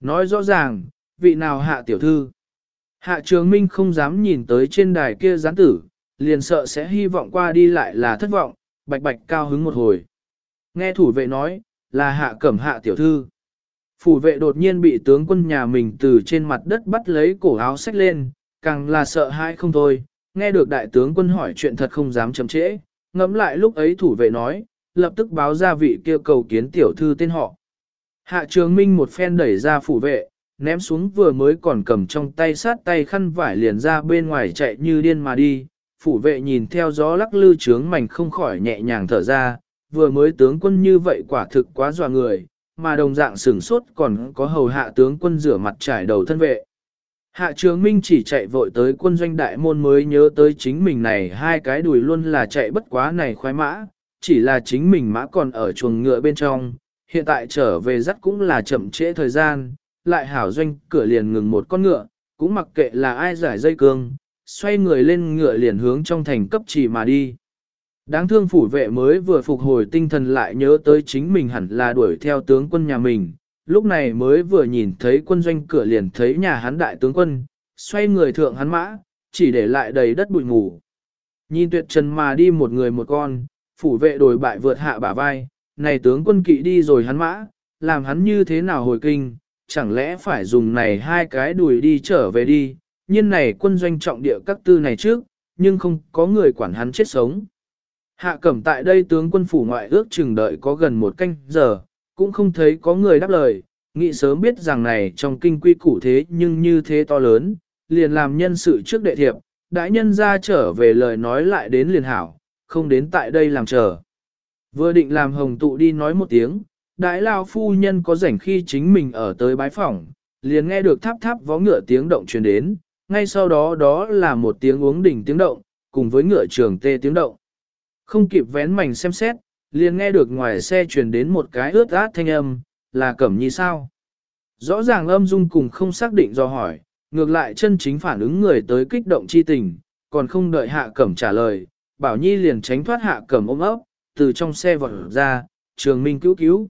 Nói rõ ràng, vị nào hạ tiểu thư. Hạ trường minh không dám nhìn tới trên đài kia gián tử, liền sợ sẽ hy vọng qua đi lại là thất vọng, bạch bạch cao hứng một hồi. Nghe thủ vệ nói, là hạ cẩm hạ tiểu thư. Phủ vệ đột nhiên bị tướng quân nhà mình từ trên mặt đất bắt lấy cổ áo xách lên, càng là sợ hãi không thôi, nghe được đại tướng quân hỏi chuyện thật không dám chậm trễ, ngẫm lại lúc ấy thủ vệ nói, lập tức báo ra vị kia cầu kiến tiểu thư tên họ. Hạ trường minh một phen đẩy ra phủ vệ, ném xuống vừa mới còn cầm trong tay sát tay khăn vải liền ra bên ngoài chạy như điên mà đi. Phủ vệ nhìn theo gió lắc lư trướng mảnh không khỏi nhẹ nhàng thở ra, vừa mới tướng quân như vậy quả thực quá dọa người, mà đồng dạng sửng sốt còn có hầu hạ tướng quân rửa mặt trải đầu thân vệ. Hạ trường minh chỉ chạy vội tới quân doanh đại môn mới nhớ tới chính mình này hai cái đùi luôn là chạy bất quá này khoái mã, chỉ là chính mình mã còn ở chuồng ngựa bên trong, hiện tại trở về dắt cũng là chậm trễ thời gian, lại hảo doanh cửa liền ngừng một con ngựa, cũng mặc kệ là ai giải dây cương, xoay người lên ngựa liền hướng trong thành cấp chỉ mà đi. Đáng thương phủ vệ mới vừa phục hồi tinh thần lại nhớ tới chính mình hẳn là đuổi theo tướng quân nhà mình, lúc này mới vừa nhìn thấy quân doanh cửa liền thấy nhà hắn đại tướng quân, xoay người thượng hắn mã, chỉ để lại đầy đất bụi ngủ. Nhìn tuyệt trần mà đi một người một con, phủ vệ đổi bại vượt hạ bả vai, này tướng quân kỵ đi rồi hắn mã, làm hắn như thế nào hồi kinh, chẳng lẽ phải dùng này hai cái đùi đi trở về đi, nhiên này quân doanh trọng địa các tư này trước, nhưng không có người quản hắn chết sống. Hạ cẩm tại đây tướng quân phủ ngoại ước chừng đợi có gần một canh giờ, cũng không thấy có người đáp lời, nghĩ sớm biết rằng này trong kinh quy củ thế nhưng như thế to lớn, liền làm nhân sự trước đệ thiệp, đại nhân ra trở về lời nói lại đến liền hảo, không đến tại đây làm chờ. Vừa định làm hồng tụ đi nói một tiếng, đại lao phu nhân có rảnh khi chính mình ở tới bái phòng, liền nghe được tháp tháp vó ngựa tiếng động truyền đến, ngay sau đó đó là một tiếng uống đỉnh tiếng động, cùng với ngựa trường tê tiếng động. Không kịp vén mảnh xem xét, liền nghe được ngoài xe truyền đến một cái ướt át thanh âm, là cẩm nhi sao. Rõ ràng âm dung cùng không xác định do hỏi, ngược lại chân chính phản ứng người tới kích động chi tình, còn không đợi hạ cẩm trả lời, bảo nhi liền tránh thoát hạ cẩm ôm ấp, từ trong xe vọt ra, trường minh cứu cứu.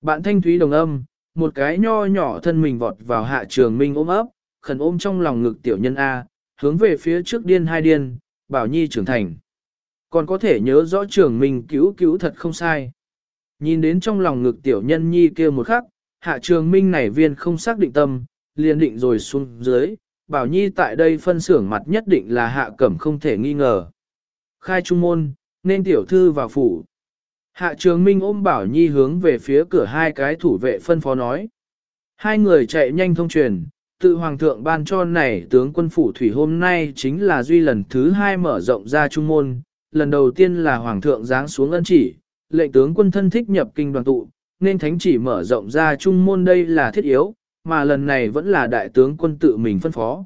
Bạn thanh thúy đồng âm, một cái nho nhỏ thân mình vọt vào hạ trường minh ôm ấp, khẩn ôm trong lòng ngực tiểu nhân A, hướng về phía trước điên hai điên, bảo nhi trưởng thành. Còn có thể nhớ rõ trường minh cứu cứu thật không sai. Nhìn đến trong lòng ngực tiểu nhân nhi kia một khắc, hạ trường minh này viên không xác định tâm, liền định rồi xuống dưới, bảo nhi tại đây phân xưởng mặt nhất định là hạ cẩm không thể nghi ngờ. Khai trung môn, nên tiểu thư vào phủ. Hạ trường minh ôm bảo nhi hướng về phía cửa hai cái thủ vệ phân phó nói. Hai người chạy nhanh thông truyền, tự hoàng thượng ban cho này tướng quân phủ thủy hôm nay chính là duy lần thứ hai mở rộng ra trung môn. Lần đầu tiên là hoàng thượng giáng xuống ân chỉ, lệnh tướng quân thân thích nhập kinh đoàn tụ, nên thánh chỉ mở rộng ra trung môn đây là thiết yếu, mà lần này vẫn là đại tướng quân tự mình phân phó.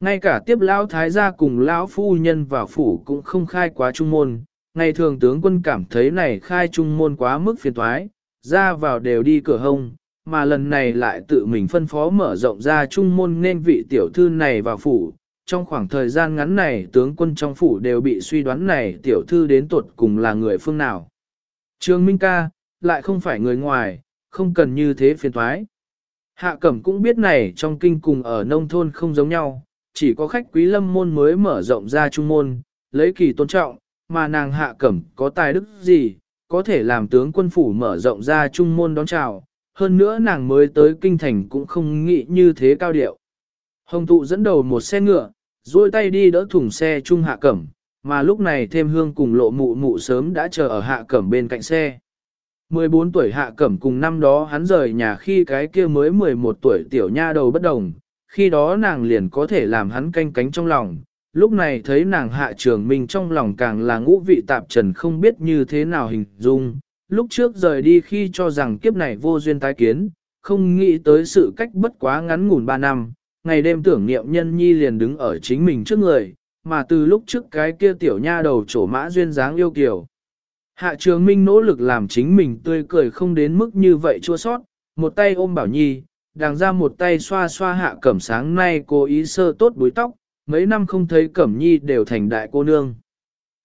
Ngay cả tiếp lão thái gia cùng lão phu nhân vào phủ cũng không khai quá trung môn, ngày thường tướng quân cảm thấy này khai trung môn quá mức phiền toái, ra vào đều đi cửa hông, mà lần này lại tự mình phân phó mở rộng ra trung môn nên vị tiểu thư này vào phủ. Trong khoảng thời gian ngắn này tướng quân trong phủ đều bị suy đoán này tiểu thư đến tuột cùng là người phương nào. Trương Minh ca, lại không phải người ngoài, không cần như thế phiền toái. Hạ cẩm cũng biết này trong kinh cùng ở nông thôn không giống nhau, chỉ có khách quý lâm môn mới mở rộng ra trung môn, lấy kỳ tôn trọng, mà nàng hạ cẩm có tài đức gì, có thể làm tướng quân phủ mở rộng ra trung môn đón chào, hơn nữa nàng mới tới kinh thành cũng không nghĩ như thế cao điệu. Hồng tụ dẫn đầu một xe ngựa, duỗi tay đi đỡ thùng xe trung hạ cẩm, mà lúc này thêm hương cùng lộ mụ mụ sớm đã chờ ở hạ cẩm bên cạnh xe. 14 tuổi hạ cẩm cùng năm đó hắn rời nhà khi cái kia mới 11 tuổi tiểu nha đầu bất đồng, khi đó nàng liền có thể làm hắn canh cánh trong lòng. Lúc này thấy nàng hạ trường minh trong lòng càng là ngũ vị tạp trần không biết như thế nào hình dung. Lúc trước rời đi khi cho rằng kiếp này vô duyên tái kiến, không nghĩ tới sự cách bất quá ngắn ngủn 3 năm, ngày đêm tưởng niệm nhân nhi liền đứng ở chính mình trước người, mà từ lúc trước cái kia tiểu nha đầu trổ mã duyên dáng yêu kiều. Hạ trường minh nỗ lực làm chính mình tươi cười không đến mức như vậy chua sót, một tay ôm bảo nhi, đàng ra một tay xoa xoa hạ cẩm sáng nay cố ý sơ tốt búi tóc, mấy năm không thấy cẩm nhi đều thành đại cô nương.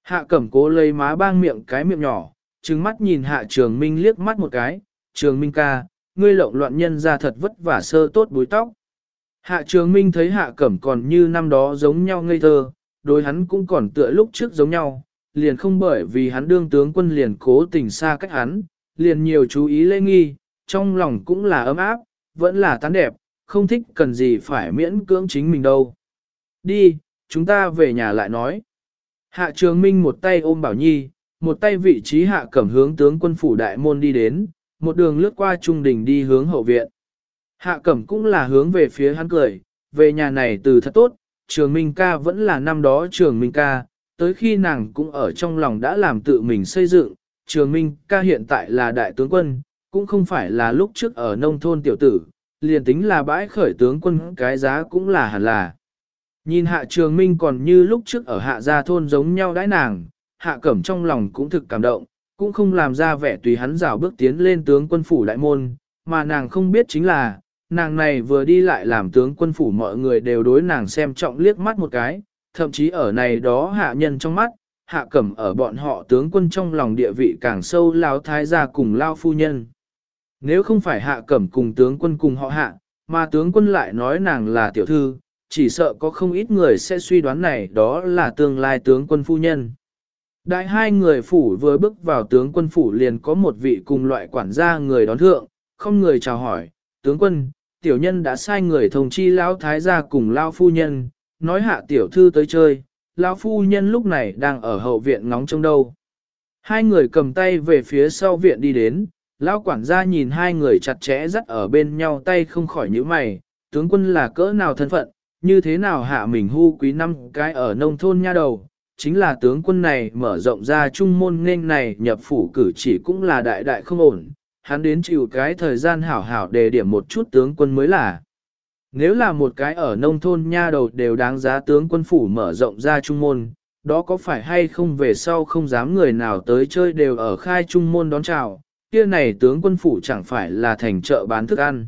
Hạ cẩm cố lấy má bang miệng cái miệng nhỏ, trừng mắt nhìn hạ trường minh liếc mắt một cái, trường minh ca, ngươi lộng loạn nhân ra thật vất vả sơ tốt búi tóc. Hạ trường minh thấy hạ cẩm còn như năm đó giống nhau ngây thơ, đối hắn cũng còn tựa lúc trước giống nhau, liền không bởi vì hắn đương tướng quân liền cố tình xa cách hắn, liền nhiều chú ý lễ nghi, trong lòng cũng là ấm áp, vẫn là tán đẹp, không thích cần gì phải miễn cưỡng chính mình đâu. Đi, chúng ta về nhà lại nói. Hạ trường minh một tay ôm Bảo Nhi, một tay vị trí hạ cẩm hướng tướng quân phủ đại môn đi đến, một đường lướt qua trung đình đi hướng hậu viện. Hạ cẩm cũng là hướng về phía hắn cười, về nhà này từ thật tốt, trường minh ca vẫn là năm đó trường minh ca, tới khi nàng cũng ở trong lòng đã làm tự mình xây dựng, trường minh ca hiện tại là đại tướng quân, cũng không phải là lúc trước ở nông thôn tiểu tử, liền tính là bãi khởi tướng quân cái giá cũng là hẳn là. Nhìn hạ trường minh còn như lúc trước ở hạ gia thôn giống nhau đãi nàng, hạ cẩm trong lòng cũng thực cảm động, cũng không làm ra vẻ tùy hắn rào bước tiến lên tướng quân phủ đại môn, mà nàng không biết chính là, nàng này vừa đi lại làm tướng quân phủ mọi người đều đối nàng xem trọng liếc mắt một cái, thậm chí ở này đó hạ nhân trong mắt, hạ cẩm ở bọn họ tướng quân trong lòng địa vị càng sâu lao thái gia cùng lao phu nhân. Nếu không phải hạ cẩm cùng tướng quân cùng họ hạ, mà tướng quân lại nói nàng là tiểu thư, chỉ sợ có không ít người sẽ suy đoán này đó là tương lai tướng quân phu nhân. Đại hai người phủ vừa bước vào tướng quân phủ liền có một vị cùng loại quản gia người đón thượng, không người chào hỏi, tướng quân, tiểu nhân đã sai người thông chi lão thái gia cùng lao phu nhân, nói hạ tiểu thư tới chơi, lão phu nhân lúc này đang ở hậu viện ngóng trông đâu. Hai người cầm tay về phía sau viện đi đến, lão quản gia nhìn hai người chặt chẽ dắt ở bên nhau tay không khỏi nhíu mày, tướng quân là cỡ nào thân phận, như thế nào hạ mình hưu quý năm cái ở nông thôn nha đầu, chính là tướng quân này mở rộng ra trung môn nên này nhập phủ cử chỉ cũng là đại đại không ổn, hắn đến chịu cái thời gian hảo hảo đề điểm một chút tướng quân mới là. Nếu là một cái ở nông thôn nha đầu đều đáng giá tướng quân phủ mở rộng ra trung môn, đó có phải hay không về sau không dám người nào tới chơi đều ở khai trung môn đón chào, kia này tướng quân phủ chẳng phải là thành chợ bán thức ăn.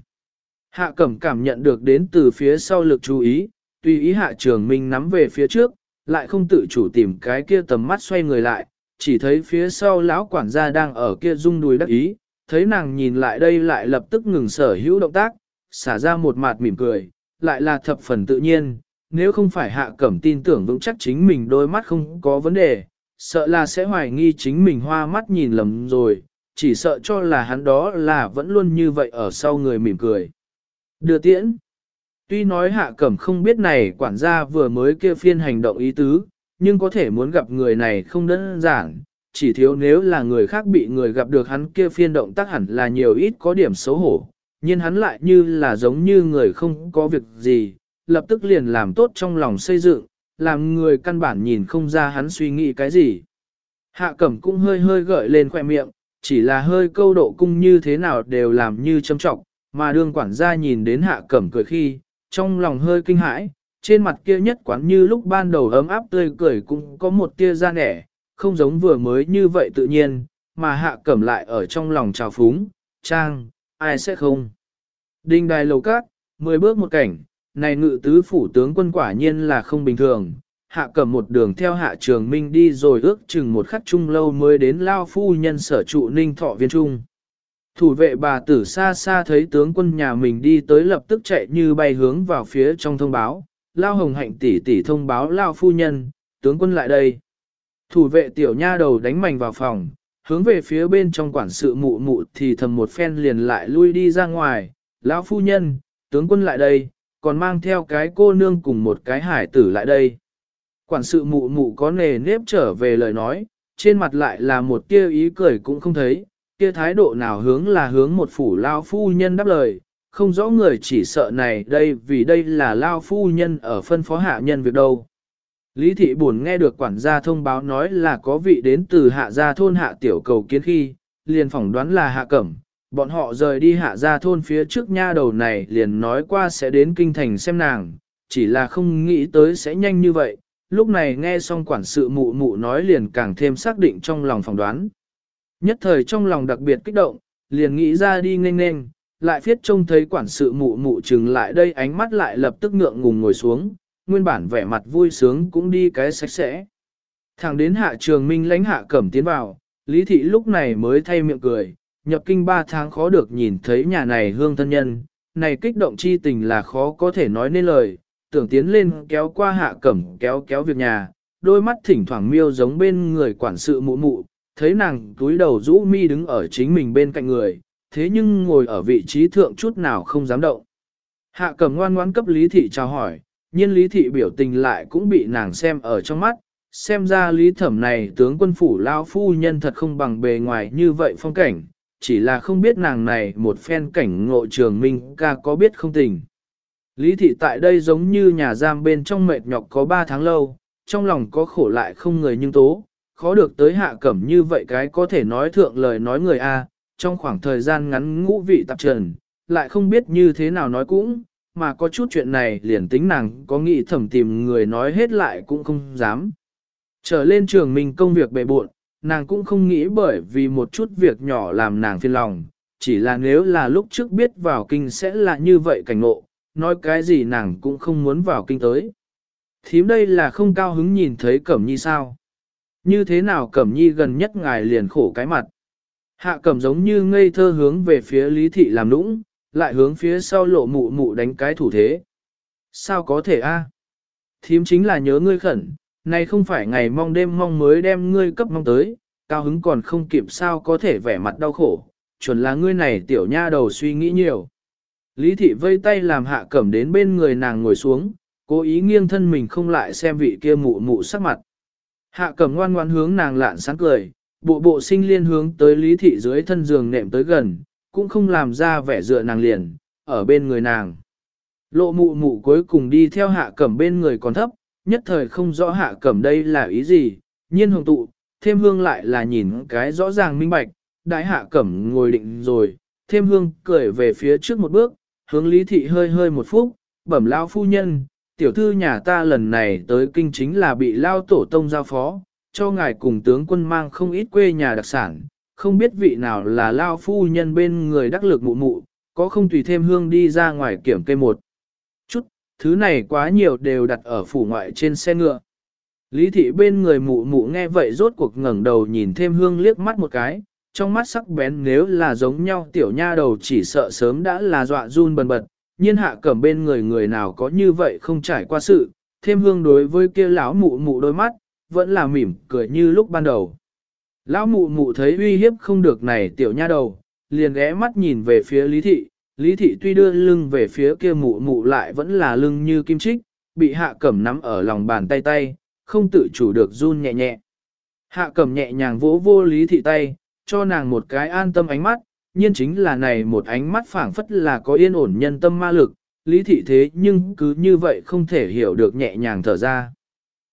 Hạ cẩm cảm nhận được đến từ phía sau lực chú ý, tùy ý hạ trường minh nắm về phía trước, lại không tự chủ tìm cái kia tầm mắt xoay người lại, chỉ thấy phía sau lão quản gia đang ở kia rung đùi đắc ý, thấy nàng nhìn lại đây lại lập tức ngừng sở hữu động tác, xả ra một mặt mỉm cười, lại là thập phần tự nhiên, nếu không phải hạ cẩm tin tưởng vững chắc chính mình đôi mắt không có vấn đề, sợ là sẽ hoài nghi chính mình hoa mắt nhìn lầm rồi, chỉ sợ cho là hắn đó là vẫn luôn như vậy ở sau người mỉm cười. Đưa tiễn. Tuy nói hạ cẩm không biết này quản gia vừa mới kia phiên hành động ý tứ, nhưng có thể muốn gặp người này không đơn giản, chỉ thiếu nếu là người khác bị người gặp được hắn kia phiên động tác hẳn là nhiều ít có điểm xấu hổ, nhưng hắn lại như là giống như người không có việc gì, lập tức liền làm tốt trong lòng xây dựng, làm người căn bản nhìn không ra hắn suy nghĩ cái gì. Hạ cẩm cũng hơi hơi gợi lên khoẻ miệng, chỉ là hơi câu độ cung như thế nào đều làm như châm trọng, mà đương quản gia nhìn đến hạ cẩm cười khi, trong lòng hơi kinh hãi, trên mặt kia nhất quán như lúc ban đầu ấm áp tươi cười cũng có một tia ra nẻ, không giống vừa mới như vậy tự nhiên, mà hạ cẩm lại ở trong lòng trào phúng, trang, ai sẽ không. Đinh đài lầu cát, mười bước một cảnh, này ngự tứ phủ tướng quân quả nhiên là không bình thường. Hạ cẩm một đường theo hạ trường minh đi rồi ước chừng một khắc chung lâu mới đến lao phu nhân sở trụ ninh thọ viên trung. Thủ vệ bà tử xa xa thấy tướng quân nhà mình đi tới lập tức chạy như bay hướng vào phía trong thông báo. Lao hồng hạnh tỷ tỷ thông báo Lao phu nhân, tướng quân lại đây. Thủ vệ tiểu nha đầu đánh mảnh vào phòng, hướng về phía bên trong quản sự mụ mụ thì thầm một phen liền lại lui đi ra ngoài. Lão phu nhân, tướng quân lại đây, còn mang theo cái cô nương cùng một cái hải tử lại đây. Quản sự mụ mụ có nề nếp trở về lời nói, trên mặt lại là một tia ý cười cũng không thấy, kia thái độ nào hướng là hướng một phủ lao phu nhân đáp lời, không rõ người chỉ sợ này đây vì đây là lao phu nhân ở phân phó hạ nhân việc đâu. Lý thị buồn nghe được quản gia thông báo nói là có vị đến từ hạ gia thôn hạ tiểu cầu kiến khi, liền phỏng đoán là hạ cẩm, bọn họ rời đi hạ gia thôn phía trước nha đầu này liền nói qua sẽ đến kinh thành xem nàng, chỉ là không nghĩ tới sẽ nhanh như vậy, lúc này nghe xong quản sự mụ mụ nói liền càng thêm xác định trong lòng phỏng đoán. Nhất thời trong lòng đặc biệt kích động, liền nghĩ ra đi nghênh nghênh, lại phiết trông thấy quản sự mụ mụ trừng lại đây ánh mắt lại lập tức ngượng ngùng ngồi xuống, nguyên bản vẻ mặt vui sướng cũng đi cái sạch sẽ. Thẳng đến hạ trường minh lãnh hạ cẩm tiến vào, lý thị lúc này mới thay miệng cười, nhập kinh ba tháng khó được nhìn thấy nhà này hương thân nhân, này kích động chi tình là khó có thể nói nên lời, tưởng tiến lên kéo qua hạ cẩm kéo kéo việc nhà, đôi mắt thỉnh thoảng miêu giống bên người quản sự mụ mụ, thấy nàng túi đầu rũ mi đứng ở chính mình bên cạnh người, thế nhưng ngồi ở vị trí thượng chút nào không dám động. Hạ cẩm ngoan ngoãn cấp lý thị chào hỏi, nhiên lý thị biểu tình lại cũng bị nàng xem ở trong mắt, xem ra lý thẩm này tướng quân phủ lao phu nhân thật không bằng bề ngoài như vậy phong cảnh, chỉ là không biết nàng này một phen cảnh ngộ trường minh ca có biết không tình. Lý thị tại đây giống như nhà giam bên trong mệt nhọc có ba tháng lâu, trong lòng có khổ lại không người nhưng tố, khó được tới hạ cẩm như vậy cái có thể nói thượng lời nói người A, trong khoảng thời gian ngắn ngũ vị tạp trần, lại không biết như thế nào nói cũng, mà có chút chuyện này liền tính nàng có nghĩ thẩm tìm người nói hết lại cũng không dám. Trở lên trường mình công việc bề buộn, nàng cũng không nghĩ bởi vì một chút việc nhỏ làm nàng phiền lòng, chỉ là nếu là lúc trước biết vào kinh sẽ là như vậy cảnh ngộ, nói cái gì nàng cũng không muốn vào kinh tới. Thím đây là không cao hứng nhìn thấy Cẩm Nhi sao? Như thế nào Cẩm Nhi gần nhất ngài liền khổ cái mặt? Hạ Cẩm giống như ngây thơ hướng về phía Lý Thị làm nũng, lại hướng phía sau lộ mụ mụ đánh cái thủ thế. Sao có thể a? Thím chính là nhớ ngươi khẩn, này không phải ngày mong đêm mong mới đem ngươi cấp mong tới, cao hứng còn không kịp sao có thể vẻ mặt đau khổ, chuẩn là ngươi này tiểu nha đầu suy nghĩ nhiều. Lý thị vây tay làm hạ cẩm đến bên người nàng ngồi xuống, cố ý nghiêng thân mình không lại xem vị kia mụ mụ sắc mặt. Hạ cẩm ngoan ngoan hướng nàng lạn sáng cười, bộ bộ sinh liên hướng tới lý thị dưới thân giường nệm tới gần, cũng không làm ra vẻ dựa nàng liền, ở bên người nàng. Lộ mụ mụ cuối cùng đi theo hạ cẩm bên người còn thấp, nhất thời không rõ hạ cẩm đây là ý gì, nhiên hồng tụ, thêm hương lại là nhìn cái rõ ràng minh bạch, đại hạ cẩm ngồi định rồi, thêm hương cười về phía trước một bước, hướng lý thị hơi hơi một phút, bẩm lao phu nhân, tiểu thư nhà ta lần này tới kinh chính là bị lao tổ tông giao phó, cho ngài cùng tướng quân mang không ít quê nhà đặc sản, không biết vị nào là lao phu nhân bên người đắc lực mụ mụ, có không tùy thêm hương đi ra ngoài kiểm cây một chút, thứ này quá nhiều đều đặt ở phủ ngoại trên xe ngựa. Lý thị bên người mụ mụ nghe vậy rốt cuộc ngẩng đầu nhìn thêm hương liếc mắt một cái, trong mắt sắc bén nếu là giống nhau tiểu nha đầu chỉ sợ sớm đã là dọa run bần bật, nhiên hạ cẩm bên người người nào có như vậy không trải qua sự, thêm hương đối với kia lão mụ mụ đôi mắt, vẫn là mỉm cười như lúc ban đầu. Lão mụ mụ thấy uy hiếp không được này tiểu nha đầu, liền ghé mắt nhìn về phía lý thị, lý thị tuy đưa lưng về phía kia mụ mụ lại vẫn là lưng như kim trích bị hạ cẩm nắm ở lòng bàn tay tay, không tự chủ được run nhẹ nhẹ. Hạ cẩm nhẹ nhàng vỗ vô lý thị tay, cho nàng một cái an tâm ánh mắt, nhiên chính là này một ánh mắt phảng phất là có yên ổn nhân tâm ma lực, lý thị thế nhưng cứ như vậy không thể hiểu được nhẹ nhàng thở ra.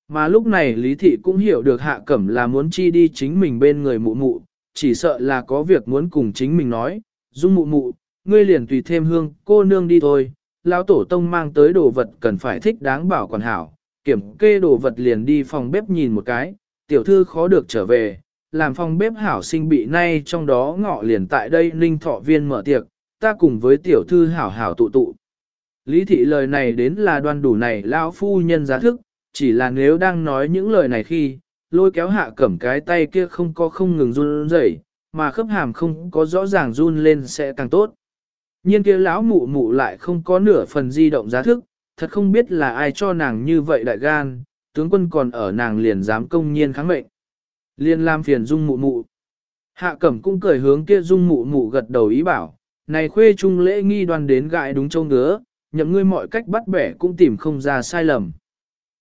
Mà lúc này lý thị cũng hiểu được hạ cẩm là muốn chi đi chính mình bên người mụ mụ, chỉ sợ là có việc muốn cùng chính mình nói, dung mụ mụ, ngươi liền tùy thêm hương, cô nương đi thôi, lão tổ tông mang tới đồ vật cần phải thích đáng bảo quản hảo, kiểm kê đồ vật liền đi phòng bếp nhìn một cái, tiểu thư khó được trở về, làm phòng bếp hảo sinh bị nay trong đó ngọ liền tại đây ninh thọ viên mở tiệc, ta cùng với tiểu thư hảo hảo tụ tụ. Lý thị lời này đến là đoan đủ này lão phu nhân giá thức, chỉ là nếu đang nói những lời này khi, lôi kéo hạ cẩm cái tay kia không có không ngừng run rẩy, mà khớp hàm không có rõ ràng run lên sẽ càng tốt. Nhiên kia lão mụ mụ lại không có nửa phần di động giá thức, thật không biết là ai cho nàng như vậy đại gan, tướng quân còn ở nàng liền dám công nhiên kháng mệnh. Liên làm phiền dung mụ mụ. Hạ cẩm cũng cười hướng kia dung mụ mụ gật đầu ý bảo, này khuê trung lễ nghi đoan đến gại đúng châu ngứa, nhậm ngươi mọi cách bắt bẻ cũng tìm không ra sai lầm.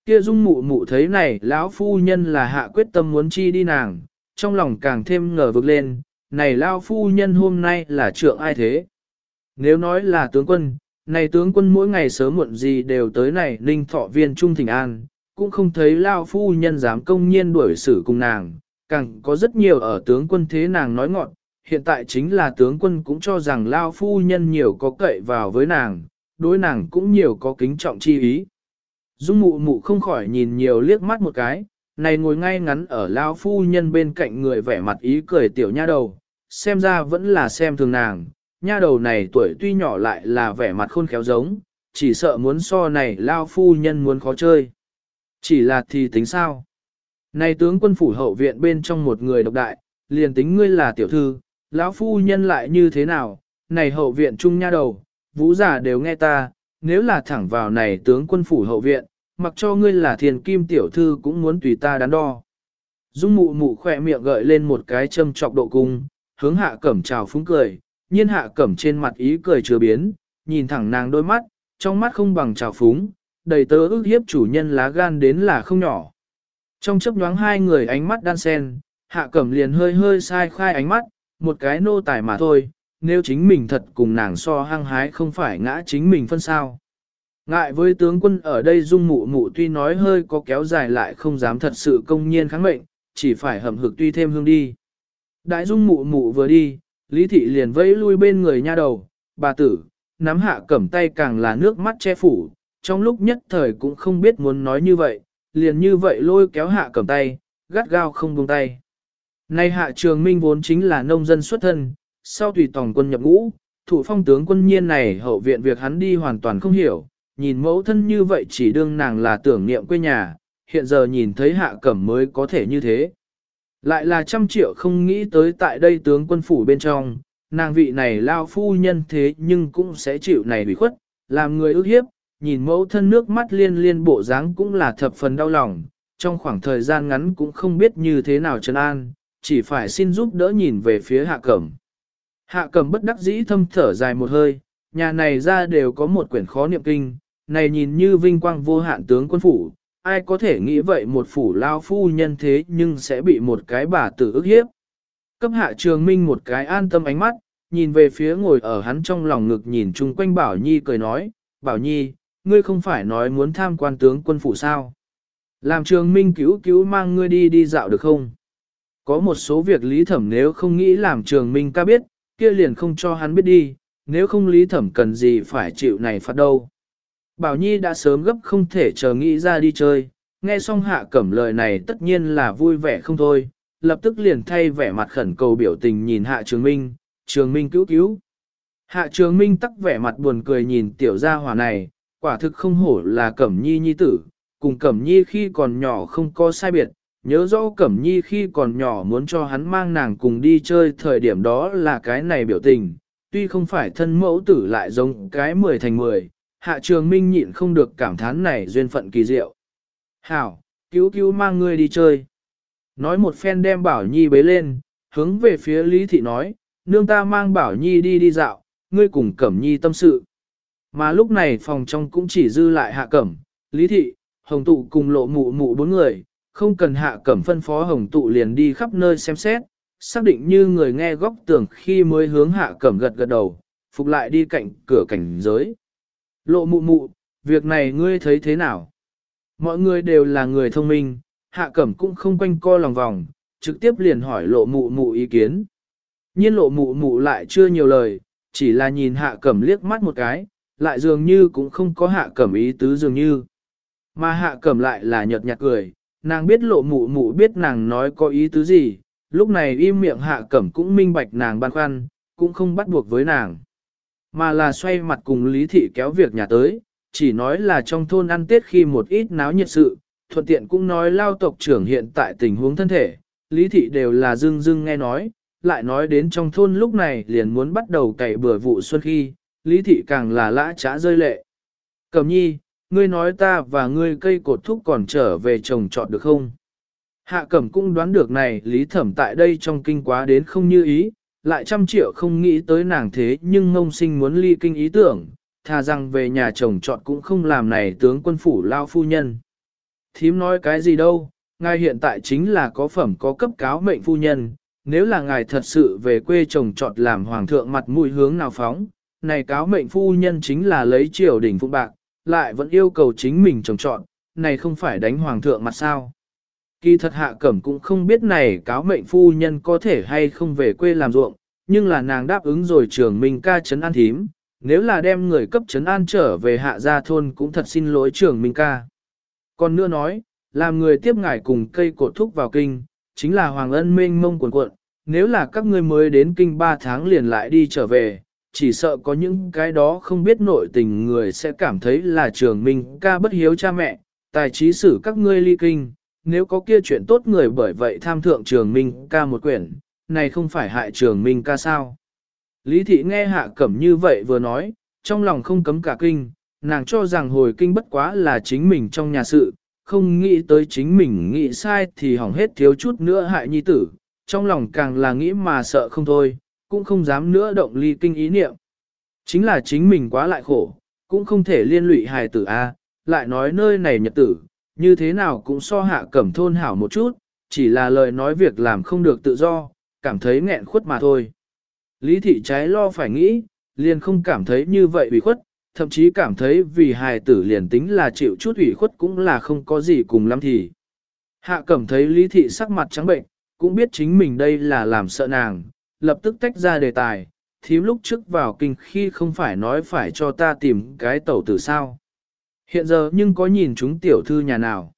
Kia dung mụ mụ thấy này lão phu nhân là hạ quyết tâm muốn chi đi nàng, trong lòng càng thêm ngờ vực lên, này lão phu nhân hôm nay là trượng ai thế? Nếu nói là tướng quân, này tướng quân mỗi ngày sớm muộn gì đều tới này ninh thọ viên trung thỉnh an, cũng không thấy lão phu nhân dám công nhiên đuổi xử cùng nàng, càng có rất nhiều ở tướng quân thế nàng nói ngọn, hiện tại chính là tướng quân cũng cho rằng lao phu nhân nhiều có cậy vào với nàng, đối nàng cũng nhiều có kính trọng chi ý. Dung mụ mụ không khỏi nhìn nhiều liếc mắt một cái, này ngồi ngay ngắn ở lao phu nhân bên cạnh người vẻ mặt ý cười tiểu nha đầu, xem ra vẫn là xem thường nàng, nha đầu này tuổi tuy nhỏ lại là vẻ mặt khôn khéo giống, chỉ sợ muốn so này lao phu nhân muốn khó chơi. Chỉ là thì tính sao? Này tướng quân phủ hậu viện bên trong một người độc đại, liền tính ngươi là tiểu thư, lão phu nhân lại như thế nào, này hậu viện trung nha đầu, vũ giả đều nghe ta, nếu là thẳng vào này tướng quân phủ hậu viện, mặc cho ngươi là thiền kim tiểu thư cũng muốn tùy ta đắn đo. Dung mụ mụ khỏe miệng gợi lên một cái châm trọc độ cung, hướng hạ cẩm chào phúng cười, nhiên hạ cẩm trên mặt ý cười chưa biến, nhìn thẳng nàng đôi mắt, trong mắt không bằng chào phúng, đầy tớ ước hiếp chủ nhân lá gan đến là không nhỏ. Trong chấp nhoáng hai người ánh mắt đan sen, hạ cẩm liền hơi hơi sai khai ánh mắt, một cái nô tài mà thôi, nếu chính mình thật cùng nàng so hăng hái không phải ngã chính mình phân sao. Ngại với tướng quân ở đây dung mụ mụ tuy nói hơi có kéo dài lại không dám thật sự công nhiên kháng mệnh, chỉ phải hầm hực tuy thêm hương đi. Đại dung mụ mụ vừa đi, Lý Thị liền vẫy lui bên người nha đầu, bà tử, nắm hạ cẩm tay càng là nước mắt che phủ, trong lúc nhất thời cũng không biết muốn nói như vậy, liền như vậy lôi kéo hạ cầm tay, gắt gao không buông tay. Nay hạ trường minh vốn chính là nông dân xuất thân, sau tùy tổng quân nhập ngũ, thủ phong tướng quân nhiên này hậu viện việc hắn đi hoàn toàn không hiểu, nhìn mẫu thân như vậy chỉ đương nàng là tưởng niệm quê nhà, hiện giờ nhìn thấy hạ cẩm mới có thể như thế. Lại là trăm triệu không nghĩ tới tại đây tướng quân phủ bên trong, nàng vị này lao phu nhân thế nhưng cũng sẽ chịu này bị khuất, làm người ước hiếp, nhìn mẫu thân nước mắt liên liên bộ dáng cũng là thập phần đau lòng, trong khoảng thời gian ngắn cũng không biết như thế nào trấn an, chỉ phải xin giúp đỡ nhìn về phía hạ cẩm. Hạ cẩm bất đắc dĩ thâm thở dài một hơi, nhà này ra đều có một quyển khó niệm kinh, này nhìn như vinh quang vô hạn tướng quân phủ, ai có thể nghĩ vậy một phủ lao phu nhân thế nhưng sẽ bị một cái bà tử ức hiếp. Cấp hạ trường minh một cái an tâm ánh mắt, nhìn về phía ngồi ở hắn trong lòng ngực nhìn chung quanh Bảo Nhi cười nói, Bảo Nhi, ngươi không phải nói muốn tham quan tướng quân phủ sao? Làm trường minh cứu cứu mang ngươi đi đi dạo được không? Có một số việc lý thẩm nếu không nghĩ làm trường minh ca biết, kia liền không cho hắn biết đi, nếu không lý thẩm cần gì phải chịu này phạt đâu. Bảo Nhi đã sớm gấp không thể chờ nghĩ ra đi chơi, nghe xong hạ cẩm lời này tất nhiên là vui vẻ không thôi, lập tức liền thay vẻ mặt khẩn cầu biểu tình nhìn hạ trường minh, trường minh cứu cứu. Hạ trường minh tắc vẻ mặt buồn cười nhìn tiểu gia hỏa này, quả thực không hổ là cẩm nhi nhi tử, cùng cẩm nhi khi còn nhỏ không có sai biệt, nhớ rõ cẩm nhi khi còn nhỏ muốn cho hắn mang nàng cùng đi chơi thời điểm đó là cái này biểu tình, tuy không phải thân mẫu tử lại giống cái mười thành mười, hạ trường minh nhịn không được cảm thán này duyên phận kỳ diệu. Hảo, cứu cứu mang ngươi đi chơi. Nói một phen đem Bảo Nhi bế lên, hướng về phía Lý Thị nói, nương ta mang Bảo Nhi đi đi dạo, ngươi cùng Cẩm Nhi tâm sự. Mà lúc này phòng trong cũng chỉ dư lại hạ cẩm, Lý Thị, Hồng Tụ cùng lộ mụ mụ bốn người, không cần hạ cẩm phân phó Hồng Tụ liền đi khắp nơi xem xét, xác định như người nghe góc tưởng khi mới hướng hạ cẩm gật gật đầu, phục lại đi cạnh cửa cảnh giới. Lộ mụ mụ, việc này ngươi thấy thế nào? Mọi người đều là người thông minh, hạ cẩm cũng không quanh co lòng vòng, trực tiếp liền hỏi lộ mụ mụ ý kiến. Nhiên lộ mụ mụ lại chưa nhiều lời, chỉ là nhìn hạ cẩm liếc mắt một cái, lại dường như cũng không có hạ cẩm ý tứ dường như. Mà hạ cẩm lại là nhợt nhạt cười, nàng biết lộ mụ mụ biết nàng nói có ý tứ gì, lúc này im miệng hạ cẩm cũng minh bạch nàng băn khoăn, cũng không bắt buộc với nàng. Mà là xoay mặt cùng Lý Thị kéo việc nhà tới, chỉ nói là trong thôn ăn tết khi một ít náo nhiệt sự, thuận tiện cũng nói lao tộc trưởng hiện tại tình huống thân thể, Lý Thị đều là dưng dưng nghe nói, lại nói đến trong thôn lúc này liền muốn bắt đầu cày bừa vụ xuân khi, Lý Thị càng là lã trá rơi lệ. Cẩm nhi, ngươi nói ta và ngươi cây cột thúc còn trở về trồng trọt được không? Hạ cẩm cũng đoán được này Lý Thẩm tại đây trong kinh quá đến không như ý, lại trăm triệu không nghĩ tới nàng thế nhưng ngông sinh muốn ly kinh ý tưởng, thà rằng về nhà chồng chọn cũng không làm này tướng quân phủ lao phu nhân. Thím nói cái gì đâu, ngài hiện tại chính là có phẩm có cấp cáo mệnh phu nhân, nếu là ngài thật sự về quê chồng chọn làm hoàng thượng mặt mũi hướng nào phóng, này cáo mệnh phu nhân chính là lấy triều đỉnh phụ bạc, lại vẫn yêu cầu chính mình trồng chọn, này không phải đánh hoàng thượng mặt sao. Kỳ thật hạ cẩm cũng không biết này cáo mệnh phu nhân có thể hay không về quê làm ruộng, nhưng là nàng đáp ứng rồi trường minh ca chấn an thím, nếu là đem người cấp chấn an trở về hạ gia thôn cũng thật xin lỗi trường minh ca. Còn nữa nói, làm người tiếp ngải cùng cây cột thúc vào kinh, chính là hoàng ân mênh mông cuộn cuộn, nếu là các ngươi mới đến kinh 3 tháng liền lại đi trở về, chỉ sợ có những cái đó không biết nội tình người sẽ cảm thấy là trường minh ca bất hiếu cha mẹ, tài trí xử các ngươi ly kinh, nếu có kia chuyện tốt người bởi vậy tham thượng trường minh ca một quyển, này không phải hại trường minh ca sao. Lý thị nghe hạ cẩm như vậy vừa nói, trong lòng không cấm cả kinh, nàng cho rằng hồi kinh bất quá là chính mình trong nhà sự, không nghĩ tới chính mình nghĩ sai thì hỏng hết thiếu chút nữa hại nhi tử, trong lòng càng là nghĩ mà sợ không thôi, cũng không dám nữa động ly kinh ý niệm. Chính là chính mình quá lại khổ, cũng không thể liên lụy hài tử A, lại nói nơi này nhật tử, như thế nào cũng so hạ cẩm thôn hảo một chút, chỉ là lời nói việc làm không được tự do, cảm thấy nghẹn khuất mà thôi. Lý thị trái lo phải nghĩ, liền không cảm thấy như vậy ủy khuất, thậm chí cảm thấy vì hài tử liền tính là chịu chút ủy khuất cũng là không có gì cùng lắm thì. Hạ cẩm thấy lý thị sắc mặt trắng bệnh, cũng biết chính mình đây là làm sợ nàng, lập tức tách ra đề tài, thím lúc trước vào kinh khi không phải nói phải cho ta tìm cái tẩu tử sao. Hiện giờ nhưng có nhìn chúng tiểu thư nhà nào.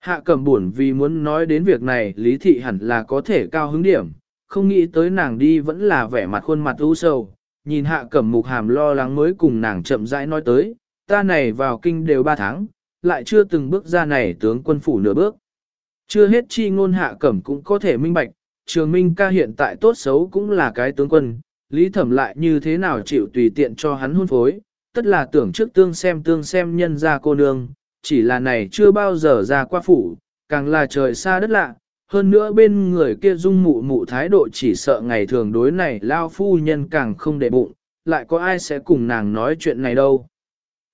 Hạ cẩm buồn vì muốn nói đến việc này lý thị hẳn là có thể cao hứng điểm, không nghĩ tới nàng đi vẫn là vẻ mặt khuôn mặt u sầu, nhìn hạ cẩm mục hàm lo lắng mới cùng nàng chậm rãi nói tới, ta này vào kinh đều ba tháng, lại chưa từng bước ra này tướng quân phủ nửa bước. Chưa hết chi ngôn hạ cẩm cũng có thể minh bạch, trường minh ca hiện tại tốt xấu cũng là cái tướng quân, lý thẩm lại như thế nào chịu tùy tiện cho hắn hôn phối, tất là tưởng trước tương xem tương xem nhân ra cô nương, chỉ là này chưa bao giờ ra qua phủ, càng là trời xa đất lạ, hơn nữa bên người kia dung mụ mụ thái độ chỉ sợ ngày thường đối này lao phu nhân càng không để bụng, lại có ai sẽ cùng nàng nói chuyện này đâu.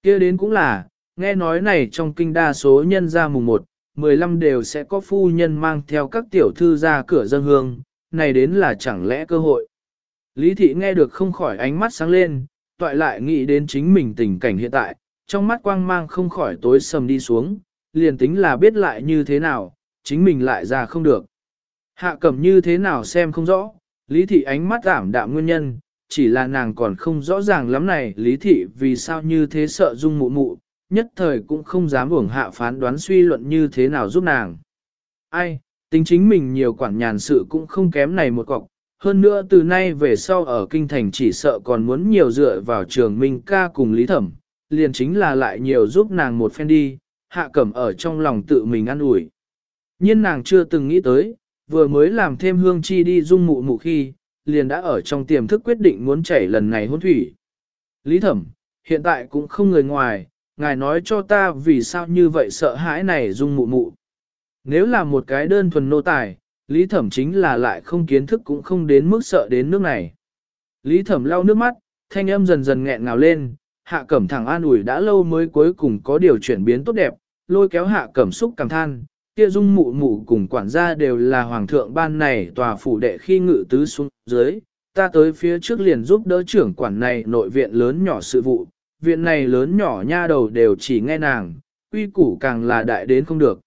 Kia đến cũng là, nghe nói này trong kinh đa số nhân ra mùng 1, 15 đều sẽ có phu nhân mang theo các tiểu thư ra cửa dân hương, này đến là chẳng lẽ cơ hội. Lý thị nghe được không khỏi ánh mắt sáng lên, toại lại nghĩ đến chính mình tình cảnh hiện tại, trong mắt quang mang không khỏi tối sầm đi xuống, liền tính là biết lại như thế nào, chính mình lại ra không được. Hạ cẩm như thế nào xem không rõ, lý thị ánh mắt giảm đạm nguyên nhân, chỉ là nàng còn không rõ ràng lắm này lý thị vì sao như thế sợ dung mụ mụ, nhất thời cũng không dám uổng hạ phán đoán suy luận như thế nào giúp nàng. Ai, tính chính mình nhiều quản nhàn sự cũng không kém này một cọc, hơn nữa từ nay về sau ở kinh thành chỉ sợ còn muốn nhiều dựa vào trường minh ca cùng lý thẩm, liền chính là lại nhiều giúp nàng một phen đi, hạ cẩm ở trong lòng tự mình ăn ủi nhiên nàng chưa từng nghĩ tới, vừa mới làm thêm hương chi đi dung mụ mụ khi, liền đã ở trong tiềm thức quyết định muốn chảy lần này hôn thủy. Lý thẩm, hiện tại cũng không người ngoài, ngài nói cho ta vì sao như vậy sợ hãi này dung mụ mụ. Nếu là một cái đơn thuần nô tài, lý thẩm chính là lại không kiến thức cũng không đến mức sợ đến nước này. Lý thẩm lau nước mắt, thanh âm dần dần nghẹn ngào lên, hạ cẩm thẳng an ủi đã lâu mới cuối cùng có điều chuyển biến tốt đẹp, lôi kéo hạ cẩm xúc cảm than, kia dung mụ mụ cùng quản gia đều là hoàng thượng ban này tòa phủ đệ khi ngự tứ xuống dưới, ta tới phía trước liền giúp đỡ trưởng quản này nội viện lớn nhỏ sự vụ, viện này lớn nhỏ nha đầu đều chỉ nghe nàng, quy củ càng là đại đến không được.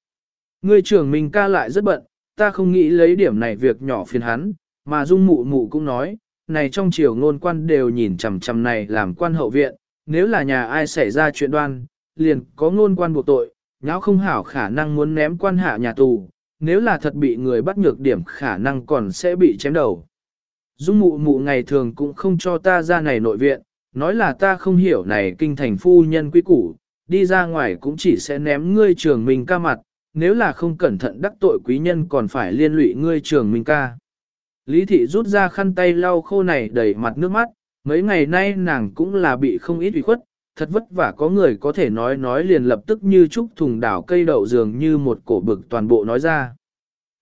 Người trưởng mình ca lại rất bận, ta không nghĩ lấy điểm này việc nhỏ phiền hắn, mà dung mụ mụ cũng nói, này trong triều ngôn quan đều nhìn chằm chằm này làm quan hậu viện, nếu là nhà ai xảy ra chuyện đoan, liền có ngôn quan buộc tội, nháo không hảo khả năng muốn ném quan hạ nhà tù, nếu là thật bị người bắt nhược điểm khả năng còn sẽ bị chém đầu. Dung mụ mụ ngày thường cũng không cho ta ra này nội viện, nói là ta không hiểu này kinh thành phu nhân quý củ, đi ra ngoài cũng chỉ sẽ ném ngươi trường mình ca mặt, nếu là không cẩn thận đắc tội quý nhân còn phải liên lụy ngươi trường mình ca. Lý thị rút ra khăn tay lau khô này đầy mặt nước mắt, mấy ngày nay nàng cũng là bị không ít ủy khuất, thật vất vả có người có thể nói nói liền lập tức như trúc thùng đảo cây đậu dường như một cổ bực toàn bộ nói ra.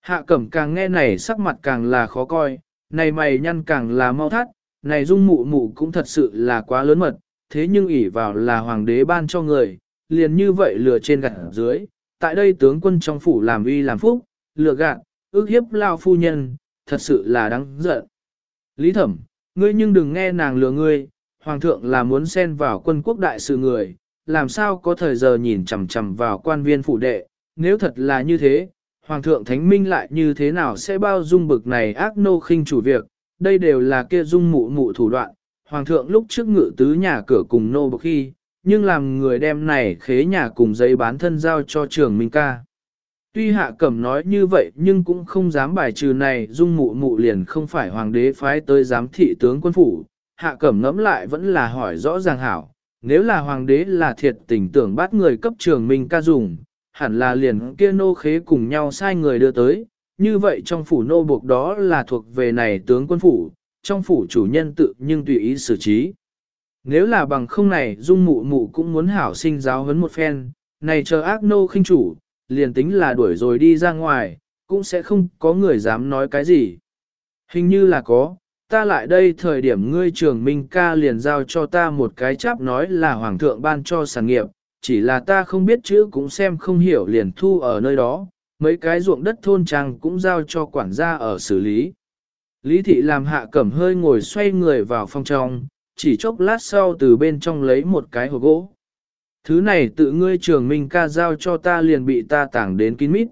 Hạ cẩm càng nghe này sắc mặt càng là khó coi, này mày nhăn càng là mau thắt, này dung mụ mụ cũng thật sự là quá lớn mật, thế nhưng ỷ vào là hoàng đế ban cho người, liền như vậy lừa trên gạt dưới, tại đây tướng quân trong phủ làm uy làm phúc, lừa gạt, ước hiếp lao phu nhân, thật sự là đáng giận. Lý thẩm, ngươi nhưng đừng nghe nàng lừa ngươi, Hoàng thượng là muốn xen vào quân quốc đại sự người, làm sao có thời giờ nhìn chằm chằm vào quan viên phủ đệ, nếu thật là như thế, Hoàng thượng Thánh Minh lại như thế nào sẽ bao dung bực này ác nô khinh chủ việc, đây đều là kia dung mụ mụ thủ đoạn, Hoàng thượng lúc trước ngự tứ nhà cửa cùng nô bộc khi, nhưng làm người đem này khế nhà cùng giấy bán thân giao cho trường Minh ca. Tuy hạ cẩm nói như vậy nhưng cũng không dám bài trừ này dung mụ mụ liền không phải hoàng đế phái tới giám thị tướng quân phủ, hạ cẩm ngẫm lại vẫn là hỏi rõ ràng hảo, nếu là hoàng đế là thiệt tình tưởng bắt người cấp trường minh ca dùng, hẳn là liền kia nô khế cùng nhau sai người đưa tới, như vậy trong phủ nô buộc đó là thuộc về này tướng quân phủ, trong phủ chủ nhân tự nhưng tùy ý xử trí. Nếu là bằng không này dung mụ mụ cũng muốn hảo sinh giáo huấn một phen, này chờ ác nô khinh chủ, liền tính là đuổi rồi đi ra ngoài, cũng sẽ không có người dám nói cái gì. Hình như là có, ta lại đây thời điểm ngươi trường minh ca liền giao cho ta một cái cháp nói là hoàng thượng ban cho sản nghiệp, chỉ là ta không biết chữ cũng xem không hiểu liền thu ở nơi đó, mấy cái ruộng đất thôn trang cũng giao cho quản gia ở xử lý. Lý thị làm hạ cẩm hơi ngồi xoay người vào phòng trong, chỉ chốc lát sau từ bên trong lấy một cái hộp gỗ. Thứ này tự ngươi trường minh ca giao cho ta liền bị ta tảng đến kín mít.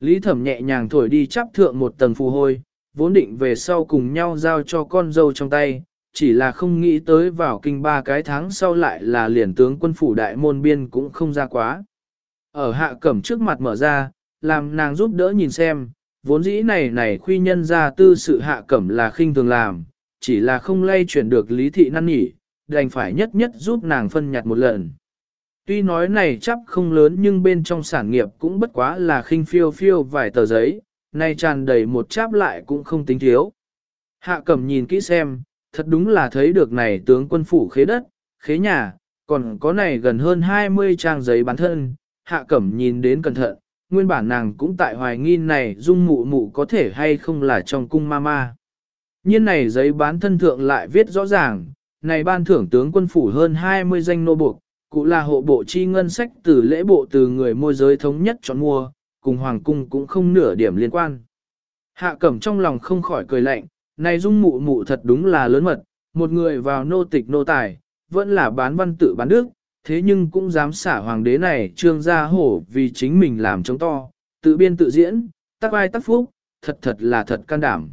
Lý thẩm nhẹ nhàng thổi đi chắp thượng một tầng phù hôi, vốn định về sau cùng nhau giao cho con dâu trong tay, chỉ là không nghĩ tới vào kinh ba cái tháng sau lại là liền tướng quân phủ đại môn biên cũng không ra quá. Ở hạ cẩm trước mặt mở ra, làm nàng giúp đỡ nhìn xem, vốn dĩ này này khuy nhân ra tư sự hạ cẩm là khinh thường làm, chỉ là không lay chuyển được lý thị năn nhỉ, đành phải nhất nhất giúp nàng phân nhặt một lần. Tuy nói này chắc không lớn nhưng bên trong sản nghiệp cũng bất quá là khinh phiêu phiêu vài tờ giấy, nay tràn đầy một cháp lại cũng không tính thiếu. Hạ cẩm nhìn kỹ xem, thật đúng là thấy được này tướng quân phủ khế đất, khế nhà, còn có này gần hơn 20 trang giấy bán thân, hạ cẩm nhìn đến cẩn thận, nguyên bản nàng cũng tại hoài nghi này dung mụ mụ có thể hay không là trong cung ma ma. Nhiên này giấy bán thân thượng lại viết rõ ràng, này ban thưởng tướng quân phủ hơn 20 danh nô buộc, cụ là hộ bộ chi ngân sách từ lễ bộ từ người môi giới thống nhất chọn mua, cùng hoàng cung cũng không nửa điểm liên quan. Hạ cẩm trong lòng không khỏi cười lạnh, này dung mụ mụ thật đúng là lớn mật, một người vào nô tịch nô tài, vẫn là bán văn tự bán đức, thế nhưng cũng dám xả hoàng đế này trương gia hổ vì chính mình làm chống to, tự biên tự diễn, tắc ai tắc phúc, thật thật là thật can đảm.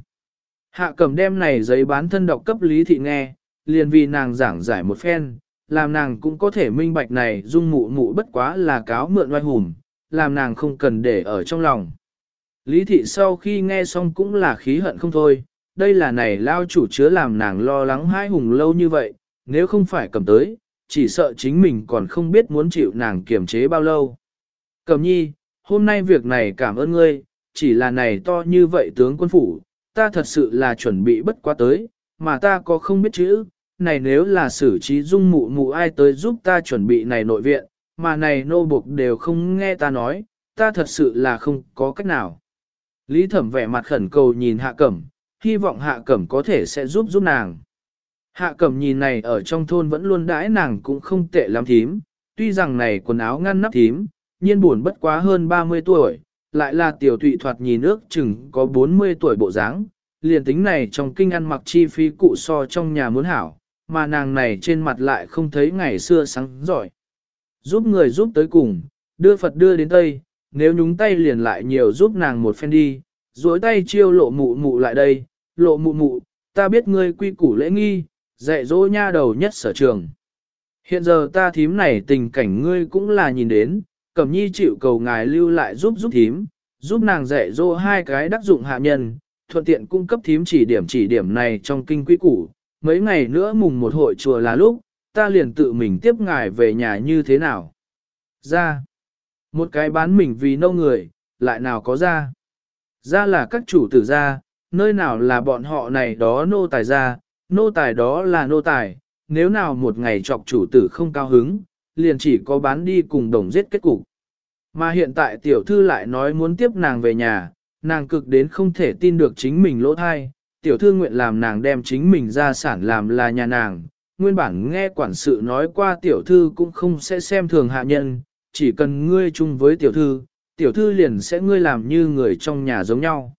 Hạ cầm đem này giấy bán thân đọc cấp lý thị nghe, liền vì nàng giảng giải một phen, làm nàng cũng có thể minh bạch này dung mụ mụ bất quá là cáo mượn oai hùm, làm nàng không cần để ở trong lòng. Lý thị sau khi nghe xong cũng là khí hận không thôi, đây là này lao chủ chứa làm nàng lo lắng hai hùng lâu như vậy, nếu không phải cầm tới, chỉ sợ chính mình còn không biết muốn chịu nàng kiềm chế bao lâu. Cầm nhi, hôm nay việc này cảm ơn ngươi, chỉ là này to như vậy tướng quân phủ, ta thật sự là chuẩn bị bất quá tới, mà ta có không biết chữ, này nếu là xử trí dung mụ mụ ai tới giúp ta chuẩn bị này nội viện, mà này nô buộc đều không nghe ta nói, ta thật sự là không có cách nào. Lý thẩm vẻ mặt khẩn cầu nhìn hạ cẩm, hy vọng hạ cẩm có thể sẽ giúp giúp nàng. Hạ cẩm nhìn này ở trong thôn vẫn luôn đãi nàng cũng không tệ lắm thím, tuy rằng này quần áo ngăn nắp thím, nhiên buồn bất quá hơn 30 tuổi, lại là tiểu thụy thoạt nhìn ước chừng có 40 tuổi bộ dáng, liền tính này trong kinh ăn mặc chi phí cụ so trong nhà muốn hảo, mà nàng này trên mặt lại không thấy ngày xưa sáng giỏi. Giúp người giúp tới cùng, đưa Phật đưa đến Tây, nếu nhúng tay liền lại nhiều giúp nàng một phen đi, duỗi tay chiêu lộ mụ mụ lại đây, lộ mụ mụ, ta biết ngươi quy củ lễ nghi, dạy dỗ nha đầu nhất sở trường. Hiện giờ ta thím này tình cảnh ngươi cũng là nhìn đến, cẩm nhi chịu cầu ngài lưu lại giúp giúp thím, giúp nàng dạy dỗ hai cái đắc dụng hạ nhân, thuận tiện cung cấp thím chỉ điểm chỉ điểm này trong kinh quy củ. Mấy ngày nữa mùng một hội chùa là lúc, ta liền tự mình tiếp ngài về nhà như thế nào. Ra. Một cái bán mình vì nâu người, lại nào có ra. Ra là các chủ tử ra, nơi nào là bọn họ này đó nô tài ra, nô tài đó là nô tài, nếu nào một ngày chọc chủ tử không cao hứng, liền chỉ có bán đi cùng đồng giết kết cục. Mà hiện tại tiểu thư lại nói muốn tiếp nàng về nhà, nàng cực đến không thể tin được chính mình lỗ thai, tiểu thư nguyện làm nàng đem chính mình ra sản làm là nhà nàng. Nguyên bản nghe quản sự nói qua tiểu thư cũng không sẽ xem thường hạ nhân, chỉ cần ngươi chung với tiểu thư, tiểu thư liền sẽ ngươi làm như người trong nhà giống nhau.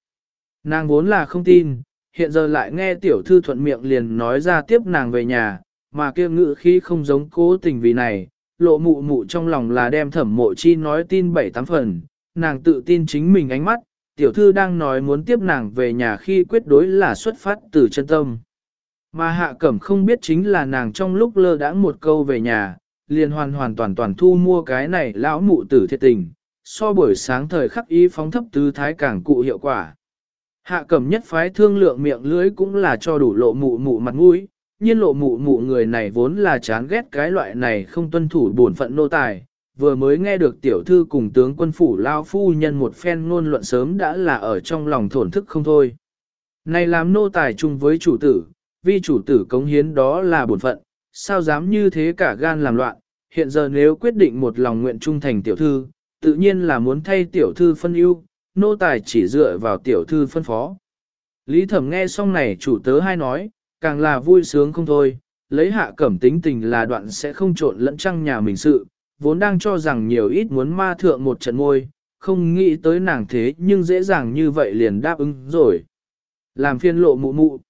Nàng vốn là không tin, hiện giờ lại nghe tiểu thư thuận miệng liền nói ra tiếp nàng về nhà, mà kia ngữ khí không giống cố tình vì này, lộ mụ mụ trong lòng là đem thẩm mộ chi nói tin bảy tám phần, nàng tự tin chính mình ánh mắt, tiểu thư đang nói muốn tiếp nàng về nhà khi quyết đối là xuất phát từ chân tâm. Mà hạ cẩm không biết chính là nàng trong lúc lơ đãng một câu về nhà, liền hoàn hoàn toàn toàn thu mua cái này lão mụ tử thiệt tình, so buổi sáng thời khắc ý phóng thấp tứ thái càng cụ hiệu quả. Hạ cẩm nhất phái thương lượng miệng lưới cũng là cho đủ lộ mụ mụ mặt mũi, nhiên lộ mụ mụ người này vốn là chán ghét cái loại này không tuân thủ bổn phận nô tài, vừa mới nghe được tiểu thư cùng tướng quân phủ lao phu nhân một phen ngôn luận sớm đã là ở trong lòng thổn thức không thôi. Này làm nô tài chung với chủ tử, vì chủ tử cống hiến đó là bổn phận, sao dám như thế cả gan làm loạn, hiện giờ nếu quyết định một lòng nguyện trung thành tiểu thư, tự nhiên là muốn thay tiểu thư phân ưu, nô tài chỉ dựa vào tiểu thư phân phó. Lý thẩm nghe xong này chủ tớ hai nói, càng là vui sướng không thôi, lấy hạ cẩm tính tình là đoạn sẽ không trộn lẫn trăng nhà mình sự, vốn đang cho rằng nhiều ít muốn ma thượng một trận môi, không nghĩ tới nàng thế nhưng dễ dàng như vậy liền đáp ứng rồi. Làm phiên lộ mụ mụ.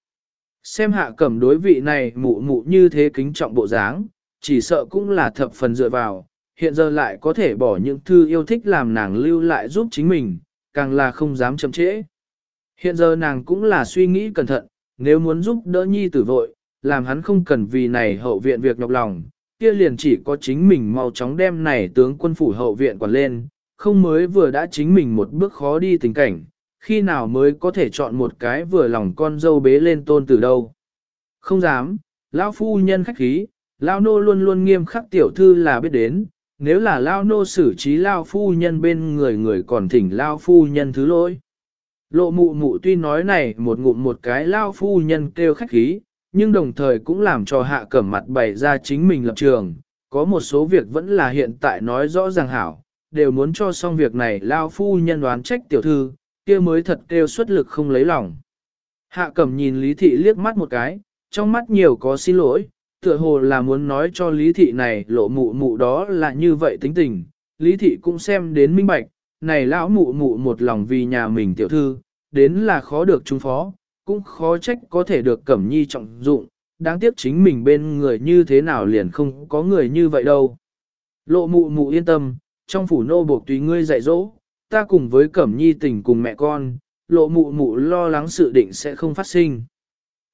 Xem hạ cẩm đối vị này mụ mụ như thế kính trọng bộ dáng, chỉ sợ cũng là thập phần dựa vào, hiện giờ lại có thể bỏ những thư yêu thích làm nàng lưu lại giúp chính mình, càng là không dám chậm trễ. Hiện giờ nàng cũng là suy nghĩ cẩn thận, nếu muốn giúp đỡ nhi tử vội, làm hắn không cần vì này hậu viện việc nhọc lòng, kia liền chỉ có chính mình mau chóng đem này tướng quân phủ hậu viện quản lên, không mới vừa đã chính mình một bước khó đi tình cảnh, khi nào mới có thể chọn một cái vừa lòng con dâu bế lên tôn từ đâu. Không dám, lão phu nhân khách khí, lão nô luôn luôn nghiêm khắc tiểu thư là biết đến, nếu là lao nô xử trí lao phu nhân bên người người còn thỉnh lao phu nhân thứ lỗi. Lộ mụ mụ tuy nói này một ngụm một cái lao phu nhân kêu khách khí, nhưng đồng thời cũng làm cho hạ cẩm mặt bày ra chính mình lập trường, có một số việc vẫn là hiện tại nói rõ ràng hảo, đều muốn cho xong việc này lao phu nhân đoán trách tiểu thư, kia mới thật kêu xuất lực không lấy lòng. Hạ cẩm nhìn Lý Thị liếc mắt một cái, trong mắt nhiều có xin lỗi, tựa hồ là muốn nói cho Lý Thị này lộ mụ mụ đó là như vậy tính tình, Lý Thị cũng xem đến minh bạch, này lão mụ mụ một lòng vì nhà mình tiểu thư, đến là khó được trung phó, cũng khó trách có thể được Cẩm Nhi trọng dụng, đáng tiếc chính mình bên người như thế nào liền không có người như vậy đâu. Lộ mụ mụ yên tâm, trong phủ nô buộc tùy ngươi dạy dỗ, ta cùng với Cẩm Nhi tình cùng mẹ con, lộ mụ mụ lo lắng sự định sẽ không phát sinh.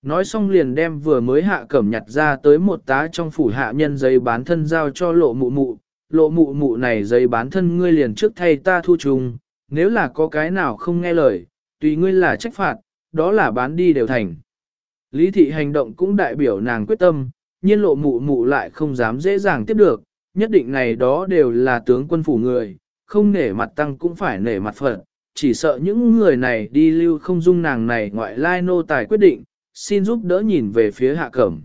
Nói xong liền đem vừa mới hạ cẩm nhặt ra tới một tá trong phủ hạ nhân giấy bán thân giao cho lộ mụ mụ, lộ mụ mụ này giấy bán thân ngươi liền trước thay ta thu trùng, nếu là có cái nào không nghe lời, tùy ngươi là trách phạt, đó là bán đi đều thành. Lý thị hành động cũng đại biểu nàng quyết tâm, nhiên lộ mụ mụ lại không dám dễ dàng tiếp được, nhất định này đó đều là tướng quân phủ người, không nể mặt tăng cũng phải nể mặt phận, chỉ sợ những người này đi lưu không dung nàng này ngoại lai nô tài quyết định, xin giúp đỡ nhìn về phía hạ cẩm.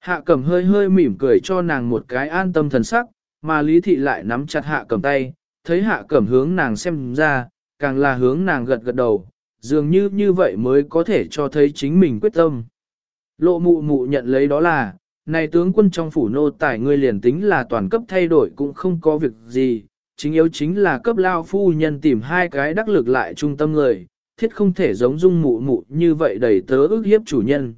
Hạ cẩm hơi hơi mỉm cười cho nàng một cái an tâm thần sắc, mà lý thị lại nắm chặt hạ cẩm tay, thấy hạ cẩm hướng nàng xem ra, càng là hướng nàng gật gật đầu, dường như như vậy mới có thể cho thấy chính mình quyết tâm. Lộ mụ mụ nhận lấy đó là, này tướng quân trong phủ nô tài ngươi liền tính là toàn cấp thay đổi cũng không có việc gì, chính yếu chính là cấp lao phu nhân tìm hai cái đắc lực lại trung tâm người, thiết không thể giống dung mụ mụ như vậy đầy tớ ức hiếp chủ nhân.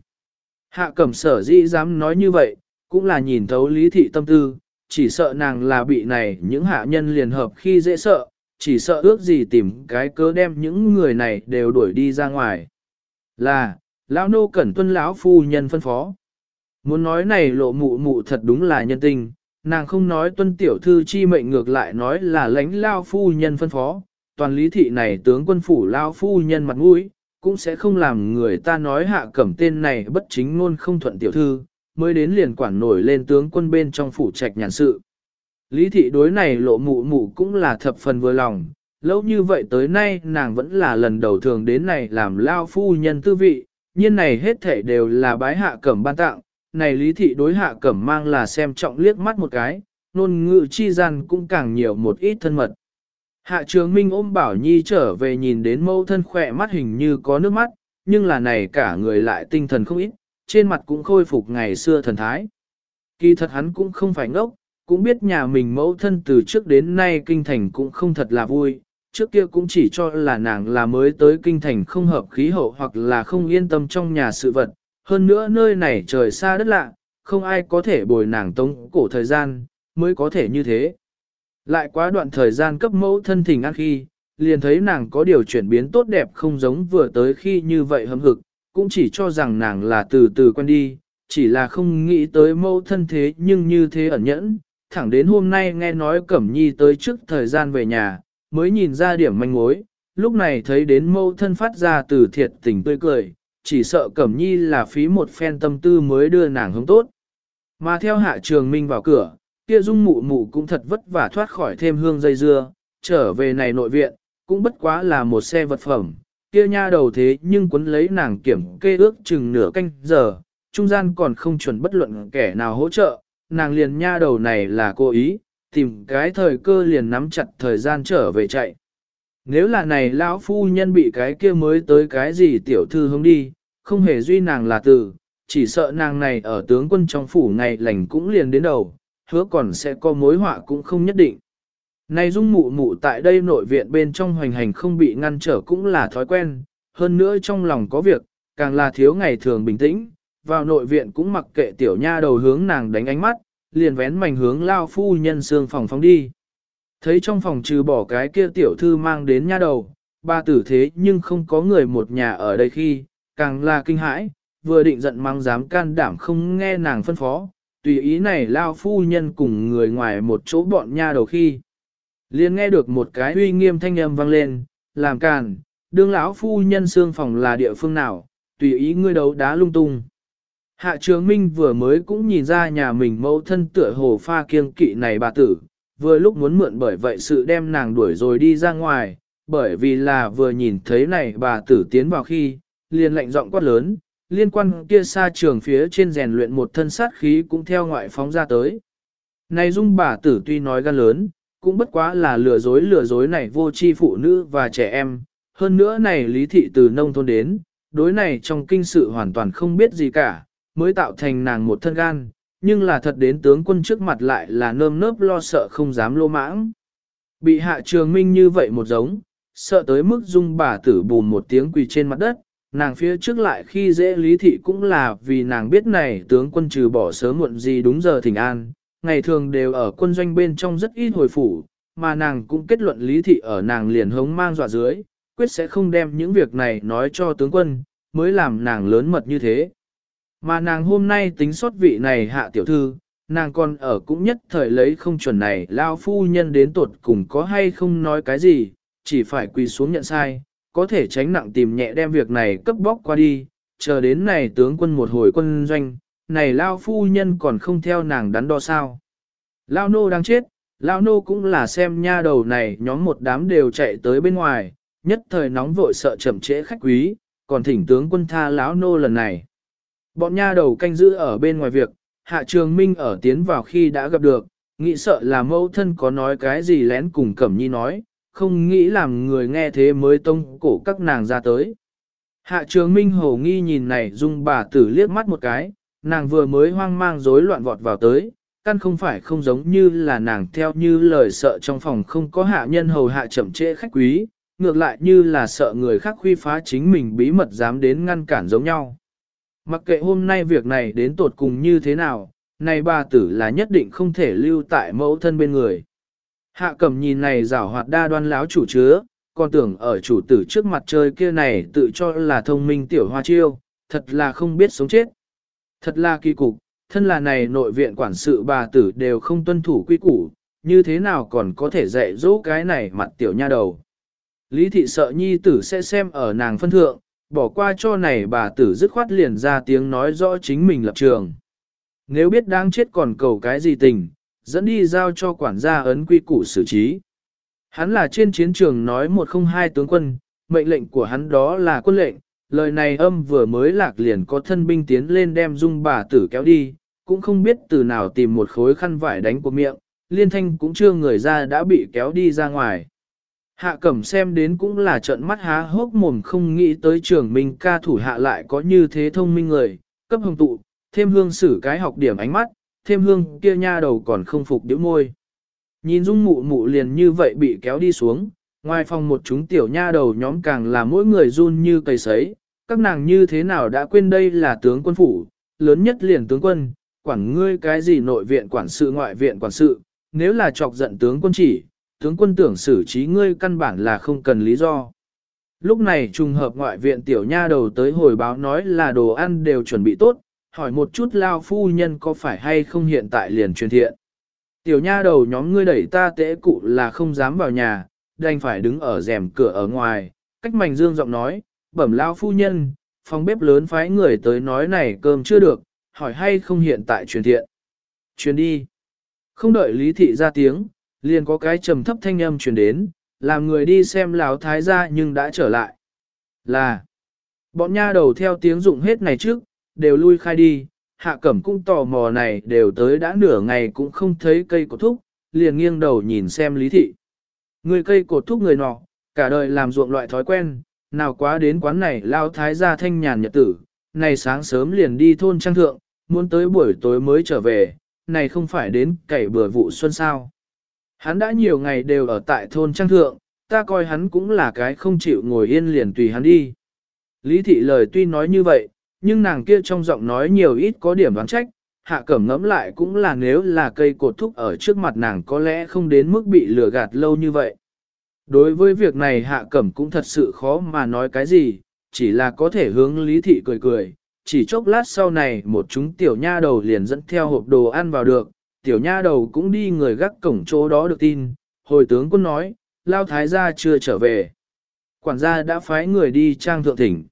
Hạ cẩm sở dĩ dám nói như vậy, cũng là nhìn thấu lý thị tâm tư, chỉ sợ nàng là bị này những hạ nhân liền hợp khi dễ sợ, chỉ sợ ước gì tìm cái cớ đem những người này đều đuổi đi ra ngoài. Là, lão nô cẩn tuân lão phu nhân phân phó. Muốn nói này lộ mụ mụ thật đúng là nhân tình, nàng không nói tuân tiểu thư chi mệnh ngược lại nói là lãnh lao phu nhân phân phó, toàn lý thị này tướng quân phủ lao phu nhân mặt mũi, cũng sẽ không làm người ta nói hạ cẩm tên này bất chính ngôn không thuận tiểu thư, mới đến liền quản nổi lên tướng quân bên trong phủ trạch nhàn sự. Lý thị đối này lộ mụ mụ cũng là thập phần vừa lòng, lâu như vậy tới nay nàng vẫn là lần đầu thường đến này làm lao phu nhân tư vị, nhiên này hết thể đều là bái hạ cẩm ban tặng, này lý thị đối hạ cẩm mang là xem trọng liếc mắt một cái, nôn ngự chi gian cũng càng nhiều một ít thân mật. Hạ trường minh ôm bảo nhi trở về nhìn đến mâu thân khỏe mắt hình như có nước mắt, nhưng là này cả người lại tinh thần không ít, trên mặt cũng khôi phục ngày xưa thần thái. Kỳ thật hắn cũng không phải ngốc, cũng biết nhà mình mẫu thân từ trước đến nay kinh thành cũng không thật là vui, trước kia cũng chỉ cho là nàng là mới tới kinh thành không hợp khí hậu hoặc là không yên tâm trong nhà sự vật, hơn nữa nơi này trời xa đất lạ, không ai có thể bồi nàng tống cổ thời gian, mới có thể như thế. Lại quá đoạn thời gian cấp mẫu thân thỉnh ăn khi, liền thấy nàng có điều chuyển biến tốt đẹp không giống vừa tới khi như vậy hâm hực, cũng chỉ cho rằng nàng là từ từ quen đi, chỉ là không nghĩ tới mẫu thân thế nhưng như thế ẩn nhẫn, thẳng đến hôm nay nghe nói Cẩm Nhi tới trước thời gian về nhà, mới nhìn ra điểm manh mối, lúc này thấy đến mẫu thân phát ra từ thiệt tình tươi cười, chỉ sợ Cẩm Nhi là phí một phen tâm tư mới đưa nàng hướng tốt. Mà theo hạ trường minh vào cửa, kia dung mụ mụ cũng thật vất vả thoát khỏi thêm hương dây dưa, trở về này nội viện, cũng bất quá là một xe vật phẩm, kia nha đầu thế nhưng quấn lấy nàng kiểm kê ước chừng nửa canh giờ, trung gian còn không chuẩn bất luận kẻ nào hỗ trợ, nàng liền nha đầu này là cố ý, tìm cái thời cơ liền nắm chặt thời gian trở về chạy. Nếu là này lão phu nhân bị cái kia mới tới cái gì tiểu thư hướng đi, không hề duy nàng là từ, chỉ sợ nàng này ở tướng quân trong phủ ngày lành cũng liền đến đầu, hứa còn sẽ có mối họa cũng không nhất định. Này dung mụ mụ tại đây nội viện bên trong hoành hành không bị ngăn trở cũng là thói quen, hơn nữa trong lòng có việc, càng là thiếu ngày thường bình tĩnh, vào nội viện cũng mặc kệ tiểu nha đầu hướng nàng đánh ánh mắt, liền vén mảnh hướng lao phu nhân xương phòng phóng đi. Thấy trong phòng trừ bỏ cái kia tiểu thư mang đến nha đầu, ba tử thế nhưng không có người một nhà ở đây khi, càng là kinh hãi, vừa định giận mang dám can đảm không nghe nàng phân phó, tùy ý này lao phu nhân cùng người ngoài một chỗ bọn nha đầu khi. liền nghe được một cái uy nghiêm thanh âm vang lên, làm càn, đương lão phu nhân xương phòng là địa phương nào, tùy ý ngươi đấu đá lung tung. Hạ trường minh vừa mới cũng nhìn ra nhà mình mẫu thân tựa hồ pha kiêng kỵ này bà tử, vừa lúc muốn mượn bởi vậy sự đem nàng đuổi rồi đi ra ngoài, bởi vì là vừa nhìn thấy này bà tử tiến vào khi, liền lạnh giọng quát lớn, liên quan kia xa trường phía trên rèn luyện một thân sát khí cũng theo ngoại phóng ra tới. Này dung bà tử tuy nói gan lớn, cũng bất quá là lừa dối lừa dối này vô chi phụ nữ và trẻ em, hơn nữa này lý thị từ nông thôn đến, đối này trong kinh sự hoàn toàn không biết gì cả, mới tạo thành nàng một thân gan, nhưng là thật đến tướng quân trước mặt lại là nơm nớp lo sợ không dám lô mãng. Bị hạ trường minh như vậy một giống, sợ tới mức dung bà tử bùn một tiếng quỳ trên mặt đất, nàng phía trước lại khi dễ lý thị cũng là vì nàng biết này tướng quân trừ bỏ sớm muộn gì đúng giờ thỉnh an, ngày thường đều ở quân doanh bên trong rất ít hồi phủ, mà nàng cũng kết luận lý thị ở nàng liền hống mang dọa dưới, quyết sẽ không đem những việc này nói cho tướng quân, mới làm nàng lớn mật như thế. Mà nàng hôm nay tính xót vị này hạ tiểu thư, nàng còn ở cũng nhất thời lấy không chuẩn này lao phu nhân đến tột cùng có hay không nói cái gì, chỉ phải quỳ xuống nhận sai, có thể tránh nặng tìm nhẹ đem việc này cấp bóc qua đi, chờ đến này tướng quân một hồi quân doanh, này lao phu nhân còn không theo nàng đắn đo sao. Lao nô đang chết, lao nô cũng là xem nha đầu này nhóm một đám đều chạy tới bên ngoài, nhất thời nóng vội sợ chậm trễ khách quý, còn thỉnh tướng quân tha lão nô lần này. Bọn nha đầu canh giữ ở bên ngoài việc, hạ trường minh ở tiến vào khi đã gặp được, nghĩ sợ là mẫu thân có nói cái gì lén cùng cẩm nhi nói, không nghĩ làm người nghe thế mới tông cổ các nàng ra tới. Hạ trường minh hổ nghi nhìn này dung bà tử liếc mắt một cái, nàng vừa mới hoang mang rối loạn vọt vào tới, căn không phải không giống như là nàng theo như lời sợ trong phòng không có hạ nhân hầu hạ chậm trễ khách quý, ngược lại như là sợ người khác khuy phá chính mình bí mật dám đến ngăn cản giống nhau. Mặc kệ hôm nay việc này đến tột cùng như thế nào, này bà tử là nhất định không thể lưu tại mẫu thân bên người. Hạ cẩm nhìn này rảo hoạt đa đoan láo chủ chứa, còn tưởng ở chủ tử trước mặt chơi kia này tự cho là thông minh tiểu hoa chiêu, thật là không biết sống chết. Thật là kỳ cục, thân là này nội viện quản sự bà tử đều không tuân thủ quy củ, như thế nào còn có thể dạy dỗ cái này mặt tiểu nha đầu. Lý thị sợ nhi tử sẽ xem ở nàng phân thượng, bỏ qua cho này bà tử dứt khoát liền ra tiếng nói rõ chính mình lập trường. Nếu biết đang chết còn cầu cái gì tình, dẫn đi giao cho quản gia ấn quy củ xử trí. Hắn là trên chiến trường nói một không hai tướng quân, mệnh lệnh của hắn đó là quân lệnh, lời này âm vừa mới lạc liền có thân binh tiến lên đem dung bà tử kéo đi, cũng không biết từ nào tìm một khối khăn vải đánh của miệng, liên thanh cũng chưa người ra đã bị kéo đi ra ngoài. Hạ cẩm xem đến cũng là trận mắt há hốc mồm không nghĩ tới trường minh ca thủ hạ lại có như thế thông minh người, cấp hồng tụ, thêm hương sử cái học điểm ánh mắt, thêm hương kia nha đầu còn không phục điếu môi. Nhìn dung mụ mụ liền như vậy bị kéo đi xuống, ngoài phòng một chúng tiểu nha đầu nhóm càng là mỗi người run như cây sấy, các nàng như thế nào đã quên đây là tướng quân phủ, lớn nhất liền tướng quân, quản ngươi cái gì nội viện quản sự ngoại viện quản sự, nếu là chọc giận tướng quân chỉ, tướng quân tưởng xử trí ngươi căn bản là không cần lý do. Lúc này trùng hợp ngoại viện tiểu nha đầu tới hồi báo nói là đồ ăn đều chuẩn bị tốt, hỏi một chút lao phu nhân có phải hay không hiện tại liền truyền thiện. Tiểu nha đầu nhóm ngươi đẩy ta tễ cụ là không dám vào nhà, đành phải đứng ở rèm cửa ở ngoài, cách mảnh dương giọng nói, bẩm lao phu nhân, phòng bếp lớn phái người tới nói này cơm chưa được, hỏi hay không hiện tại truyền thiện. Truyền đi. Không đợi Lý Thị ra tiếng, liền có cái trầm thấp thanh âm truyền đến, làm người đi xem lão thái gia nhưng đã trở lại. Là, bọn nha đầu theo tiếng dụng hết này trước, đều lui khai đi, hạ cẩm cũng tò mò này đều tới đã nửa ngày cũng không thấy cây cột thúc, liền nghiêng đầu nhìn xem Lý Thị. Người cây cột thúc người nọ, cả đời làm ruộng loại thói quen, nào quá đến quán này lao thái gia thanh nhàn nhật tử, này sáng sớm liền đi thôn trang thượng, muốn tới buổi tối mới trở về, này không phải đến cày bừa vụ xuân sao. Hắn đã nhiều ngày đều ở tại thôn trang thượng, ta coi hắn cũng là cái không chịu ngồi yên liền tùy hắn đi. Lý thị lời tuy nói như vậy, nhưng nàng kia trong giọng nói nhiều ít có điểm đoán trách, hạ cẩm ngẫm lại cũng là nếu là cây cột thúc ở trước mặt nàng có lẽ không đến mức bị lừa gạt lâu như vậy. Đối với việc này hạ cẩm cũng thật sự khó mà nói cái gì, chỉ là có thể hướng lý thị cười cười, chỉ chốc lát sau này một chúng tiểu nha đầu liền dẫn theo hộp đồ ăn vào được, tiểu nha đầu cũng đi người gác cổng chỗ đó được tin, hồi tướng quân nói, lao thái gia chưa trở về. Quản gia đã phái người đi trang thượng thỉnh.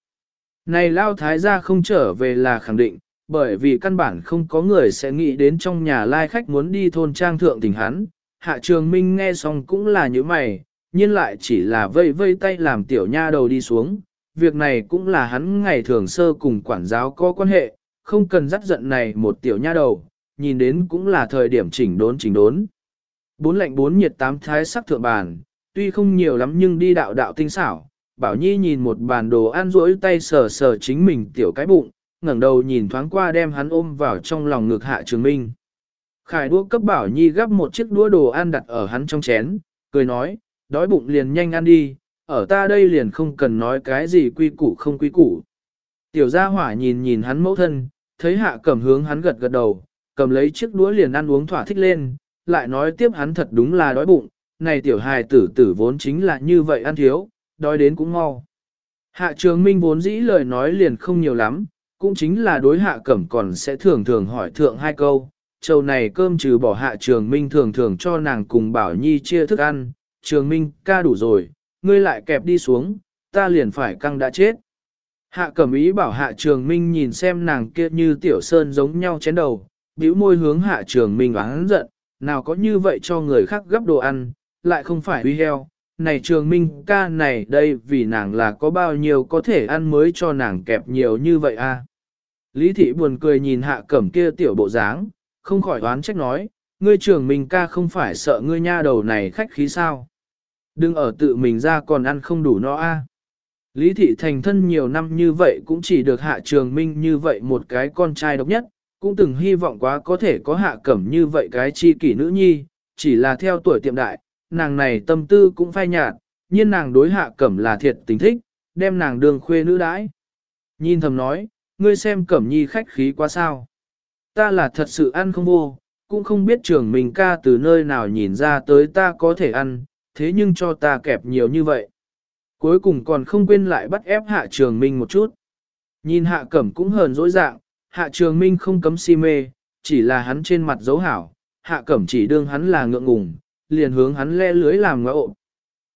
Này lao thái gia không trở về là khẳng định, bởi vì căn bản không có người sẽ nghĩ đến trong nhà lai khách muốn đi thôn trang thượng tỉnh hắn. Hạ trường minh nghe xong cũng là như mày, nhưng lại chỉ là vây vây tay làm tiểu nha đầu đi xuống. Việc này cũng là hắn ngày thường sơ cùng quản giáo có quan hệ, không cần dắt giận này một tiểu nha đầu, nhìn đến cũng là thời điểm chỉnh đốn chỉnh đốn. Bốn lạnh bốn nhiệt tám thái sắc thượng bàn, tuy không nhiều lắm nhưng đi đạo đạo tinh xảo. Bảo Nhi nhìn một bàn đồ ăn rỗi tay sờ sờ chính mình tiểu cái bụng, ngẩng đầu nhìn thoáng qua đem hắn ôm vào trong lòng ngực hạ trường minh. Khải đũa cấp Bảo Nhi gắp một chiếc đũa đồ ăn đặt ở hắn trong chén, cười nói, đói bụng liền nhanh ăn đi, ở ta đây liền không cần nói cái gì quy củ không quy củ. Tiểu gia hỏa nhìn nhìn hắn mẫu thân, thấy hạ cẩm hướng hắn gật gật đầu, cầm lấy chiếc đũa liền ăn uống thỏa thích lên, lại nói tiếp hắn thật đúng là đói bụng, này tiểu hài tử tử vốn chính là như vậy ăn thiếu, đói đến cũng mau. Hạ trường minh vốn dĩ lời nói liền không nhiều lắm, cũng chính là đối hạ cẩm còn sẽ thường thường hỏi thượng hai câu, châu này cơm trừ bỏ hạ trường minh thường thường cho nàng cùng bảo nhi chia thức ăn, trường minh ca đủ rồi, ngươi lại kẹp đi xuống, ta liền phải căng đã chết. Hạ cẩm ý bảo hạ trường minh nhìn xem nàng kia như tiểu sơn giống nhau chén đầu, bĩu môi hướng hạ trường minh oán giận, nào có như vậy cho người khác gấp đồ ăn, lại không phải uy heo. Này trường minh ca này đây vì nàng là có bao nhiêu có thể ăn mới cho nàng kẹp nhiều như vậy a à? Lý thị buồn cười nhìn hạ cẩm kia tiểu bộ dáng, không khỏi đoán trách nói, ngươi trường minh ca không phải sợ ngươi nha đầu này khách khí sao. Đừng ở tự mình ra còn ăn không đủ no a. Lý thị thành thân nhiều năm như vậy cũng chỉ được hạ trường minh như vậy một cái con trai độc nhất, cũng từng hy vọng quá có thể có hạ cẩm như vậy cái chi kỷ nữ nhi, chỉ là theo tuổi tiệm đại, nàng này tâm tư cũng phai nhạt, nhưng nàng đối hạ cẩm là thiệt tình thích, đem nàng đường khuê nữ đãi. Nhìn thầm nói, ngươi xem cẩm nhi khách khí quá sao. Ta là thật sự ăn không vô, cũng không biết trường mình ca từ nơi nào nhìn ra tới ta có thể ăn, thế nhưng cho ta kẹp nhiều như vậy. Cuối cùng còn không quên lại bắt ép hạ trường minh một chút. Nhìn hạ cẩm cũng hờn dỗi dạng, hạ trường minh không cấm si mê, chỉ là hắn trên mặt dấu hảo, hạ cẩm chỉ đương hắn là ngượng ngùng, liền hướng hắn le lưới làm ngộ.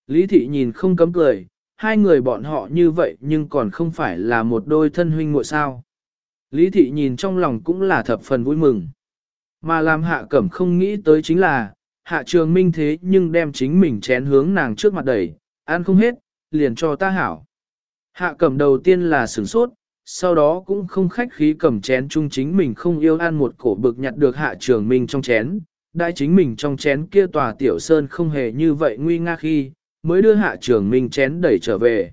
Lý thị nhìn không cấm cười, hai người bọn họ như vậy nhưng còn không phải là một đôi thân huynh muội sao. Lý thị nhìn trong lòng cũng là thập phần vui mừng. Mà làm hạ cẩm không nghĩ tới chính là, hạ trường minh thế nhưng đem chính mình chén hướng nàng trước mặt đẩy, ăn không hết, liền cho ta hảo. Hạ cẩm đầu tiên là sửng sốt, sau đó cũng không khách khí cầm chén chung chính mình không yêu ăn một cổ bực nhặt được hạ trường minh trong chén, đại chính mình trong chén kia tòa tiểu sơn không hề như vậy nguy nga khi, mới đưa hạ trưởng mình chén đẩy trở về.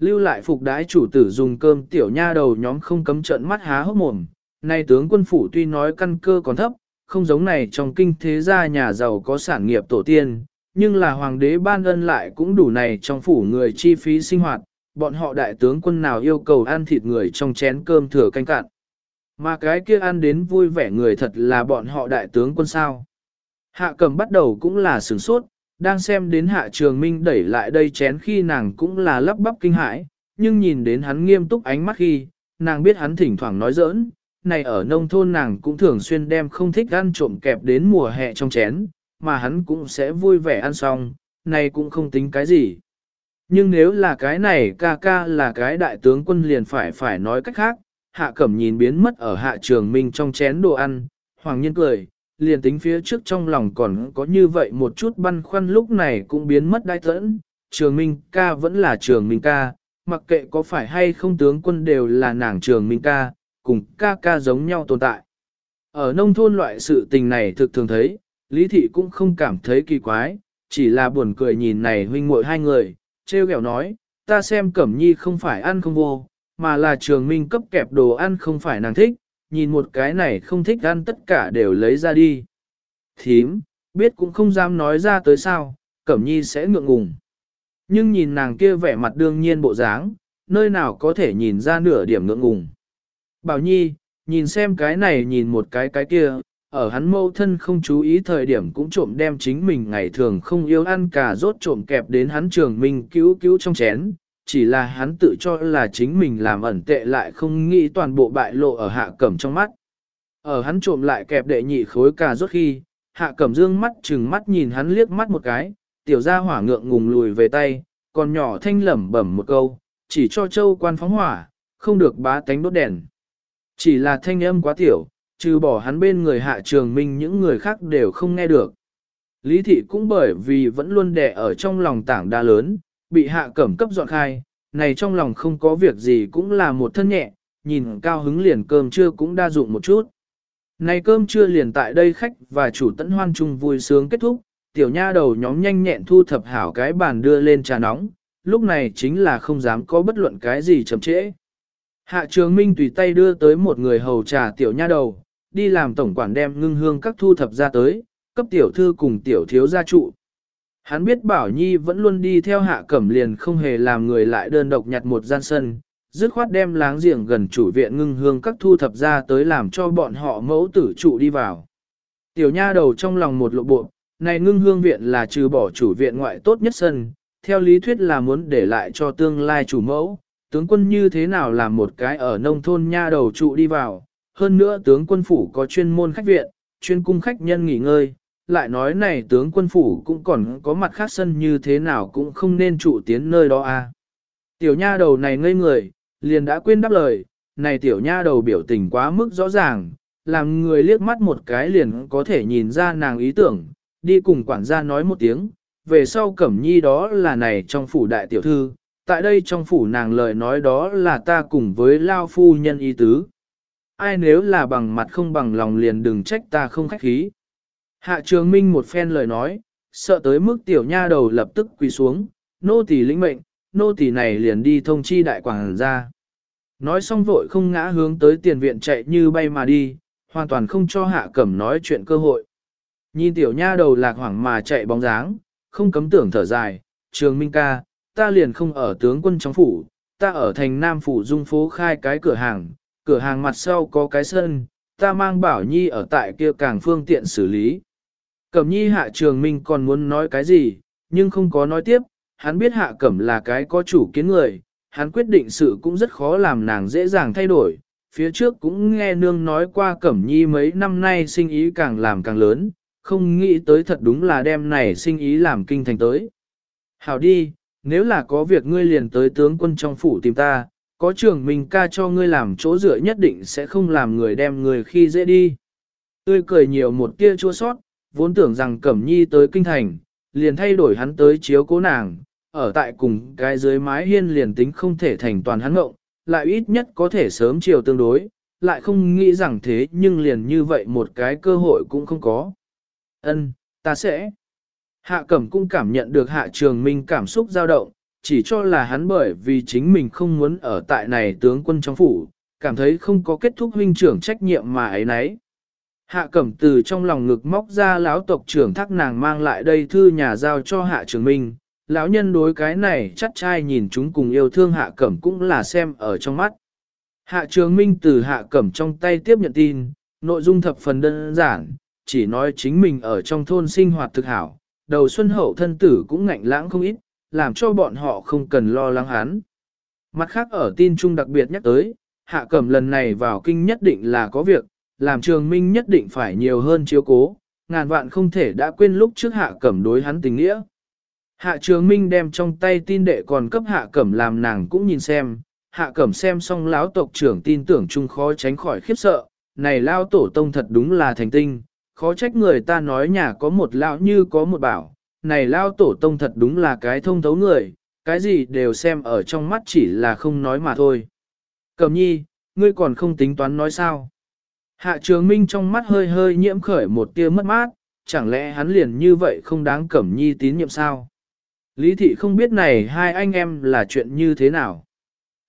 Lưu lại phục đái chủ tử dùng cơm tiểu nha đầu nhóm không cấm trận mắt há hốc mồm, nay tướng quân phủ tuy nói căn cơ còn thấp, không giống này trong kinh thế gia nhà giàu có sản nghiệp tổ tiên, nhưng là hoàng đế ban ân lại cũng đủ này trong phủ người chi phí sinh hoạt, bọn họ đại tướng quân nào yêu cầu ăn thịt người trong chén cơm thừa canh cạn. Mà cái kia ăn đến vui vẻ người thật là bọn họ đại tướng quân sao. Hạ cầm bắt đầu cũng là sửng sốt, đang xem đến hạ trường minh đẩy lại đây chén khi nàng cũng là lắp bắp kinh hãi, nhưng nhìn đến hắn nghiêm túc ánh mắt khi, nàng biết hắn thỉnh thoảng nói giỡn, này ở nông thôn nàng cũng thường xuyên đem không thích ăn trộm kẹp đến mùa hè trong chén, mà hắn cũng sẽ vui vẻ ăn xong, này cũng không tính cái gì. Nhưng nếu là cái này ca ca là cái đại tướng quân liền phải phải nói cách khác, hạ cẩm nhìn biến mất ở hạ trường minh trong chén đồ ăn, hoàng nhiên cười, liền tính phía trước trong lòng còn có như vậy một chút băn khoăn lúc này cũng biến mất đai tẫn, trường minh ca vẫn là trường minh ca, mặc kệ có phải hay không tướng quân đều là nàng trường minh ca, cùng ca ca giống nhau tồn tại. Ở nông thôn loại sự tình này thực thường thấy, Lý Thị cũng không cảm thấy kỳ quái, chỉ là buồn cười nhìn này huynh muội hai người, treo kẹo nói, ta xem Cẩm Nhi không phải ăn không vô, mà là trường minh cấp kẹp đồ ăn không phải nàng thích, nhìn một cái này không thích ăn tất cả đều lấy ra đi. Thím, biết cũng không dám nói ra tới sao, Cẩm Nhi sẽ ngượng ngùng. Nhưng nhìn nàng kia vẻ mặt đương nhiên bộ dáng, nơi nào có thể nhìn ra nửa điểm ngượng ngùng. Bảo Nhi, nhìn xem cái này nhìn một cái cái kia, ở hắn mâu thân không chú ý thời điểm cũng trộm đem chính mình ngày thường không yêu ăn cả rốt trộm kẹp đến hắn trường minh cứu cứu trong chén, chỉ là hắn tự cho là chính mình làm ẩn tệ lại không nghĩ toàn bộ bại lộ ở hạ cẩm trong mắt. Ở hắn trộm lại kẹp đệ nhị khối cà rốt khi, hạ cẩm dương mắt chừng mắt nhìn hắn liếc mắt một cái, tiểu gia hỏa ngượng ngùng lùi về tay, còn nhỏ thanh lẩm bẩm một câu, chỉ cho châu quan phóng hỏa, không được bá tánh đốt đèn. Chỉ là thanh âm quá tiểu, trừ bỏ hắn bên người hạ trường minh những người khác đều không nghe được. Lý thị cũng bởi vì vẫn luôn đè ở trong lòng tảng đa lớn, bị hạ cẩm cấp dọn khai, này trong lòng không có việc gì cũng là một thân nhẹ, nhìn cao hứng liền cơm trưa cũng đa dụng một chút. Này cơm trưa liền tại đây khách và chủ tẫn hoan chung vui sướng kết thúc, tiểu nha đầu nhóm nhanh nhẹn thu thập hảo cái bàn đưa lên trà nóng, lúc này chính là không dám có bất luận cái gì chậm trễ. Hạ trường minh tùy tay đưa tới một người hầu trà tiểu nha đầu, đi làm tổng quản đem ngưng hương các thu thập ra tới, cấp tiểu thư cùng tiểu thiếu gia trụ. Hắn biết Bảo Nhi vẫn luôn đi theo hạ cẩm liền không hề làm người lại đơn độc nhặt một gian sân, dứt khoát đem láng giềng gần chủ viện ngưng hương các thu thập ra tới làm cho bọn họ mẫu tử trụ đi vào. Tiểu nha đầu trong lòng một lộ bộ, này ngưng hương viện là trừ bỏ chủ viện ngoại tốt nhất sân, theo lý thuyết là muốn để lại cho tương lai chủ mẫu, tướng quân như thế nào làm một cái ở nông thôn nha đầu trụ đi vào, hơn nữa tướng quân phủ có chuyên môn khách viện, chuyên cung khách nhân nghỉ ngơi, lại nói này tướng quân phủ cũng còn có mặt khác sân như thế nào cũng không nên trụ tiến nơi đó a. À. Tiểu nha đầu này ngây người, liền đã quên đáp lời, này tiểu nha đầu biểu tình quá mức rõ ràng, làm người liếc mắt một cái liền có thể nhìn ra nàng ý tưởng, đi cùng quản gia nói một tiếng, về sau cẩm nhi đó là này trong phủ đại tiểu thư, tại đây trong phủ nàng lời nói đó là ta cùng với lao phu nhân ý tứ. Ai nếu là bằng mặt không bằng lòng liền đừng trách ta không khách khí. Hạ trường minh một phen lời nói, sợ tới mức tiểu nha đầu lập tức quỳ xuống, nô tỳ lĩnh mệnh, nô tỳ này liền đi thông chi đại quảng ra. Nói xong vội không ngã hướng tới tiền viện chạy như bay mà đi, hoàn toàn không cho hạ cẩm nói chuyện cơ hội. Nhìn tiểu nha đầu lạc hoảng mà chạy bóng dáng, không cấm tưởng thở dài, trường minh ca, ta liền không ở tướng quân trong phủ, ta ở thành Nam Phủ Dung phố khai cái cửa hàng, cửa hàng mặt sau có cái sân, ta mang bảo nhi ở tại kia càng phương tiện xử lý. Cẩm nhi hạ trường minh còn muốn nói cái gì, nhưng không có nói tiếp, hắn biết hạ cẩm là cái có chủ kiến người, hắn quyết định sự cũng rất khó làm nàng dễ dàng thay đổi. Phía trước cũng nghe nương nói qua cẩm nhi mấy năm nay sinh ý càng làm càng lớn, không nghĩ tới thật đúng là đem này sinh ý làm kinh thành tới. Hảo đi, nếu là có việc ngươi liền tới tướng quân trong phủ tìm ta, có trưởng mình ca cho ngươi làm chỗ dựa nhất định sẽ không làm người đem người khi dễ đi. Tươi cười nhiều một tia chua sót, vốn tưởng rằng Cẩm Nhi tới kinh thành, liền thay đổi hắn tới chiếu cố nàng, ở tại cùng cái dưới mái hiên liền tính không thể thành toàn hắn ngộng, lại ít nhất có thể sớm chiều tương đối, lại không nghĩ rằng thế nhưng liền như vậy một cái cơ hội cũng không có. Ân, ta sẽ. Hạ Cẩm cũng cảm nhận được Hạ Trường Minh cảm xúc dao động, chỉ cho là hắn bởi vì chính mình không muốn ở tại này tướng quân trong phủ, cảm thấy không có kết thúc huynh trưởng trách nhiệm mà ấy nấy. Hạ Cẩm từ trong lòng ngực móc ra lão tộc trưởng thác nàng mang lại đây thư nhà giao cho Hạ Trường Minh. Lão nhân đối cái này chắc trai nhìn chúng cùng yêu thương Hạ Cẩm cũng là xem ở trong mắt. Hạ Trường Minh từ Hạ Cẩm trong tay tiếp nhận tin, nội dung thập phần đơn giản, chỉ nói chính mình ở trong thôn sinh hoạt thực hảo, đầu xuân hậu thân tử cũng ngạnh lãng không ít, làm cho bọn họ không cần lo lắng hắn. Mặt khác ở tin trung đặc biệt nhắc tới, hạ cẩm lần này vào kinh nhất định là có việc, làm trường minh nhất định phải nhiều hơn chiếu cố, ngàn vạn không thể đã quên lúc trước hạ cẩm đối hắn tình nghĩa. Hạ trường minh đem trong tay tin đệ còn cấp hạ cẩm làm nàng cũng nhìn xem, hạ cẩm xem xong lão tộc trưởng tin tưởng chung khó tránh khỏi khiếp sợ, này lao tổ tông thật đúng là thành tinh, khó trách người ta nói nhà có một lão như có một bảo, này lao tổ tông thật đúng là cái thông thấu người, cái gì đều xem ở trong mắt chỉ là không nói mà thôi. Cẩm nhi, ngươi còn không tính toán nói sao? Hạ trường minh trong mắt hơi hơi nhiễm khởi một tia mất mát, chẳng lẽ hắn liền như vậy không đáng cẩm nhi tín nhiệm sao? Lý thị không biết này hai anh em là chuyện như thế nào.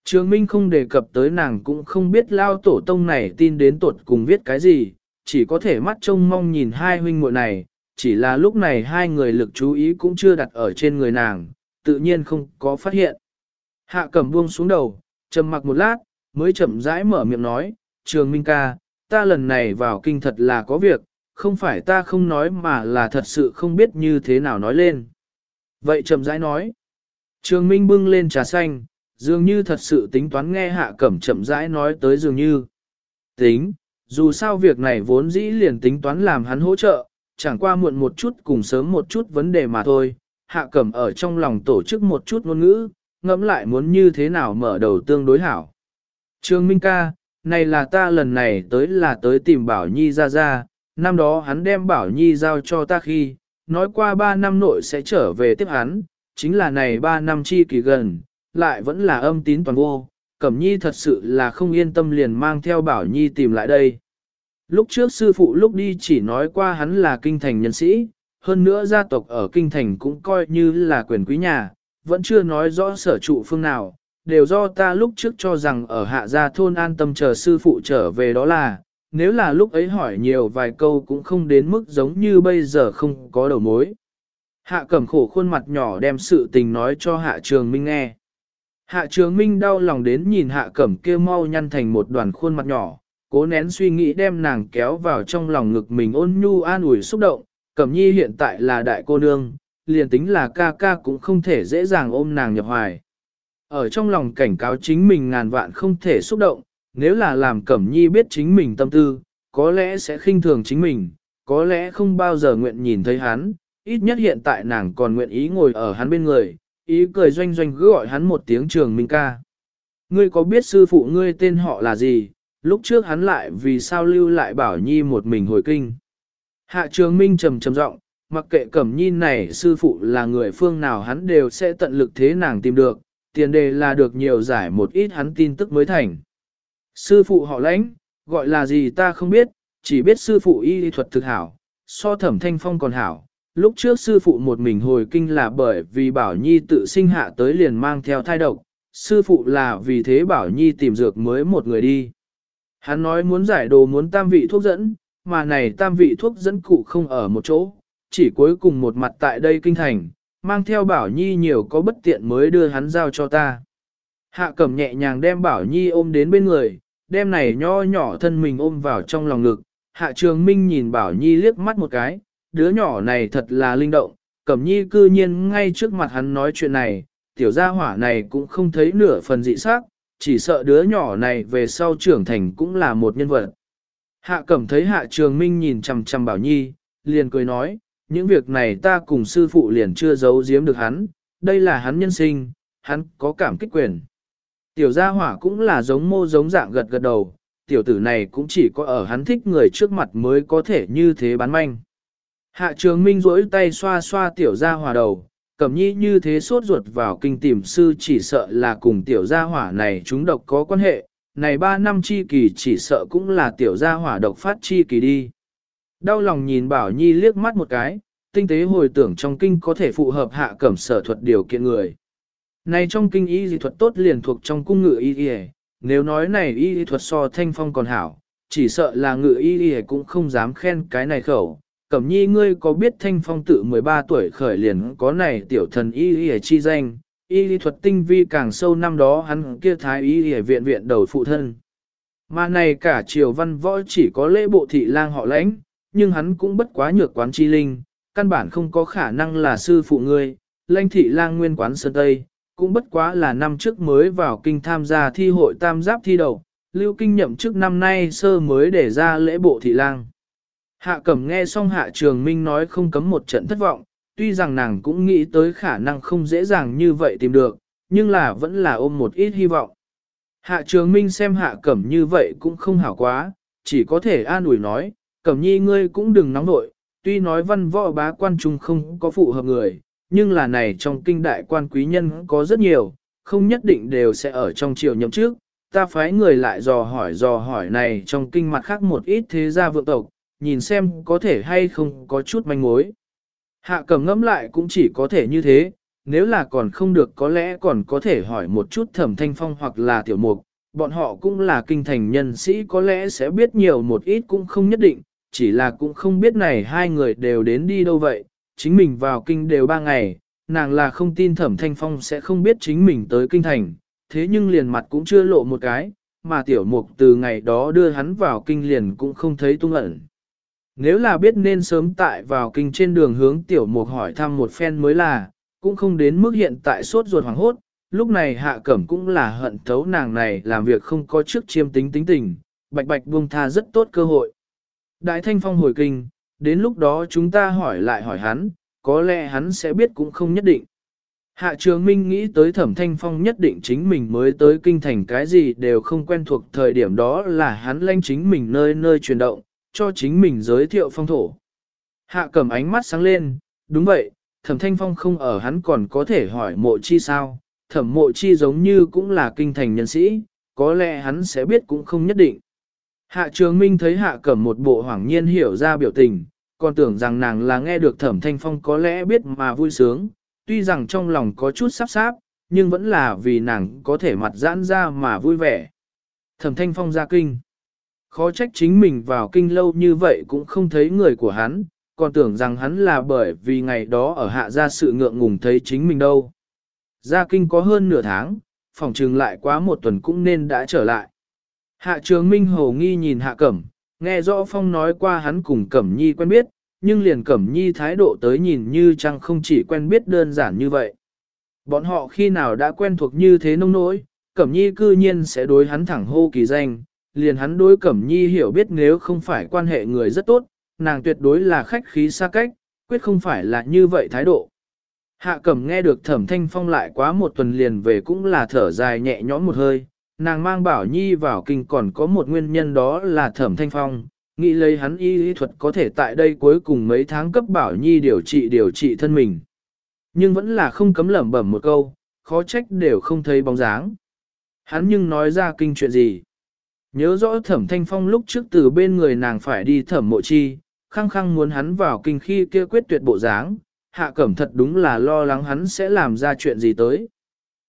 Trường Minh không đề cập tới nàng cũng không biết lao tổ tông này tin đến tuột cùng viết cái gì, chỉ có thể mắt trông mong nhìn hai huynh muội này, chỉ là lúc này hai người lực chú ý cũng chưa đặt ở trên người nàng, tự nhiên không có phát hiện. Hạ cẩm buông xuống đầu, trầm mặc một lát, mới chậm rãi mở miệng nói, Trường Minh ca, ta lần này vào kinh thật là có việc, không phải ta không nói mà là thật sự không biết như thế nào nói lên. Vậy chậm rãi nói. Trường Minh bưng lên trà xanh, dường như thật sự tính toán nghe hạ cẩm chậm rãi nói tới dường như. Tính, dù sao việc này vốn dĩ liền tính toán làm hắn hỗ trợ, chẳng qua muộn một chút cùng sớm một chút vấn đề mà thôi. Hạ cẩm ở trong lòng tổ chức một chút ngôn ngữ, ngẫm lại muốn như thế nào mở đầu tương đối hảo. Trương Minh ca, này là ta lần này tới là tới tìm Bảo Nhi ra ra, năm đó hắn đem Bảo Nhi giao cho ta khi, nói qua 3 năm nội sẽ trở về tiếp hắn, chính là này 3 năm chi kỳ gần, lại vẫn là âm tín toàn vô, Cẩm Nhi thật sự là không yên tâm liền mang theo Bảo Nhi tìm lại đây. Lúc trước sư phụ lúc đi chỉ nói qua hắn là kinh thành nhân sĩ, hơn nữa gia tộc ở kinh thành cũng coi như là quyền quý nhà, vẫn chưa nói rõ sở trụ phương nào, đều do ta lúc trước cho rằng ở hạ gia thôn an tâm chờ sư phụ trở về đó là, nếu là lúc ấy hỏi nhiều vài câu cũng không đến mức giống như bây giờ không có đầu mối. Hạ cẩm khổ khuôn mặt nhỏ đem sự tình nói cho hạ trường minh nghe. Hạ trường minh đau lòng đến nhìn hạ cẩm kia mau nhăn thành một đoàn khuôn mặt nhỏ, cố nén suy nghĩ đem nàng kéo vào trong lòng ngực mình ôn nhu an ủi xúc động, cẩm nhi hiện tại là đại cô nương, liền tính là ca ca cũng không thể dễ dàng ôm nàng nhập hoài. Ở trong lòng cảnh cáo chính mình ngàn vạn không thể xúc động, nếu là làm cẩm nhi biết chính mình tâm tư, có lẽ sẽ khinh thường chính mình, có lẽ không bao giờ nguyện nhìn thấy hắn, ít nhất hiện tại nàng còn nguyện ý ngồi ở hắn bên người, ý cười doanh doanh cứ gọi hắn một tiếng trường minh ca. Ngươi có biết sư phụ ngươi tên họ là gì, lúc trước hắn lại vì sao lưu lại bảo nhi một mình hồi kinh. Hạ trường minh trầm trầm giọng, mặc kệ cẩm nhi này sư phụ là người phương nào hắn đều sẽ tận lực thế nàng tìm được, tiền đề là được nhiều giải một ít hắn tin tức mới thành. Sư phụ họ lãnh, gọi là gì ta không biết, chỉ biết sư phụ y thuật thực hảo, so thẩm thanh phong còn hảo. Lúc trước sư phụ một mình hồi kinh là bởi vì Bảo Nhi tự sinh hạ tới liền mang theo thai độc, sư phụ là vì thế Bảo Nhi tìm dược mới một người đi. Hắn nói muốn giải đồ muốn tam vị thuốc dẫn, mà này tam vị thuốc dẫn cụ không ở một chỗ, chỉ cuối cùng một mặt tại đây kinh thành, mang theo Bảo Nhi nhiều có bất tiện mới đưa hắn giao cho ta. Hạ cẩm nhẹ nhàng đem Bảo Nhi ôm đến bên người, đem này nho nhỏ thân mình ôm vào trong lòng ngực. Hạ Trường Minh nhìn Bảo Nhi liếc mắt một cái, đứa nhỏ này thật là linh động, Cẩm Nhi cư nhiên ngay trước mặt hắn nói chuyện này, tiểu gia hỏa này cũng không thấy nửa phần dị sắc, chỉ sợ đứa nhỏ này về sau trưởng thành cũng là một nhân vật. Hạ Cẩm thấy Hạ Trường Minh nhìn chằm chằm Bảo Nhi, liền cười nói, những việc này ta cùng sư phụ liền chưa giấu giếm được hắn, đây là hắn nhân sinh, hắn có cảm kích quyền. Tiểu gia hỏa cũng là giống mô giống dạng gật gật đầu, tiểu tử này cũng chỉ có ở hắn thích người trước mặt mới có thể như thế bán manh. Hạ trường minh rỗi tay xoa xoa tiểu gia hỏa đầu, cẩm nhi như thế sốt ruột vào kinh tìm sư chỉ sợ là cùng tiểu gia hỏa này chúng độc có quan hệ, này ba năm chi kỳ chỉ sợ cũng là tiểu gia hỏa độc phát chi kỳ đi. Đau lòng nhìn bảo nhi liếc mắt một cái, tinh tế hồi tưởng trong kinh có thể phù hợp hạ cẩm sở thuật điều kiện người. Này trong kinh y dị thuật tốt liền thuộc trong cung ngự y y, nếu nói này y dị thuật so thanh phong còn hảo, chỉ sợ là ngự y y cũng không dám khen cái này khẩu. Cẩm nhi ngươi có biết thanh phong tự 13 tuổi khởi liền có này tiểu thần y y chi danh, y y thuật tinh vi càng sâu năm đó hắn kia thái y y viện viện đầu phụ thân. Mà này cả triều văn võ chỉ có lễ bộ thị lang họ lãnh, nhưng hắn cũng bất quá nhược quán chi linh, căn bản không có khả năng là sư phụ ngươi, lãnh thị lang nguyên quán sơn Tây, cũng bất quá là năm trước mới vào kinh tham gia thi hội tam giáp thi đầu, lưu kinh nhậm trước năm nay sơ mới để ra lễ bộ thị lang. Hạ cẩm nghe xong hạ trường minh nói không cấm một trận thất vọng, tuy rằng nàng cũng nghĩ tới khả năng không dễ dàng như vậy tìm được, nhưng là vẫn là ôm một ít hy vọng. Hạ trường minh xem hạ cẩm như vậy cũng không hảo quá, chỉ có thể an ủi nói, Cẩm nhi ngươi cũng đừng nóng nội, tuy nói văn võ bá quan trung không có phụ hợp người, nhưng là này trong kinh đại quan quý nhân có rất nhiều, không nhất định đều sẽ ở trong triều nhậm trước. Ta phái người lại dò hỏi dò hỏi này trong kinh mặt khác một ít thế gia vượng tộc, nhìn xem có thể hay không có chút manh mối. Hạ cầm ngẫm lại cũng chỉ có thể như thế, nếu là còn không được có lẽ còn có thể hỏi một chút thẩm thanh phong hoặc là tiểu mục, bọn họ cũng là kinh thành nhân sĩ có lẽ sẽ biết nhiều một ít cũng không nhất định, chỉ là cũng không biết này hai người đều đến đi đâu vậy, chính mình vào kinh đều ba ngày, nàng là không tin thẩm thanh phong sẽ không biết chính mình tới kinh thành, thế nhưng liền mặt cũng chưa lộ một cái, mà tiểu mục từ ngày đó đưa hắn vào kinh liền cũng không thấy tung ẩn. Nếu là biết nên sớm tại vào kinh trên đường hướng tiểu mục hỏi thăm một phen mới là, cũng không đến mức hiện tại sốt ruột hoàng hốt, lúc này hạ cẩm cũng là hận thấu nàng này làm việc không có trước chiêm tính tính tình, bạch bạch buông tha rất tốt cơ hội. Đại thanh phong hồi kinh, đến lúc đó chúng ta hỏi lại hỏi hắn, có lẽ hắn sẽ biết cũng không nhất định. Hạ trường minh nghĩ tới thẩm thanh phong nhất định chính mình mới tới kinh thành cái gì đều không quen thuộc thời điểm đó là hắn lanh chính mình nơi nơi chuyển động, cho chính mình giới thiệu phong thổ. Hạ cầm ánh mắt sáng lên, đúng vậy, thẩm thanh phong không ở hắn còn có thể hỏi mộ chi sao, thẩm mộ chi giống như cũng là kinh thành nhân sĩ, có lẽ hắn sẽ biết cũng không nhất định. Hạ trường minh thấy hạ cẩm một bộ hoảng nhiên hiểu ra biểu tình, còn tưởng rằng nàng là nghe được thẩm thanh phong có lẽ biết mà vui sướng, tuy rằng trong lòng có chút sắp sáp, nhưng vẫn là vì nàng có thể mặt giãn ra mà vui vẻ. Thẩm thanh phong ra kinh. Khó trách chính mình vào kinh lâu như vậy cũng không thấy người của hắn, còn tưởng rằng hắn là bởi vì ngày đó ở hạ gia sự ngượng ngùng thấy chính mình đâu. Ra kinh có hơn nửa tháng, phòng trừng lại quá một tuần cũng nên đã trở lại. Hạ trường Minh Hồ nghi nhìn Hạ Cẩm, nghe rõ Phong nói qua hắn cùng Cẩm Nhi quen biết, nhưng liền Cẩm Nhi thái độ tới nhìn như chẳng không chỉ quen biết đơn giản như vậy. Bọn họ khi nào đã quen thuộc như thế nông nỗi, Cẩm Nhi cư nhiên sẽ đối hắn thẳng hô kỳ danh, liền hắn đối Cẩm Nhi hiểu biết nếu không phải quan hệ người rất tốt, nàng tuyệt đối là khách khí xa cách, quyết không phải là như vậy thái độ. Hạ Cẩm nghe được Thẩm Thanh Phong lại quá một tuần liền về cũng là thở dài nhẹ nhõm một hơi, nàng mang Bảo Nhi vào kinh còn có một nguyên nhân đó là Thẩm Thanh Phong, nghĩ lấy hắn y lý thuật có thể tại đây cuối cùng mấy tháng cấp Bảo Nhi điều trị điều trị thân mình. Nhưng vẫn là không cấm lẩm bẩm một câu, khó trách đều không thấy bóng dáng. Hắn nhưng nói ra kinh chuyện gì? Nhớ rõ thẩm thanh phong lúc trước từ bên người nàng phải đi thẩm mộ chi, khăng khăng muốn hắn vào kinh khi kia quyết tuyệt bộ dáng, hạ cẩm thật đúng là lo lắng hắn sẽ làm ra chuyện gì tới.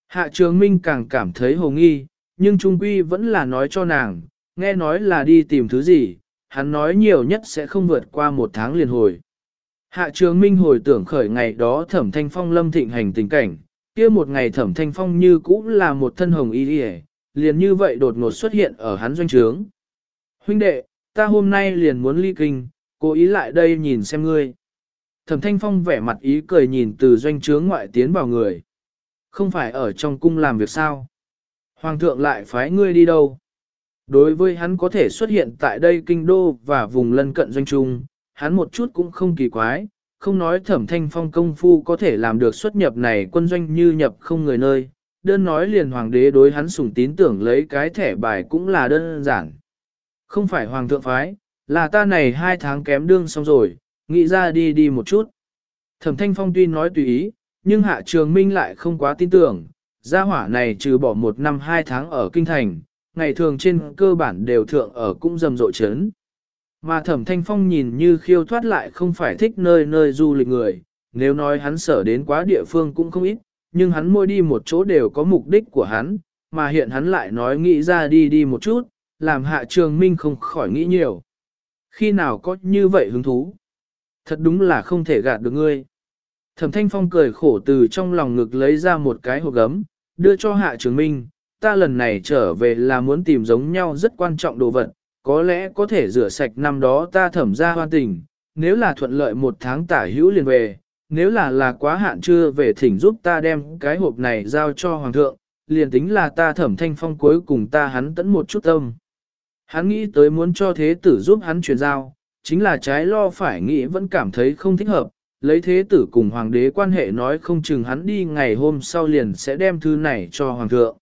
Hạ trường minh càng cảm thấy hồ nghi, nhưng trung quy vẫn là nói cho nàng, nghe nói là đi tìm thứ gì, hắn nói nhiều nhất sẽ không vượt qua một tháng liền hồi. Hạ trường minh hồi tưởng khởi ngày đó thẩm thanh phong lâm thịnh hành tình cảnh, kia một ngày thẩm thanh phong như cũ là một thân hồng y đi liền như vậy đột ngột xuất hiện ở hắn doanh trướng. Huynh đệ, ta hôm nay liền muốn ly kinh, cố ý lại đây nhìn xem ngươi. Thẩm thanh phong vẻ mặt ý cười nhìn từ doanh trướng ngoại tiến vào người. Không phải ở trong cung làm việc sao? Hoàng thượng lại phái ngươi đi đâu? Đối với hắn có thể xuất hiện tại đây kinh đô và vùng lân cận doanh trung, hắn một chút cũng không kỳ quái, không nói thẩm thanh phong công phu có thể làm được xuất nhập này quân doanh như nhập không người nơi, đơn nói liền hoàng đế đối hắn sủng tín tưởng lấy cái thẻ bài cũng là đơn giản. Không phải hoàng thượng phái, là ta này hai tháng kém đương xong rồi, nghĩ ra đi đi một chút. Thẩm thanh phong tuy nói tùy ý, nhưng hạ trường minh lại không quá tin tưởng, gia hỏa này trừ bỏ một năm hai tháng ở kinh thành, ngày thường trên cơ bản đều thượng ở cung rầm rộ chấn. Mà thẩm thanh phong nhìn như khiêu thoát lại không phải thích nơi nơi du lịch người, nếu nói hắn sở đến quá địa phương cũng không ít, nhưng hắn môi đi một chỗ đều có mục đích của hắn, mà hiện hắn lại nói nghĩ ra đi đi một chút, làm hạ trường minh không khỏi nghĩ nhiều. Khi nào có như vậy hứng thú? Thật đúng là không thể gạt được ngươi. Thẩm thanh phong cười khổ từ trong lòng ngực lấy ra một cái hộp gấm, đưa cho hạ trường minh, ta lần này trở về là muốn tìm giống nhau rất quan trọng đồ vật, có lẽ có thể rửa sạch năm đó ta thẩm ra hoan tình, nếu là thuận lợi một tháng tả hữu liền về, nếu là là quá hạn chưa về thỉnh giúp ta đem cái hộp này giao cho hoàng thượng, liền tính là ta thẩm thanh phong cuối cùng ta hắn tẫn một chút tâm. Hắn nghĩ tới muốn cho thế tử giúp hắn chuyển giao, chính là trái lo phải nghĩ vẫn cảm thấy không thích hợp, lấy thế tử cùng hoàng đế quan hệ nói không chừng hắn đi ngày hôm sau liền sẽ đem thư này cho hoàng thượng.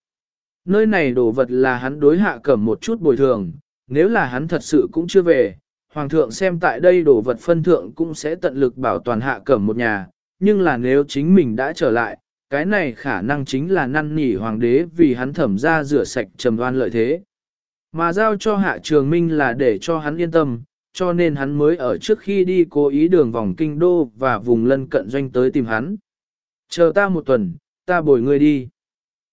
Nơi này đồ vật là hắn đối hạ cẩm một chút bồi thường, nếu là hắn thật sự cũng chưa về, Hoàng thượng xem tại đây đồ vật phân thượng cũng sẽ tận lực bảo toàn hạ cẩm một nhà, nhưng là nếu chính mình đã trở lại, cái này khả năng chính là năn nỉ hoàng đế vì hắn thẩm ra rửa sạch trầm đoan lợi thế. Mà giao cho hạ trường minh là để cho hắn yên tâm, cho nên hắn mới ở trước khi đi cố ý đường vòng kinh đô và vùng lân cận doanh tới tìm hắn. Chờ ta một tuần, ta bồi ngươi đi.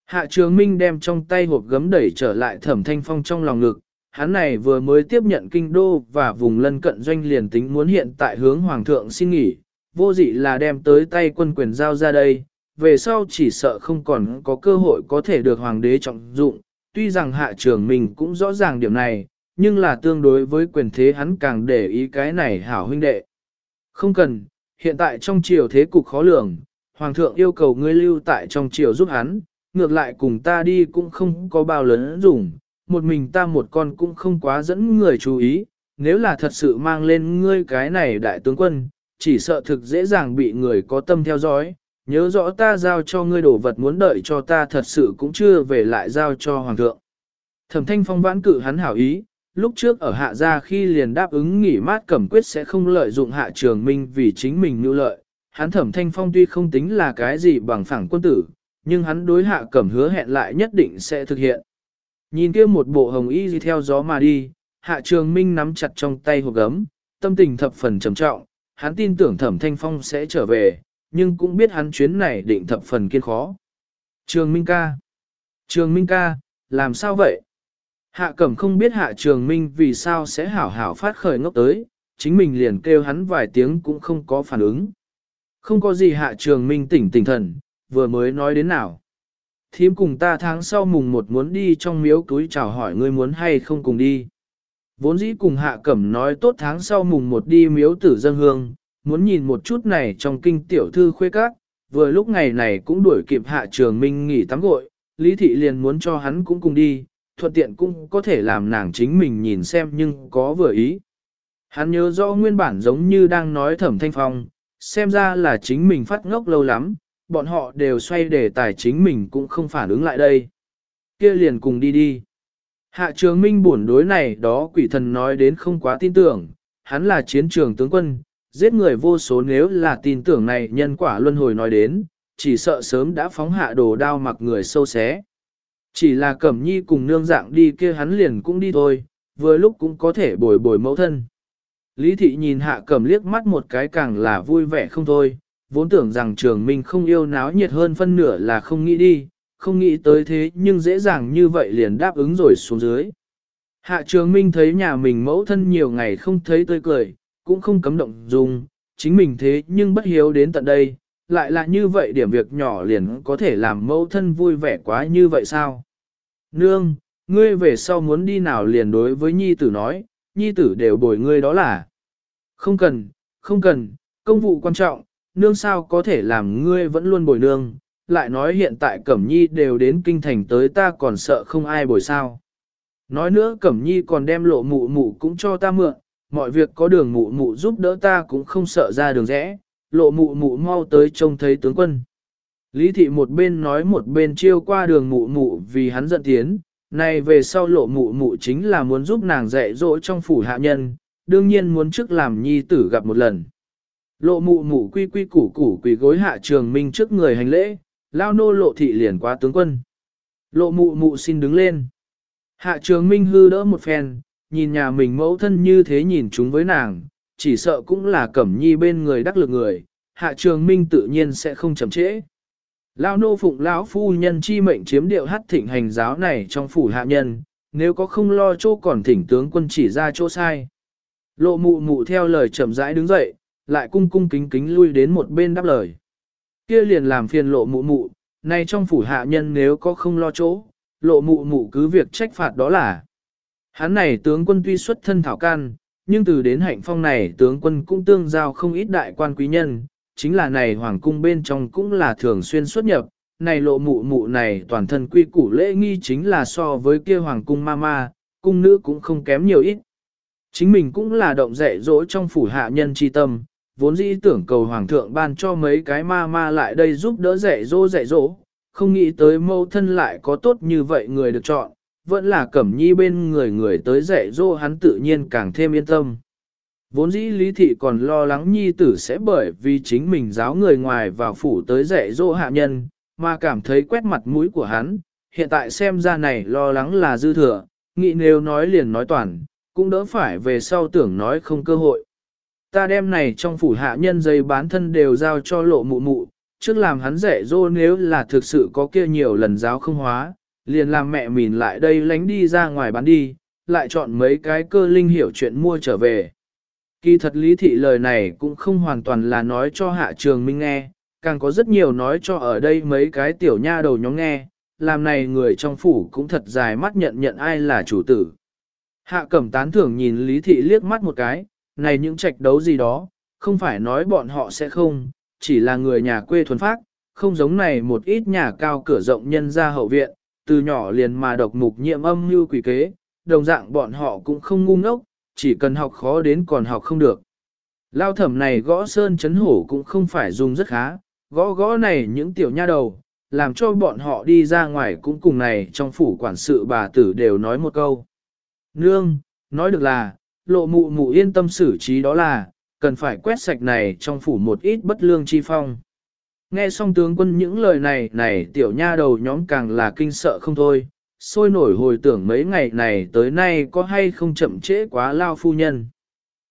Hạ trường minh đem trong tay hộp gấm đẩy trở lại thẩm thanh phong trong lòng ngực, hắn này vừa mới tiếp nhận kinh đô và vùng lân cận doanh liền tính muốn hiện tại hướng hoàng thượng xin nghỉ, vô dị là đem tới tay quân quyền giao ra đây, về sau chỉ sợ không còn có cơ hội có thể được hoàng đế trọng dụng, tuy rằng hạ trường mình cũng rõ ràng điểm này, nhưng là tương đối với quyền thế hắn càng để ý cái này hảo huynh đệ. Không cần, hiện tại trong triều thế cục khó lường, hoàng thượng yêu cầu ngươi lưu tại trong triều giúp hắn, ngược lại cùng ta đi cũng không có bao lớn dùng, một mình ta một con cũng không quá dẫn người chú ý, nếu là thật sự mang lên ngươi cái này đại tướng quân, chỉ sợ thực dễ dàng bị người có tâm theo dõi, nhớ rõ ta giao cho ngươi đồ vật muốn đợi cho ta thật sự cũng chưa về lại giao cho hoàng thượng. Thẩm thanh phong vãn cử hắn hảo ý, lúc trước ở hạ gia khi liền đáp ứng nghỉ mát cẩm quyết sẽ không lợi dụng hạ trường minh vì chính mình nưu lợi. Hắn thẩm thanh phong tuy không tính là cái gì bằng phẳng quân tử, nhưng hắn đối hạ cẩm hứa hẹn lại nhất định sẽ thực hiện. Nhìn kia một bộ hồng y gì theo gió mà đi, hạ trường minh nắm chặt trong tay hộp gấm, tâm tình thập phần trầm trọng, hắn tin tưởng thẩm thanh phong sẽ trở về, nhưng cũng biết hắn chuyến này định thập phần kiên khó. Trường Minh ca. Trường Minh ca, làm sao vậy? Hạ cẩm không biết hạ trường Minh vì sao sẽ hảo hảo phát khởi ngốc tới, chính mình liền kêu hắn vài tiếng cũng không có phản ứng. Không có gì hạ trường Minh tỉnh tỉnh thần, vừa mới nói đến nào. Thím cùng ta tháng sau mùng một muốn đi trong miếu túi chào hỏi ngươi muốn hay không cùng đi. Vốn dĩ cùng hạ cẩm nói tốt tháng sau mùng một đi miếu tử dân hương, muốn nhìn một chút này trong kinh tiểu thư khuê các, vừa lúc ngày này cũng đuổi kịp hạ trường minh nghỉ tắm gội, Lý Thị liền muốn cho hắn cũng cùng đi, thuận tiện cũng có thể làm nàng chính mình nhìn xem nhưng có vừa ý. Hắn nhớ rõ nguyên bản giống như đang nói thẩm thanh phong, xem ra là chính mình phát ngốc lâu lắm, bọn họ đều xoay đề tài chính mình cũng không phản ứng lại đây. kia liền cùng đi đi. Hạ trường minh buồn đối này đó quỷ thần nói đến không quá tin tưởng, hắn là chiến trường tướng quân, giết người vô số nếu là tin tưởng này nhân quả luân hồi nói đến, chỉ sợ sớm đã phóng hạ đồ đao mặc người sâu xé. Chỉ là cẩm nhi cùng nương dạng đi kia hắn liền cũng đi thôi, vừa lúc cũng có thể bồi bồi mẫu thân. Lý thị nhìn hạ cẩm liếc mắt một cái càng là vui vẻ không thôi, vốn tưởng rằng trường minh không yêu náo nhiệt hơn phân nửa là không nghĩ đi, không nghĩ tới thế nhưng dễ dàng như vậy liền đáp ứng rồi xuống dưới. Hạ trường minh thấy nhà mình mẫu thân nhiều ngày không thấy tươi cười, cũng không cấm động dung, chính mình thế nhưng bất hiếu đến tận đây, lại là như vậy điểm việc nhỏ liền có thể làm mẫu thân vui vẻ quá như vậy sao? Nương, ngươi về sau muốn đi nào liền đối với nhi tử nói, nhi tử đều bồi ngươi đó là. Không cần, không cần, công vụ quan trọng, nương sao có thể làm ngươi vẫn luôn bồi nương, lại nói hiện tại Cẩm Nhi đều đến kinh thành tới ta còn sợ không ai bồi sao. Nói nữa Cẩm Nhi còn đem lộ mụ mụ cũng cho ta mượn, mọi việc có đường mụ mụ giúp đỡ ta cũng không sợ ra đường rẽ, lộ mụ mụ mau tới trông thấy tướng quân. Lý thị một bên nói một bên chiêu qua đường mụ mụ vì hắn giận tiến, này về sau lộ mụ mụ chính là muốn giúp nàng dạy dỗ trong phủ hạ nhân, đương nhiên muốn trước làm nhi tử gặp một lần. Lộ mụ mụ quy quy củ củ quỳ gối hạ trường minh trước người hành lễ, lao nô lộ thị liền qua tướng quân. Lộ mụ mụ xin đứng lên. Hạ trường minh hư đỡ một phen, nhìn nhà mình mẫu thân như thế nhìn chúng với nàng, chỉ sợ cũng là cẩm nhi bên người đắc lực người, hạ trường minh tự nhiên sẽ không chậm trễ. lao nô phụng lão phu nhân chi mệnh chiếm điệu hát thịnh hành giáo này trong phủ hạ nhân, nếu có không lo chỗ còn thỉnh tướng quân chỉ ra chỗ sai. Lộ mụ mụ theo lời chậm rãi đứng dậy, lại cung cung kính kính lui đến một bên đáp lời. Kia liền làm phiền lộ mụ mụ, nay trong phủ hạ nhân nếu có không lo chỗ, lộ mụ mụ cứ việc trách phạt đó là. Hắn này tướng quân tuy xuất thân thảo can, nhưng từ đến hạnh phong này tướng quân cũng tương giao không ít đại quan quý nhân, chính là này hoàng cung bên trong cũng là thường xuyên xuất nhập, này lộ mụ mụ này toàn thân quy củ lễ nghi chính là so với kia hoàng cung ma ma, cung nữ cũng không kém nhiều ít. Chính mình cũng là động dạy dỗ trong phủ hạ nhân chi tâm, vốn dĩ tưởng cầu hoàng thượng ban cho mấy cái ma ma lại đây giúp đỡ dạy dỗ dạy dỗ, không nghĩ tới mâu thân lại có tốt như vậy người được chọn, vẫn là cẩm nhi bên người người tới dạy dỗ hắn tự nhiên càng thêm yên tâm. Vốn dĩ lý thị còn lo lắng nhi tử sẽ bởi vì chính mình giáo người ngoài vào phủ tới dạy dỗ hạ nhân, mà cảm thấy quét mặt mũi của hắn, hiện tại xem ra này lo lắng là dư thừa, nghĩ nếu nói liền nói toàn, cũng đỡ phải về sau tưởng nói không cơ hội. Ta đem này trong phủ hạ nhân dây bán thân đều giao cho lộ mụ mụ, trước làm hắn dạy dỗ nếu là thực sự có kia nhiều lần giáo không hóa, liền làm mẹ mình lại đây lánh đi ra ngoài bán đi, lại chọn mấy cái cơ linh hiểu chuyện mua trở về. Kỳ thật lý thị lời này cũng không hoàn toàn là nói cho hạ trường minh nghe, càng có rất nhiều nói cho ở đây mấy cái tiểu nha đầu nhóm nghe, làm này người trong phủ cũng thật dài mắt nhận nhận ai là chủ tử. Hạ cẩm tán thưởng nhìn lý thị liếc mắt một cái, này những trạch đấu gì đó, không phải nói bọn họ sẽ không, chỉ là người nhà quê thuần phác, không giống này một ít nhà cao cửa rộng nhân ra hậu viện, từ nhỏ liền mà độc mục nhiệm âm như quỷ kế, đồng dạng bọn họ cũng không ngu ngốc, chỉ cần học khó đến còn học không được. Lao thẩm này gõ sơn chấn hổ cũng không phải dùng rất khá, gõ gõ này những tiểu nha đầu, làm cho bọn họ đi ra ngoài cũng cùng này trong phủ quản sự bà tử đều nói một câu. Nương, nói được là, lộ mụ mụ yên tâm xử trí đó là, cần phải quét sạch này trong phủ một ít bất lương chi phong. Nghe xong tướng quân những lời này này tiểu nha đầu nhóm càng là kinh sợ không thôi, sôi nổi hồi tưởng mấy ngày này tới nay có hay không chậm trễ quá lao phu nhân.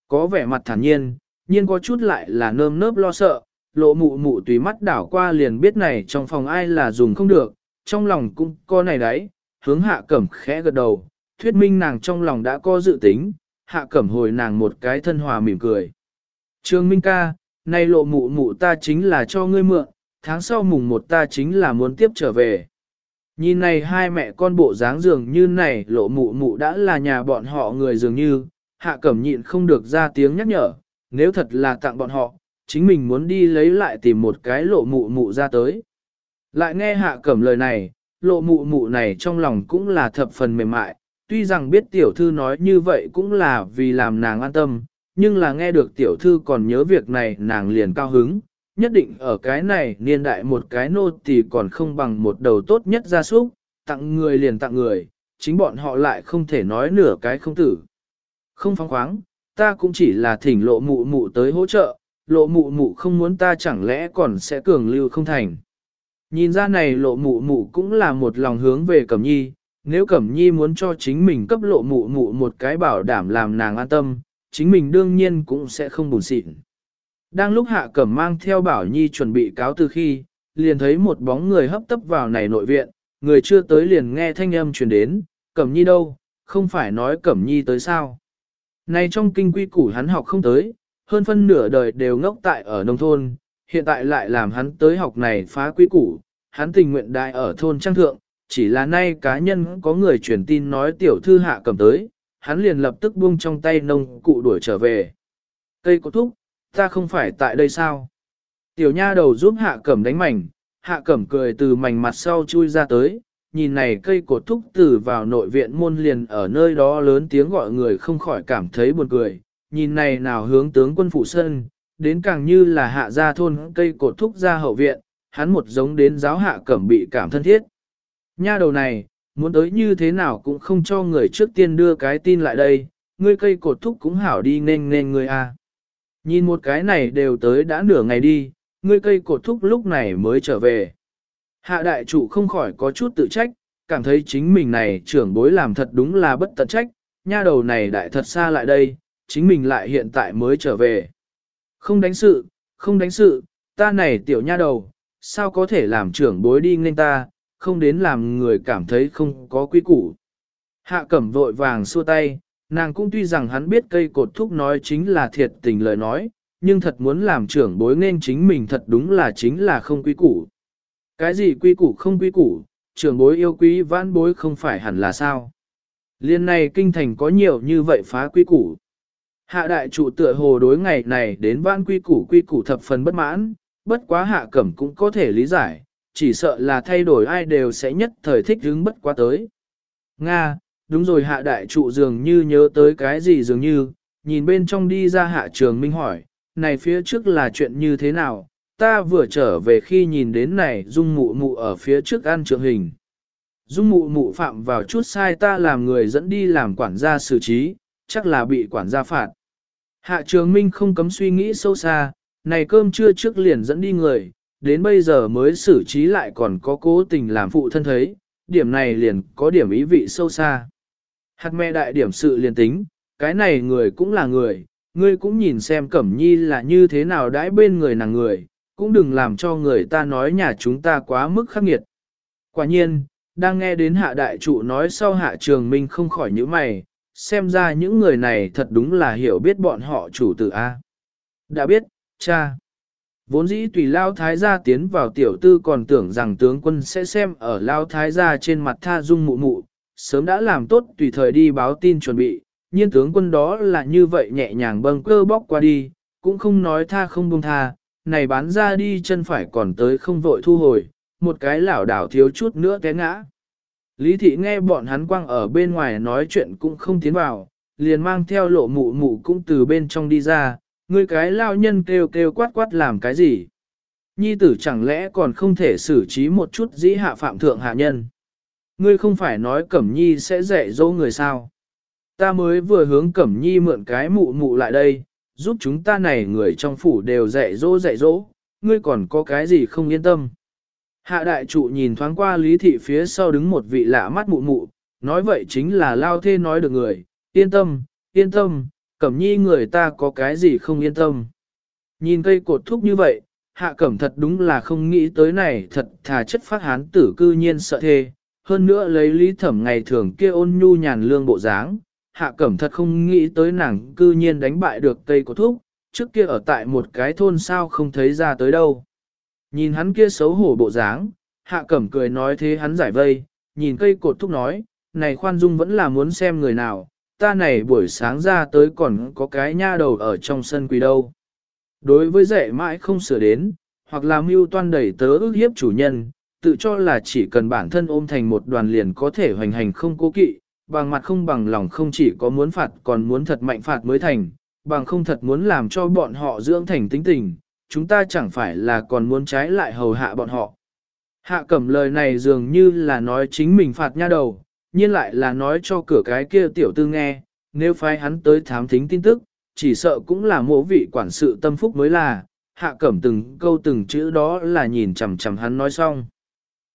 Có vẻ mặt thản nhiên, nhưng có chút lại là nơm nớp lo sợ, lộ mụ mụ tùy mắt đảo qua liền biết này trong phòng ai là dùng không được, trong lòng cũng có này đấy, hướng hạ cẩm khẽ gật đầu, thuyết minh nàng trong lòng đã có dự tính, hạ cẩm hồi nàng một cái thân hòa mỉm cười. Trương Minh ca, nay lộ mụ mụ ta chính là cho ngươi mượn, tháng sau mùng một ta chính là muốn tiếp trở về. Nhìn này hai mẹ con bộ dáng dường như này lộ mụ mụ đã là nhà bọn họ người dường như, hạ cẩm nhịn không được ra tiếng nhắc nhở, nếu thật là tặng bọn họ, chính mình muốn đi lấy lại tìm một cái lộ mụ mụ ra tới. Lại nghe hạ cẩm lời này, lộ mụ mụ này trong lòng cũng là thập phần mềm mại, tuy rằng biết tiểu thư nói như vậy cũng là vì làm nàng an tâm, nhưng là nghe được tiểu thư còn nhớ việc này nàng liền cao hứng, nhất định ở cái này niên đại một cái nô thì còn không bằng một đầu tốt nhất gia súc, tặng người liền tặng người, chính bọn họ lại không thể nói nửa cái không tử. Không phóng khoáng, ta cũng chỉ là thỉnh lộ mụ mụ tới hỗ trợ, lộ mụ mụ không muốn ta chẳng lẽ còn sẽ cường lưu không thành. Nhìn ra này lộ mụ mụ cũng là một lòng hướng về Cẩm Nhi, nếu Cẩm Nhi muốn cho chính mình cấp lộ mụ mụ một cái bảo đảm làm nàng an tâm, chính mình đương nhiên cũng sẽ không buồn xịn. Đang lúc Hạ Cẩm mang theo Bảo Nhi chuẩn bị cáo từ khi, liền thấy một bóng người hấp tấp vào này nội viện, người chưa tới liền nghe thanh âm truyền đến, Cẩm Nhi đâu, không phải nói Cẩm Nhi tới sao. Này trong kinh quy củ hắn học không tới, hơn phân nửa đời đều ngốc tại ở nông thôn, hiện tại lại làm hắn tới học này phá quy củ, hắn tình nguyện đại ở thôn trang thượng, chỉ là nay cá nhân có người truyền tin nói tiểu thư hạ cầm tới, hắn liền lập tức buông trong tay nông cụ đuổi trở về. Cây có thúc, ta không phải tại đây sao? Tiểu nha đầu giúp hạ cẩm đánh mảnh, hạ cẩm cười từ mảnh mặt sau chui ra tới, nhìn này cây cột thúc từ vào nội viện môn liền ở nơi đó lớn tiếng gọi người không khỏi cảm thấy buồn cười, nhìn này nào hướng tướng quân phụ sân, đến càng như là hạ gia thôn cây cột thúc ra hậu viện, hắn một giống đến giáo hạ cẩm bị cảm thân thiết. Nha đầu này, muốn tới như thế nào cũng không cho người trước tiên đưa cái tin lại đây, ngươi cây cột thúc cũng hảo đi nên nên ngươi a. À. Nhìn một cái này đều tới đã nửa ngày đi, ngươi cây cột thúc lúc này mới trở về. Hạ đại trụ không khỏi có chút tự trách, cảm thấy chính mình này trưởng bối làm thật đúng là bất tận trách, nha đầu này đại thật xa lại đây, chính mình lại hiện tại mới trở về. Không đánh sự, không đánh sự, ta này tiểu nha đầu, sao có thể làm trưởng bối đi nên ta, không đến làm người cảm thấy không có quy củ. Hạ cẩm vội vàng xua tay, nàng cũng tuy rằng hắn biết cây cột thúc nói chính là thiệt tình lời nói, nhưng thật muốn làm trưởng bối nên chính mình thật đúng là chính là không quy củ. Cái gì quy củ không quy củ, trưởng bối yêu quý vãn bối không phải hẳn là sao. Liên này kinh thành có nhiều như vậy phá quy củ. Hạ đại trụ tựa hồ đối ngày này đến vãn quy củ quy củ thập phần bất mãn, bất quá hạ cẩm cũng có thể lý giải, chỉ sợ là thay đổi ai đều sẽ nhất thời thích hứng bất quá tới. Nga, đúng rồi hạ đại trụ dường như nhớ tới cái gì dường như, nhìn bên trong đi ra hạ trường minh hỏi, này phía trước là chuyện như thế nào, ta vừa trở về khi nhìn đến này dung mụ mụ ở phía trước ăn trường hình. Dung mụ mụ phạm vào chút sai ta làm người dẫn đi làm quản gia xử trí, chắc là bị quản gia phạt. Hạ trường minh không cấm suy nghĩ sâu xa, này cơm trưa trước liền dẫn đi người, đến bây giờ mới xử trí lại còn có cố tình làm phụ thân thấy, điểm này liền có điểm ý vị sâu xa. Hạt mẹ đại điểm sự liền tính, cái này người cũng là người, ngươi cũng nhìn xem Cẩm Nhi là như thế nào đãi bên người nàng người, cũng đừng làm cho người ta nói nhà chúng ta quá mức khắc nghiệt. Quả nhiên, đang nghe đến hạ đại trụ nói sau hạ trường minh không khỏi những mày, xem ra những người này thật đúng là hiểu biết bọn họ chủ tử A. Đã biết, cha. Vốn dĩ tùy Lao Thái gia tiến vào tiểu tư còn tưởng rằng tướng quân sẽ xem ở Lao Thái gia trên mặt tha dung mụ mụ, sớm đã làm tốt tùy thời đi báo tin chuẩn bị, nhiên tướng quân đó là như vậy nhẹ nhàng bâng cơ bóc qua đi, cũng không nói tha không buông tha, này bán ra đi chân phải còn tới không vội thu hồi, một cái lảo đảo thiếu chút nữa té ngã. Lý thị nghe bọn hắn quăng ở bên ngoài nói chuyện cũng không tiến vào, liền mang theo lộ mụ mụ cũng từ bên trong đi ra, người cái lao nhân kêu kêu quát quát làm cái gì. Nhi tử chẳng lẽ còn không thể xử trí một chút dĩ hạ phạm thượng hạ nhân. Ngươi không phải nói Cẩm Nhi sẽ dạy dỗ người sao. Ta mới vừa hướng Cẩm Nhi mượn cái mụ mụ lại đây, giúp chúng ta này người trong phủ đều dạy dỗ dạy dỗ, ngươi còn có cái gì không yên tâm. Hạ đại trụ nhìn thoáng qua lý thị phía sau đứng một vị lạ mắt mụ mụ, nói vậy chính là lao thê nói được người, yên tâm, yên tâm, cẩm nhi người ta có cái gì không yên tâm. Nhìn cây cột thúc như vậy, hạ cẩm thật đúng là không nghĩ tới này thật thà chất phát hán tử cư nhiên sợ thê, hơn nữa lấy lý thẩm ngày thường kia ôn nhu nhàn lương bộ dáng, hạ cẩm thật không nghĩ tới nàng cư nhiên đánh bại được cây cột thúc, trước kia ở tại một cái thôn sao không thấy ra tới đâu. Nhìn hắn kia xấu hổ bộ dáng, hạ cẩm cười nói thế hắn giải vây, nhìn cây cột thúc nói, này khoan dung vẫn là muốn xem người nào, ta này buổi sáng ra tới còn có cái nha đầu ở trong sân quỳ đâu. Đối với dạy mãi không sửa đến, hoặc là mưu toan đẩy tớ ước hiếp chủ nhân, tự cho là chỉ cần bản thân ôm thành một đoàn liền có thể hoành hành không cố kỵ, bằng mặt không bằng lòng không chỉ có muốn phạt còn muốn thật mạnh phạt mới thành, bằng không thật muốn làm cho bọn họ dưỡng thành tính tình, chúng ta chẳng phải là còn muốn trái lại hầu hạ bọn họ. Hạ cẩm lời này dường như là nói chính mình phạt nha đầu, nhiên lại là nói cho cửa cái kia tiểu tư nghe, nếu phái hắn tới thám thính tin tức, chỉ sợ cũng là mộ vị quản sự tâm phúc mới là, hạ cẩm từng câu từng chữ đó là nhìn chằm chằm hắn nói xong.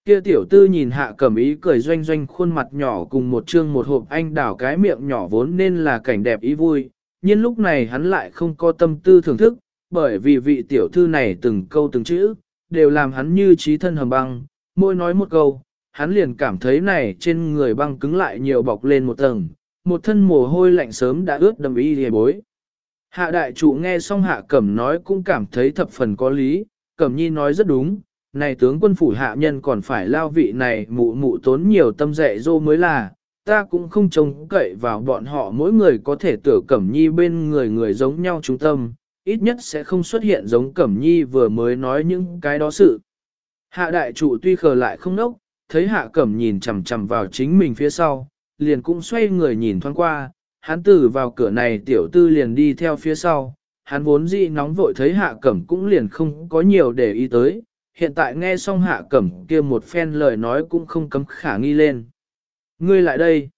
Kia tiểu tư nhìn hạ cẩm ý cười doanh doanh khuôn mặt nhỏ cùng một chương một hộp anh đảo cái miệng nhỏ vốn nên là cảnh đẹp ý vui, nhưng lúc này hắn lại không có tâm tư thưởng thức, bởi vì vị tiểu thư này từng câu từng chữ, đều làm hắn như trí thân hầm băng, môi nói một câu, hắn liền cảm thấy này trên người băng cứng lại nhiều bọc lên một tầng, một thân mồ hôi lạnh sớm đã ướt đầm y hề bối. Hạ đại trụ nghe xong hạ cẩm nói cũng cảm thấy thập phần có lý, cẩm nhi nói rất đúng, này tướng quân phủ hạ nhân còn phải lao vị này mụ mụ tốn nhiều tâm dạy dô mới là, ta cũng không trông cậy vào bọn họ mỗi người có thể tưởng cẩm nhi bên người người giống nhau trung tâm, ít nhất sẽ không xuất hiện giống Cẩm Nhi vừa mới nói những cái đó sự. Hạ đại trụ tuy khờ lại không nốc, thấy hạ Cẩm nhìn chằm chằm vào chính mình phía sau, liền cũng xoay người nhìn thoáng qua, hắn từ vào cửa này tiểu tư liền đi theo phía sau, hắn vốn dĩ nóng vội thấy hạ Cẩm cũng liền không có nhiều để ý tới, hiện tại nghe xong hạ Cẩm kia một phen lời nói cũng không cấm khả nghi lên. Ngươi lại đây.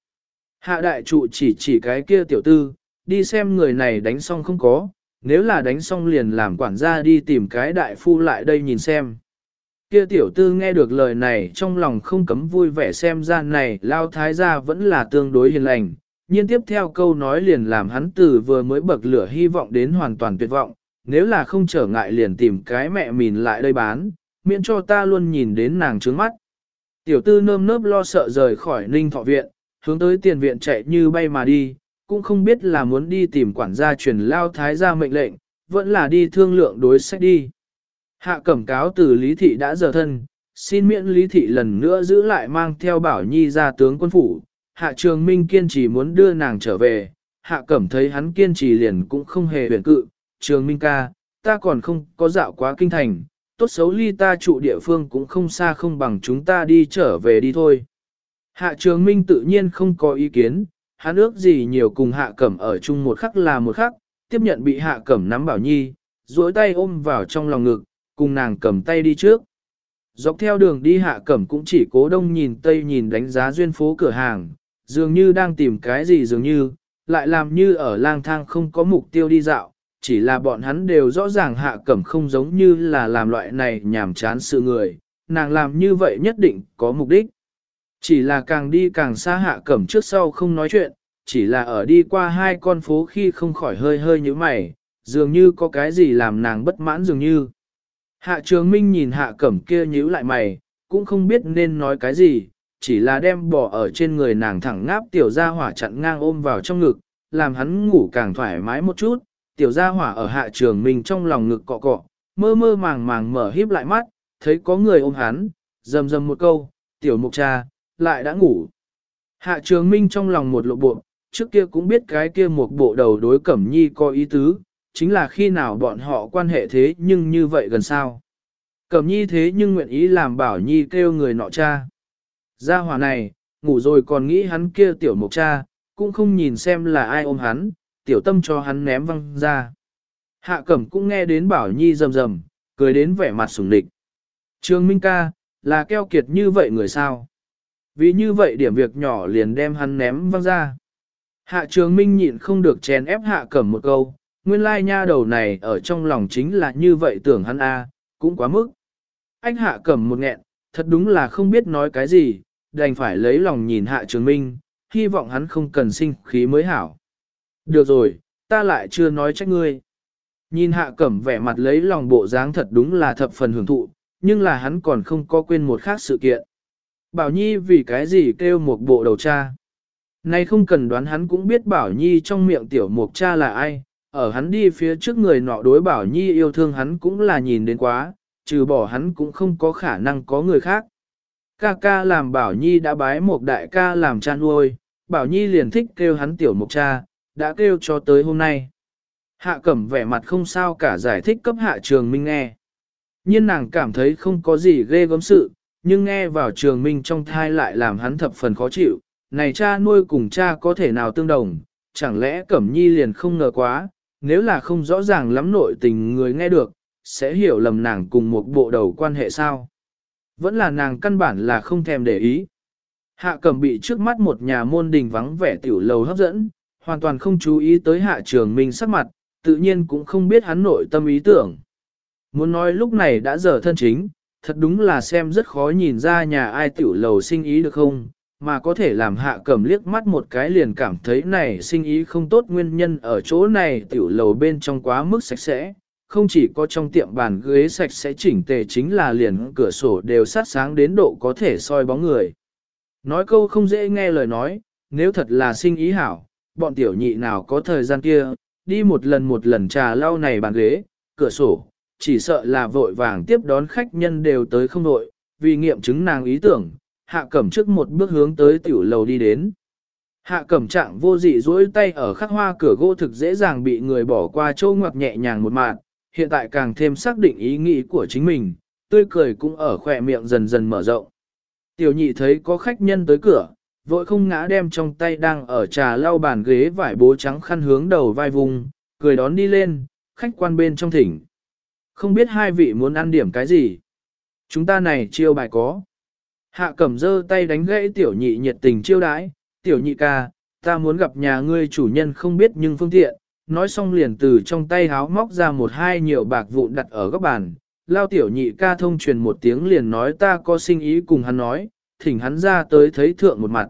Hạ đại trụ chỉ chỉ cái kia tiểu tư, đi xem người này đánh xong không có, nếu là đánh xong liền làm quản gia đi tìm cái đại phu lại đây nhìn xem. Kia tiểu tư nghe được lời này trong lòng không cấm vui vẻ xem ra này lao thái gia vẫn là tương đối hiền lành, nhưng tiếp theo câu nói liền làm hắn từ vừa mới bậc lửa hy vọng đến hoàn toàn tuyệt vọng, nếu là không trở ngại liền tìm cái mẹ mìn lại đây bán, miễn cho ta luôn nhìn đến nàng trướng mắt. Tiểu tư nơm nớp lo sợ rời khỏi ninh thọ viện, hướng tới tiền viện chạy như bay mà đi, cũng không biết là muốn đi tìm quản gia truyền lao thái gia mệnh lệnh, vẫn là đi thương lượng đối sách đi. Hạ cẩm cáo từ Lý Thị đã giờ thân, xin miễn Lý Thị lần nữa giữ lại mang theo Bảo Nhi ra tướng quân phủ. Hạ Trường Minh kiên trì muốn đưa nàng trở về, Hạ cẩm thấy hắn kiên trì liền cũng không hề huyền cự. Trường Minh ca, ta còn không có dạo quá kinh thành, tốt xấu ly ta trụ địa phương cũng không xa không bằng chúng ta đi trở về đi thôi. Hạ Trường Minh tự nhiên không có ý kiến, hắn ước gì nhiều cùng hạ cẩm ở chung một khắc là một khắc, tiếp nhận bị hạ cẩm nắm bảo nhi, duỗi tay ôm vào trong lòng ngực, cùng nàng cầm tay đi trước. Dọc theo đường đi hạ cẩm cũng chỉ cố đông nhìn tây nhìn đánh giá duyên phố cửa hàng, dường như đang tìm cái gì dường như, lại làm như ở lang thang không có mục tiêu đi dạo, chỉ là bọn hắn đều rõ ràng hạ cẩm không giống như là làm loại này nhảm chán sự người, nàng làm như vậy nhất định có mục đích. Chỉ là càng đi càng xa hạ cẩm trước sau không nói chuyện, chỉ là ở đi qua hai con phố khi không khỏi hơi hơi như mày, dường như có cái gì làm nàng bất mãn dường như. Hạ trường minh nhìn hạ cẩm kia nhíu lại mày, cũng không biết nên nói cái gì, chỉ là đem bỏ ở trên người nàng thẳng ngáp tiểu gia hỏa chặn ngang ôm vào trong ngực, làm hắn ngủ càng thoải mái một chút, tiểu gia hỏa ở hạ trường minh trong lòng ngực cọ cọ, mơ mơ màng màng mở híp lại mắt, thấy có người ôm hắn, rầm rầm một câu, tiểu mục cha, lại đã ngủ. Hạ trường minh trong lòng một lộ bộ, trước kia cũng biết cái kia một bộ đầu đối cẩm nhi có ý tứ, chính là khi nào bọn họ quan hệ thế nhưng như vậy gần sao. Cẩm nhi thế nhưng nguyện ý làm bảo nhi kêu người nọ cha. Gia hỏa này, ngủ rồi còn nghĩ hắn kia tiểu mục cha, cũng không nhìn xem là ai ôm hắn, tiểu tâm cho hắn ném văng ra. Hạ cẩm cũng nghe đến bảo nhi rầm rầm, cười đến vẻ mặt sùng địch. Trương Minh ca, là keo kiệt như vậy người sao? Vì như vậy điểm việc nhỏ liền đem hắn ném văng ra. Hạ trường minh nhịn không được chèn ép hạ cẩm một câu, nguyên lai nha đầu này ở trong lòng chính là như vậy tưởng hắn a, cũng quá mức. Anh hạ cầm một nghẹn, thật đúng là không biết nói cái gì, đành phải lấy lòng nhìn hạ trường minh, hy vọng hắn không cần sinh khí mới hảo. Được rồi, ta lại chưa nói trách ngươi. Nhìn hạ cẩm vẻ mặt lấy lòng bộ dáng thật đúng là thập phần hưởng thụ, nhưng là hắn còn không có quên một khác sự kiện. Bảo Nhi vì cái gì kêu một bộ đầu cha. Nay không cần đoán hắn cũng biết Bảo Nhi trong miệng tiểu mục cha là ai, ở hắn đi phía trước người nọ đối Bảo Nhi yêu thương hắn cũng là nhìn đến quá, trừ bỏ hắn cũng không có khả năng có người khác. Ca ca làm Bảo Nhi đã bái một đại ca làm cha nuôi, Bảo Nhi liền thích kêu hắn tiểu mục cha, đã kêu cho tới hôm nay. Hạ cẩm vẻ mặt không sao cả giải thích cấp hạ trường minh nghe. nhiên nàng cảm thấy không có gì ghê gớm sự, nhưng nghe vào trường minh trong thai lại làm hắn thập phần khó chịu. Này cha nuôi cùng cha có thể nào tương đồng, chẳng lẽ cẩm nhi liền không ngờ quá, nếu là không rõ ràng lắm nội tình người nghe được, sẽ hiểu lầm nàng cùng một bộ đầu quan hệ sao. Vẫn là nàng căn bản là không thèm để ý. Hạ cẩm bị trước mắt một nhà môn đình vắng vẻ tiểu lầu hấp dẫn, hoàn toàn không chú ý tới hạ trường minh sắc mặt, tự nhiên cũng không biết hắn nội tâm ý tưởng. Muốn nói lúc này đã giờ thân chính, thật đúng là xem rất khó nhìn ra nhà ai tiểu lầu sinh ý được không, mà có thể làm hạ cẩm liếc mắt một cái liền cảm thấy này sinh ý không tốt nguyên nhân ở chỗ này tiểu lầu bên trong quá mức sạch sẽ, không chỉ có trong tiệm bàn ghế sạch sẽ chỉnh tề chính là liền cửa sổ đều sát sáng đến độ có thể soi bóng người. Nói câu không dễ nghe lời nói, nếu thật là sinh ý hảo, bọn tiểu nhị nào có thời gian kia, đi một lần một lần trà lau này bàn ghế, cửa sổ, chỉ sợ là vội vàng tiếp đón khách nhân đều tới không đội, vì nghiệm chứng nàng ý tưởng, hạ cẩm trước một bước hướng tới tiểu lầu đi đến. Hạ cẩm trạng vô dị duỗi tay ở khắc hoa cửa gỗ thực dễ dàng bị người bỏ qua châu ngoặc nhẹ nhàng một mạng, hiện tại càng thêm xác định ý nghĩ của chính mình, tươi cười cũng ở khỏe miệng dần dần mở rộng. Tiểu nhị thấy có khách nhân tới cửa, vội không ngã đem trong tay đang ở trà lau bàn ghế vải bố trắng khăn hướng đầu vai vùng, cười đón đi lên, khách quan bên trong thỉnh. Không biết hai vị muốn ăn điểm cái gì? Chúng ta này chiêu bài có. Hạ cẩm dơ tay đánh gãy tiểu nhị nhiệt tình chiêu đãi, tiểu nhị ca, ta muốn gặp nhà ngươi chủ nhân không biết nhưng phương tiện, nói xong liền từ trong tay háo móc ra một hai nhiều bạc vụn đặt ở góc bàn, lao tiểu nhị ca thông truyền một tiếng liền nói ta có sinh ý cùng hắn nói, thỉnh hắn ra tới thấy thượng một mặt.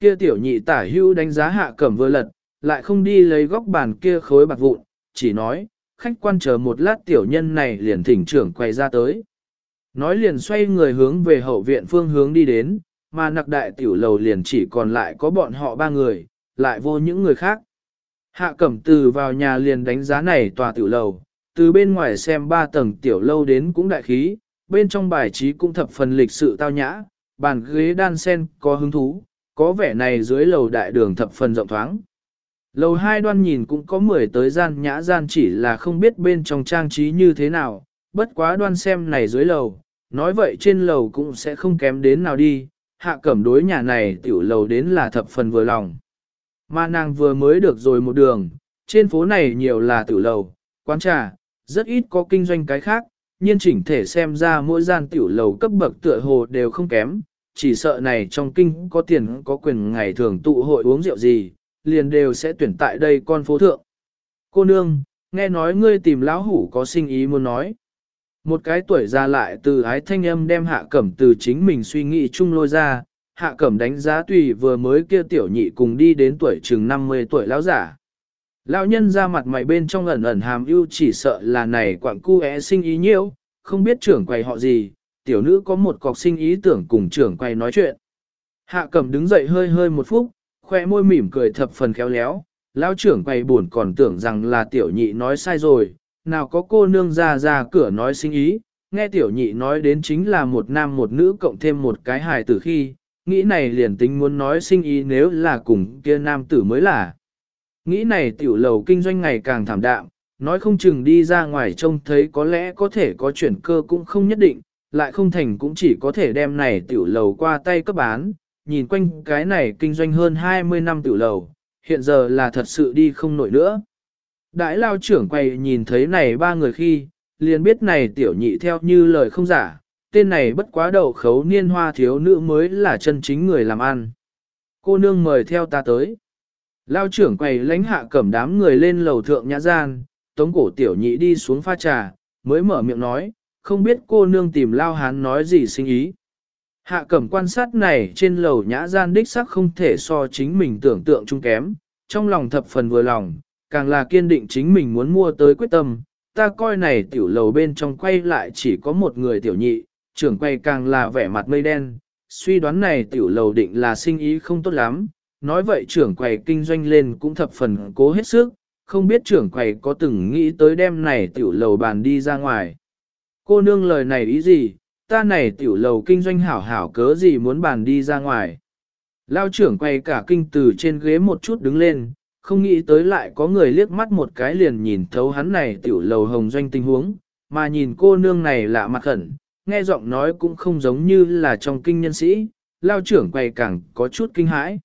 Kia tiểu nhị tả hưu đánh giá hạ cẩm vừa lật, lại không đi lấy góc bàn kia khối bạc vụn, chỉ nói, khách quan chờ một lát tiểu nhân này liền thỉnh trưởng quay ra tới. Nói liền xoay người hướng về hậu viện phương hướng đi đến, mà nặc đại tiểu lầu liền chỉ còn lại có bọn họ ba người, lại vô những người khác. Hạ cẩm từ vào nhà liền đánh giá này tòa tiểu lầu, từ bên ngoài xem ba tầng tiểu lâu đến cũng đại khí, bên trong bài trí cũng thập phần lịch sự tao nhã, bàn ghế đan sen có hứng thú, có vẻ này dưới lầu đại đường thập phần rộng thoáng. Lầu hai đoan nhìn cũng có mười tới gian nhã gian chỉ là không biết bên trong trang trí như thế nào, bất quá đoan xem này dưới lầu, nói vậy trên lầu cũng sẽ không kém đến nào đi, hạ cẩm đối nhà này tiểu lầu đến là thập phần vừa lòng. Mà nàng vừa mới được rồi một đường, trên phố này nhiều là tiểu lầu, quán trà, rất ít có kinh doanh cái khác, nhiên chỉnh thể xem ra mỗi gian tiểu lầu cấp bậc tựa hồ đều không kém, chỉ sợ này trong kinh có tiền có quyền ngày thường tụ hội uống rượu gì, liền đều sẽ tuyển tại đây con phố thượng. Cô nương, nghe nói ngươi tìm lão hủ có sinh ý muốn nói. Một cái tuổi già lại từ ái thanh âm đem hạ cẩm từ chính mình suy nghĩ chung lôi ra, hạ cẩm đánh giá tùy vừa mới kia tiểu nhị cùng đi đến tuổi chừng 50 tuổi lão giả. Lão nhân ra mặt mày bên trong ẩn ẩn hàm ưu chỉ sợ là này quảng cu é sinh ý nhiễu, không biết trưởng quầy họ gì, tiểu nữ có một cọc sinh ý tưởng cùng trưởng quầy nói chuyện. Hạ cẩm đứng dậy hơi hơi một phút, khoe môi mỉm cười thập phần khéo léo, lão trưởng quầy buồn còn tưởng rằng là tiểu nhị nói sai rồi, nào có cô nương ra ra cửa nói sinh ý, nghe tiểu nhị nói đến chính là một nam một nữ cộng thêm một cái hài tử khi, nghĩ này liền tính muốn nói sinh ý nếu là cùng kia nam tử mới là. Nghĩ này tiểu lầu kinh doanh ngày càng thảm đạm, nói không chừng đi ra ngoài trông thấy có lẽ có thể có chuyển cơ cũng không nhất định, lại không thành cũng chỉ có thể đem này tiểu lầu qua tay cấp bán, nhìn quanh cái này kinh doanh hơn 20 năm tiểu lầu, hiện giờ là thật sự đi không nổi nữa. Đại lao trưởng quầy nhìn thấy này ba người khi, liền biết này tiểu nhị theo như lời không giả, tên này bất quá đầu khấu niên hoa thiếu nữ mới là chân chính người làm ăn. Cô nương mời theo ta tới. Lao trưởng quầy lãnh hạ cẩm đám người lên lầu thượng nhã gian, tống cổ tiểu nhị đi xuống pha trà, mới mở miệng nói, không biết cô nương tìm lao hán nói gì sinh ý. Hạ cẩm quan sát này trên lầu nhã gian đích sắc không thể so chính mình tưởng tượng chung kém, trong lòng thập phần vừa lòng, càng là kiên định chính mình muốn mua tới quyết tâm, ta coi này tiểu lầu bên trong quay lại chỉ có một người tiểu nhị, trưởng quay càng là vẻ mặt mây đen, suy đoán này tiểu lầu định là sinh ý không tốt lắm, nói vậy trưởng quầy kinh doanh lên cũng thập phần cố hết sức, không biết trưởng quầy có từng nghĩ tới đêm này tiểu lầu bàn đi ra ngoài. Cô nương lời này ý gì, ta này tiểu lầu kinh doanh hảo hảo cớ gì muốn bàn đi ra ngoài. Lao trưởng quay cả kinh từ trên ghế một chút đứng lên, không nghĩ tới lại có người liếc mắt một cái liền nhìn thấu hắn này tiểu lầu hồng doanh tình huống, mà nhìn cô nương này lạ mặt khẩn, nghe giọng nói cũng không giống như là trong kinh nhân sĩ, lao trưởng quầy càng có chút kinh hãi.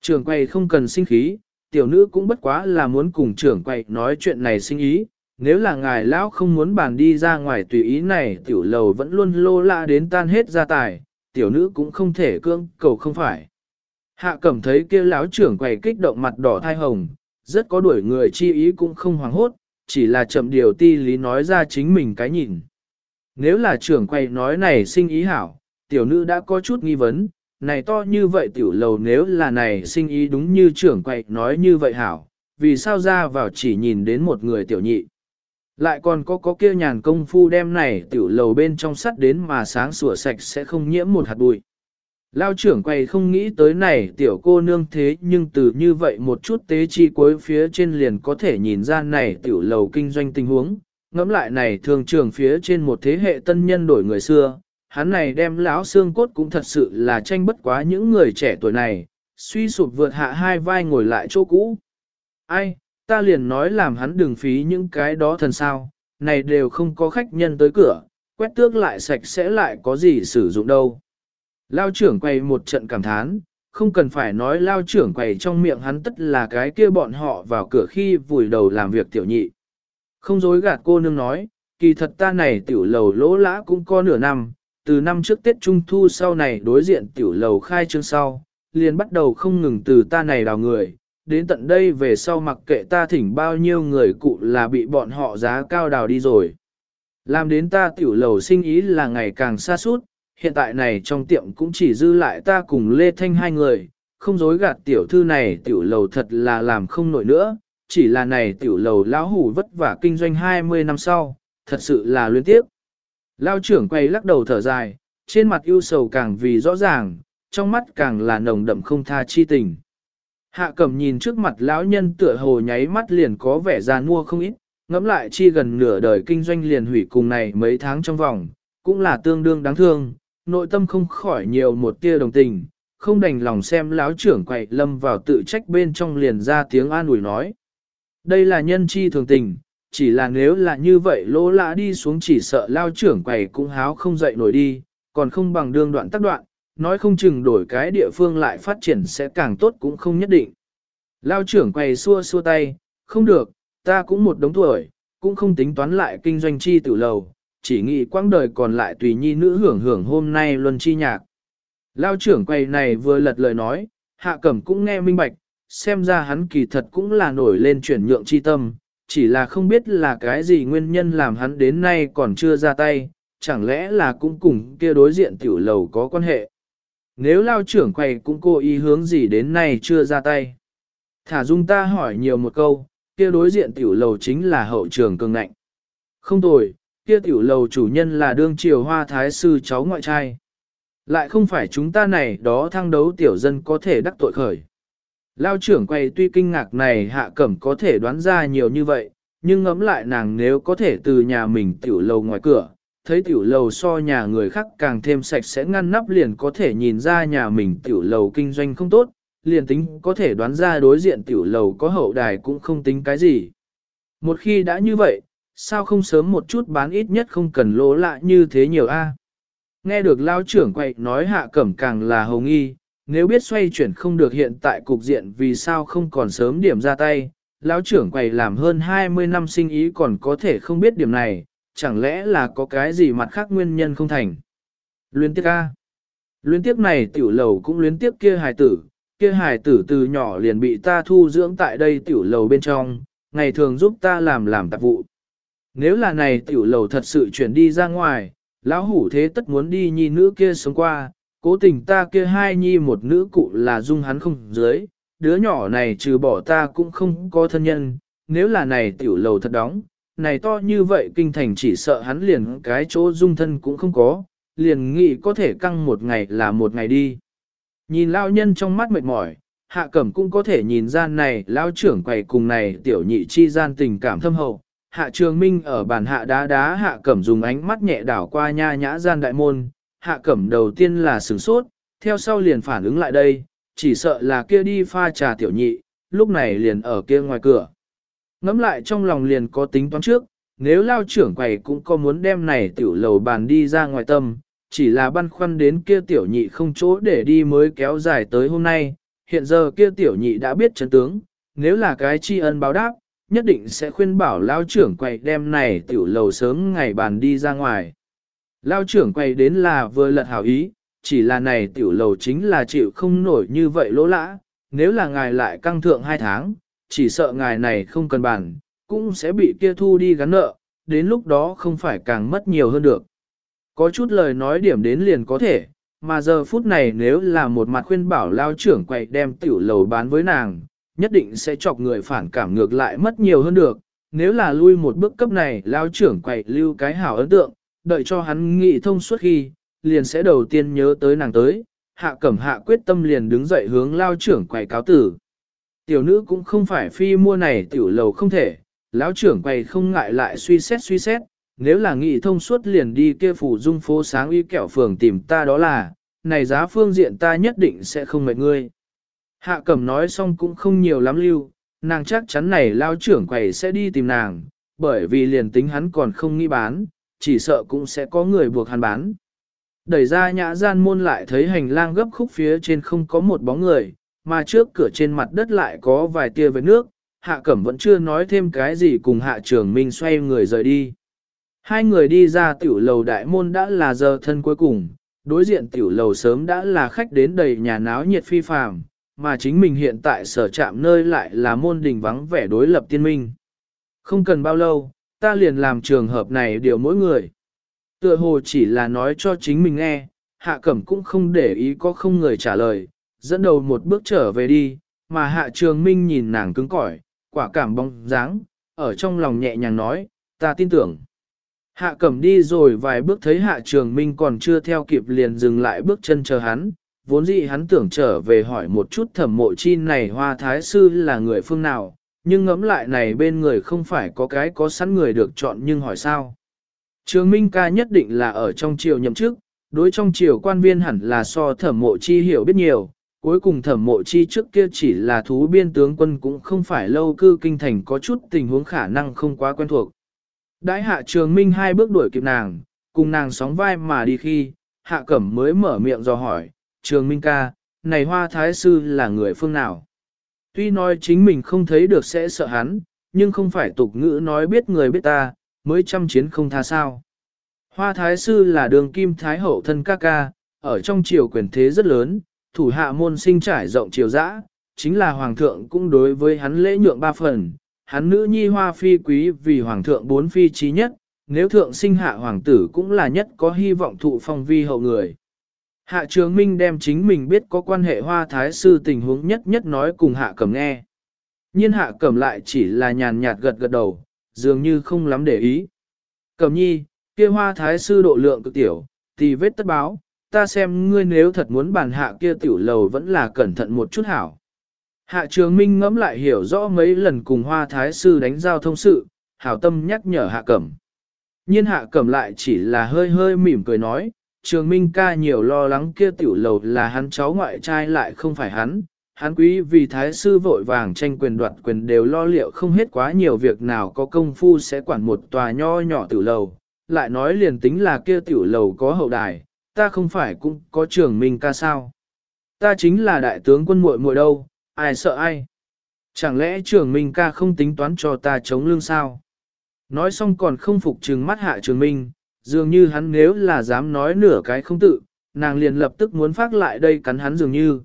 Trưởng quầy không cần sinh khí, tiểu nữ cũng bất quá là muốn cùng trưởng quầy nói chuyện này sinh ý, nếu là ngài lão không muốn bàn đi ra ngoài tùy ý này tiểu lầu vẫn luôn lô lạ đến tan hết gia tài, tiểu nữ cũng không thể cương cầu không phải. Hạ cẩm thấy kia láo trưởng quầy kích động mặt đỏ thai hồng, rất có đuổi người chi ý cũng không hoàng hốt, chỉ là chậm điều ti lý nói ra chính mình cái nhìn. Nếu là trưởng quầy nói này sinh ý hảo, tiểu nữ đã có chút nghi vấn, này to như vậy tiểu lầu nếu là này sinh ý đúng như trưởng quầy nói như vậy hảo, vì sao ra vào chỉ nhìn đến một người tiểu nhị. Lại còn có có kia nhàn công phu đem này tiểu lầu bên trong sắt đến mà sáng sủa sạch sẽ không nhiễm một hạt bụi. Lao trưởng quay không nghĩ tới này tiểu cô nương thế nhưng từ như vậy một chút tế chi cuối phía trên liền có thể nhìn ra này tiểu lầu kinh doanh tình huống. Ngắm lại này thường trưởng phía trên một thế hệ tân nhân đổi người xưa, hắn này đem lão xương cốt cũng thật sự là tranh bất quá những người trẻ tuổi này, suy sụp vượt hạ hai vai ngồi lại chỗ cũ. Ai, ta liền nói làm hắn đừng phí những cái đó thần sao, này đều không có khách nhân tới cửa, quét tước lại sạch sẽ lại có gì sử dụng đâu. Lao trưởng quầy một trận cảm thán, không cần phải nói lao trưởng quầy trong miệng hắn tất là cái kia bọn họ vào cửa khi vùi đầu làm việc tiểu nhị. Không dối gạt cô nương nói, kỳ thật ta này tiểu lầu lỗ lã cũng có nửa năm, từ năm trước Tết Trung Thu sau này đối diện tiểu lầu khai trương sau, liền bắt đầu không ngừng từ ta này đào người, đến tận đây về sau mặc kệ ta thỉnh bao nhiêu người cụ là bị bọn họ giá cao đào đi rồi. Làm đến ta tiểu lầu sinh ý là ngày càng xa suốt, hiện tại này trong tiệm cũng chỉ dư lại ta cùng Lê Thanh hai người, không dối gạt tiểu thư này tiểu lầu thật là làm không nổi nữa, chỉ là này tiểu lầu lão hủ vất vả kinh doanh 20 năm sau, thật sự là luyến tiếp. Lao trưởng quay lắc đầu thở dài, trên mặt ưu sầu càng vì rõ ràng, trong mắt càng là nồng đậm không tha chi tình. Hạ cẩm nhìn trước mặt lão nhân tựa hồ nháy mắt liền có vẻ già nua không ít, ngẫm lại chi gần nửa đời kinh doanh liền hủy cùng này mấy tháng trong vòng, cũng là tương đương đáng thương, nội tâm không khỏi nhiều một tia đồng tình, không đành lòng xem lão trưởng quậy lâm vào tự trách bên trong liền ra tiếng an ủi nói. Đây là nhân chi thường tình, chỉ là nếu là như vậy lỗ lã đi xuống chỉ sợ lao trưởng quầy cũng háo không dậy nổi đi, còn không bằng đương đoạn tắc đoạn, nói không chừng đổi cái địa phương lại phát triển sẽ càng tốt cũng không nhất định. Lao trưởng quầy xua xua tay, không được, ta cũng một đống tuổi, cũng không tính toán lại kinh doanh chi tử lầu, chỉ nghĩ quãng đời còn lại tùy nhi nữ hưởng hưởng hôm nay luân chi nhạc. Lao trưởng quầy này vừa lật lời nói, hạ cẩm cũng nghe minh bạch, xem ra hắn kỳ thật cũng là nổi lên chuyển nhượng chi tâm, chỉ là không biết là cái gì nguyên nhân làm hắn đến nay còn chưa ra tay, chẳng lẽ là cũng cùng kia đối diện tiểu lầu có quan hệ. Nếu lao trưởng quầy cũng cố ý hướng gì đến nay chưa ra tay. Thả dung ta hỏi nhiều một câu, kia đối diện tiểu lầu chính là hậu trường cường ngạnh. Không tồi, kia tiểu lầu chủ nhân là đương triều hoa thái sư cháu ngoại trai. Lại không phải chúng ta này đó thăng đấu tiểu dân có thể đắc tội khởi. Lao trưởng quay tuy kinh ngạc này hạ cẩm có thể đoán ra nhiều như vậy, nhưng ngẫm lại nàng nếu có thể từ nhà mình tiểu lầu ngoài cửa, thấy tiểu lầu so nhà người khác càng thêm sạch sẽ ngăn nắp liền có thể nhìn ra nhà mình tiểu lầu kinh doanh không tốt, liền tính có thể đoán ra đối diện tiểu lầu có hậu đài cũng không tính cái gì. Một khi đã như vậy, sao không sớm một chút bán ít nhất không cần lỗ lạ như thế nhiều a? Nghe được lao trưởng quậy nói hạ cẩm càng là hồng nghi, nếu biết xoay chuyển không được hiện tại cục diện vì sao không còn sớm điểm ra tay, lão trưởng quầy làm hơn 20 năm sinh ý còn có thể không biết điểm này, chẳng lẽ là có cái gì mặt khác nguyên nhân không thành. Luyến tiếc A. Luyến tiếc này tiểu lầu cũng luyến tiếc kia hài tử, kia hài tử từ nhỏ liền bị ta thu dưỡng tại đây tiểu lầu bên trong, ngày thường giúp ta làm làm tạp vụ. Nếu là này tiểu lầu thật sự chuyển đi ra ngoài, lão hủ thế tất muốn đi nhi nữ kia sống qua, cố tình ta kia hai nhi một nữ cụ là dung hắn không dưới, đứa nhỏ này trừ bỏ ta cũng không có thân nhân, nếu là này tiểu lầu thật đóng, này to như vậy kinh thành chỉ sợ hắn liền cái chỗ dung thân cũng không có, liền nghĩ có thể căng một ngày là một ngày đi. Nhìn lao nhân trong mắt mệt mỏi, hạ cẩm cũng có thể nhìn ra này lao trưởng quầy cùng này tiểu nhị chi gian tình cảm thâm hậu. Hạ trường minh ở bàn hạ đá đá hạ cẩm dùng ánh mắt nhẹ đảo qua nha nhã gian đại môn, hạ cẩm đầu tiên là sửng sốt, theo sau liền phản ứng lại đây, chỉ sợ là kia đi pha trà tiểu nhị, lúc này liền ở kia ngoài cửa. Ngắm lại trong lòng liền có tính toán trước, nếu lao trưởng quầy cũng có muốn đem này tiểu lầu bàn đi ra ngoài tâm, chỉ là băn khoăn đến kia tiểu nhị không chỗ để đi mới kéo dài tới hôm nay, hiện giờ kia tiểu nhị đã biết chân tướng, nếu là cái tri ân báo đáp, nhất định sẽ khuyên bảo lao trưởng quầy đem này tiểu lầu sớm ngày bàn đi ra ngoài. Lao trưởng quầy đến là vừa lật hảo ý, chỉ là này tiểu lầu chính là chịu không nổi như vậy lỗ lã, nếu là ngài lại căng thượng hai tháng, chỉ sợ ngài này không cần bàn, cũng sẽ bị kia thu đi gắn nợ, đến lúc đó không phải càng mất nhiều hơn được. Có chút lời nói điểm đến liền có thể, mà giờ phút này nếu là một mặt khuyên bảo lao trưởng quậy đem tiểu lầu bán với nàng, nhất định sẽ chọc người phản cảm ngược lại mất nhiều hơn được. Nếu là lui một bước cấp này, lao trưởng quậy lưu cái hảo ấn tượng, đợi cho hắn nghị thông suốt khi, liền sẽ đầu tiên nhớ tới nàng tới, hạ cẩm hạ quyết tâm liền đứng dậy hướng lao trưởng quầy cáo tử. Tiểu nữ cũng không phải phi mua này tiểu lầu không thể, lão trưởng quầy không ngại lại suy xét suy xét, nếu là nghị thông suốt liền đi kia phủ dung phố sáng uy kẹo phường tìm ta đó là, này giá phương diện ta nhất định sẽ không mệt ngươi. Hạ cẩm nói xong cũng không nhiều lắm lưu, nàng chắc chắn này lao trưởng quầy sẽ đi tìm nàng, bởi vì liền tính hắn còn không nghĩ bán, chỉ sợ cũng sẽ có người buộc hắn bán. Đẩy ra nhã gian môn lại thấy hành lang gấp khúc phía trên không có một bóng người, mà trước cửa trên mặt đất lại có vài tia với nước, hạ cẩm vẫn chưa nói thêm cái gì cùng hạ trường minh xoay người rời đi. Hai người đi ra tiểu lầu đại môn đã là giờ thân cuối cùng, đối diện tiểu lầu sớm đã là khách đến đầy nhà náo nhiệt phi phàm, mà chính mình hiện tại sở trạm nơi lại là môn đình vắng vẻ đối lập tiên minh. Không cần bao lâu, ta liền làm trường hợp này điều mỗi người. Tựa hồ chỉ là nói cho chính mình nghe, hạ cẩm cũng không để ý có không người trả lời, dẫn đầu một bước trở về đi, mà hạ trường minh nhìn nàng cứng cỏi, quả cảm bóng dáng, ở trong lòng nhẹ nhàng nói, ta tin tưởng. Hạ cẩm đi rồi vài bước thấy hạ trường minh còn chưa theo kịp liền dừng lại bước chân chờ hắn, vốn dĩ hắn tưởng trở về hỏi một chút thẩm mộ chi này hoa thái sư là người phương nào, nhưng ngẫm lại này bên người không phải có cái có sẵn người được chọn nhưng hỏi sao. Trường Minh ca nhất định là ở trong triều nhậm chức, đối trong triều quan viên hẳn là so thẩm mộ chi hiểu biết nhiều, cuối cùng thẩm mộ chi trước kia chỉ là thú biên tướng quân cũng không phải lâu cư kinh thành có chút tình huống khả năng không quá quen thuộc. Đãi hạ trường Minh hai bước đuổi kịp nàng, cùng nàng sóng vai mà đi khi, hạ cẩm mới mở miệng do hỏi, trường Minh ca, này hoa thái sư là người phương nào? Tuy nói chính mình không thấy được sẽ sợ hắn, nhưng không phải tục ngữ nói biết người biết ta, mới chăm chiến không tha sao. Hoa Thái Sư là đường kim Thái Hậu thân ca ca, ở trong triều quyền thế rất lớn, thủ hạ môn sinh trải rộng triều dã, chính là hoàng thượng cũng đối với hắn lễ nhượng ba phần, hắn nữ nhi hoa phi quý vì hoàng thượng bốn phi trí nhất, nếu thượng sinh hạ hoàng tử cũng là nhất có hy vọng thụ phong vi hậu người. Hạ trường minh đem chính mình biết có quan hệ hoa thái sư tình huống nhất nhất nói cùng hạ cẩm nghe. Nhiên hạ cẩm lại chỉ là nhàn nhạt gật gật đầu, dường như không lắm để ý. Cẩm nhi, kia hoa thái sư độ lượng cực tiểu, thì vết tất báo, ta xem ngươi nếu thật muốn bàn hạ kia tiểu lầu vẫn là cẩn thận một chút hảo. Hạ trường minh ngẫm lại hiểu rõ mấy lần cùng hoa thái sư đánh giao thông sự, hảo tâm nhắc nhở hạ cẩm. Nhiên hạ cẩm lại chỉ là hơi hơi mỉm cười nói, trường minh ca nhiều lo lắng kia tiểu lầu là hắn cháu ngoại trai lại không phải hắn. Hắn quý vì thái sư vội vàng tranh quyền đoạt quyền đều lo liệu không hết quá nhiều việc nào có công phu sẽ quản một tòa nho nhỏ tiểu lầu, lại nói liền tính là kia tiểu lầu có hậu đài, ta không phải cũng có trường minh ca sao. Ta chính là đại tướng quân muội muội đâu, ai sợ ai. Chẳng lẽ trường minh ca không tính toán cho ta chống lương sao? Nói xong còn không phục trừng mắt hạ trường minh, dường như hắn nếu là dám nói nửa cái không tự, nàng liền lập tức muốn phát lại đây cắn hắn dường như.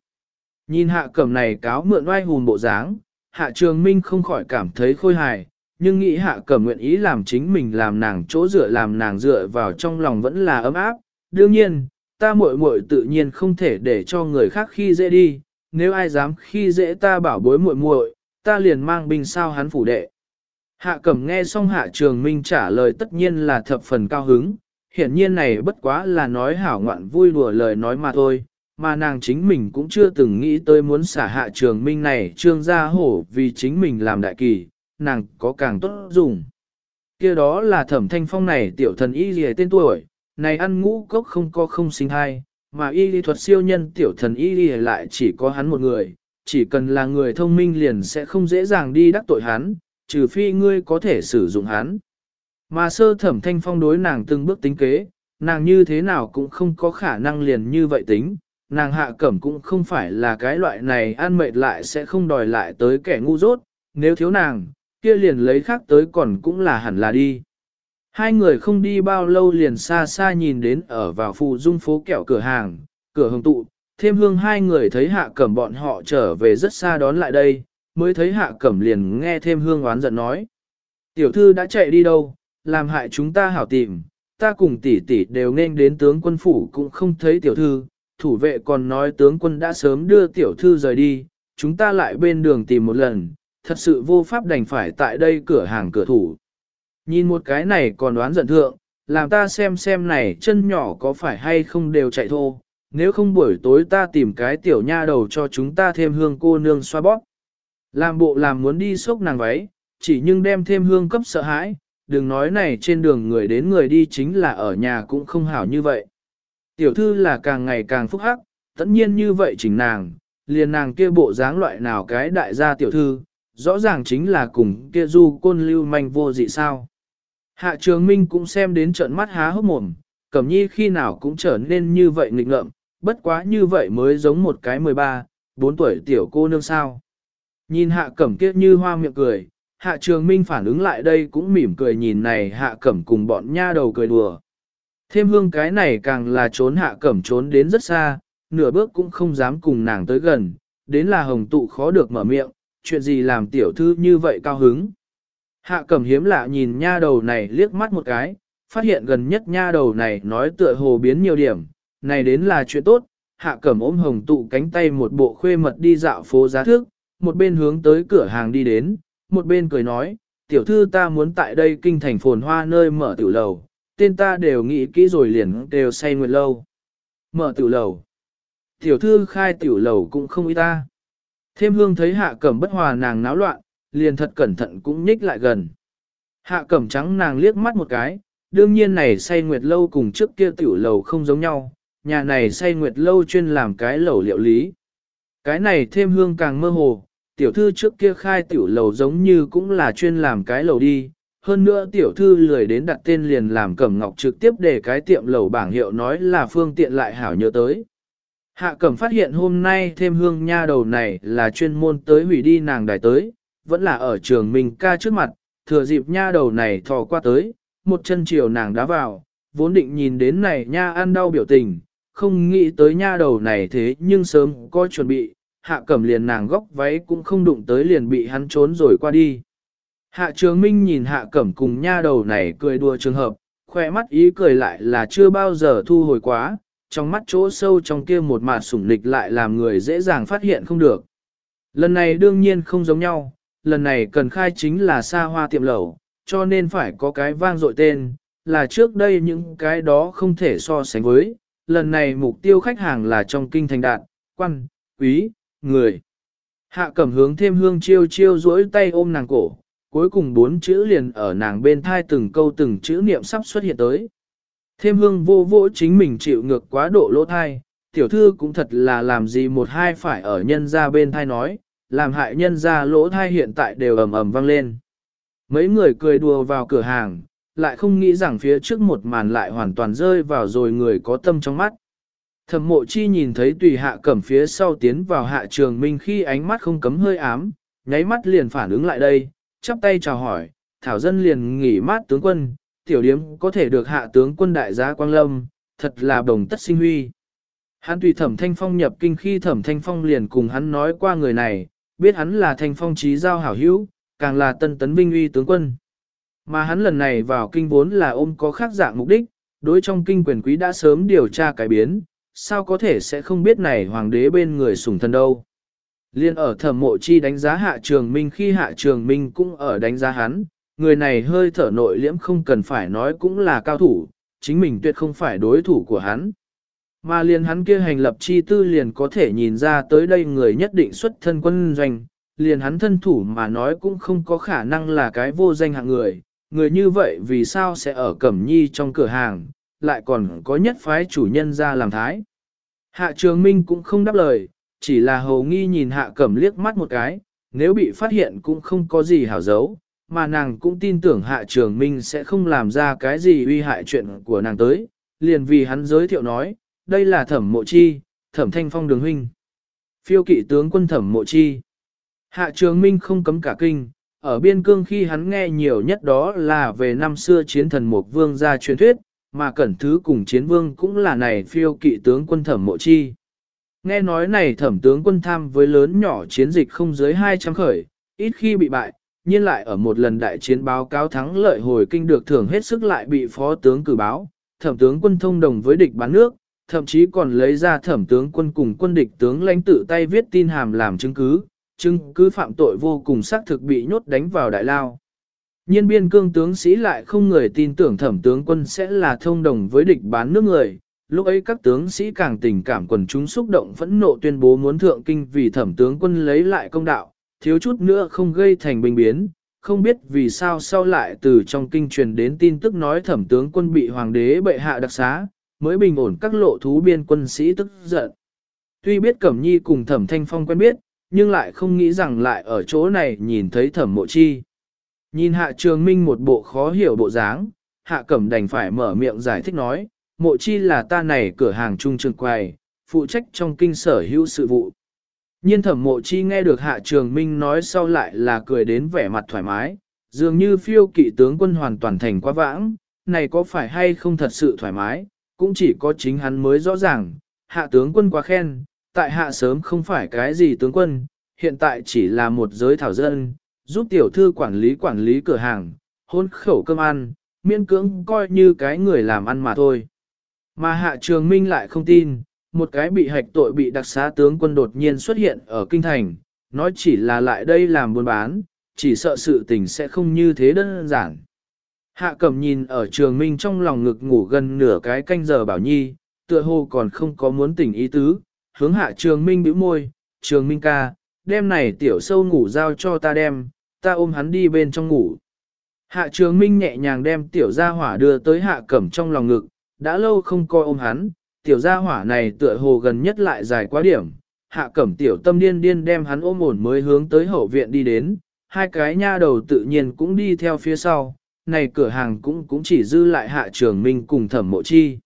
Nhìn hạ cẩm này cáo mượn oai hùn bộ dáng, hạ trường minh không khỏi cảm thấy khôi hài, nhưng nghĩ hạ cẩm nguyện ý làm chính mình làm nàng chỗ dựa làm nàng dựa vào trong lòng vẫn là ấm áp. Đương nhiên, ta muội muội tự nhiên không thể để cho người khác khi dễ đi, nếu ai dám khi dễ ta bảo bối muội muội, ta liền mang binh sao hắn phủ đệ. Hạ cẩm nghe xong hạ trường minh trả lời tất nhiên là thập phần cao hứng, hiển nhiên này bất quá là nói hảo ngoạn vui đùa lời nói mà thôi, mà nàng chính mình cũng chưa từng nghĩ tới muốn xả hạ trường minh này trương gia hổ vì chính mình làm đại kỳ, nàng có càng tốt dùng. kia đó là thẩm thanh phong này tiểu thần y gì tên tuổi, này ăn ngũ cốc không có không sinh hai, mà y lý thuật siêu nhân tiểu thần y lý lại chỉ có hắn một người, chỉ cần là người thông minh liền sẽ không dễ dàng đi đắc tội hắn, trừ phi ngươi có thể sử dụng hắn. Mà sơ thẩm thanh phong đối nàng từng bước tính kế, nàng như thế nào cũng không có khả năng liền như vậy tính, nàng hạ cẩm cũng không phải là cái loại này ăn mệt lại sẽ không đòi lại tới kẻ ngu dốt, nếu thiếu nàng, kia liền lấy khác tới còn cũng là hẳn là đi. Hai người không đi bao lâu liền xa xa nhìn đến ở vào phù dung phố kẹo cửa hàng, cửa hồng tụ, thêm hương hai người thấy hạ cẩm bọn họ trở về rất xa đón lại đây, mới thấy hạ cẩm liền nghe thêm hương oán giận nói. Tiểu thư đã chạy đi đâu, làm hại chúng ta hảo tìm, ta cùng tỷ tỷ đều nên đến tướng quân phủ cũng không thấy tiểu thư, thủ vệ còn nói tướng quân đã sớm đưa tiểu thư rời đi, chúng ta lại bên đường tìm một lần, thật sự vô pháp đành phải tại đây cửa hàng cửa thủ. Nhìn một cái này còn đoán giận thượng, làm ta xem xem này chân nhỏ có phải hay không đều chạy thô, nếu không buổi tối ta tìm cái tiểu nha đầu cho chúng ta thêm hương cô nương xoa bóp. Làm bộ làm muốn đi xốc nàng váy, chỉ nhưng đem thêm hương cấp sợ hãi, đừng nói này trên đường người đến người đi chính là ở nhà cũng không hảo như vậy. Tiểu thư là càng ngày càng phúc hắc, tất nhiên như vậy chỉnh nàng, liền nàng kia bộ dáng loại nào cái đại gia tiểu thư, rõ ràng chính là cùng kia du côn lưu manh vô dị sao. Hạ trường minh cũng xem đến trận mắt há hốc mồm, cẩm nhi khi nào cũng trở nên như vậy nghịch ngợm, bất quá như vậy mới giống một cái 13, 4 tuổi tiểu cô nương sao. Nhìn hạ cẩm kia như hoa miệng cười, hạ trường minh phản ứng lại đây cũng mỉm cười nhìn này hạ cẩm cùng bọn nha đầu cười đùa. Thêm hương cái này càng là trốn hạ cẩm trốn đến rất xa, nửa bước cũng không dám cùng nàng tới gần, đến là hồng tụ khó được mở miệng, chuyện gì làm tiểu thư như vậy cao hứng. Hạ cẩm hiếm lạ nhìn nha đầu này liếc mắt một cái, phát hiện gần nhất nha đầu này nói tựa hồ biến nhiều điểm, này đến là chuyện tốt, hạ cẩm ôm hồng tụ cánh tay một bộ khuê mật đi dạo phố giá thước, một bên hướng tới cửa hàng đi đến, một bên cười nói, tiểu thư ta muốn tại đây kinh thành phồn hoa nơi mở tiểu lầu, tên ta đều nghĩ kỹ rồi liền đều say nguyệt lâu. Mở tiểu lầu. Tiểu thư khai tiểu lầu cũng không ý ta. Thêm hương thấy hạ cẩm bất hòa nàng náo loạn, liền thật cẩn thận cũng nhích lại gần. Hạ cẩm trắng nàng liếc mắt một cái, đương nhiên này say nguyệt lâu cùng trước kia tiểu lầu không giống nhau, nhà này say nguyệt lâu chuyên làm cái lẩu liệu lý. Cái này thêm hương càng mơ hồ, tiểu thư trước kia khai tiểu lầu giống như cũng là chuyên làm cái lầu đi, hơn nữa tiểu thư lười đến đặt tên liền làm cẩm ngọc trực tiếp để cái tiệm lầu bảng hiệu nói là phương tiện lại hảo nhớ tới. Hạ cẩm phát hiện hôm nay thêm hương nha đầu này là chuyên môn tới hủy đi nàng đài tới, vẫn là ở trường mình ca trước mặt, thừa dịp nha đầu này thò qua tới, một chân chiều nàng đá vào, vốn định nhìn đến này nha ăn đau biểu tình, không nghĩ tới nha đầu này thế nhưng sớm có chuẩn bị, hạ cẩm liền nàng góc váy cũng không đụng tới liền bị hắn trốn rồi qua đi. Hạ trường minh nhìn hạ cẩm cùng nha đầu này cười đùa trường hợp, khoe mắt ý cười lại là chưa bao giờ thu hồi quá, trong mắt chỗ sâu trong kia một mạt sủng lịch lại làm người dễ dàng phát hiện không được. Lần này đương nhiên không giống nhau, lần này cần khai chính là xa hoa tiệm lẩu, cho nên phải có cái vang dội tên, là trước đây những cái đó không thể so sánh với, lần này mục tiêu khách hàng là trong kinh thành đạn, quan, quý, người. Hạ cẩm hướng thêm hương chiêu chiêu duỗi tay ôm nàng cổ, cuối cùng bốn chữ liền ở nàng bên thai từng câu từng chữ niệm sắp xuất hiện tới. Thêm hương vô vỗ chính mình chịu ngược quá độ lỗ thai, tiểu thư cũng thật là làm gì một hai phải ở nhân ra bên thai nói, làm hại nhân ra lỗ thai hiện tại đều ầm ầm vang lên. Mấy người cười đùa vào cửa hàng, lại không nghĩ rằng phía trước một màn lại hoàn toàn rơi vào rồi người có tâm trong mắt. Thẩm mộ chi nhìn thấy tùy hạ cẩm phía sau tiến vào hạ trường minh khi ánh mắt không cấm hơi ám, nháy mắt liền phản ứng lại đây, chắp tay chào hỏi, thảo dân liền nghỉ mát tướng quân, tiểu điếm có thể được hạ tướng quân đại giá Quang Lâm, thật là đồng tất sinh huy. Hắn tùy thẩm thanh phong nhập kinh khi thẩm thanh phong liền cùng hắn nói qua người này, biết hắn là thanh phong trí giao hảo hữu, càng là tân tấn vinh uy tướng quân. Mà hắn lần này vào kinh vốn là ôm có khác dạng mục đích, đối trong kinh quyền quý đã sớm điều tra cải biến, sao có thể sẽ không biết này hoàng đế bên người sủng thân đâu. Liên ở thẩm mộ chi đánh giá hạ trường minh khi hạ trường minh cũng ở đánh giá hắn, người này hơi thở nội liễm không cần phải nói cũng là cao thủ, chính mình tuyệt không phải đối thủ của hắn. Mà liền hắn kia hành lập chi tư liền có thể nhìn ra tới đây người nhất định xuất thân quân doanh, liền hắn thân thủ mà nói cũng không có khả năng là cái vô danh hạng người, người như vậy vì sao sẽ ở Cẩm Nhi trong cửa hàng, lại còn có nhất phái chủ nhân ra làm thái. Hạ Trường Minh cũng không đáp lời, chỉ là hầu nghi nhìn Hạ Cẩm liếc mắt một cái, nếu bị phát hiện cũng không có gì hảo giấu, mà nàng cũng tin tưởng Hạ Trường Minh sẽ không làm ra cái gì uy hại chuyện của nàng tới, liền vì hắn giới thiệu nói, đây là thẩm mộ chi, thẩm thanh phong đường huynh. Phiêu kỵ tướng quân thẩm mộ chi. Hạ Trường Minh không cấm cả kinh, ở biên cương khi hắn nghe nhiều nhất đó là về năm xưa chiến thần một vương gia truyền thuyết, mà cẩn thứ cùng chiến vương cũng là này phiêu kỵ tướng quân thẩm mộ chi. Nghe nói này thẩm tướng quân tham với lớn nhỏ chiến dịch không dưới 200 khởi, ít khi bị bại, nhiên lại ở một lần đại chiến báo cáo thắng lợi hồi kinh được thưởng hết sức lại bị phó tướng cử báo, thẩm tướng quân thông đồng với địch bán nước, thậm chí còn lấy ra thẩm tướng quân cùng quân địch tướng lãnh tự tay viết tin hàm làm chứng cứ, chứng cứ phạm tội vô cùng xác thực bị nhốt đánh vào đại lao. Nhiên biên cương tướng sĩ lại không người tin tưởng thẩm tướng quân sẽ là thông đồng với địch bán nước người, lúc ấy các tướng sĩ càng tình cảm quần chúng xúc động phẫn nộ tuyên bố muốn thượng kinh vì thẩm tướng quân lấy lại công đạo, thiếu chút nữa không gây thành bình biến, không biết vì sao sau lại từ trong kinh truyền đến tin tức nói thẩm tướng quân bị hoàng đế bệ hạ đặc xá, mới bình ổn các lộ thú biên quân sĩ tức giận. Tuy biết Cẩm Nhi cùng thẩm thanh phong quen biết, nhưng lại không nghĩ rằng lại ở chỗ này nhìn thấy thẩm mộ chi. Nhìn hạ trường minh một bộ khó hiểu bộ dáng, hạ cẩm đành phải mở miệng giải thích nói, mộ chi là ta này cửa hàng trung trường quầy, phụ trách trong kinh sở hữu sự vụ. Nhiên thẩm mộ chi nghe được hạ trường minh nói sau lại là cười đến vẻ mặt thoải mái, dường như phiêu kỵ tướng quân hoàn toàn thành quá vãng, này có phải hay không thật sự thoải mái, cũng chỉ có chính hắn mới rõ ràng, hạ tướng quân quá khen, tại hạ sớm không phải cái gì tướng quân, hiện tại chỉ là một giới thảo dân, giúp tiểu thư quản lý quản lý cửa hàng, hôn khẩu cơm ăn, miễn cưỡng coi như cái người làm ăn mà thôi. Mà hạ trường minh lại không tin, một cái bị hạch tội bị đặc xá tướng quân đột nhiên xuất hiện ở kinh thành, nói chỉ là lại đây làm buôn bán, chỉ sợ sự tình sẽ không như thế đơn giản. Hạ cẩm nhìn ở trường minh trong lòng ngực ngủ gần nửa cái canh giờ bảo nhi, tựa hồ còn không có muốn tỉnh ý tứ, hướng hạ trường minh bĩu môi, trường minh ca, đêm này tiểu sâu ngủ giao cho ta đem, ta ôm hắn đi bên trong ngủ. Hạ trường minh nhẹ nhàng đem tiểu gia hỏa đưa tới hạ cẩm trong lòng ngực, đã lâu không coi ôm hắn, tiểu gia hỏa này tựa hồ gần nhất lại dài quá điểm. Hạ cẩm tiểu tâm điên điên đem hắn ôm ổn mới hướng tới hậu viện đi đến, hai cái nha đầu tự nhiên cũng đi theo phía sau, này cửa hàng cũng cũng chỉ dư lại hạ trường minh cùng thẩm mộ chi.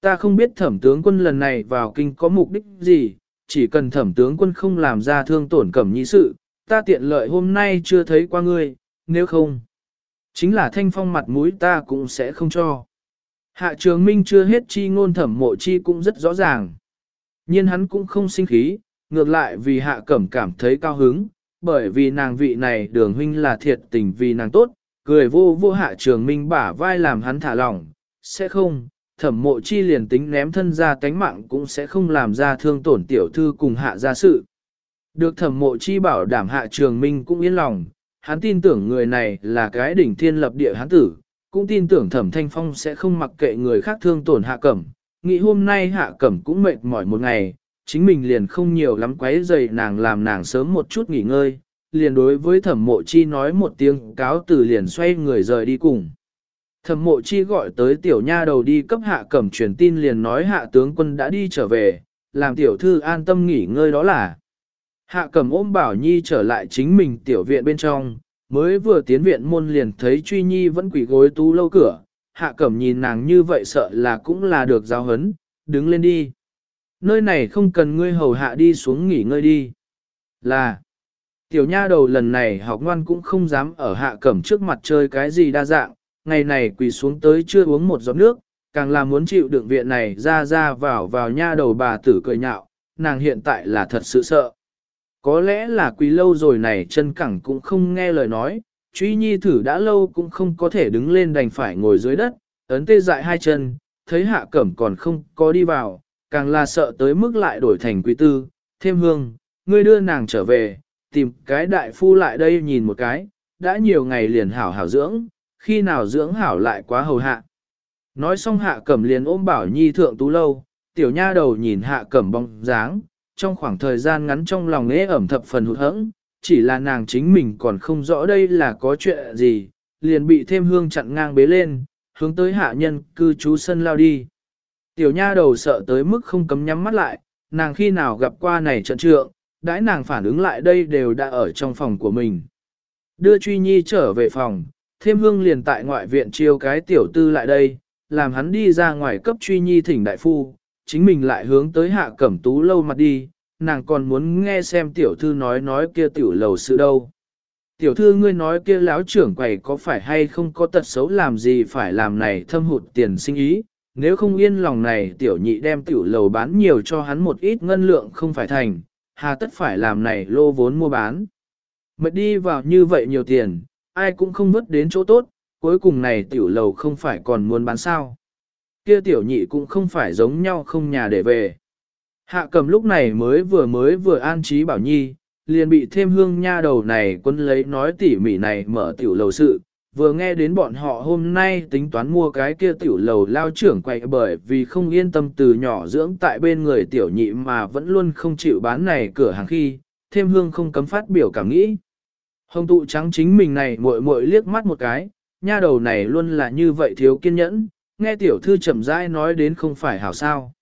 Ta không biết thẩm tướng quân lần này vào kinh có mục đích gì, chỉ cần thẩm tướng quân không làm ra thương tổn cẩm nhi sự, ta tiện lợi hôm nay chưa thấy qua ngươi, nếu không, chính là thanh phong mặt mũi ta cũng sẽ không cho. Hạ trường minh chưa hết chi ngôn thẩm mộ chi cũng rất rõ ràng. nhiên hắn cũng không sinh khí, ngược lại vì hạ cẩm cảm thấy cao hứng, bởi vì nàng vị này đường huynh là thiệt tình vì nàng tốt, cười vô vô hạ trường minh bả vai làm hắn thả lỏng, sẽ không, thẩm mộ chi liền tính ném thân ra cánh mạng cũng sẽ không làm ra thương tổn tiểu thư cùng hạ gia sự. Được thẩm mộ chi bảo đảm hạ trường minh cũng yên lòng, hắn tin tưởng người này là cái đỉnh thiên lập địa hắn tử, cũng tin tưởng thẩm thanh phong sẽ không mặc kệ người khác thương tổn hạ cẩm. Nghĩ hôm nay hạ cẩm cũng mệt mỏi một ngày, chính mình liền không nhiều lắm quấy dày nàng làm nàng sớm một chút nghỉ ngơi, liền đối với thẩm mộ chi nói một tiếng cáo từ liền xoay người rời đi cùng. Thẩm mộ chi gọi tới tiểu nha đầu đi cấp hạ cẩm truyền tin liền nói hạ tướng quân đã đi trở về, làm tiểu thư an tâm nghỉ ngơi đó là. Hạ cẩm ôm bảo nhi trở lại chính mình tiểu viện bên trong, mới vừa tiến viện môn liền thấy truy nhi vẫn quỷ gối tú lâu cửa, hạ cẩm nhìn nàng như vậy sợ là cũng là được giáo hấn, đứng lên đi. Nơi này không cần ngươi hầu hạ đi xuống nghỉ ngơi đi. Là, tiểu nha đầu lần này học ngoan cũng không dám ở hạ cẩm trước mặt chơi cái gì đa dạng, ngày này quỳ xuống tới chưa uống một giọt nước, càng là muốn chịu đựng viện này ra ra vào vào nha đầu bà tử cười nhạo, nàng hiện tại là thật sự sợ. Có lẽ là quỳ lâu rồi này chân cẳng cũng không nghe lời nói, truy nhi thử đã lâu cũng không có thể đứng lên đành phải ngồi dưới đất, ấn tê dại hai chân, thấy hạ cẩm còn không có đi vào, càng là sợ tới mức lại đổi thành quý tư, thêm hương, ngươi đưa nàng trở về, tìm cái đại phu lại đây nhìn một cái, đã nhiều ngày liền hảo hảo dưỡng, khi nào dưỡng hảo lại quá hầu hạ. Nói xong hạ cẩm liền ôm bảo nhi thượng tú lâu, tiểu nha đầu nhìn hạ cẩm bóng dáng, trong khoảng thời gian ngắn trong lòng ế ẩm thập phần hụt hẫng, chỉ là nàng chính mình còn không rõ đây là có chuyện gì, liền bị thêm hương chặn ngang bế lên, hướng tới hạ nhân cư trú sân lao đi. Tiểu nha đầu sợ tới mức không cấm nhắm mắt lại, nàng khi nào gặp qua này trận trượng, đãi nàng phản ứng lại đây đều đã ở trong phòng của mình. Đưa Truy Nhi trở về phòng, thêm hương liền tại ngoại viện chiêu cái tiểu tư lại đây, làm hắn đi ra ngoài cấp Truy Nhi thỉnh đại phu, chính mình lại hướng tới hạ cẩm tú lâu mặt đi, nàng còn muốn nghe xem tiểu thư nói nói kia tiểu lầu sự đâu. Tiểu thư ngươi nói kia láo trưởng quầy có phải hay không có tật xấu làm gì phải làm này thâm hụt tiền sinh ý, nếu không yên lòng này tiểu nhị đem tiểu lầu bán nhiều cho hắn một ít ngân lượng không phải thành, hà tất phải làm này lô vốn mua bán. Mệt đi vào như vậy nhiều tiền, ai cũng không vứt đến chỗ tốt, cuối cùng này tiểu lầu không phải còn muốn bán sao. Kia tiểu nhị cũng không phải giống nhau không nhà để về. Hạ cầm lúc này mới vừa mới vừa an trí bảo nhi, liền bị thêm hương nha đầu này quân lấy nói tỉ mỉ này mở tiểu lầu sự, vừa nghe đến bọn họ hôm nay tính toán mua cái kia tiểu lầu lao trưởng quậy bởi vì không yên tâm từ nhỏ dưỡng tại bên người tiểu nhị mà vẫn luôn không chịu bán này cửa hàng khi, thêm hương không cấm phát biểu cảm nghĩ. Hồng tụ trắng chính mình này muội muội liếc mắt một cái, nha đầu này luôn là như vậy thiếu kiên nhẫn, nghe tiểu thư chậm rãi nói đến không phải hảo sao.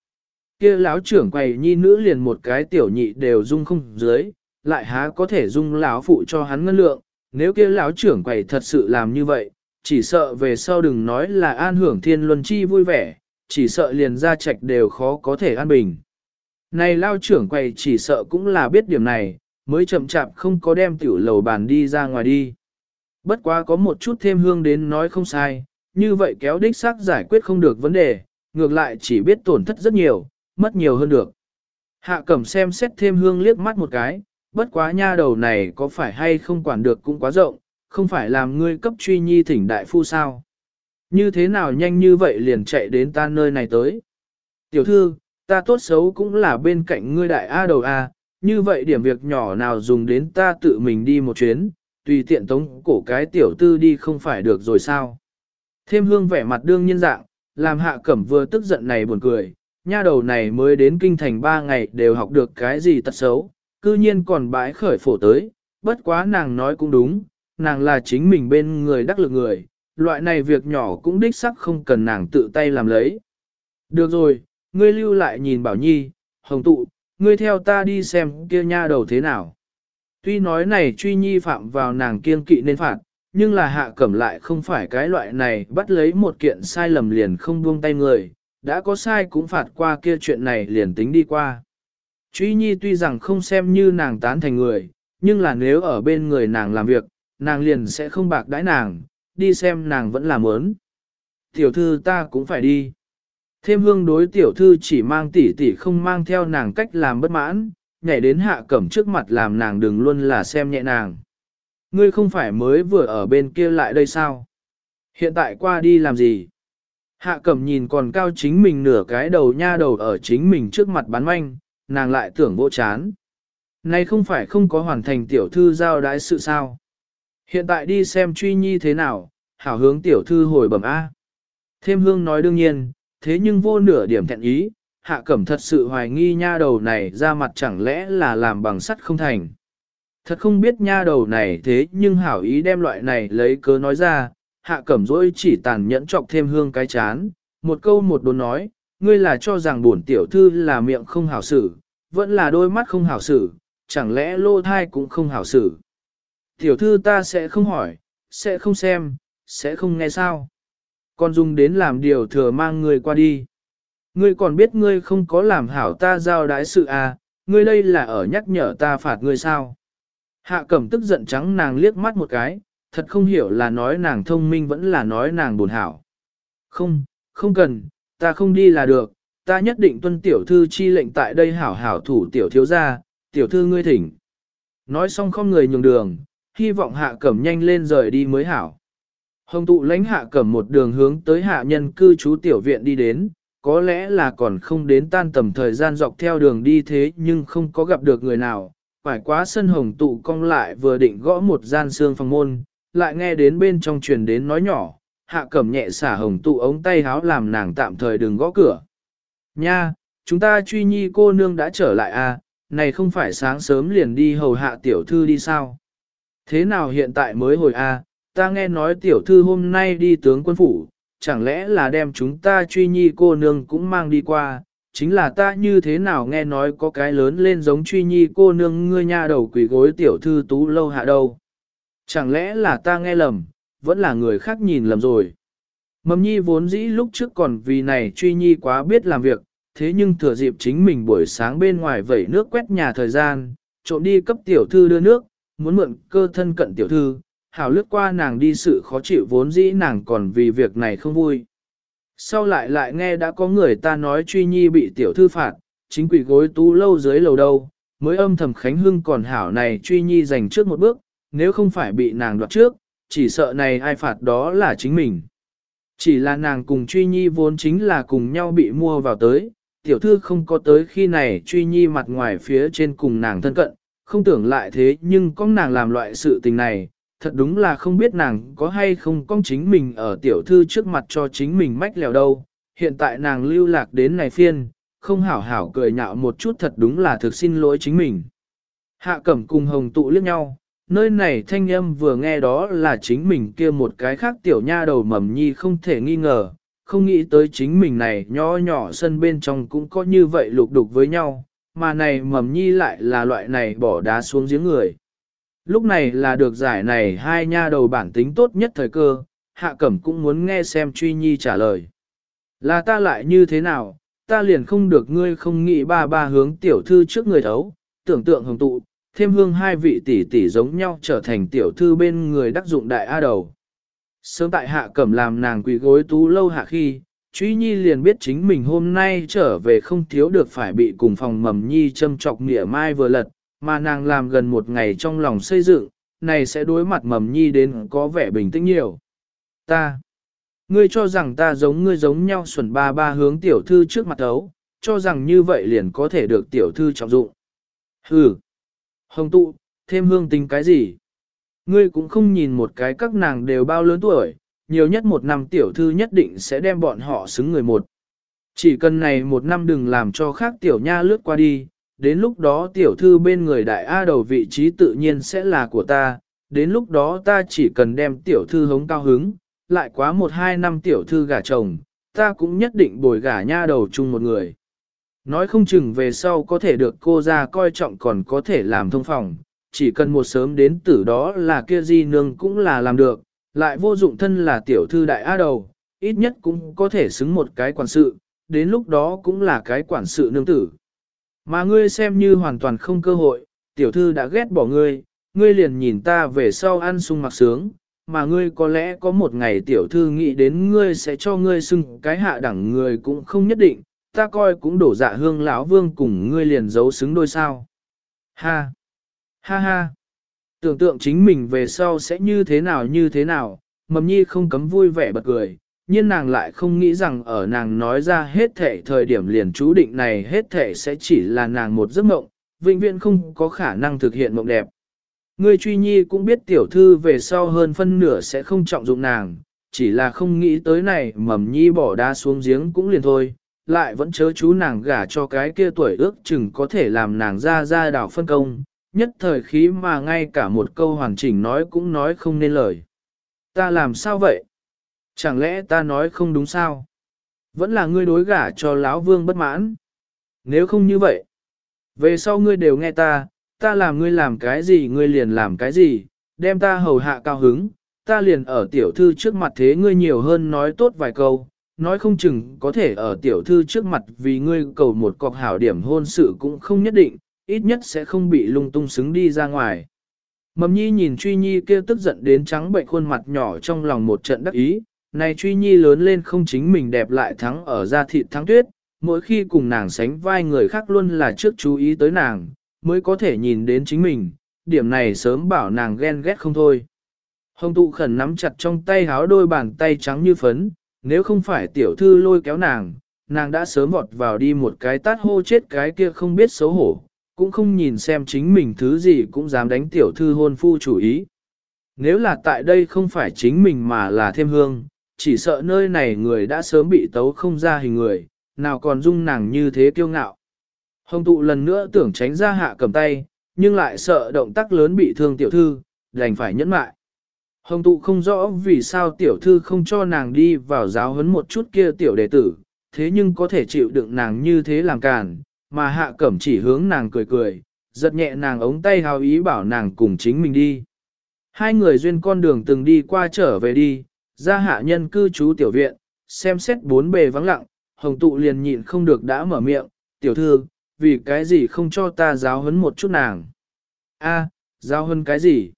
Kia lão trưởng quầy nhi nữ liền một cái tiểu nhị đều dung không dưới, lại há có thể dung lão phụ cho hắn ngân lượng, nếu kia lão trưởng quầy thật sự làm như vậy, chỉ sợ về sau đừng nói là an hưởng thiên luân chi vui vẻ, chỉ sợ liền ra trạch đều khó có thể an bình. Này lão trưởng quầy chỉ sợ cũng là biết điểm này, mới chậm chạp không có đem tiểu lầu bàn đi ra ngoài đi. Bất quá có một chút thêm hương đến nói không sai, như vậy kéo đích xác giải quyết không được vấn đề, ngược lại chỉ biết tổn thất rất nhiều, mất nhiều hơn được. Hạ cẩm xem xét thêm hương liếc mắt một cái, bất quá nha đầu này có phải hay không quản được cũng quá rộng, không phải làm ngươi cấp truy nhi thỉnh đại phu sao. Như thế nào nhanh như vậy liền chạy đến ta nơi này tới. Tiểu thư, ta tốt xấu cũng là bên cạnh ngươi đại A đầu A, như vậy điểm việc nhỏ nào dùng đến ta tự mình đi một chuyến, tùy tiện tống cổ cái tiểu tư đi không phải được rồi sao. Thêm hương vẻ mặt đương nhiên dạng, làm hạ cẩm vừa tức giận này buồn cười, nha đầu này mới đến kinh thành ba ngày đều học được cái gì tật xấu, cư nhiên còn bãi khởi phổ tới, bất quá nàng nói cũng đúng, nàng là chính mình bên người đắc lực người, loại này việc nhỏ cũng đích sắc không cần nàng tự tay làm lấy. Được rồi, ngươi lưu lại nhìn bảo nhi, hồng tụ, ngươi theo ta đi xem kia nha đầu thế nào. Tuy nói này truy nhi phạm vào nàng kiên kỵ nên phạt, nhưng là hạ cẩm lại không phải cái loại này bắt lấy một kiện sai lầm liền không buông tay người, đã có sai cũng phạt qua kia chuyện này liền tính đi qua. Truy Nhi tuy rằng không xem như nàng tán thành người, nhưng là nếu ở bên người nàng làm việc, nàng liền sẽ không bạc đãi nàng, đi xem nàng vẫn làm ớn. Tiểu thư ta cũng phải đi. Thêm hương đối tiểu thư chỉ mang tỷ tỷ không mang theo nàng cách làm bất mãn, nhảy đến hạ cẩm trước mặt làm nàng đừng luôn là xem nhẹ nàng. Ngươi không phải mới vừa ở bên kia lại đây sao? Hiện tại qua đi làm gì? Hạ cẩm nhìn còn cao chính mình nửa cái đầu nha đầu ở chính mình trước mặt bán manh, nàng lại tưởng vô chán. Này không phải không có hoàn thành tiểu thư giao đái sự sao? Hiện tại đi xem truy nhi thế nào, hảo hướng tiểu thư hồi bẩm A. Thêm hương nói đương nhiên, thế nhưng vô nửa điểm thẹn ý, hạ cẩm thật sự hoài nghi nha đầu này ra mặt chẳng lẽ là làm bằng sắt không thành. Thật không biết nha đầu này thế nhưng hảo ý đem loại này lấy cớ nói ra, hạ cẩm dỗi chỉ tàn nhẫn chọc thêm hương cái chán, một câu một đồn nói, ngươi là cho rằng bổn tiểu thư là miệng không hảo xử, vẫn là đôi mắt không hảo xử, chẳng lẽ lô thai cũng không hảo xử. Tiểu thư ta sẽ không hỏi, sẽ không xem, sẽ không nghe sao. Còn dùng đến làm điều thừa mang người qua đi. Ngươi còn biết ngươi không có làm hảo ta giao đái sự à, ngươi đây là ở nhắc nhở ta phạt ngươi sao. Hạ cẩm tức giận trắng nàng liếc mắt một cái, thật không hiểu là nói nàng thông minh vẫn là nói nàng buồn hảo. Không, không cần, ta không đi là được, ta nhất định tuân tiểu thư chi lệnh tại đây hảo hảo thủ tiểu thiếu gia, tiểu thư ngươi thỉnh. Nói xong không người nhường đường, hy vọng hạ cẩm nhanh lên rời đi mới hảo. Hồng tụ lãnh hạ cẩm một đường hướng tới hạ nhân cư trú tiểu viện đi đến, có lẽ là còn không đến tan tầm thời gian dọc theo đường đi thế nhưng không có gặp được người nào, phải quá sân hồng tụ cong lại vừa định gõ một gian xương phòng môn, lại nghe đến bên trong truyền đến nói nhỏ, hạ cẩm nhẹ xả hồng tụ ống tay háo làm nàng tạm thời đừng gõ cửa. Nha, chúng ta truy nhi cô nương đã trở lại à, này không phải sáng sớm liền đi hầu hạ tiểu thư đi sao? Thế nào hiện tại mới hồi à, ta nghe nói tiểu thư hôm nay đi tướng quân phủ, chẳng lẽ là đem chúng ta truy nhi cô nương cũng mang đi qua, chính là ta như thế nào nghe nói có cái lớn lên giống truy nhi cô nương ngươi nha đầu quỷ gối tiểu thư tú lâu hạ đâu. Chẳng lẽ là ta nghe lầm, vẫn là người khác nhìn lầm rồi. Mầm nhi vốn dĩ lúc trước còn vì này truy nhi quá biết làm việc, thế nhưng thừa dịp chính mình buổi sáng bên ngoài vẩy nước quét nhà thời gian, trộm đi cấp tiểu thư đưa nước, muốn mượn cơ thân cận tiểu thư, hảo lướt qua nàng đi sự khó chịu vốn dĩ nàng còn vì việc này không vui. Sau lại lại nghe đã có người ta nói truy nhi bị tiểu thư phạt, chính quỷ gối tú lâu dưới lầu đâu, mới âm thầm Khánh Hưng còn hảo này truy nhi giành trước một bước, nếu không phải bị nàng đoạt trước, chỉ sợ này ai phạt đó là chính mình. Chỉ là nàng cùng truy nhi vốn chính là cùng nhau bị mua vào tới, tiểu thư không có tới khi này truy nhi mặt ngoài phía trên cùng nàng thân cận, không tưởng lại thế nhưng có nàng làm loại sự tình này, thật đúng là không biết nàng có hay không có chính mình ở tiểu thư trước mặt cho chính mình mách lèo đâu, hiện tại nàng lưu lạc đến này phiên, không hảo hảo cười nhạo một chút thật đúng là thực xin lỗi chính mình. Hạ cẩm cùng hồng tụ liếc nhau, nơi này thanh âm vừa nghe đó là chính mình kia một cái khác tiểu nha đầu mầm nhi không thể nghi ngờ, không nghĩ tới chính mình này nhỏ nhỏ sân bên trong cũng có như vậy lục đục với nhau, mà này mầm nhi lại là loại này bỏ đá xuống giếng người. Lúc này là được giải này hai nha đầu bản tính tốt nhất thời cơ, hạ cẩm cũng muốn nghe xem truy nhi trả lời. Là ta lại như thế nào, ta liền không được ngươi không nghĩ ba ba hướng tiểu thư trước người thấu, tưởng tượng hồng tụ, thêm hương hai vị tỷ tỷ giống nhau trở thành tiểu thư bên người đắc dụng đại A đầu. Sớm tại hạ cẩm làm nàng quỳ gối tú lâu hạ khi, Truy Nhi liền biết chính mình hôm nay trở về không thiếu được phải bị cùng phòng mầm Nhi châm chọc nghĩa mai vừa lật, mà nàng làm gần một ngày trong lòng xây dựng, này sẽ đối mặt mầm Nhi đến có vẻ bình tĩnh nhiều. Ta, ngươi cho rằng ta giống ngươi giống nhau xuẩn ba ba hướng tiểu thư trước mặt ấu, cho rằng như vậy liền có thể được tiểu thư trọng dụng. Hừ, hồng tụ, thêm hương tính cái gì? Ngươi cũng không nhìn một cái các nàng đều bao lớn tuổi, nhiều nhất một năm tiểu thư nhất định sẽ đem bọn họ xứng người một. Chỉ cần này một năm đừng làm cho khác tiểu nha lướt qua đi, đến lúc đó tiểu thư bên người đại A đầu vị trí tự nhiên sẽ là của ta, đến lúc đó ta chỉ cần đem tiểu thư hống cao hứng, lại quá một hai năm tiểu thư gả chồng, ta cũng nhất định bồi gả nha đầu chung một người. Nói không chừng về sau có thể được cô ra coi trọng còn có thể làm thông phòng, chỉ cần một sớm đến tử đó là kia di nương cũng là làm được, lại vô dụng thân là tiểu thư đại á đầu, ít nhất cũng có thể xứng một cái quản sự, đến lúc đó cũng là cái quản sự nương tử. Mà ngươi xem như hoàn toàn không cơ hội, tiểu thư đã ghét bỏ ngươi, ngươi liền nhìn ta về sau ăn sung mặc sướng, mà ngươi có lẽ có một ngày tiểu thư nghĩ đến ngươi sẽ cho ngươi xưng cái hạ đẳng người cũng không nhất định, ta coi cũng đổ dạ hương lão vương cùng ngươi liền giấu xứng đôi sao. Ha! Ha ha! Tưởng tượng chính mình về sau sẽ như thế nào như thế nào, mầm nhi không cấm vui vẻ bật cười, nhưng nàng lại không nghĩ rằng ở nàng nói ra hết thể thời điểm liền chú định này hết thể sẽ chỉ là nàng một giấc mộng, vĩnh viễn không có khả năng thực hiện mộng đẹp. người truy nhi cũng biết tiểu thư về sau hơn phân nửa sẽ không trọng dụng nàng, chỉ là không nghĩ tới này mầm nhi bỏ đá xuống giếng cũng liền thôi, lại vẫn chớ chú nàng gả cho cái kia tuổi ước chừng có thể làm nàng ra ra đảo phân công, nhất thời khí mà ngay cả một câu hoàn chỉnh nói cũng nói không nên lời. Ta làm sao vậy? Chẳng lẽ ta nói không đúng sao? Vẫn là ngươi đối gả cho lão vương bất mãn. Nếu không như vậy, về sau ngươi đều nghe ta, ta làm ngươi làm cái gì ngươi liền làm cái gì, đem ta hầu hạ cao hứng, ta liền ở tiểu thư trước mặt thế ngươi nhiều hơn nói tốt vài câu, nói không chừng có thể ở tiểu thư trước mặt vì ngươi cầu một cọc hảo điểm hôn sự cũng không nhất định, ít nhất sẽ không bị lung tung xứng đi ra ngoài. Mầm nhi nhìn truy nhi kia tức giận đến trắng bệnh khuôn mặt nhỏ trong lòng một trận đắc ý, này truy nhi lớn lên không chính mình đẹp lại thắng ở da thịt thắng tuyết, mỗi khi cùng nàng sánh vai người khác luôn là trước chú ý tới nàng, mới có thể nhìn đến chính mình, điểm này sớm bảo nàng ghen ghét không thôi. Hồng tụ khẩn nắm chặt trong tay háo đôi bàn tay trắng như phấn, nếu không phải tiểu thư lôi kéo nàng, nàng đã sớm vọt vào đi một cái tát hô chết cái kia không biết xấu hổ, cũng không nhìn xem chính mình thứ gì cũng dám đánh tiểu thư hôn phu chủ ý. Nếu là tại đây không phải chính mình mà là thêm hương, chỉ sợ nơi này người đã sớm bị tấu không ra hình người, nào còn dung nàng như thế kiêu ngạo. Hồng tụ lần nữa tưởng tránh ra hạ cầm tay, nhưng lại sợ động tác lớn bị thương tiểu thư, đành phải nhẫn mại. Hồng tụ không rõ vì sao tiểu thư không cho nàng đi vào giáo huấn một chút kia tiểu đệ tử, thế nhưng có thể chịu đựng nàng như thế làm càn, mà hạ cẩm chỉ hướng nàng cười cười, giật nhẹ nàng ống tay hào ý bảo nàng cùng chính mình đi. Hai người duyên con đường từng đi qua trở về đi, ra hạ nhân cư trú tiểu viện, xem xét bốn bề vắng lặng, hồng tụ liền nhịn không được đã mở miệng, tiểu thư, vì cái gì không cho ta giáo huấn một chút nàng. A, giáo huấn cái gì?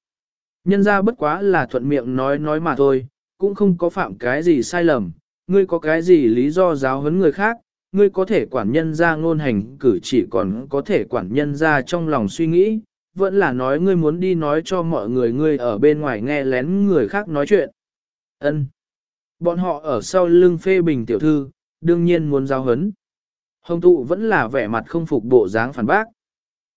Nhân ra bất quá là thuận miệng nói nói mà thôi, cũng không có phạm cái gì sai lầm, ngươi có cái gì lý do giáo huấn người khác, ngươi có thể quản nhân ra ngôn hành cử chỉ còn có thể quản nhân ra trong lòng suy nghĩ, vẫn là nói ngươi muốn đi nói cho mọi người ngươi ở bên ngoài nghe lén người khác nói chuyện. Ân. Bọn họ ở sau lưng phê bình tiểu thư, đương nhiên muốn giao hấn. Hồng tụ vẫn là vẻ mặt không phục bộ dáng phản bác.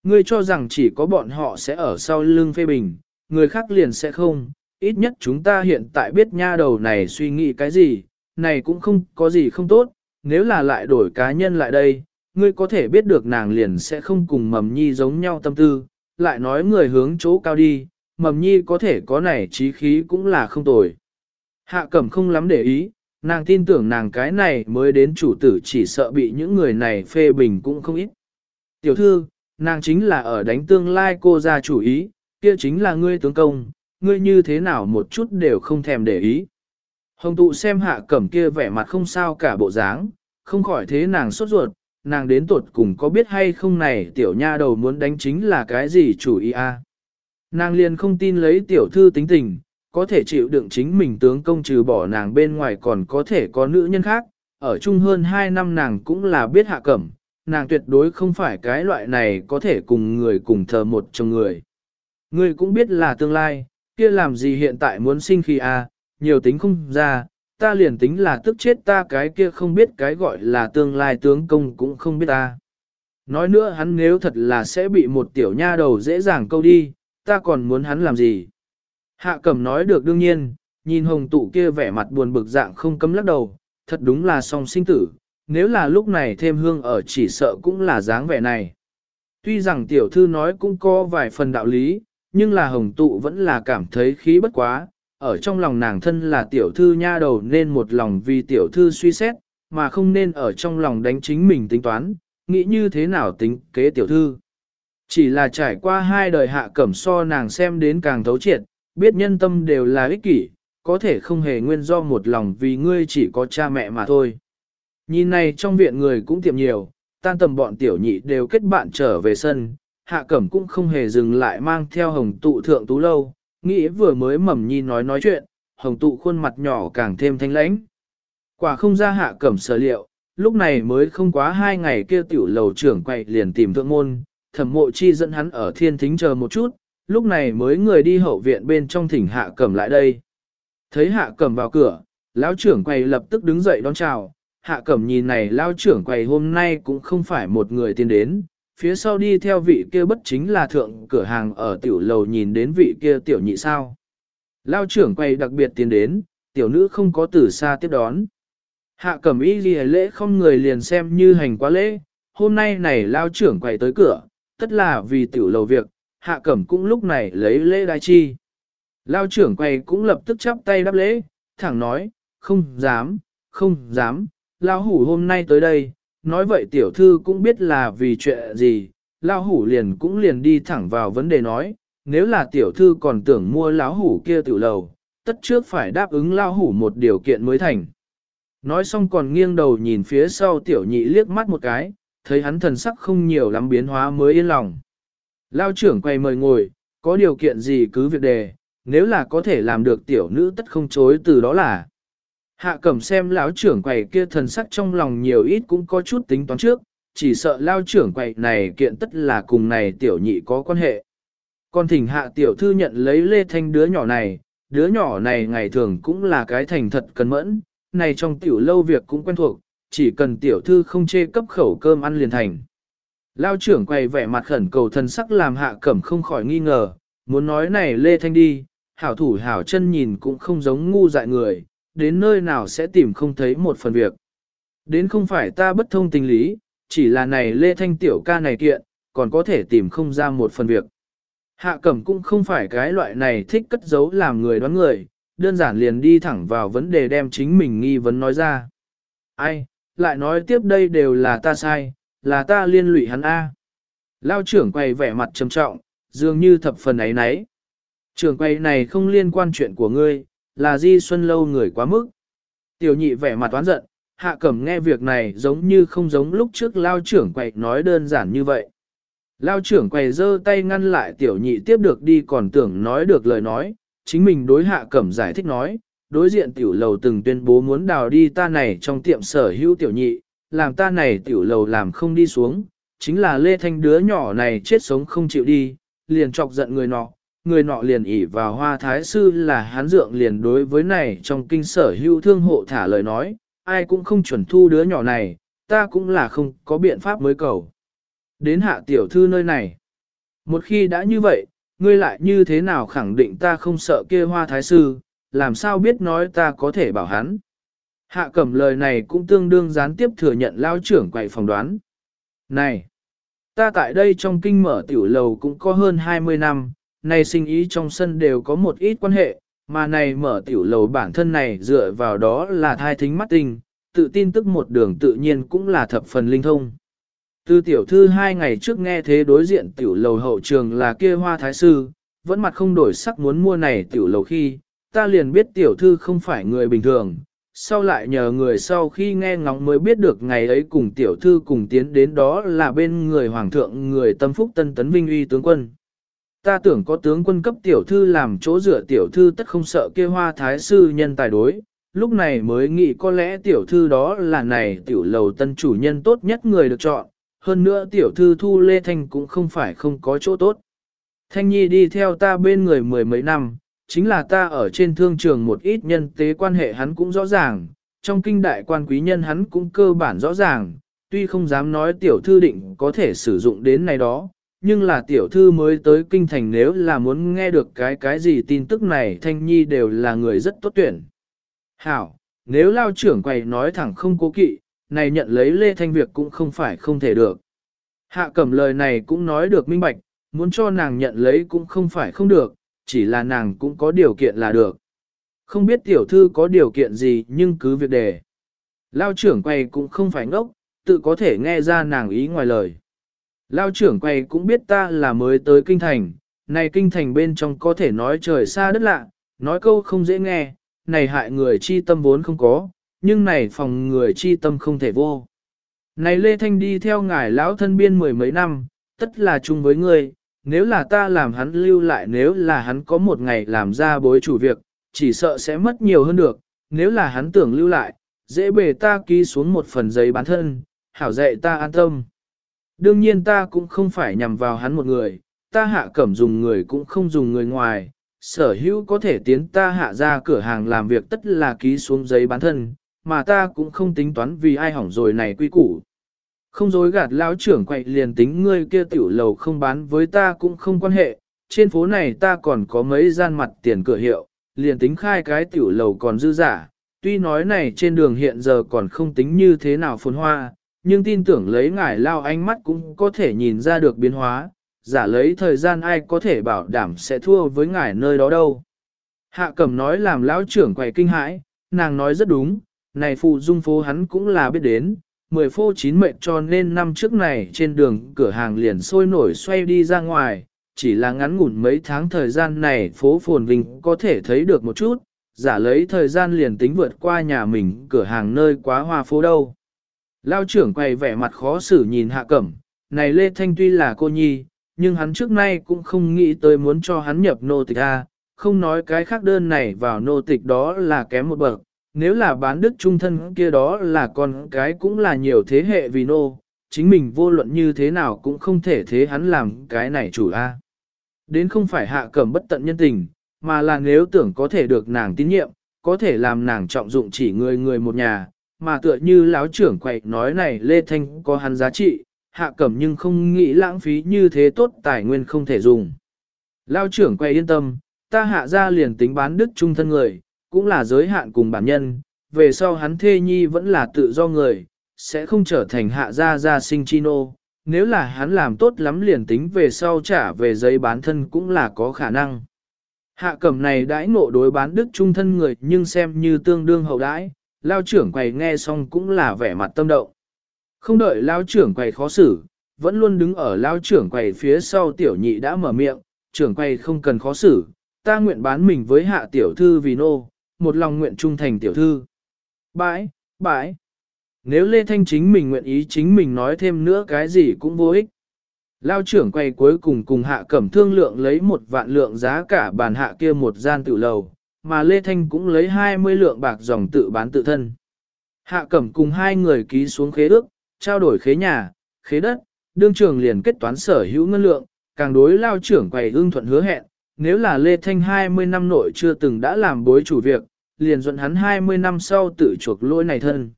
Ngươi cho rằng chỉ có bọn họ sẽ ở sau lưng phê bình, người khác liền sẽ không, ít nhất chúng ta hiện tại biết nha đầu này suy nghĩ cái gì, này cũng không có gì không tốt, nếu là lại đổi cá nhân lại đây, ngươi có thể biết được nàng liền sẽ không cùng mầm nhi giống nhau tâm tư, lại nói người hướng chỗ cao đi, mầm nhi có thể có này trí khí cũng là không tồi. Hạ cẩm không lắm để ý, nàng tin tưởng nàng cái này mới đến chủ tử chỉ sợ bị những người này phê bình cũng không ít. Tiểu thư, nàng chính là ở đánh tương lai cô ra chủ ý, kia chính là ngươi tướng công, ngươi như thế nào một chút đều không thèm để ý. Hồng tụ xem hạ cẩm kia vẻ mặt không sao cả bộ dáng, không khỏi thế nàng sốt ruột, nàng đến tuột cùng có biết hay không này tiểu nha đầu muốn đánh chính là cái gì chủ ý a Nàng liền không tin lấy tiểu thư tính tình, có thể chịu đựng chính mình tướng công trừ bỏ nàng bên ngoài còn có thể có nữ nhân khác, ở chung hơn 2 năm nàng cũng là biết hạ cẩm, nàng tuyệt đối không phải cái loại này có thể cùng người cùng thờ một chồng người. người cũng biết là tương lai, kia làm gì hiện tại muốn sinh khi a, à, nhiều tính không ra, ta liền tính là tức chết ta cái kia không biết cái gọi là tương lai tướng công cũng không biết ta. Nói nữa hắn nếu thật là sẽ bị một tiểu nha đầu dễ dàng câu đi, ta còn muốn hắn làm gì? Hạ cẩm nói được đương nhiên, nhìn hồng tụ kia vẻ mặt buồn bực dạng không cấm lắc đầu, thật đúng là song sinh tử, nếu là lúc này thêm hương ở chỉ sợ cũng là dáng vẻ này. Tuy rằng tiểu thư nói cũng có vài phần đạo lý, nhưng là hồng tụ vẫn là cảm thấy khí bất quá, ở trong lòng nàng thân là tiểu thư nha đầu nên một lòng vì tiểu thư suy xét, mà không nên ở trong lòng đánh chính mình tính toán, nghĩ như thế nào tính kế tiểu thư. Chỉ là trải qua hai đời hạ cẩm so nàng xem đến càng thấu triệt, biết nhân tâm đều là ích kỷ, có thể không hề nguyên do một lòng vì ngươi chỉ có cha mẹ mà thôi. Nhìn này trong viện người cũng tiệm nhiều, tan tầm bọn tiểu nhị đều kết bạn trở về sân, hạ cẩm cũng không hề dừng lại mang theo hồng tụ thượng tú lâu, nghĩ vừa mới mầm nhi nói nói chuyện, hồng tụ khuôn mặt nhỏ càng thêm thanh lãnh. Quả không ra hạ cẩm sở liệu, lúc này mới không quá hai ngày kia tiểu lầu trưởng quậy liền tìm thượng môn, thẩm mộ chi dẫn hắn ở thiên thính chờ một chút, lúc này mới người đi hậu viện bên trong thỉnh hạ cẩm lại đây. Thấy hạ cẩm vào cửa, lão trưởng quầy lập tức đứng dậy đón chào, hạ cẩm nhìn này lão trưởng quầy hôm nay cũng không phải một người tiến đến, phía sau đi theo vị kia bất chính là thượng cửa hàng ở tiểu lầu nhìn đến vị kia tiểu nhị sao. Lão trưởng quầy đặc biệt tiến đến, tiểu nữ không có từ xa tiếp đón. Hạ cẩm y ghi lễ không người liền xem như hành quá lễ, hôm nay này lao trưởng quầy tới cửa, tất là vì tiểu lầu việc, hạ cẩm cũng lúc này lấy lễ đai chi. Lao trưởng quầy cũng lập tức chắp tay đáp lễ, thẳng nói, không dám, không dám, lao hủ hôm nay tới đây, nói vậy tiểu thư cũng biết là vì chuyện gì, lao hủ liền cũng liền đi thẳng vào vấn đề nói, nếu là tiểu thư còn tưởng mua lão hủ kia tiểu lầu, tất trước phải đáp ứng lao hủ một điều kiện mới thành. Nói xong còn nghiêng đầu nhìn phía sau tiểu nhị liếc mắt một cái, thấy hắn thần sắc không nhiều lắm biến hóa mới yên lòng. Lao trưởng quay mời ngồi, có điều kiện gì cứ việc đề, nếu là có thể làm được tiểu nữ tất không chối từ đó là. Hạ cẩm xem lão trưởng quầy kia thần sắc trong lòng nhiều ít cũng có chút tính toán trước, chỉ sợ lao trưởng quầy này kiện tất là cùng này tiểu nhị có quan hệ. Còn thỉnh hạ tiểu thư nhận lấy lê thanh đứa nhỏ này, đứa nhỏ này ngày thường cũng là cái thành thật cẩn mẫn, này trong tiểu lâu việc cũng quen thuộc, chỉ cần tiểu thư không chê cấp khẩu cơm ăn liền thành. Lao trưởng quay vẻ mặt khẩn cầu thần sắc làm hạ cẩm không khỏi nghi ngờ, muốn nói này lê thanh đi, hảo thủ hảo chân nhìn cũng không giống ngu dại người, đến nơi nào sẽ tìm không thấy một phần việc. Đến không phải ta bất thông tình lý, chỉ là này lê thanh tiểu ca này kiện, còn có thể tìm không ra một phần việc. Hạ cẩm cũng không phải cái loại này thích cất giấu làm người đoán người, đơn giản liền đi thẳng vào vấn đề đem chính mình nghi vấn nói ra. Ai, lại nói tiếp đây đều là ta sai, là ta liên lụy hắn A. Lao trưởng quay vẻ mặt trầm trọng, dường như thập phần ấy nấy. Trưởng quay này không liên quan chuyện của ngươi, là di xuân lâu người quá mức. Tiểu nhị vẻ mặt toán giận, hạ cẩm nghe việc này giống như không giống lúc trước lao trưởng quay nói đơn giản như vậy. Lao trưởng quay giơ tay ngăn lại tiểu nhị tiếp được đi còn tưởng nói được lời nói, chính mình đối hạ cẩm giải thích nói, đối diện tiểu lầu từng tuyên bố muốn đào đi ta này trong tiệm sở hữu tiểu nhị, làm ta này tiểu lầu làm không đi xuống, chính là Lê Thanh đứa nhỏ này chết sống không chịu đi, liền chọc giận người nọ, người nọ liền ỉ vào hoa thái sư là hán dượng liền đối với này trong kinh sở hữu thương hộ thả lời nói, ai cũng không chuẩn thu đứa nhỏ này, ta cũng là không có biện pháp mới cầu. Đến hạ tiểu thư nơi này, một khi đã như vậy, ngươi lại như thế nào khẳng định ta không sợ kia hoa thái sư, làm sao biết nói ta có thể bảo hắn. Hạ cẩm lời này cũng tương đương gián tiếp thừa nhận lao trưởng quậy phòng đoán. Này, ta tại đây trong kinh mở tiểu lầu cũng có hơn 20 năm, này sinh ý trong sân đều có một ít quan hệ, mà này mở tiểu lầu bản thân này dựa vào đó là thai thính mắt tình, tự tin tức một đường tự nhiên cũng là thập phần linh thông. Từ tiểu thư hai ngày trước nghe thế đối diện tiểu lầu hậu trường là kia hoa thái sư, vẫn mặt không đổi sắc muốn mua này tiểu lầu khi, ta liền biết tiểu thư không phải người bình thường, sau lại nhờ người sau khi nghe ngóng mới biết được ngày ấy cùng tiểu thư cùng tiến đến đó là bên người hoàng thượng người tâm phúc tân tấn vinh uy tướng quân. Ta tưởng có tướng quân cấp tiểu thư làm chỗ dựa tiểu thư tất không sợ kia hoa thái sư nhân tài đối, lúc này mới nghĩ có lẽ tiểu thư đó là này tiểu lầu tân chủ nhân tốt nhất người được chọn, hơn nữa tiểu thư thu lê thanh cũng không phải không có chỗ tốt. Thanh nhi đi theo ta bên người mười mấy năm, chính là ta ở trên thương trường một ít nhân tế quan hệ hắn cũng rõ ràng, trong kinh đại quan quý nhân hắn cũng cơ bản rõ ràng, tuy không dám nói tiểu thư định có thể sử dụng đến này đó, nhưng là tiểu thư mới tới kinh thành nếu là muốn nghe được cái cái gì tin tức này thanh nhi đều là người rất tốt tuyển. Hảo, nếu lao trưởng quầy nói thẳng không cố kỵ, này nhận lấy lê thanh việc cũng không phải không thể được. Hạ cẩm lời này cũng nói được minh bạch, muốn cho nàng nhận lấy cũng không phải không được, chỉ là nàng cũng có điều kiện là được. Không biết tiểu thư có điều kiện gì nhưng cứ việc đề. Lao trưởng quay cũng không phải ngốc, tự có thể nghe ra nàng ý ngoài lời. Lao trưởng quay cũng biết ta là mới tới kinh thành, này kinh thành bên trong có thể nói trời xa đất lạ, nói câu không dễ nghe, này hại người chi tâm vốn không có, nhưng này phòng người chi tâm không thể vô. Này Lê Thanh đi theo ngài lão thân biên mười mấy năm, tất là chung với ngươi, nếu là ta làm hắn lưu lại nếu là hắn có một ngày làm ra bối chủ việc, chỉ sợ sẽ mất nhiều hơn được, nếu là hắn tưởng lưu lại, dễ bề ta ký xuống một phần giấy bán thân, hảo dạy ta an tâm. Đương nhiên ta cũng không phải nhằm vào hắn một người, ta hạ cẩm dùng người cũng không dùng người ngoài, sở hữu có thể tiến ta hạ ra cửa hàng làm việc tất là ký xuống giấy bán thân, mà ta cũng không tính toán vì ai hỏng rồi này quy củ. Không dối gạt lão trưởng quậy liền tính ngươi kia tiểu lầu không bán với ta cũng không quan hệ, trên phố này ta còn có mấy gian mặt tiền cửa hiệu, liền tính khai cái tiểu lầu còn dư giả, tuy nói này trên đường hiện giờ còn không tính như thế nào phồn hoa, nhưng tin tưởng lấy ngải lao ánh mắt cũng có thể nhìn ra được biến hóa, giả lấy thời gian ai có thể bảo đảm sẽ thua với ngải nơi đó đâu. Hạ cẩm nói làm lão trưởng quầy kinh hãi, nàng nói rất đúng, này phụ dung phố hắn cũng là biết đến, mười phô chín mệnh cho nên năm trước này trên đường cửa hàng liền sôi nổi xoay đi ra ngoài, chỉ là ngắn ngủn mấy tháng thời gian này phố phồn vinh có thể thấy được một chút, giả lấy thời gian liền tính vượt qua nhà mình cửa hàng nơi quá hoa phố đâu. Lao trưởng quay vẻ mặt khó xử nhìn hạ cẩm, này Lê Thanh tuy là cô nhi, nhưng hắn trước nay cũng không nghĩ tới muốn cho hắn nhập nô tịch A, không nói cái khác đơn này vào nô tịch đó là kém một bậc, nếu là bán đức trung thân kia đó là con cái cũng là nhiều thế hệ vì nô, chính mình vô luận như thế nào cũng không thể thế hắn làm cái này chủ A. Đến không phải hạ cẩm bất tận nhân tình, mà là nếu tưởng có thể được nàng tín nhiệm, có thể làm nàng trọng dụng chỉ người người một nhà, mà tựa như lão trưởng quậy nói này Lê Thanh có hắn giá trị, hạ cẩm nhưng không nghĩ lãng phí như thế tốt tài nguyên không thể dùng. Lão trưởng quay yên tâm, ta hạ ra liền tính bán đức trung thân người, cũng là giới hạn cùng bản nhân, về sau hắn thê nhi vẫn là tự do người, sẽ không trở thành hạ gia gia sinh chi nô. Nếu là hắn làm tốt lắm liền tính về sau trả về giấy bán thân cũng là có khả năng. Hạ cẩm này đãi ngộ đối bán đức trung thân người nhưng xem như tương đương hậu đãi, lao trưởng quầy nghe xong cũng là vẻ mặt tâm động. Không đợi lao trưởng quầy khó xử, vẫn luôn đứng ở lao trưởng quầy phía sau tiểu nhị đã mở miệng, trưởng quầy không cần khó xử, ta nguyện bán mình với hạ tiểu thư vì nô, một lòng nguyện trung thành tiểu thư. Bãi, bãi. Nếu Lê Thanh chính mình nguyện ý chính mình nói thêm nữa cái gì cũng vô ích. Lao trưởng quay cuối cùng cùng hạ cẩm thương lượng lấy một vạn lượng giá cả bàn hạ kia một gian tự lầu, mà Lê Thanh cũng lấy 20 lượng bạc dòng tự bán tự thân. Hạ cẩm cùng hai người ký xuống khế ước, trao đổi khế nhà, khế đất, đương trưởng liền kết toán sở hữu ngân lượng, càng đối lao trưởng quầy ưng thuận hứa hẹn, nếu là Lê Thanh 20 năm nội chưa từng đã làm bối chủ việc, liền dẫn hắn 20 năm sau tự chuộc lỗi này thân.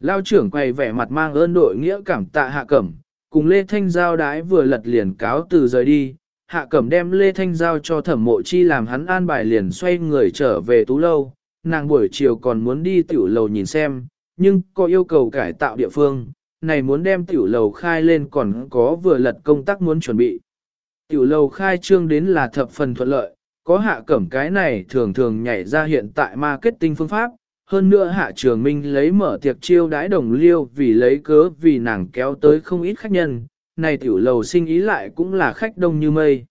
Lao trưởng quầy vẻ mặt mang ơn đội nghĩa cảm tạ hạ cẩm, cùng Lê Thanh giao đái vừa lật liền cáo từ rời đi, hạ cẩm đem Lê Thanh giao cho thẩm mộ chi làm hắn an bài liền xoay người trở về tú lâu, nàng buổi chiều còn muốn đi tiểu lầu nhìn xem, nhưng có yêu cầu cải tạo địa phương, này muốn đem tiểu lầu khai lên còn có vừa lật công tác muốn chuẩn bị. Tiểu lầu khai trương đến là thập phần thuận lợi, có hạ cẩm cái này thường thường nhảy ra hiện tại marketing phương pháp, hơn nữa hạ trường minh lấy mở tiệc chiêu đãi đồng liêu vì lấy cớ vì nàng kéo tới không ít khách nhân, này tiểu lầu sinh ý lại cũng là khách đông như mây.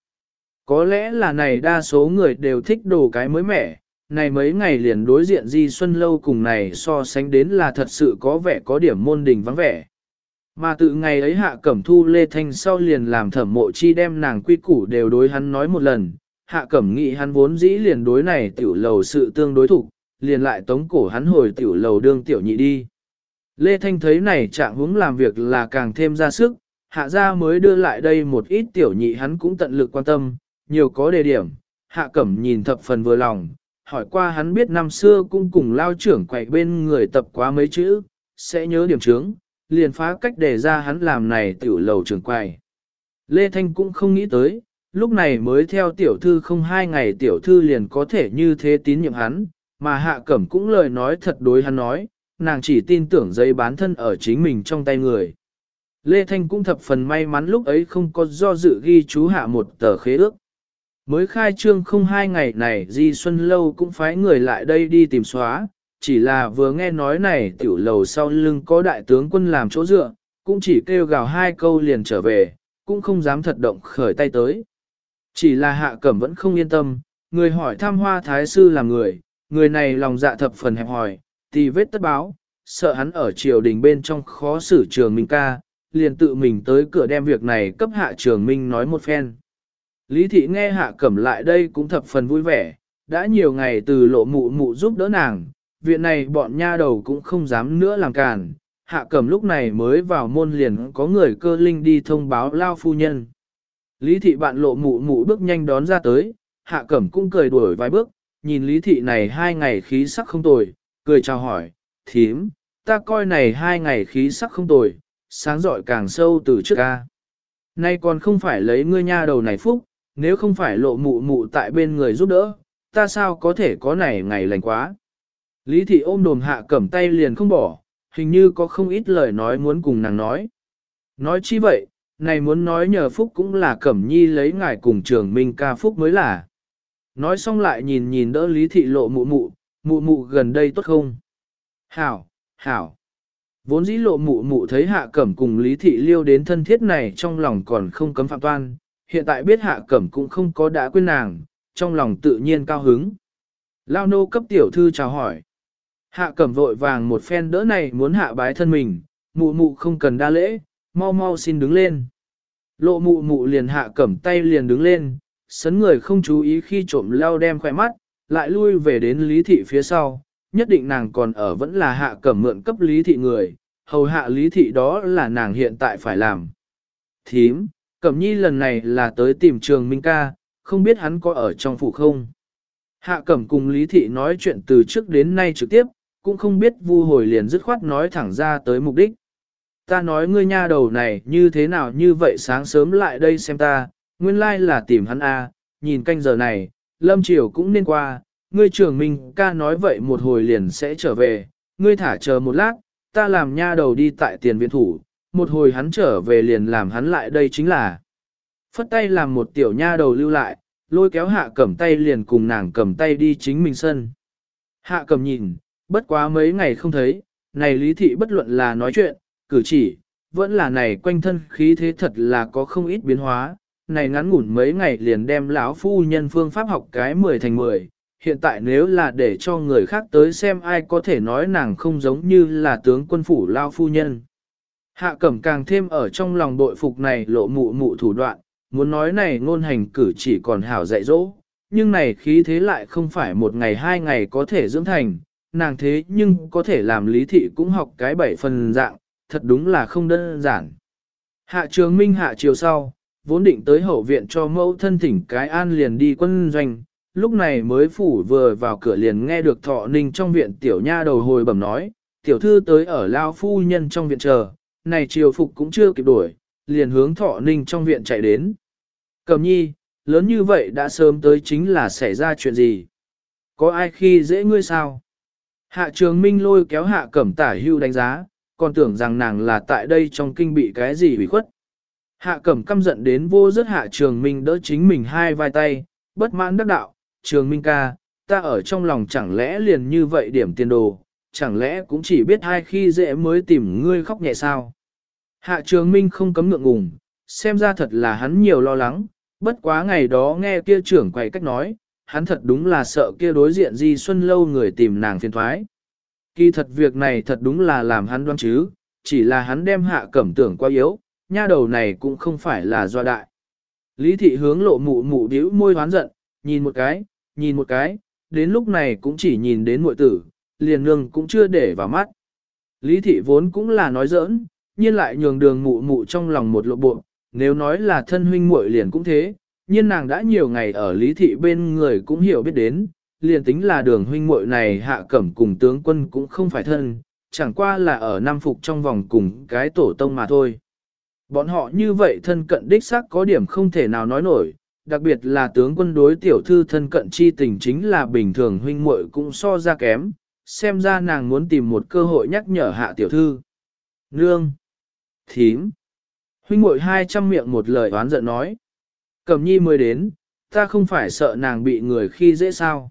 Có lẽ là này đa số người đều thích đồ cái mới mẻ, này mấy ngày liền đối diện Di Xuân Lâu cùng này so sánh đến là thật sự có vẻ có điểm môn đình vắng vẻ. Mà từ ngày ấy hạ cẩm thu Lê Thanh sau liền làm thẩm mộ chi đem nàng quy củ đều đối hắn nói một lần, hạ cẩm nghĩ hắn vốn dĩ liền đối này tiểu lầu sự tương đối thủ, liền lại tống cổ hắn hồi tiểu lầu đương tiểu nhị đi. Lê Thanh thấy này trạng hướng làm việc là càng thêm ra sức, hạ gia mới đưa lại đây một ít tiểu nhị hắn cũng tận lực quan tâm, nhiều có đề điểm, hạ cẩm nhìn thập phần vừa lòng, hỏi qua hắn biết năm xưa cũng cùng lao trưởng quậy bên người tập quá mấy chữ, sẽ nhớ điểm chướng, liền phá cách để ra hắn làm này tiểu lầu trưởng quay Lê Thanh cũng không nghĩ tới, lúc này mới theo tiểu thư không hai ngày tiểu thư liền có thể như thế tín nhiệm hắn, mà hạ cẩm cũng lời nói thật đối hắn nói, nàng chỉ tin tưởng giấy bán thân ở chính mình trong tay người. Lê Thanh cũng thập phần may mắn lúc ấy không có do dự ghi chú hạ một tờ khế ước. Mới khai trương không hai ngày này Di Xuân Lâu cũng phái người lại đây đi tìm xóa, chỉ là vừa nghe nói này tiểu lầu sau lưng có đại tướng quân làm chỗ dựa, cũng chỉ kêu gào hai câu liền trở về, cũng không dám thật động khởi tay tới. Chỉ là hạ cẩm vẫn không yên tâm, người hỏi tham hoa thái sư là người, người này lòng dạ thập phần hẹp hỏi, thì vết tất báo, sợ hắn ở triều đình bên trong khó xử trường minh ca, liền tự mình tới cửa đem việc này cấp hạ trường minh nói một phen. Lý thị nghe hạ cẩm lại đây cũng thập phần vui vẻ, đã nhiều ngày từ lộ mụ mụ giúp đỡ nàng, viện này bọn nha đầu cũng không dám nữa làm càn, hạ cẩm lúc này mới vào môn liền có người cơ linh đi thông báo lao phu nhân. Lý thị bạn lộ mụ mụ bước nhanh đón ra tới, hạ cẩm cũng cười đuổi vài bước, nhìn lý thị này hai ngày khí sắc không tồi, cười chào hỏi, thím, ta coi này hai ngày khí sắc không tồi, sáng rọi càng sâu từ trước ca. Nay còn không phải lấy ngươi nha đầu này phúc, nếu không phải lộ mụ mụ tại bên người giúp đỡ, ta sao có thể có này ngày lành quá. Lý thị ôm đồm hạ cẩm tay liền không bỏ, hình như có không ít lời nói muốn cùng nàng nói. Nói chi vậy, này muốn nói nhờ phúc cũng là cẩm nhi lấy ngài cùng trường minh ca phúc mới là. Nói xong lại nhìn nhìn đỡ lý thị lộ mụ mụ, mụ mụ gần đây tốt không? Hảo, hảo. Vốn dĩ lộ mụ mụ thấy hạ cẩm cùng lý thị liêu đến thân thiết này trong lòng còn không cấm phạm toan, hiện tại biết hạ cẩm cũng không có đã quên nàng, trong lòng tự nhiên cao hứng. Lao nô cấp tiểu thư chào hỏi. Hạ cẩm vội vàng một phen đỡ này muốn hạ bái thân mình, mụ mụ không cần đa lễ, mau mau xin đứng lên. Lộ mụ mụ liền hạ cẩm tay liền đứng lên, sấn người không chú ý khi trộm leo đem khỏe mắt, lại lui về đến lý thị phía sau, nhất định nàng còn ở vẫn là hạ cẩm mượn cấp lý thị người, hầu hạ lý thị đó là nàng hiện tại phải làm. Thím, cẩm nhi lần này là tới tìm trường Minh ca, không biết hắn có ở trong phủ không. Hạ cẩm cùng lý thị nói chuyện từ trước đến nay trực tiếp, cũng không biết vu hồi liền dứt khoát nói thẳng ra tới mục đích. Ta nói ngươi nha đầu này như thế nào như vậy sáng sớm lại đây xem ta, nguyên lai là tìm hắn a, nhìn canh giờ này, lâm triều cũng nên qua, ngươi trưởng mình ca nói vậy một hồi liền sẽ trở về, ngươi thả chờ một lát, ta làm nha đầu đi tại tiền viện thủ, một hồi hắn trở về liền làm hắn lại đây chính là. Phất tay làm một tiểu nha đầu lưu lại, lôi kéo hạ cầm tay liền cùng nàng cầm tay đi chính mình sân. Hạ cầm nhìn, bất quá mấy ngày không thấy, này lý thị bất luận là nói chuyện, cử chỉ, vẫn là này quanh thân khí thế thật là có không ít biến hóa, này ngắn ngủn mấy ngày liền đem lão phu nhân phương pháp học cái 10 thành 10, hiện tại nếu là để cho người khác tới xem ai có thể nói nàng không giống như là tướng quân phủ lao phu nhân. Hạ cẩm càng thêm ở trong lòng bội phục này lộ mụ mụ thủ đoạn, muốn nói này ngôn hành cử chỉ còn hảo dạy dỗ, nhưng này khí thế lại không phải một ngày hai ngày có thể dưỡng thành, nàng thế nhưng có thể làm lý thị cũng học cái bảy phần dạng, thật đúng là không đơn giản. Hạ trường minh hạ chiều sau, vốn định tới hậu viện cho mẫu thân thỉnh cái an liền đi quân doanh, lúc này mới phủ vừa vào cửa liền nghe được thọ ninh trong viện tiểu nha đầu hồi bẩm nói, tiểu thư tới ở lao phu nhân trong viện chờ, này chiều phục cũng chưa kịp đuổi, liền hướng thọ ninh trong viện chạy đến. Cầm nhi, lớn như vậy đã sớm tới chính là xảy ra chuyện gì? Có ai khi dễ ngươi sao? Hạ trường minh lôi kéo hạ cẩm tả hưu đánh giá, còn tưởng rằng nàng là tại đây trong kinh bị cái gì hủy khuất. Hạ cẩm căm giận đến vô rất hạ trường minh đỡ chính mình hai vai tay, bất mãn đắc đạo, trường minh ca, ta ở trong lòng chẳng lẽ liền như vậy điểm tiền đồ, chẳng lẽ cũng chỉ biết hai khi dễ mới tìm ngươi khóc nhẹ sao. Hạ trường minh không cấm ngượng ngùng, xem ra thật là hắn nhiều lo lắng, bất quá ngày đó nghe kia trưởng quầy cách nói, hắn thật đúng là sợ kia đối diện Di Xuân lâu người tìm nàng phiền thoái. Kỳ thật việc này thật đúng là làm hắn đoán chứ, chỉ là hắn đem hạ cẩm tưởng quá yếu, nha đầu này cũng không phải là do đại. Lý thị hướng lộ mụ mụ điếu môi hoán giận, nhìn một cái, nhìn một cái, đến lúc này cũng chỉ nhìn đến muội tử, liền nương cũng chưa để vào mắt. Lý thị vốn cũng là nói giỡn, nhiên lại nhường đường mụ mụ trong lòng một lộ bộ, nếu nói là thân huynh muội liền cũng thế, nhiên nàng đã nhiều ngày ở lý thị bên người cũng hiểu biết đến, liền tính là đường huynh muội này hạ cẩm cùng tướng quân cũng không phải thân, chẳng qua là ở Nam Phục trong vòng cùng cái tổ tông mà thôi. Bọn họ như vậy thân cận đích xác có điểm không thể nào nói nổi, đặc biệt là tướng quân đối tiểu thư thân cận chi tình chính là bình thường huynh muội cũng so ra kém, xem ra nàng muốn tìm một cơ hội nhắc nhở hạ tiểu thư. Nương! Thím! Huynh muội hai trăm miệng một lời oán giận nói. Cẩm nhi mới đến, ta không phải sợ nàng bị người khi dễ sao.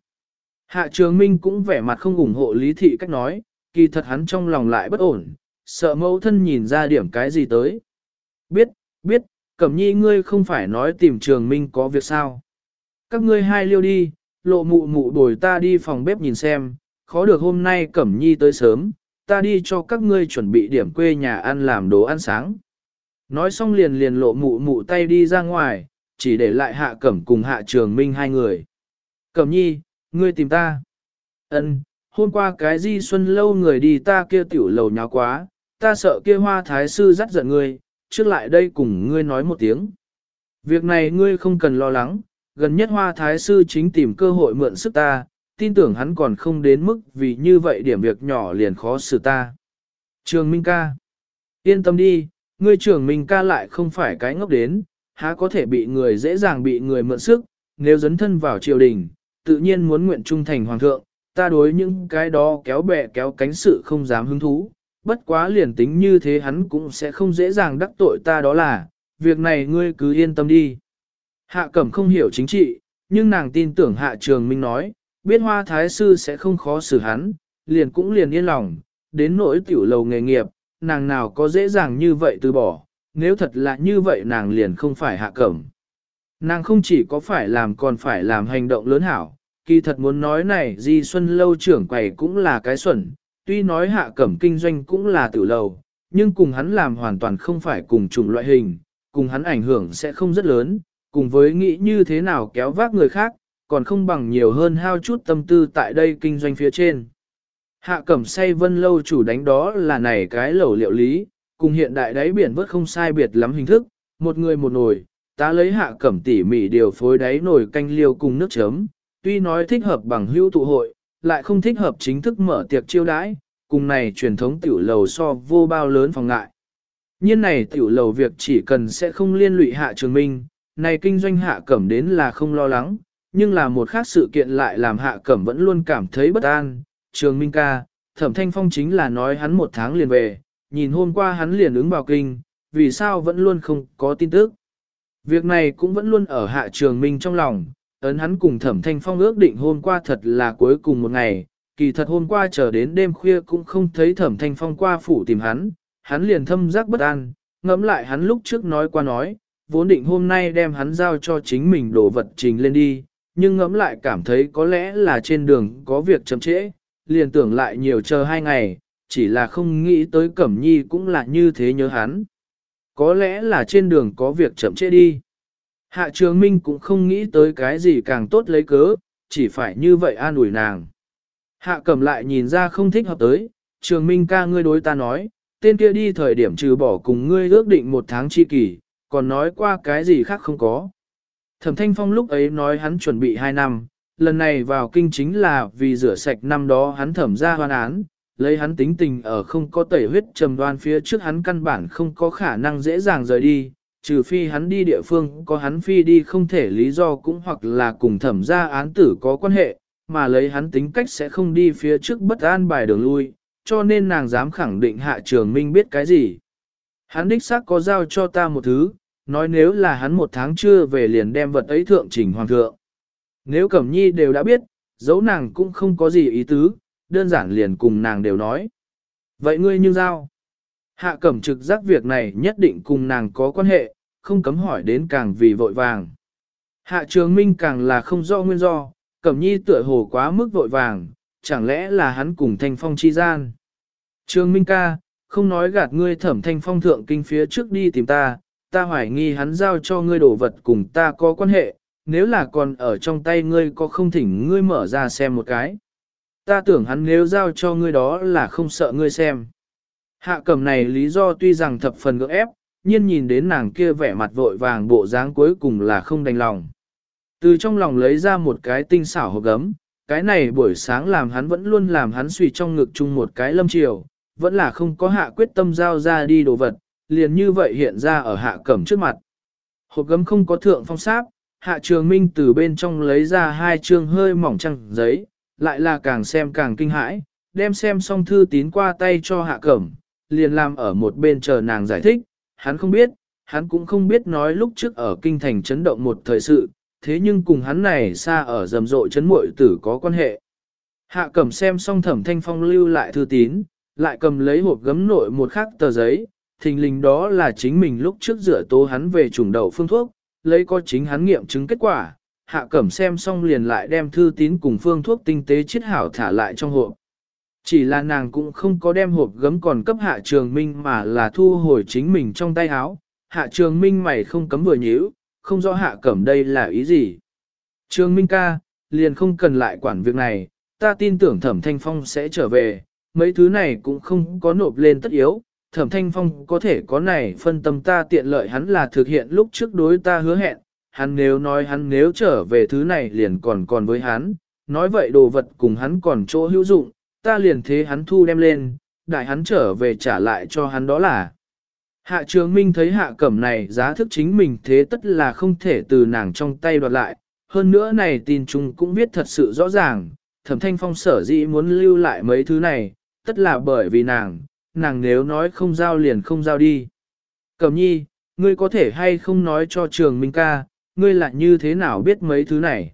Hạ trường minh cũng vẻ mặt không ủng hộ lý thị cách nói, kỳ thật hắn trong lòng lại bất ổn, sợ mẫu thân nhìn ra điểm cái gì tới. Biết, biết, Cẩm nhi ngươi không phải nói tìm trường minh có việc sao. Các ngươi hai liêu đi, lộ mụ mụ đổi ta đi phòng bếp nhìn xem, khó được hôm nay Cẩm nhi tới sớm, ta đi cho các ngươi chuẩn bị điểm quê nhà ăn làm đồ ăn sáng. Nói xong liền liền lộ mụ mụ tay đi ra ngoài, chỉ để lại hạ cẩm cùng hạ trường minh hai người. Cẩm nhi, ngươi tìm ta. Ân, hôm qua cái di xuân lâu người đi ta kia tiểu lầu nháo quá, ta sợ kia hoa thái sư dắt giận ngươi, trước lại đây cùng ngươi nói một tiếng. Việc này ngươi không cần lo lắng, gần nhất hoa thái sư chính tìm cơ hội mượn sức ta, tin tưởng hắn còn không đến mức vì như vậy điểm việc nhỏ liền khó xử ta. Trường Minh ca, yên tâm đi, ngươi trường Minh ca lại không phải cái ngốc đến, há có thể bị người dễ dàng bị người mượn sức, nếu dấn thân vào triều đình, tự nhiên muốn nguyện trung thành hoàng thượng, ta đối những cái đó kéo bè kéo cánh sự không dám hứng thú, bất quá liền tính như thế hắn cũng sẽ không dễ dàng đắc tội ta đó là, việc này ngươi cứ yên tâm đi. Hạ Cẩm không hiểu chính trị, nhưng nàng tin tưởng Hạ Trường Minh nói, biết hoa thái sư sẽ không khó xử hắn, liền cũng liền yên lòng, đến nỗi tiểu lầu nghề nghiệp, nàng nào có dễ dàng như vậy từ bỏ, nếu thật là như vậy nàng liền không phải Hạ Cẩm. Nàng không chỉ có phải làm còn phải làm hành động lớn hảo, kỳ thật muốn nói này Di Xuân Lâu trưởng quầy cũng là cái xuẩn, tuy nói hạ cẩm kinh doanh cũng là tử lầu, nhưng cùng hắn làm hoàn toàn không phải cùng chủng loại hình, cùng hắn ảnh hưởng sẽ không rất lớn, cùng với nghĩ như thế nào kéo vác người khác, còn không bằng nhiều hơn hao chút tâm tư tại đây kinh doanh phía trên. Hạ cẩm say vân lâu chủ đánh đó là này cái lẩu liệu lý, cùng hiện đại đáy biển vớt không sai biệt lắm hình thức, một người một nồi, ta lấy hạ cẩm tỉ mỉ điều phối đáy nồi canh liêu cùng nước chấm, tuy nói thích hợp bằng hữu tụ hội, lại không thích hợp chính thức mở tiệc chiêu đãi, cùng này truyền thống tiểu lầu so vô bao lớn phòng ngại. Nhiên này tiểu lầu việc chỉ cần sẽ không liên lụy hạ trường minh, này kinh doanh hạ cẩm đến là không lo lắng, nhưng là một khác sự kiện lại làm hạ cẩm vẫn luôn cảm thấy bất an. Trường minh ca, thẩm thanh phong chính là nói hắn một tháng liền về, nhìn hôm qua hắn liền ứng vào kinh, vì sao vẫn luôn không có tin tức. Việc này cũng vẫn luôn ở hạ trường minh trong lòng, ấn hắn cùng thẩm thanh phong ước định hôm qua thật là cuối cùng một ngày, kỳ thật hôm qua chờ đến đêm khuya cũng không thấy thẩm thanh phong qua phủ tìm hắn, hắn liền thâm giác bất an, ngẫm lại hắn lúc trước nói qua nói, vốn định hôm nay đem hắn giao cho chính mình đổ vật trình lên đi, nhưng ngẫm lại cảm thấy có lẽ là trên đường có việc chậm trễ, liền tưởng lại nhiều chờ hai ngày, chỉ là không nghĩ tới Cẩm Nhi cũng là như thế nhớ hắn. Có lẽ là trên đường có việc chậm trễ đi. Hạ Trường Minh cũng không nghĩ tới cái gì càng tốt lấy cớ, chỉ phải như vậy an ủi nàng. Hạ Cẩm lại nhìn ra không thích hợp tới, Trường Minh ca ngươi đối ta nói, tên kia đi thời điểm trừ bỏ cùng ngươi ước định một tháng chi kỳ, còn nói qua cái gì khác không có. Thẩm Thanh Phong lúc ấy nói hắn chuẩn bị hai năm, lần này vào kinh chính là vì rửa sạch năm đó hắn thẩm ra hoan án, lấy hắn tính tình ở không có tẩy huyết trầm đoan phía trước hắn căn bản không có khả năng dễ dàng rời đi, trừ phi hắn đi địa phương có hắn phi đi không thể lý do cũng hoặc là cùng thẩm ra án tử có quan hệ, mà lấy hắn tính cách sẽ không đi phía trước bất an bài đường lui, cho nên nàng dám khẳng định hạ trường minh biết cái gì. Hắn đích xác có giao cho ta một thứ, nói nếu là hắn một tháng chưa về liền đem vật ấy thượng trình hoàng thượng. Nếu Cẩm Nhi đều đã biết, dấu nàng cũng không có gì ý tứ, đơn giản liền cùng nàng đều nói. Vậy ngươi như giao? Hạ cẩm trực giác việc này nhất định cùng nàng có quan hệ, không cấm hỏi đến càng vì vội vàng. Hạ trường minh càng là không do nguyên do, cẩm nhi tựa hồ quá mức vội vàng, chẳng lẽ là hắn cùng thanh phong chi gian. Trường minh ca, không nói gạt ngươi thẩm thanh phong thượng kinh phía trước đi tìm ta, ta hoài nghi hắn giao cho ngươi đổ vật cùng ta có quan hệ, nếu là còn ở trong tay ngươi có không thỉnh ngươi mở ra xem một cái. Ta tưởng hắn nếu giao cho ngươi đó là không sợ ngươi xem. Hạ cầm này lý do tuy rằng thập phần gỡ ép, nhưng nhìn đến nàng kia vẻ mặt vội vàng bộ dáng cuối cùng là không đành lòng. Từ trong lòng lấy ra một cái tinh xảo hộp gấm, cái này buổi sáng làm hắn vẫn luôn làm hắn suy trong ngực chung một cái lâm chiều, vẫn là không có hạ quyết tâm giao ra đi đồ vật, liền như vậy hiện ra ở hạ cẩm trước mặt. Hộp gấm không có thượng phong sáp, hạ trường minh từ bên trong lấy ra hai trường hơi mỏng trăng giấy, lại là càng xem càng kinh hãi, đem xem xong thư tín qua tay cho hạ cẩm, liền làm ở một bên chờ nàng giải thích, hắn không biết, hắn cũng không biết nói lúc trước ở kinh thành chấn động một thời sự, thế nhưng cùng hắn này xa ở rầm rộ chấn muội tử có quan hệ. Hạ cẩm xem xong thẩm thanh phong lưu lại thư tín, lại cầm lấy hộp gấm nội một khắc tờ giấy, thình lình đó là chính mình lúc trước rửa tố hắn về trùng đầu phương thuốc, lấy có chính hắn nghiệm chứng kết quả. Hạ cẩm xem xong liền lại đem thư tín cùng phương thuốc tinh tế chiết hảo thả lại trong hộp. Chỉ là nàng cũng không có đem hộp gấm còn cấp hạ trường minh mà là thu hồi chính mình trong tay áo. Hạ trường minh mày không cấm vừa nhíu, không rõ hạ cẩm đây là ý gì. Trường minh ca, liền không cần lại quản việc này, ta tin tưởng thẩm thanh phong sẽ trở về, mấy thứ này cũng không có nộp lên tất yếu, thẩm thanh phong có thể có này phân tâm ta tiện lợi hắn là thực hiện lúc trước đối ta hứa hẹn, hắn nếu nói hắn nếu trở về thứ này liền còn còn với hắn, nói vậy đồ vật cùng hắn còn chỗ hữu dụng, ta liền thế hắn thu đem lên, đại hắn trở về trả lại cho hắn đó là. Hạ trường minh thấy hạ cẩm này giá thức chính mình thế tất là không thể từ nàng trong tay đoạt lại, hơn nữa này tin chung cũng viết thật sự rõ ràng, thẩm thanh phong sở dĩ muốn lưu lại mấy thứ này, tất là bởi vì nàng, nàng nếu nói không giao liền không giao đi. Cẩm nhi, ngươi có thể hay không nói cho trường minh ca, ngươi lại như thế nào biết mấy thứ này.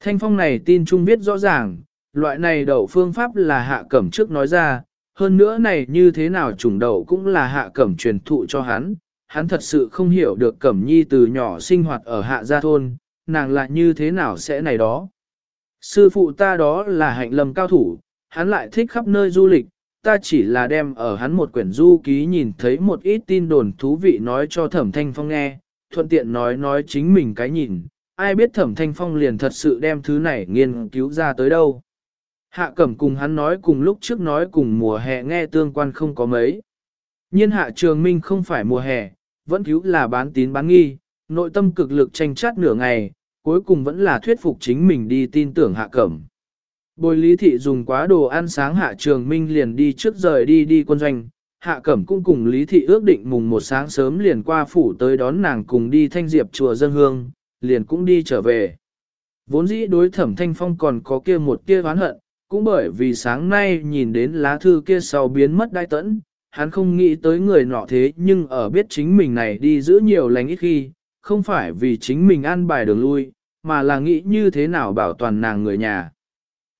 Thanh phong này tin chung biết rõ ràng, loại này đậu phương pháp là hạ cẩm trước nói ra, hơn nữa này như thế nào trùng đậu cũng là hạ cẩm truyền thụ cho hắn, hắn thật sự không hiểu được cẩm nhi từ nhỏ sinh hoạt ở hạ gia thôn, nàng lại như thế nào sẽ này đó. Sư phụ ta đó là hạnh lâm cao thủ, hắn lại thích khắp nơi du lịch, ta chỉ là đem ở hắn một quyển du ký nhìn thấy một ít tin đồn thú vị nói cho thẩm thanh phong nghe, thuận tiện nói nói chính mình cái nhìn, ai biết thẩm thanh phong liền thật sự đem thứ này nghiên cứu ra tới đâu. Hạ cẩm cùng hắn nói cùng lúc trước nói cùng mùa hè nghe tương quan không có mấy. Nhiên hạ trường minh không phải mùa hè, vẫn cứu là bán tín bán nghi, nội tâm cực lực tranh chát nửa ngày, cuối cùng vẫn là thuyết phục chính mình đi tin tưởng hạ cẩm. Bồi lý thị dùng quá đồ ăn sáng hạ trường minh liền đi trước rời đi đi quân doanh, hạ cẩm cũng cùng lý thị ước định mùng một sáng sớm liền qua phủ tới đón nàng cùng đi thanh diệp chùa dân hương, liền cũng đi trở về. Vốn dĩ đối thẩm thanh phong còn có kia một kia oán hận, cũng bởi vì sáng nay nhìn đến lá thư kia sau biến mất đai tẫn, hắn không nghĩ tới người nọ thế nhưng ở biết chính mình này đi giữ nhiều lành ít khi, không phải vì chính mình ăn bài đường lui, mà là nghĩ như thế nào bảo toàn nàng người nhà.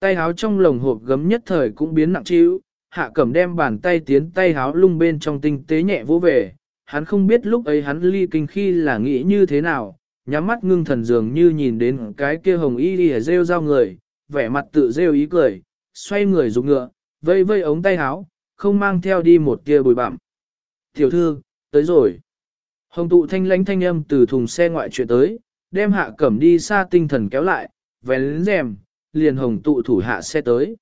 Tay háo trong lồng hộp gấm nhất thời cũng biến nặng chịu, hạ cẩm đem bàn tay tiến tay háo lung bên trong tinh tế nhẹ vỗ về, hắn không biết lúc ấy hắn ly kinh khi là nghĩ như thế nào, nhắm mắt ngưng thần dường như nhìn đến cái kia hồng y đi rêu rao người, vẻ mặt tự rêu ý cười, xoay người rụng ngựa, vây vây ống tay háo, không mang theo đi một kia bùi bặm. Tiểu thư, tới rồi. Hồng tụ thanh lánh thanh âm từ thùng xe ngoại chuyện tới, đem hạ cẩm đi xa tinh thần kéo lại, vén rèm, liền hồng tụ thủ hạ xe tới.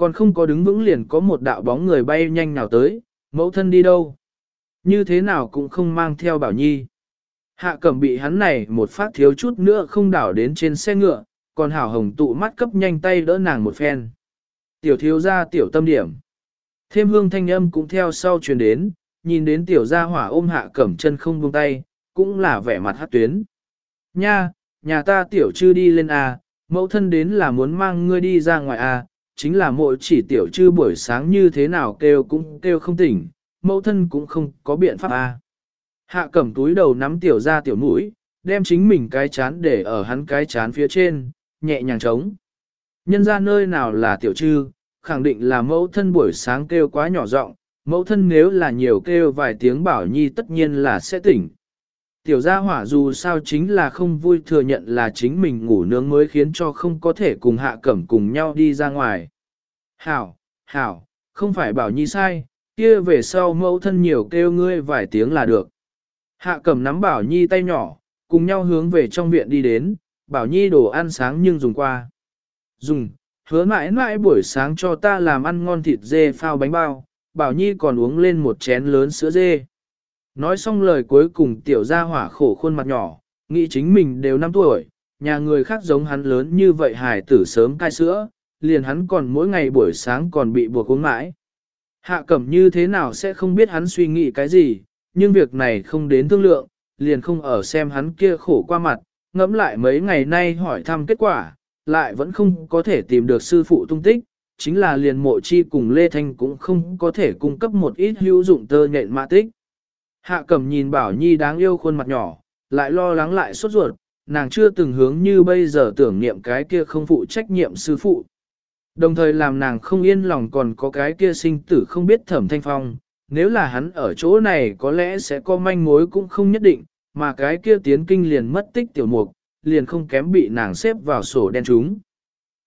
Còn không có đứng vững liền có một đạo bóng người bay nhanh nào tới, mẫu thân đi đâu. Như thế nào cũng không mang theo bảo nhi. Hạ cẩm bị hắn này một phát thiếu chút nữa không đảo đến trên xe ngựa, còn hảo hồng tụ mắt cấp nhanh tay đỡ nàng một phen. Tiểu thiếu ra tiểu tâm điểm. Thêm hương thanh âm cũng theo sau truyền đến, nhìn đến tiểu gia hỏa ôm hạ cẩm chân không buông tay, cũng là vẻ mặt hát tuyến. Nha, nhà ta tiểu chư đi lên à mẫu thân đến là muốn mang ngươi đi ra ngoài à chính là mỗi chỉ tiểu trư buổi sáng như thế nào kêu cũng kêu không tỉnh, mẫu thân cũng không có biện pháp A. Hạ cẩm túi đầu nắm tiểu ra tiểu mũi, đem chính mình cái chán để ở hắn cái chán phía trên, nhẹ nhàng trống. Nhân ra nơi nào là tiểu trư, khẳng định là mẫu thân buổi sáng kêu quá nhỏ giọng, mẫu thân nếu là nhiều kêu vài tiếng bảo nhi tất nhiên là sẽ tỉnh. Tiểu gia hỏa dù sao chính là không vui thừa nhận là chính mình ngủ nướng mới khiến cho không có thể cùng hạ cẩm cùng nhau đi ra ngoài. Hảo, hảo, không phải bảo nhi sai, kia về sau mẫu thân nhiều kêu ngươi vài tiếng là được. Hạ cẩm nắm bảo nhi tay nhỏ, cùng nhau hướng về trong viện đi đến, bảo nhi đồ ăn sáng nhưng dùng qua. Dùng, hứa mãi mãi buổi sáng cho ta làm ăn ngon thịt dê phao bánh bao, bảo nhi còn uống lên một chén lớn sữa dê. Nói xong lời cuối cùng tiểu gia hỏa khổ khuôn mặt nhỏ, nghĩ chính mình đều 5 tuổi, nhà người khác giống hắn lớn như vậy hài tử sớm cai sữa, liền hắn còn mỗi ngày buổi sáng còn bị buộc uống mãi. Hạ cẩm như thế nào sẽ không biết hắn suy nghĩ cái gì, nhưng việc này không đến thương lượng, liền không ở xem hắn kia khổ qua mặt, ngẫm lại mấy ngày nay hỏi thăm kết quả, lại vẫn không có thể tìm được sư phụ tung tích, chính là liền mộ chi cùng Lê Thanh cũng không có thể cung cấp một ít hữu dụng tơ nhện mã tích. Hạ cẩm nhìn Bảo Nhi đáng yêu khuôn mặt nhỏ, lại lo lắng lại sốt ruột, nàng chưa từng hướng như bây giờ tưởng niệm cái kia không phụ trách nhiệm sư phụ. Đồng thời làm nàng không yên lòng còn có cái kia sinh tử không biết thẩm thanh phong, nếu là hắn ở chỗ này có lẽ sẽ có manh mối cũng không nhất định, mà cái kia tiến kinh liền mất tích tiểu mục, liền không kém bị nàng xếp vào sổ đen chúng.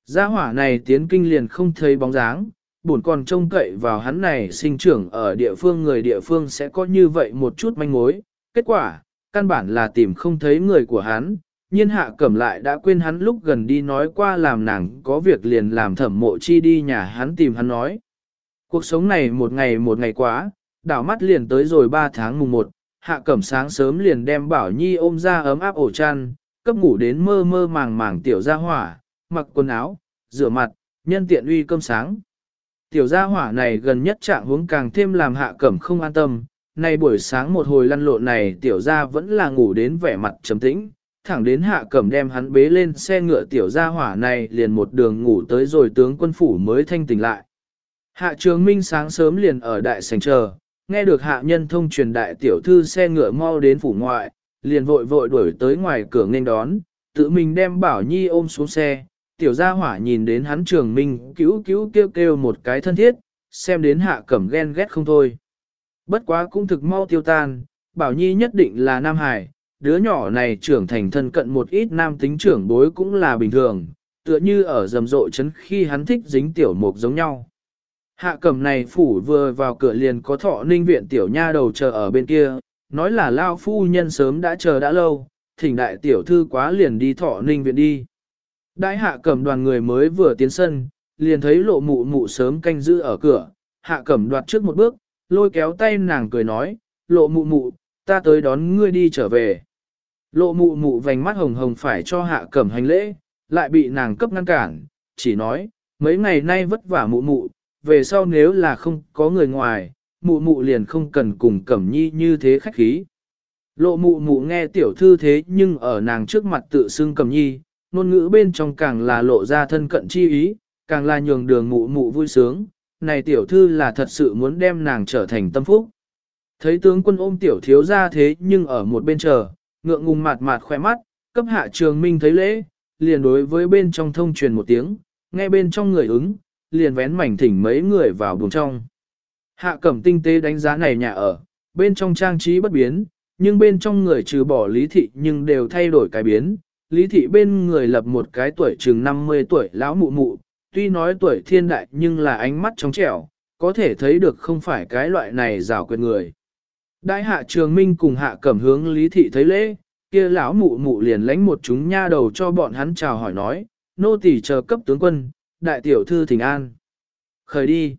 Gia hỏa này tiến kinh liền không thấy bóng dáng, bổn còn trông cậy vào hắn này sinh trưởng ở địa phương người địa phương sẽ có như vậy một chút manh mối. Kết quả, căn bản là tìm không thấy người của hắn, nhiên hạ cẩm lại đã quên hắn lúc gần đi nói qua làm nàng có việc liền làm thẩm mộ chi đi nhà hắn tìm hắn nói. Cuộc sống này một ngày một ngày quá, đảo mắt liền tới rồi 3 tháng mùng 1, hạ cẩm sáng sớm liền đem Bảo Nhi ôm ra ấm áp ổ chăn, cấp ngủ đến mơ mơ màng màng tiểu ra hỏa, mặc quần áo, rửa mặt, nhân tiện uy cơm sáng. Tiểu gia hỏa này gần nhất trạng huống càng thêm làm hạ cẩm không an tâm, nay buổi sáng một hồi lăn lộn này tiểu gia vẫn là ngủ đến vẻ mặt trầm tĩnh, thẳng đến hạ cẩm đem hắn bế lên xe ngựa tiểu gia hỏa này liền một đường ngủ tới rồi tướng quân phủ mới thanh tỉnh lại. Hạ trường minh sáng sớm liền ở đại sảnh chờ, nghe được hạ nhân thông truyền đại tiểu thư xe ngựa mau đến phủ ngoại, liền vội vội đuổi tới ngoài cửa nghênh đón, tự mình đem bảo nhi ôm xuống xe, tiểu gia hỏa nhìn đến hắn trường minh cứu cứu kêu kêu một cái thân thiết, xem đến hạ cẩm ghen ghét không thôi. Bất quá cũng thực mau tiêu tan, bảo nhi nhất định là nam hải, đứa nhỏ này trưởng thành thân cận một ít nam tính trưởng bối cũng là bình thường, tựa như ở rầm rộ chấn khi hắn thích dính tiểu mục giống nhau. Hạ cẩm này phủ vừa vào cửa liền có thọ ninh viện tiểu nha đầu chờ ở bên kia, nói là lao phu nhân sớm đã chờ đã lâu, thỉnh đại tiểu thư quá liền đi thọ ninh viện đi. Đại hạ cẩm đoàn người mới vừa tiến sân, liền thấy lộ mụ mụ sớm canh giữ ở cửa, hạ cẩm đoạt trước một bước, lôi kéo tay nàng cười nói, lộ mụ mụ, ta tới đón ngươi đi trở về. Lộ mụ mụ vành mắt hồng hồng phải cho hạ cẩm hành lễ, lại bị nàng cấp ngăn cản, chỉ nói, mấy ngày nay vất vả mụ mụ, về sau nếu là không có người ngoài, mụ mụ liền không cần cùng cẩm nhi như thế khách khí. Lộ mụ mụ nghe tiểu thư thế nhưng ở nàng trước mặt tự xưng cẩm nhi, ngôn ngữ bên trong càng là lộ ra thân cận chi ý, càng là nhường đường mụ mụ vui sướng, này tiểu thư là thật sự muốn đem nàng trở thành tâm phúc. Thấy tướng quân ôm tiểu thiếu ra thế nhưng ở một bên chờ, ngượng ngùng mạt mạt khoe mắt, cấp hạ trường minh thấy lễ, liền đối với bên trong thông truyền một tiếng, nghe bên trong người ứng, liền vén mảnh thỉnh mấy người vào buồng trong. Hạ cẩm tinh tế đánh giá này nhà ở, bên trong trang trí bất biến, nhưng bên trong người trừ bỏ lý thị nhưng đều thay đổi cái biến. Lý thị bên người lập một cái tuổi chừng 50 tuổi lão mụ mụ, tuy nói tuổi thiên đại nhưng là ánh mắt trong trẻo, có thể thấy được không phải cái loại này rào quyệt người. Đại hạ trường minh cùng hạ cẩm hướng lý thị thấy lễ, kia lão mụ mụ liền lánh một chúng nha đầu cho bọn hắn chào hỏi nói, nô tỳ chờ cấp tướng quân, đại tiểu thư thỉnh an. Khởi đi.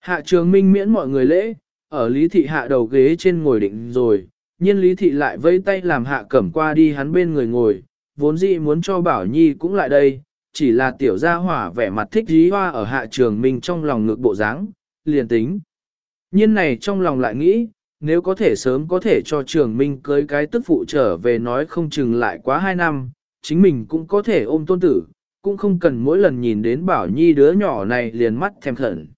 Hạ trường minh miễn mọi người lễ, ở lý thị hạ đầu ghế trên ngồi định rồi, nhiên lý thị lại vây tay làm hạ cẩm qua đi hắn bên người ngồi, vốn dĩ muốn cho bảo nhi cũng lại đây, chỉ là tiểu gia hỏa vẻ mặt thích dí hoa ở hạ trường minh trong lòng ngược bộ dáng, liền tính. Nhiên này trong lòng lại nghĩ, nếu có thể sớm có thể cho trường minh cưới cái tức phụ trở về nói không chừng lại quá hai năm, chính mình cũng có thể ôm tôn tử, cũng không cần mỗi lần nhìn đến bảo nhi đứa nhỏ này liền mắt thèm khẩn.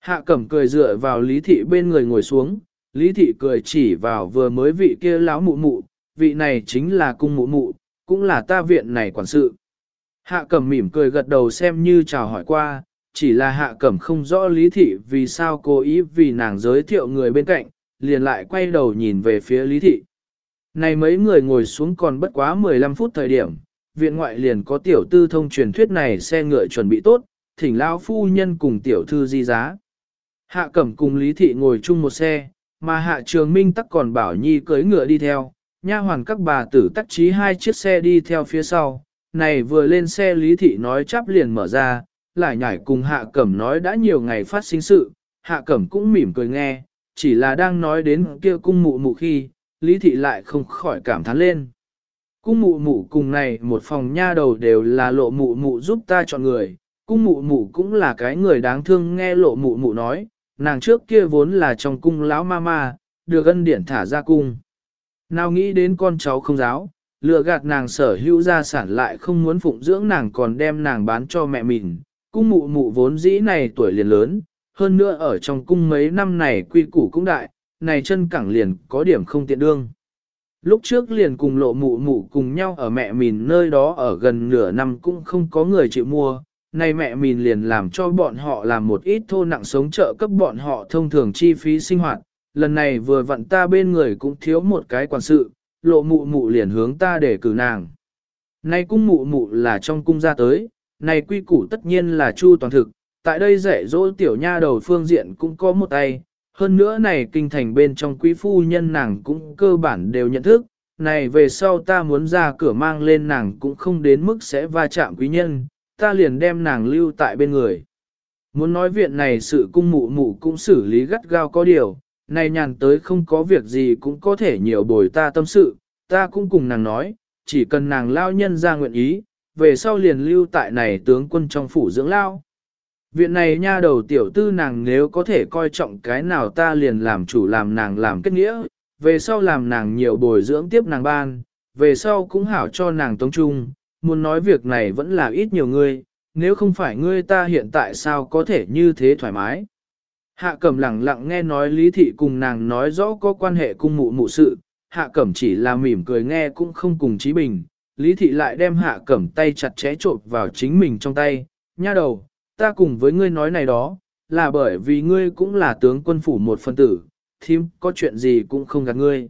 Hạ cẩm cười dựa vào lý thị bên người ngồi xuống, lý thị cười chỉ vào vừa mới vị kia lão mụ mụ, vị này chính là cung mụ mụ, cũng là ta viện này quản sự. Hạ cẩm mỉm cười gật đầu xem như chào hỏi qua, chỉ là hạ cẩm không rõ lý thị vì sao cố ý vì nàng giới thiệu người bên cạnh, liền lại quay đầu nhìn về phía lý thị. Này mấy người ngồi xuống còn bất quá 15 phút thời điểm, viện ngoại liền có tiểu tư thông truyền thuyết này xe ngựa chuẩn bị tốt, thỉnh lão phu nhân cùng tiểu thư di giá. Hạ cẩm cùng lý thị ngồi chung một xe, mà hạ trường minh tắc còn bảo nhi cưới ngựa đi theo, nha hoàn các bà tử tắc trí hai chiếc xe đi theo phía sau, này vừa lên xe lý thị nói chắp liền mở ra, lại nhảy cùng hạ cẩm nói đã nhiều ngày phát sinh sự, hạ cẩm cũng mỉm cười nghe, chỉ là đang nói đến kia cung mụ mụ khi, lý thị lại không khỏi cảm thán lên. Cung mụ mụ cùng này một phòng nha đầu đều là lộ mụ mụ giúp ta chọn người, cung mụ mụ cũng là cái người đáng thương nghe lộ mụ mụ nói, nàng trước kia vốn là trong cung lão ma ma, được ân điển thả ra cung. Nào nghĩ đến con cháu không giáo, lừa gạt nàng sở hữu gia sản lại không muốn phụng dưỡng nàng còn đem nàng bán cho mẹ mình. Cung mụ mụ vốn dĩ này tuổi liền lớn, hơn nữa ở trong cung mấy năm này quy củ cũng đại, này chân cẳng liền có điểm không tiện đương. Lúc trước liền cùng lộ mụ mụ cùng nhau ở mẹ mình nơi đó ở gần nửa năm cũng không có người chịu mua, nay mẹ mình liền làm cho bọn họ làm một ít thô nặng sống trợ cấp bọn họ thông thường chi phí sinh hoạt, lần này vừa vặn ta bên người cũng thiếu một cái quản sự, lộ mụ mụ liền hướng ta để cử nàng. Nay cung mụ mụ là trong cung ra tới, này quy củ tất nhiên là chu toàn thực, tại đây dạy dỗ tiểu nha đầu phương diện cũng có một tay, hơn nữa này kinh thành bên trong quý phu nhân nàng cũng cơ bản đều nhận thức, này về sau ta muốn ra cửa mang lên nàng cũng không đến mức sẽ va chạm quý nhân, ta liền đem nàng lưu tại bên người. Muốn nói viện này sự cung mụ mụ cũng xử lý gắt gao có điều, này nhàn tới không có việc gì cũng có thể nhiều bồi ta tâm sự, ta cũng cùng nàng nói, chỉ cần nàng lao nhân ra nguyện ý, về sau liền lưu tại này tướng quân trong phủ dưỡng lao. Viện này nha đầu tiểu tư nàng nếu có thể coi trọng cái nào ta liền làm chủ làm nàng làm kết nghĩa, về sau làm nàng nhiều bồi dưỡng tiếp nàng ban, về sau cũng hảo cho nàng tống trung, muốn nói việc này vẫn là ít nhiều người, nếu không phải ngươi ta hiện tại sao có thể như thế thoải mái. Hạ cẩm lặng lặng nghe nói lý thị cùng nàng nói rõ có quan hệ cung mụ mụ sự, hạ cẩm chỉ là mỉm cười nghe cũng không cùng trí bình, lý thị lại đem hạ cẩm tay chặt chẽ trộn vào chính mình trong tay, nha đầu, ta cùng với ngươi nói này đó, là bởi vì ngươi cũng là tướng quân phủ một phân tử, thím có chuyện gì cũng không gạt ngươi.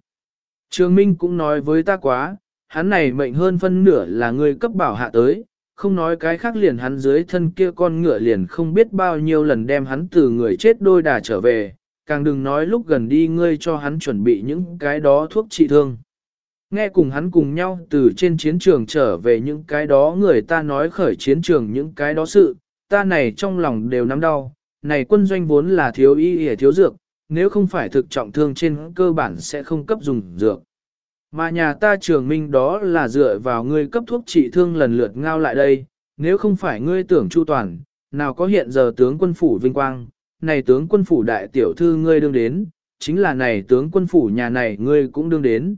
Trường Minh cũng nói với ta quá, hắn này mệnh hơn phân nửa là ngươi cấp bảo hạ tới, không nói cái khác liền hắn dưới thân kia con ngựa liền không biết bao nhiêu lần đem hắn từ người chết đôi đà trở về, càng đừng nói lúc gần đi ngươi cho hắn chuẩn bị những cái đó thuốc trị thương. Nghe cùng hắn cùng nhau từ trên chiến trường trở về những cái đó người ta nói khởi chiến trường những cái đó sự, ta này trong lòng đều nắm đau, này quân doanh vốn là thiếu y hề thiếu dược, nếu không phải thực trọng thương trên cơ bản sẽ không cấp dùng dược. Mà nhà ta trường minh đó là dựa vào ngươi cấp thuốc trị thương lần lượt ngao lại đây, nếu không phải ngươi tưởng chu toàn, nào có hiện giờ tướng quân phủ vinh quang, này tướng quân phủ đại tiểu thư ngươi đương đến, chính là này tướng quân phủ nhà này ngươi cũng đương đến.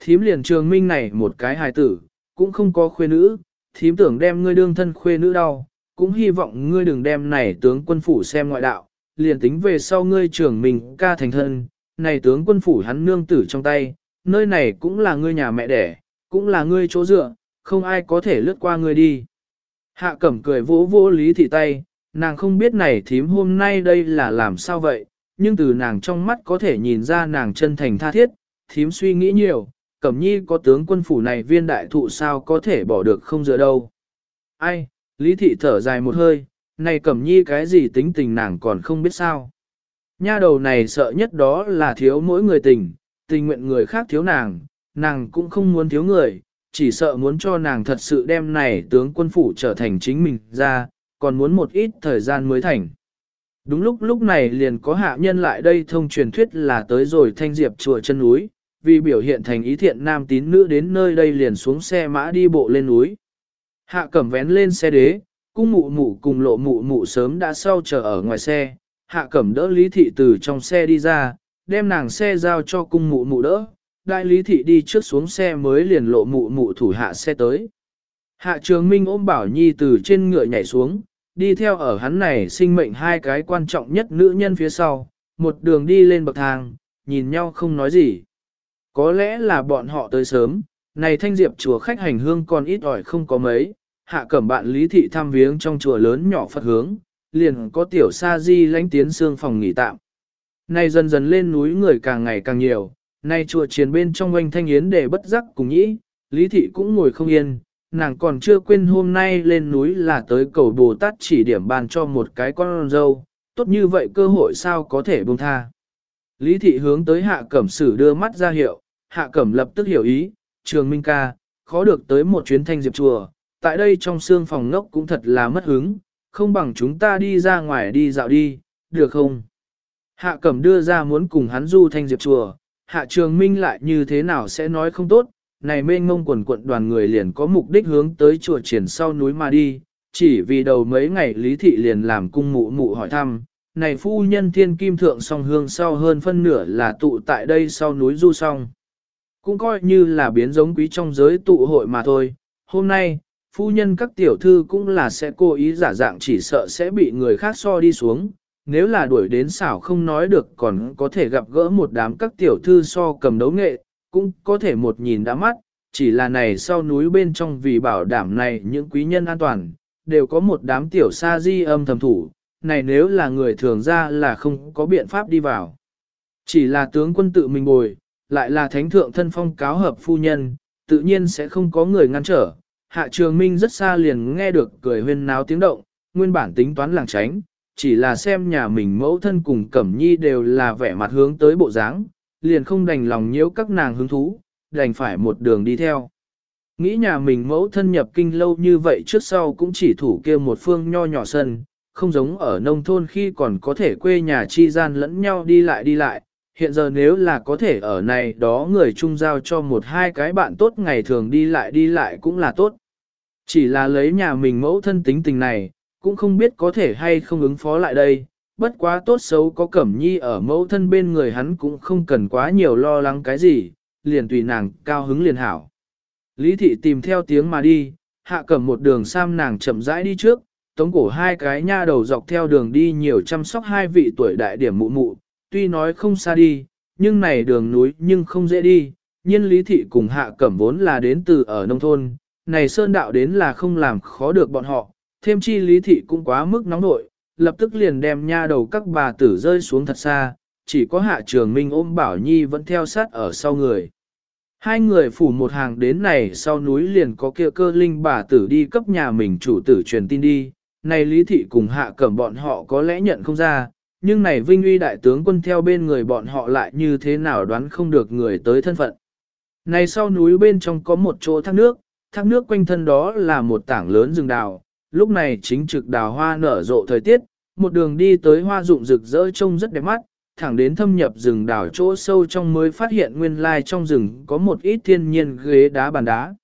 Thím liền trường minh này một cái hài tử, cũng không có khuê nữ, thím tưởng đem ngươi đương thân khuê nữ đau, cũng hy vọng ngươi đừng đem này tướng quân phủ xem ngoại đạo, liền tính về sau ngươi trưởng mình ca thành thân, này tướng quân phủ hắn nương tử trong tay, nơi này cũng là ngươi nhà mẹ đẻ, cũng là ngươi chỗ dựa, không ai có thể lướt qua ngươi đi. Hạ cẩm cười vỗ vỗ lý thị tay, nàng không biết này thím hôm nay đây là làm sao vậy, nhưng từ nàng trong mắt có thể nhìn ra nàng chân thành tha thiết, thím suy nghĩ nhiều, cẩm nhi có tướng quân phủ này viên đại thụ sao có thể bỏ được không dựa đâu. Ai, lý thị thở dài một hơi, này cẩm nhi cái gì tính tình nàng còn không biết sao. Nha đầu này sợ nhất đó là thiếu mỗi người tình, tình nguyện người khác thiếu nàng, nàng cũng không muốn thiếu người, chỉ sợ muốn cho nàng thật sự đem này tướng quân phủ trở thành chính mình ra, còn muốn một ít thời gian mới thành. Đúng lúc lúc này liền có hạ nhân lại đây thông truyền thuyết là tới rồi thanh diệp chùa chân núi, vì biểu hiện thành ý thiện nam tín nữ đến nơi đây liền xuống xe mã đi bộ lên núi. Hạ cẩm vén lên xe đế, cung mụ mụ cùng lộ mụ mụ sớm đã sau chờ ở ngoài xe, hạ cẩm đỡ lý thị từ trong xe đi ra, đem nàng xe giao cho cung mụ mụ đỡ, đại lý thị đi trước xuống xe mới liền lộ mụ mụ thủ hạ xe tới. Hạ trường minh ôm bảo nhi từ trên ngựa nhảy xuống, đi theo ở hắn này sinh mệnh hai cái quan trọng nhất nữ nhân phía sau, một đường đi lên bậc thang, nhìn nhau không nói gì. Có lẽ là bọn họ tới sớm, này thanh diệp chùa khách hành hương còn ít ỏi không có mấy, hạ cẩm bạn lý thị thăm viếng trong chùa lớn nhỏ Phật hướng, liền có tiểu sa di lánh tiến xương phòng nghỉ tạm nay dần dần lên núi người càng ngày càng nhiều, nay chùa chiến bên trong oanh thanh yến để bất giác cùng nhĩ, lý thị cũng ngồi không yên, nàng còn chưa quên hôm nay lên núi là tới cầu Bồ Tát chỉ điểm bàn cho một cái con dâu, tốt như vậy cơ hội sao có thể buông tha. Lý thị hướng tới hạ cẩm sử đưa mắt ra hiệu, hạ cẩm lập tức hiểu ý, trường minh ca, khó được tới một chuyến thanh diệp chùa, tại đây trong xương phòng ngốc cũng thật là mất hứng, không bằng chúng ta đi ra ngoài đi dạo đi, được không? Hạ cẩm đưa ra muốn cùng hắn du thanh diệp chùa, hạ trường minh lại như thế nào sẽ nói không tốt, này mênh ngông quần quận đoàn người liền có mục đích hướng tới chùa triển sau núi mà đi, chỉ vì đầu mấy ngày lý thị liền làm cung mụ mụ hỏi thăm, này phu nhân thiên kim thượng song hương sau hơn phân nửa là tụ tại đây sau núi du song. Cũng coi như là biến giống quý trong giới tụ hội mà thôi, hôm nay, phu nhân các tiểu thư cũng là sẽ cố ý giả dạng chỉ sợ sẽ bị người khác so đi xuống, nếu là đuổi đến xảo không nói được còn có thể gặp gỡ một đám các tiểu thư so cầm đấu nghệ, cũng có thể một nhìn đã mắt, chỉ là này sau núi bên trong vì bảo đảm này những quý nhân an toàn, đều có một đám tiểu sa di âm thầm thủ, này nếu là người thường ra là không có biện pháp đi vào. Chỉ là tướng quân tự mình bồi, lại là thánh thượng thân phong cáo hợp phu nhân, tự nhiên sẽ không có người ngăn trở. Hạ trường minh rất xa liền nghe được cười huyên náo tiếng động, nguyên bản tính toán làng tránh, chỉ là xem nhà mình mẫu thân cùng Cẩm Nhi đều là vẻ mặt hướng tới bộ dáng, liền không đành lòng nhiễu các nàng hứng thú, đành phải một đường đi theo. Nghĩ nhà mình mẫu thân nhập kinh lâu như vậy trước sau cũng chỉ thủ kia một phương nho nhỏ sân, không giống ở nông thôn khi còn có thể quê nhà chi gian lẫn nhau đi lại đi lại, hiện giờ nếu là có thể ở này đó người chung giao cho một hai cái bạn tốt ngày thường đi lại đi lại cũng là tốt. Chỉ là lấy nhà mình mẫu thân tính tình này, cũng không biết có thể hay không ứng phó lại đây, bất quá tốt xấu có cẩm nhi ở mẫu thân bên người hắn cũng không cần quá nhiều lo lắng cái gì, liền tùy nàng cao hứng liền hảo. Lý thị tìm theo tiếng mà đi, hạ cẩm một đường sam nàng chậm rãi đi trước, tống cổ hai cái nha đầu dọc theo đường đi nhiều chăm sóc hai vị tuổi đại điểm mụ mụ, tuy nói không xa đi, nhưng này đường núi nhưng không dễ đi, nhiên lý thị cùng hạ cẩm vốn là đến từ ở nông thôn, này sơn đạo đến là không làm khó được bọn họ, thêm chi lý thị cũng quá mức nóng nội, lập tức liền đem nha đầu các bà tử rơi xuống thật xa, chỉ có hạ trường minh ôm bảo nhi vẫn theo sát ở sau người. Hai người phủ một hàng đến này sau núi liền có kia cơ linh bà tử đi cấp nhà mình chủ tử truyền tin đi, này lý thị cùng hạ cẩm bọn họ có lẽ nhận không ra, nhưng này vinh uy đại tướng quân theo bên người bọn họ lại như thế nào đoán không được người tới thân phận. Này sau núi bên trong có một chỗ thác nước, thác nước quanh thân đó là một tảng lớn rừng đào, lúc này chính trực đào hoa nở rộ thời tiết, một đường đi tới hoa rụng rực rỡ trông rất đẹp mắt, thẳng đến thâm nhập rừng đào chỗ sâu trong mới phát hiện nguyên lai trong rừng có một ít thiên nhiên ghế đá bàn đá.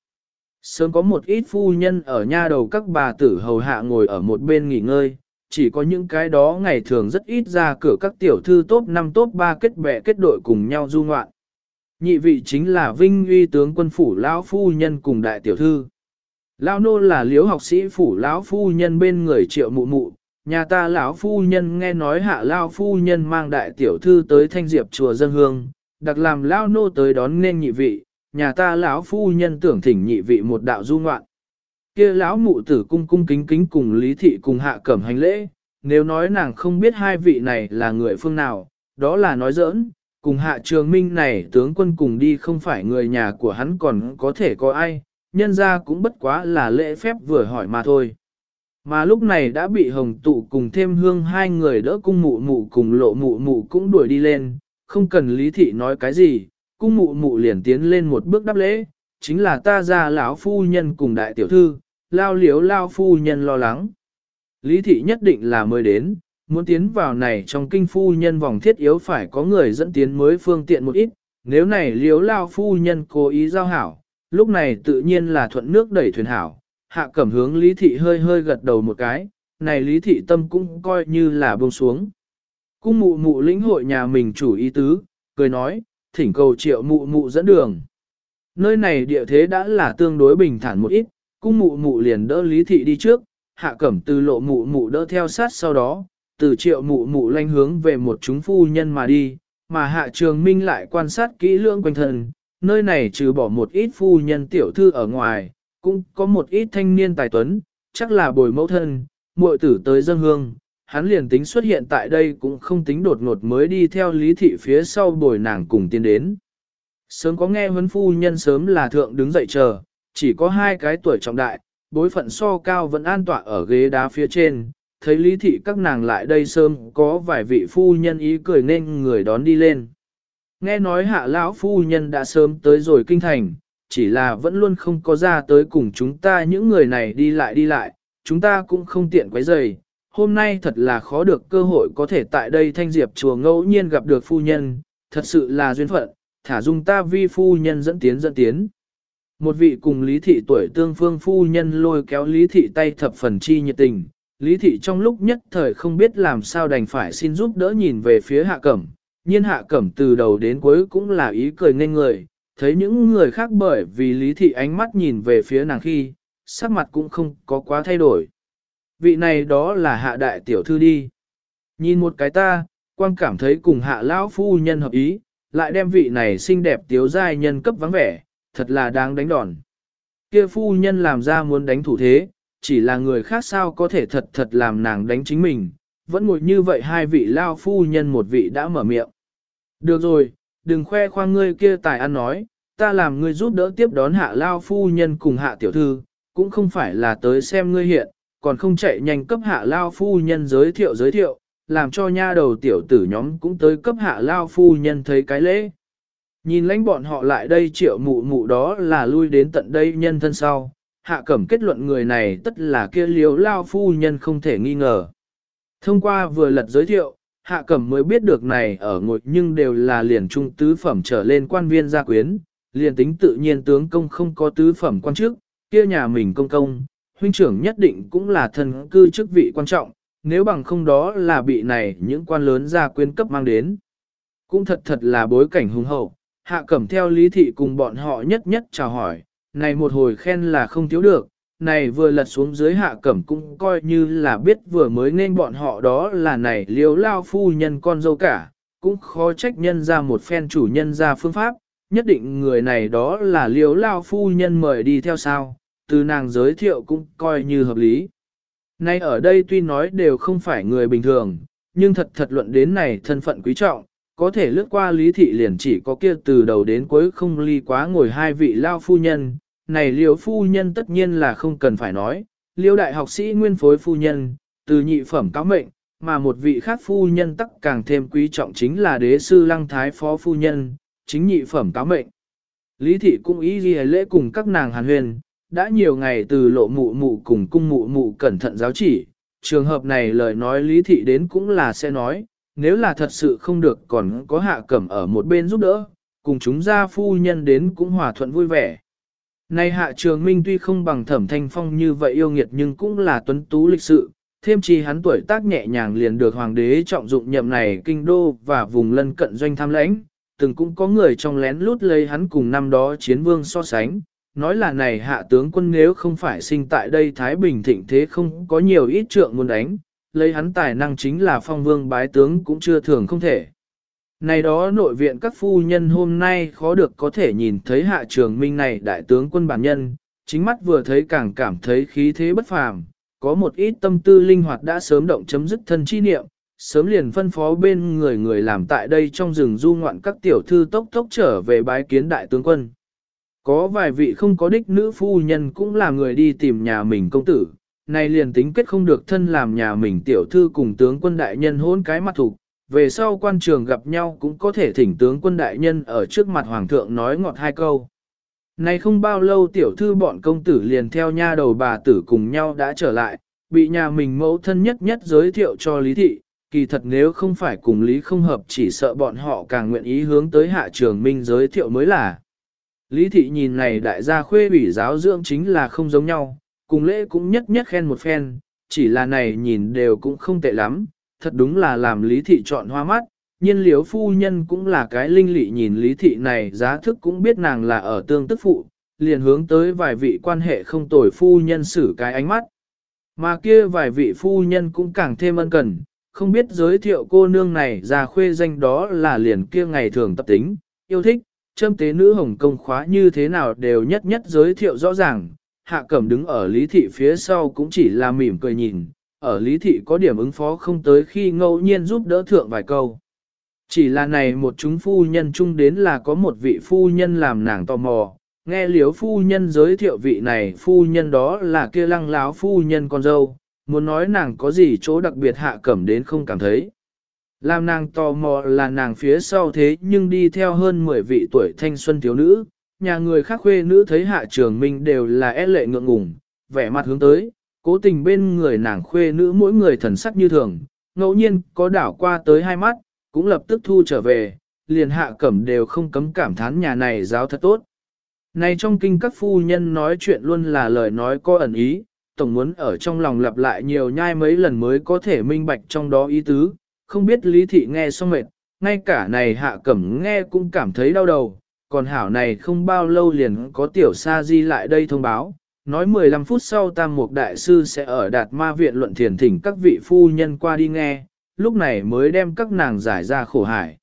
Sớm có một ít phu nhân ở nha đầu các bà tử hầu hạ ngồi ở một bên nghỉ ngơi, chỉ có những cái đó ngày thường rất ít ra cửa các tiểu thư top 5 top 3 kết bè kết đội cùng nhau du ngoạn. Nhị vị chính là Vinh uy tướng quân phủ lão phu nhân cùng đại tiểu thư. Lão nô là liếu học sĩ phủ lão phu nhân bên người triệu mụ mụ, nhà ta lão phu nhân nghe nói hạ lão phu nhân mang đại tiểu thư tới thanh diệp chùa dân hương, đặc làm lão nô tới đón nên nhị vị, nhà ta lão phu nhân tưởng thỉnh nhị vị một đạo du ngoạn. Kia lão mụ tử cung cung kính kính cùng lý thị cùng hạ cẩm hành lễ, nếu nói nàng không biết hai vị này là người phương nào, đó là nói giỡn, cùng hạ trường minh này tướng quân cùng đi không phải người nhà của hắn còn có thể có ai, nhân ra cũng bất quá là lễ phép vừa hỏi mà thôi. Mà lúc này đã bị hồng tụ cùng thêm hương hai người đỡ cung mụ mụ cùng lộ mụ mụ cũng đuổi đi lên, không cần lý thị nói cái gì, cung mụ mụ liền tiến lên một bước đáp lễ, chính là ta ra lão phu nhân cùng đại tiểu thư, lao liếu lao phu nhân lo lắng. Lý thị nhất định là mới đến, muốn tiến vào này trong kinh phu nhân vòng thiết yếu phải có người dẫn tiến mới phương tiện một ít, nếu này liếu lao phu nhân cố ý giao hảo, lúc này tự nhiên là thuận nước đẩy thuyền hảo, hạ cẩm hướng lý thị hơi hơi gật đầu một cái, này lý thị tâm cũng coi như là buông xuống. Cung mụ mụ lĩnh hội nhà mình chủ ý tứ, cười nói, thỉnh cầu triệu mụ mụ dẫn đường. Nơi này địa thế đã là tương đối bình thản một ít, cung mụ mụ liền đỡ lý thị đi trước, hạ cẩm từ lộ mụ mụ đỡ theo sát sau đó, từ triệu mụ mụ lanh hướng về một chúng phu nhân mà đi, mà hạ trường minh lại quan sát kỹ lưỡng quanh thân, nơi này trừ bỏ một ít phu nhân tiểu thư ở ngoài, cũng có một ít thanh niên tài tuấn, chắc là bồi mẫu thân, muội tử tới dân hương, hắn liền tính xuất hiện tại đây cũng không tính đột ngột mới đi theo lý thị phía sau bồi nàng cùng tiến đến. Sớm có nghe huấn phu nhân sớm là thượng đứng dậy chờ, chỉ có hai cái tuổi trọng đại, bối phận so cao vẫn an tọa ở ghế đá phía trên, thấy lý thị các nàng lại đây sớm có vài vị phu nhân ý cười nên người đón đi lên. Nghe nói hạ lão phu nhân đã sớm tới rồi kinh thành, chỉ là vẫn luôn không có ra tới cùng chúng ta những người này đi lại đi lại, chúng ta cũng không tiện quấy rầy. Hôm nay thật là khó được cơ hội có thể tại đây thanh diệp chùa ngẫu nhiên gặp được phu nhân, thật sự là duyên phận, thả dung ta vi phu nhân dẫn tiến dẫn tiến. Một vị cùng lý thị tuổi tương phương phu nhân lôi kéo lý thị tay thập phần chi nhiệt tình, lý thị trong lúc nhất thời không biết làm sao đành phải xin giúp đỡ nhìn về phía hạ cẩm, nhiên hạ cẩm từ đầu đến cuối cũng là ý cười nên người, thấy những người khác bởi vì lý thị ánh mắt nhìn về phía nàng khi, sắc mặt cũng không có quá thay đổi. Vị này đó là hạ đại tiểu thư đi. Nhìn một cái ta, quan cảm thấy cùng hạ lão phu nhân hợp ý, lại đem vị này xinh đẹp tiếu giai nhân cấp vắng vẻ, thật là đáng đánh đòn. Kia phu nhân làm ra muốn đánh thủ thế, chỉ là người khác sao có thể thật thật làm nàng đánh chính mình, vẫn ngồi như vậy hai vị lao phu nhân một vị đã mở miệng. Được rồi, đừng khoe khoang ngươi kia tài ăn nói, ta làm ngươi giúp đỡ tiếp đón hạ lao phu nhân cùng hạ tiểu thư, cũng không phải là tới xem ngươi hiện, còn không chạy nhanh cấp hạ lao phu nhân giới thiệu giới thiệu, làm cho nha đầu tiểu tử nhóm cũng tới cấp hạ lao phu nhân thấy cái lễ. Nhìn lãnh bọn họ lại đây triệu mụ mụ đó là lui đến tận đây nhân thân sau, hạ cẩm kết luận người này tất là kia liếu lao phu nhân không thể nghi ngờ. Thông qua vừa lật giới thiệu, hạ cẩm mới biết được này ở ngồi nhưng đều là liền trung tứ phẩm trở lên quan viên gia quyến, liền tính tự nhiên tướng công không có tứ phẩm quan chức, kia nhà mình công công, huynh trưởng nhất định cũng là thần cư chức vị quan trọng, nếu bằng không đó là bị này những quan lớn gia quyến cấp mang đến. Cũng thật thật là bối cảnh hùng hậu, hạ cẩm theo lý thị cùng bọn họ nhất nhất chào hỏi, này một hồi khen là không thiếu được, này vừa lật xuống dưới hạ cẩm cũng coi như là biết vừa mới nên bọn họ đó là này liếu lao phu nhân con dâu cả, cũng khó trách nhân ra một phen chủ nhân ra phương pháp, nhất định người này đó là liếu lao phu nhân mời đi theo sao, từ nàng giới thiệu cũng coi như hợp lý. Nay ở đây tuy nói đều không phải người bình thường, nhưng thật thật luận đến này thân phận quý trọng, có thể lướt qua lý thị liền chỉ có kia từ đầu đến cuối không ly quá ngồi hai vị lao phu nhân, này liều phu nhân tất nhiên là không cần phải nói, liêu đại học sĩ nguyên phối phu nhân, từ nhị phẩm cáo mệnh, mà một vị khác phu nhân tắc càng thêm quý trọng chính là đế sư lăng thái phó phu nhân, chính nhị phẩm cáo mệnh. Lý thị cũng ý ghi lễ cùng các nàng hàn huyền, đã nhiều ngày từ lộ mụ mụ cùng cung mụ mụ cẩn thận giáo chỉ, trường hợp này lời nói lý thị đến cũng là sẽ nói, nếu là thật sự không được còn có hạ cẩm ở một bên giúp đỡ, cùng chúng ra phu nhân đến cũng hòa thuận vui vẻ. Này hạ trường minh tuy không bằng thẩm thanh phong như vậy yêu nghiệt nhưng cũng là tuấn tú lịch sự, thêm chi hắn tuổi tác nhẹ nhàng liền được hoàng đế trọng dụng nhậm này kinh đô và vùng lân cận doanh tham lãnh, từng cũng có người trong lén lút lấy hắn cùng năm đó chiến vương so sánh, nói là này hạ tướng quân nếu không phải sinh tại đây Thái Bình thịnh thế không có nhiều ít trượng muốn đánh, lấy hắn tài năng chính là phong vương bái tướng cũng chưa thường không thể. Này đó nội viện các phu nhân hôm nay khó được có thể nhìn thấy hạ trường minh này đại tướng quân bản nhân, chính mắt vừa thấy càng cảm thấy khí thế bất phàm, có một ít tâm tư linh hoạt đã sớm động chấm dứt thân chi niệm, sớm liền phân phó bên người người làm tại đây trong rừng du ngoạn các tiểu thư tốc tốc trở về bái kiến đại tướng quân. Có vài vị không có đích nữ phu nhân cũng là người đi tìm nhà mình công tử, này liền tính kết không được thân làm nhà mình tiểu thư cùng tướng quân đại nhân hôn cái mặt thủ, về sau quan trường gặp nhau cũng có thể thỉnh tướng quân đại nhân ở trước mặt hoàng thượng nói ngọt hai câu. Này không bao lâu tiểu thư bọn công tử liền theo nha đầu bà tử cùng nhau đã trở lại, bị nhà mình mẫu thân nhất nhất giới thiệu cho Lý Thị, kỳ thật nếu không phải cùng Lý không hợp chỉ sợ bọn họ càng nguyện ý hướng tới hạ trường minh giới thiệu mới là. Lý Thị nhìn này đại gia khuê ủy giáo dưỡng chính là không giống nhau, cùng lễ cũng nhất nhất khen một phen, chỉ là này nhìn đều cũng không tệ lắm, thật đúng là làm lý thị chọn hoa mắt, nhiên liếu phu nhân cũng là cái linh lị nhìn lý thị này giá thức cũng biết nàng là ở tương tức phụ, liền hướng tới vài vị quan hệ không tồi phu nhân xử cái ánh mắt. Mà kia vài vị phu nhân cũng càng thêm ân cần, không biết giới thiệu cô nương này ra khuê danh đó là liền kia ngày thường tập tính, yêu thích, châm tế nữ hồng công khóa như thế nào đều nhất nhất giới thiệu rõ ràng, hạ cẩm đứng ở lý thị phía sau cũng chỉ là mỉm cười nhìn, ở lý thị có điểm ứng phó không tới khi ngẫu nhiên giúp đỡ thượng vài câu. Chỉ là này một chúng phu nhân chung đến là có một vị phu nhân làm nàng tò mò, nghe liếu phu nhân giới thiệu vị này phu nhân đó là kia lăng láo phu nhân con dâu, muốn nói nàng có gì chỗ đặc biệt hạ cẩm đến không cảm thấy. Làm nàng tò mò là nàng phía sau thế nhưng đi theo hơn 10 vị tuổi thanh xuân thiếu nữ, nhà người khác khuê nữ thấy hạ trường minh đều là e lệ ngượng ngùng, vẻ mặt hướng tới, cố tình bên người nàng khuê nữ mỗi người thần sắc như thường, ngẫu nhiên có đảo qua tới hai mắt, cũng lập tức thu trở về, liền hạ cẩm đều không cấm cảm thán nhà này giáo thật tốt. Này trong kinh các phu nhân nói chuyện luôn là lời nói có ẩn ý, tổng muốn ở trong lòng lặp lại nhiều nhai mấy lần mới có thể minh bạch trong đó ý tứ, không biết lý thị nghe xong mệt, ngay cả này hạ cẩm nghe cũng cảm thấy đau đầu, còn hảo này không bao lâu liền có tiểu sa di lại đây thông báo, nói 15 phút sau tam mục đại sư sẽ ở đạt ma viện luận thiền thỉnh các vị phu nhân qua đi nghe, lúc này mới đem các nàng giải ra khổ hải.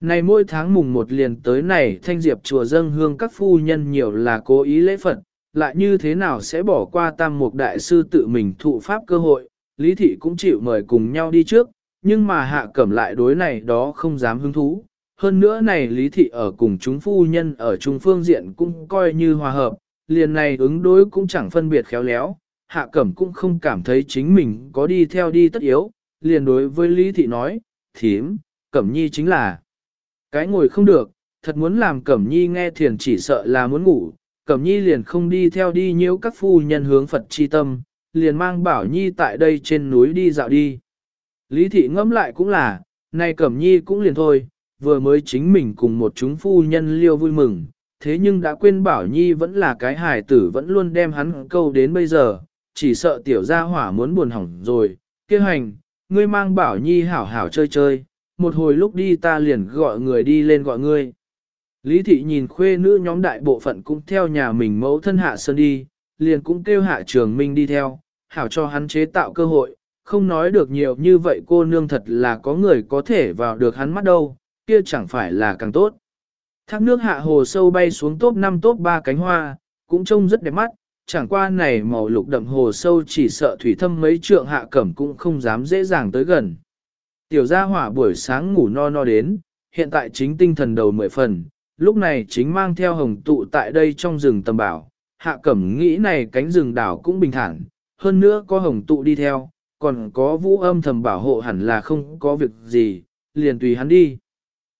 Này mỗi tháng mùng một liền tới này thanh diệp chùa dâng hương các phu nhân nhiều là cố ý lễ Phật, lại như thế nào sẽ bỏ qua tam mục đại sư tự mình thụ pháp cơ hội, lý thị cũng chịu mời cùng nhau đi trước, nhưng mà hạ cẩm lại đối này đó không dám hứng thú. Hơn nữa này lý thị ở cùng chúng phu nhân ở trung phương diện cũng coi như hòa hợp, liền này ứng đối cũng chẳng phân biệt khéo léo, hạ cẩm cũng không cảm thấy chính mình có đi theo đi tất yếu, liền đối với Lý Thị nói, thím, cẩm nhi chính là cái ngồi không được, thật muốn làm cẩm nhi nghe thiền chỉ sợ là muốn ngủ, cẩm nhi liền không đi theo đi nhiễu các phu nhân hướng Phật chi tâm, liền mang bảo nhi tại đây trên núi đi dạo đi. Lý Thị ngẫm lại cũng là, nay Cẩm Nhi cũng liền thôi, vừa mới chính mình cùng một chúng phu nhân liêu vui mừng, thế nhưng đã quên Bảo Nhi vẫn là cái hài tử vẫn luôn đem hắn câu đến bây giờ, chỉ sợ tiểu gia hỏa muốn buồn hỏng rồi, kia hành, ngươi mang Bảo Nhi hảo hảo chơi chơi, một hồi lúc đi ta liền gọi người đi lên gọi ngươi. Lý thị nhìn khuê nữ nhóm đại bộ phận cũng theo nhà mình mẫu thân hạ sơn đi, liền cũng kêu hạ trường minh đi theo, hảo cho hắn chế tạo cơ hội, không nói được nhiều như vậy cô nương thật là có người có thể vào được hắn mắt đâu, kia chẳng phải là càng tốt. Thác nước hạ hồ sâu bay xuống top 5 top 3 cánh hoa, cũng trông rất đẹp mắt, chẳng qua này màu lục đậm hồ sâu chỉ sợ thủy thâm mấy trượng hạ cẩm cũng không dám dễ dàng tới gần. Tiểu gia hỏa buổi sáng ngủ no no đến, hiện tại chính tinh thần đầu mười phần, lúc này chính mang theo hồng tụ tại đây trong rừng tầm bảo, hạ cẩm nghĩ này cánh rừng đảo cũng bình thản, hơn nữa có hồng tụ đi theo, còn có vũ âm thầm bảo hộ hẳn là không có việc gì, liền tùy hắn đi.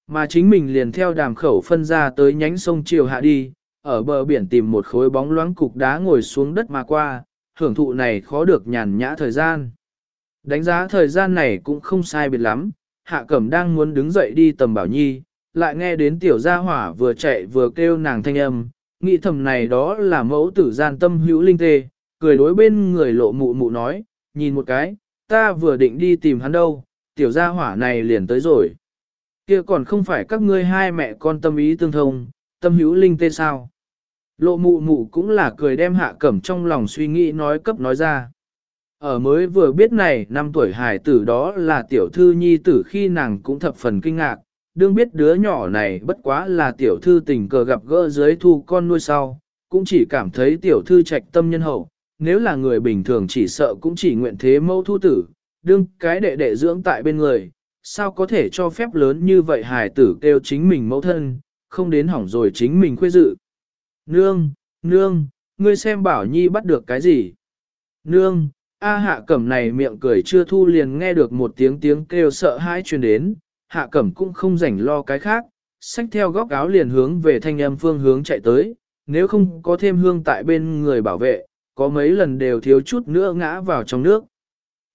Mà chính mình liền theo đàm khẩu phân ra tới nhánh sông Triều hạ đi, ở bờ biển tìm một khối bóng loáng cục đá ngồi xuống đất mà qua, hưởng thụ này khó được nhàn nhã thời gian. Đánh giá thời gian này cũng không sai biệt lắm, hạ cẩm đang muốn đứng dậy đi tầm bảo nhi, lại nghe đến tiểu gia hỏa vừa chạy vừa kêu nàng thanh âm, nghĩ thầm này đó là mẫu tử gian tâm hữu linh tê, cười đối bên người lộ mụ mụ nói, nhìn một cái, ta vừa định đi tìm hắn đâu, tiểu gia hỏa này liền tới rồi kia còn không phải các ngươi hai mẹ con tâm ý tương thông, tâm hữu linh tê sao. Lộ mụ mụ cũng là cười đem hạ cẩm trong lòng suy nghĩ nói cấp nói ra. Ở mới vừa biết này, năm tuổi hải tử đó là tiểu thư nhi tử khi nàng cũng thập phần kinh ngạc, đương biết đứa nhỏ này bất quá là tiểu thư tình cờ gặp gỡ dưới thu con nuôi sau, cũng chỉ cảm thấy tiểu thư trạch tâm nhân hậu, nếu là người bình thường chỉ sợ cũng chỉ nguyện thế mâu thu tử, đương cái đệ đệ dưỡng tại bên người, sao có thể cho phép lớn như vậy hài tử kêu chính mình mẫu thân, không đến hỏng rồi chính mình khuê dự. Nương, nương, ngươi xem bảo nhi bắt được cái gì? Nương, A hạ cẩm này miệng cười chưa thu liền nghe được một tiếng tiếng kêu sợ hãi truyền đến, hạ cẩm cũng không rảnh lo cái khác, xách theo góc áo liền hướng về thanh âm phương hướng chạy tới, nếu không có thêm hương tại bên người bảo vệ, có mấy lần đều thiếu chút nữa ngã vào trong nước.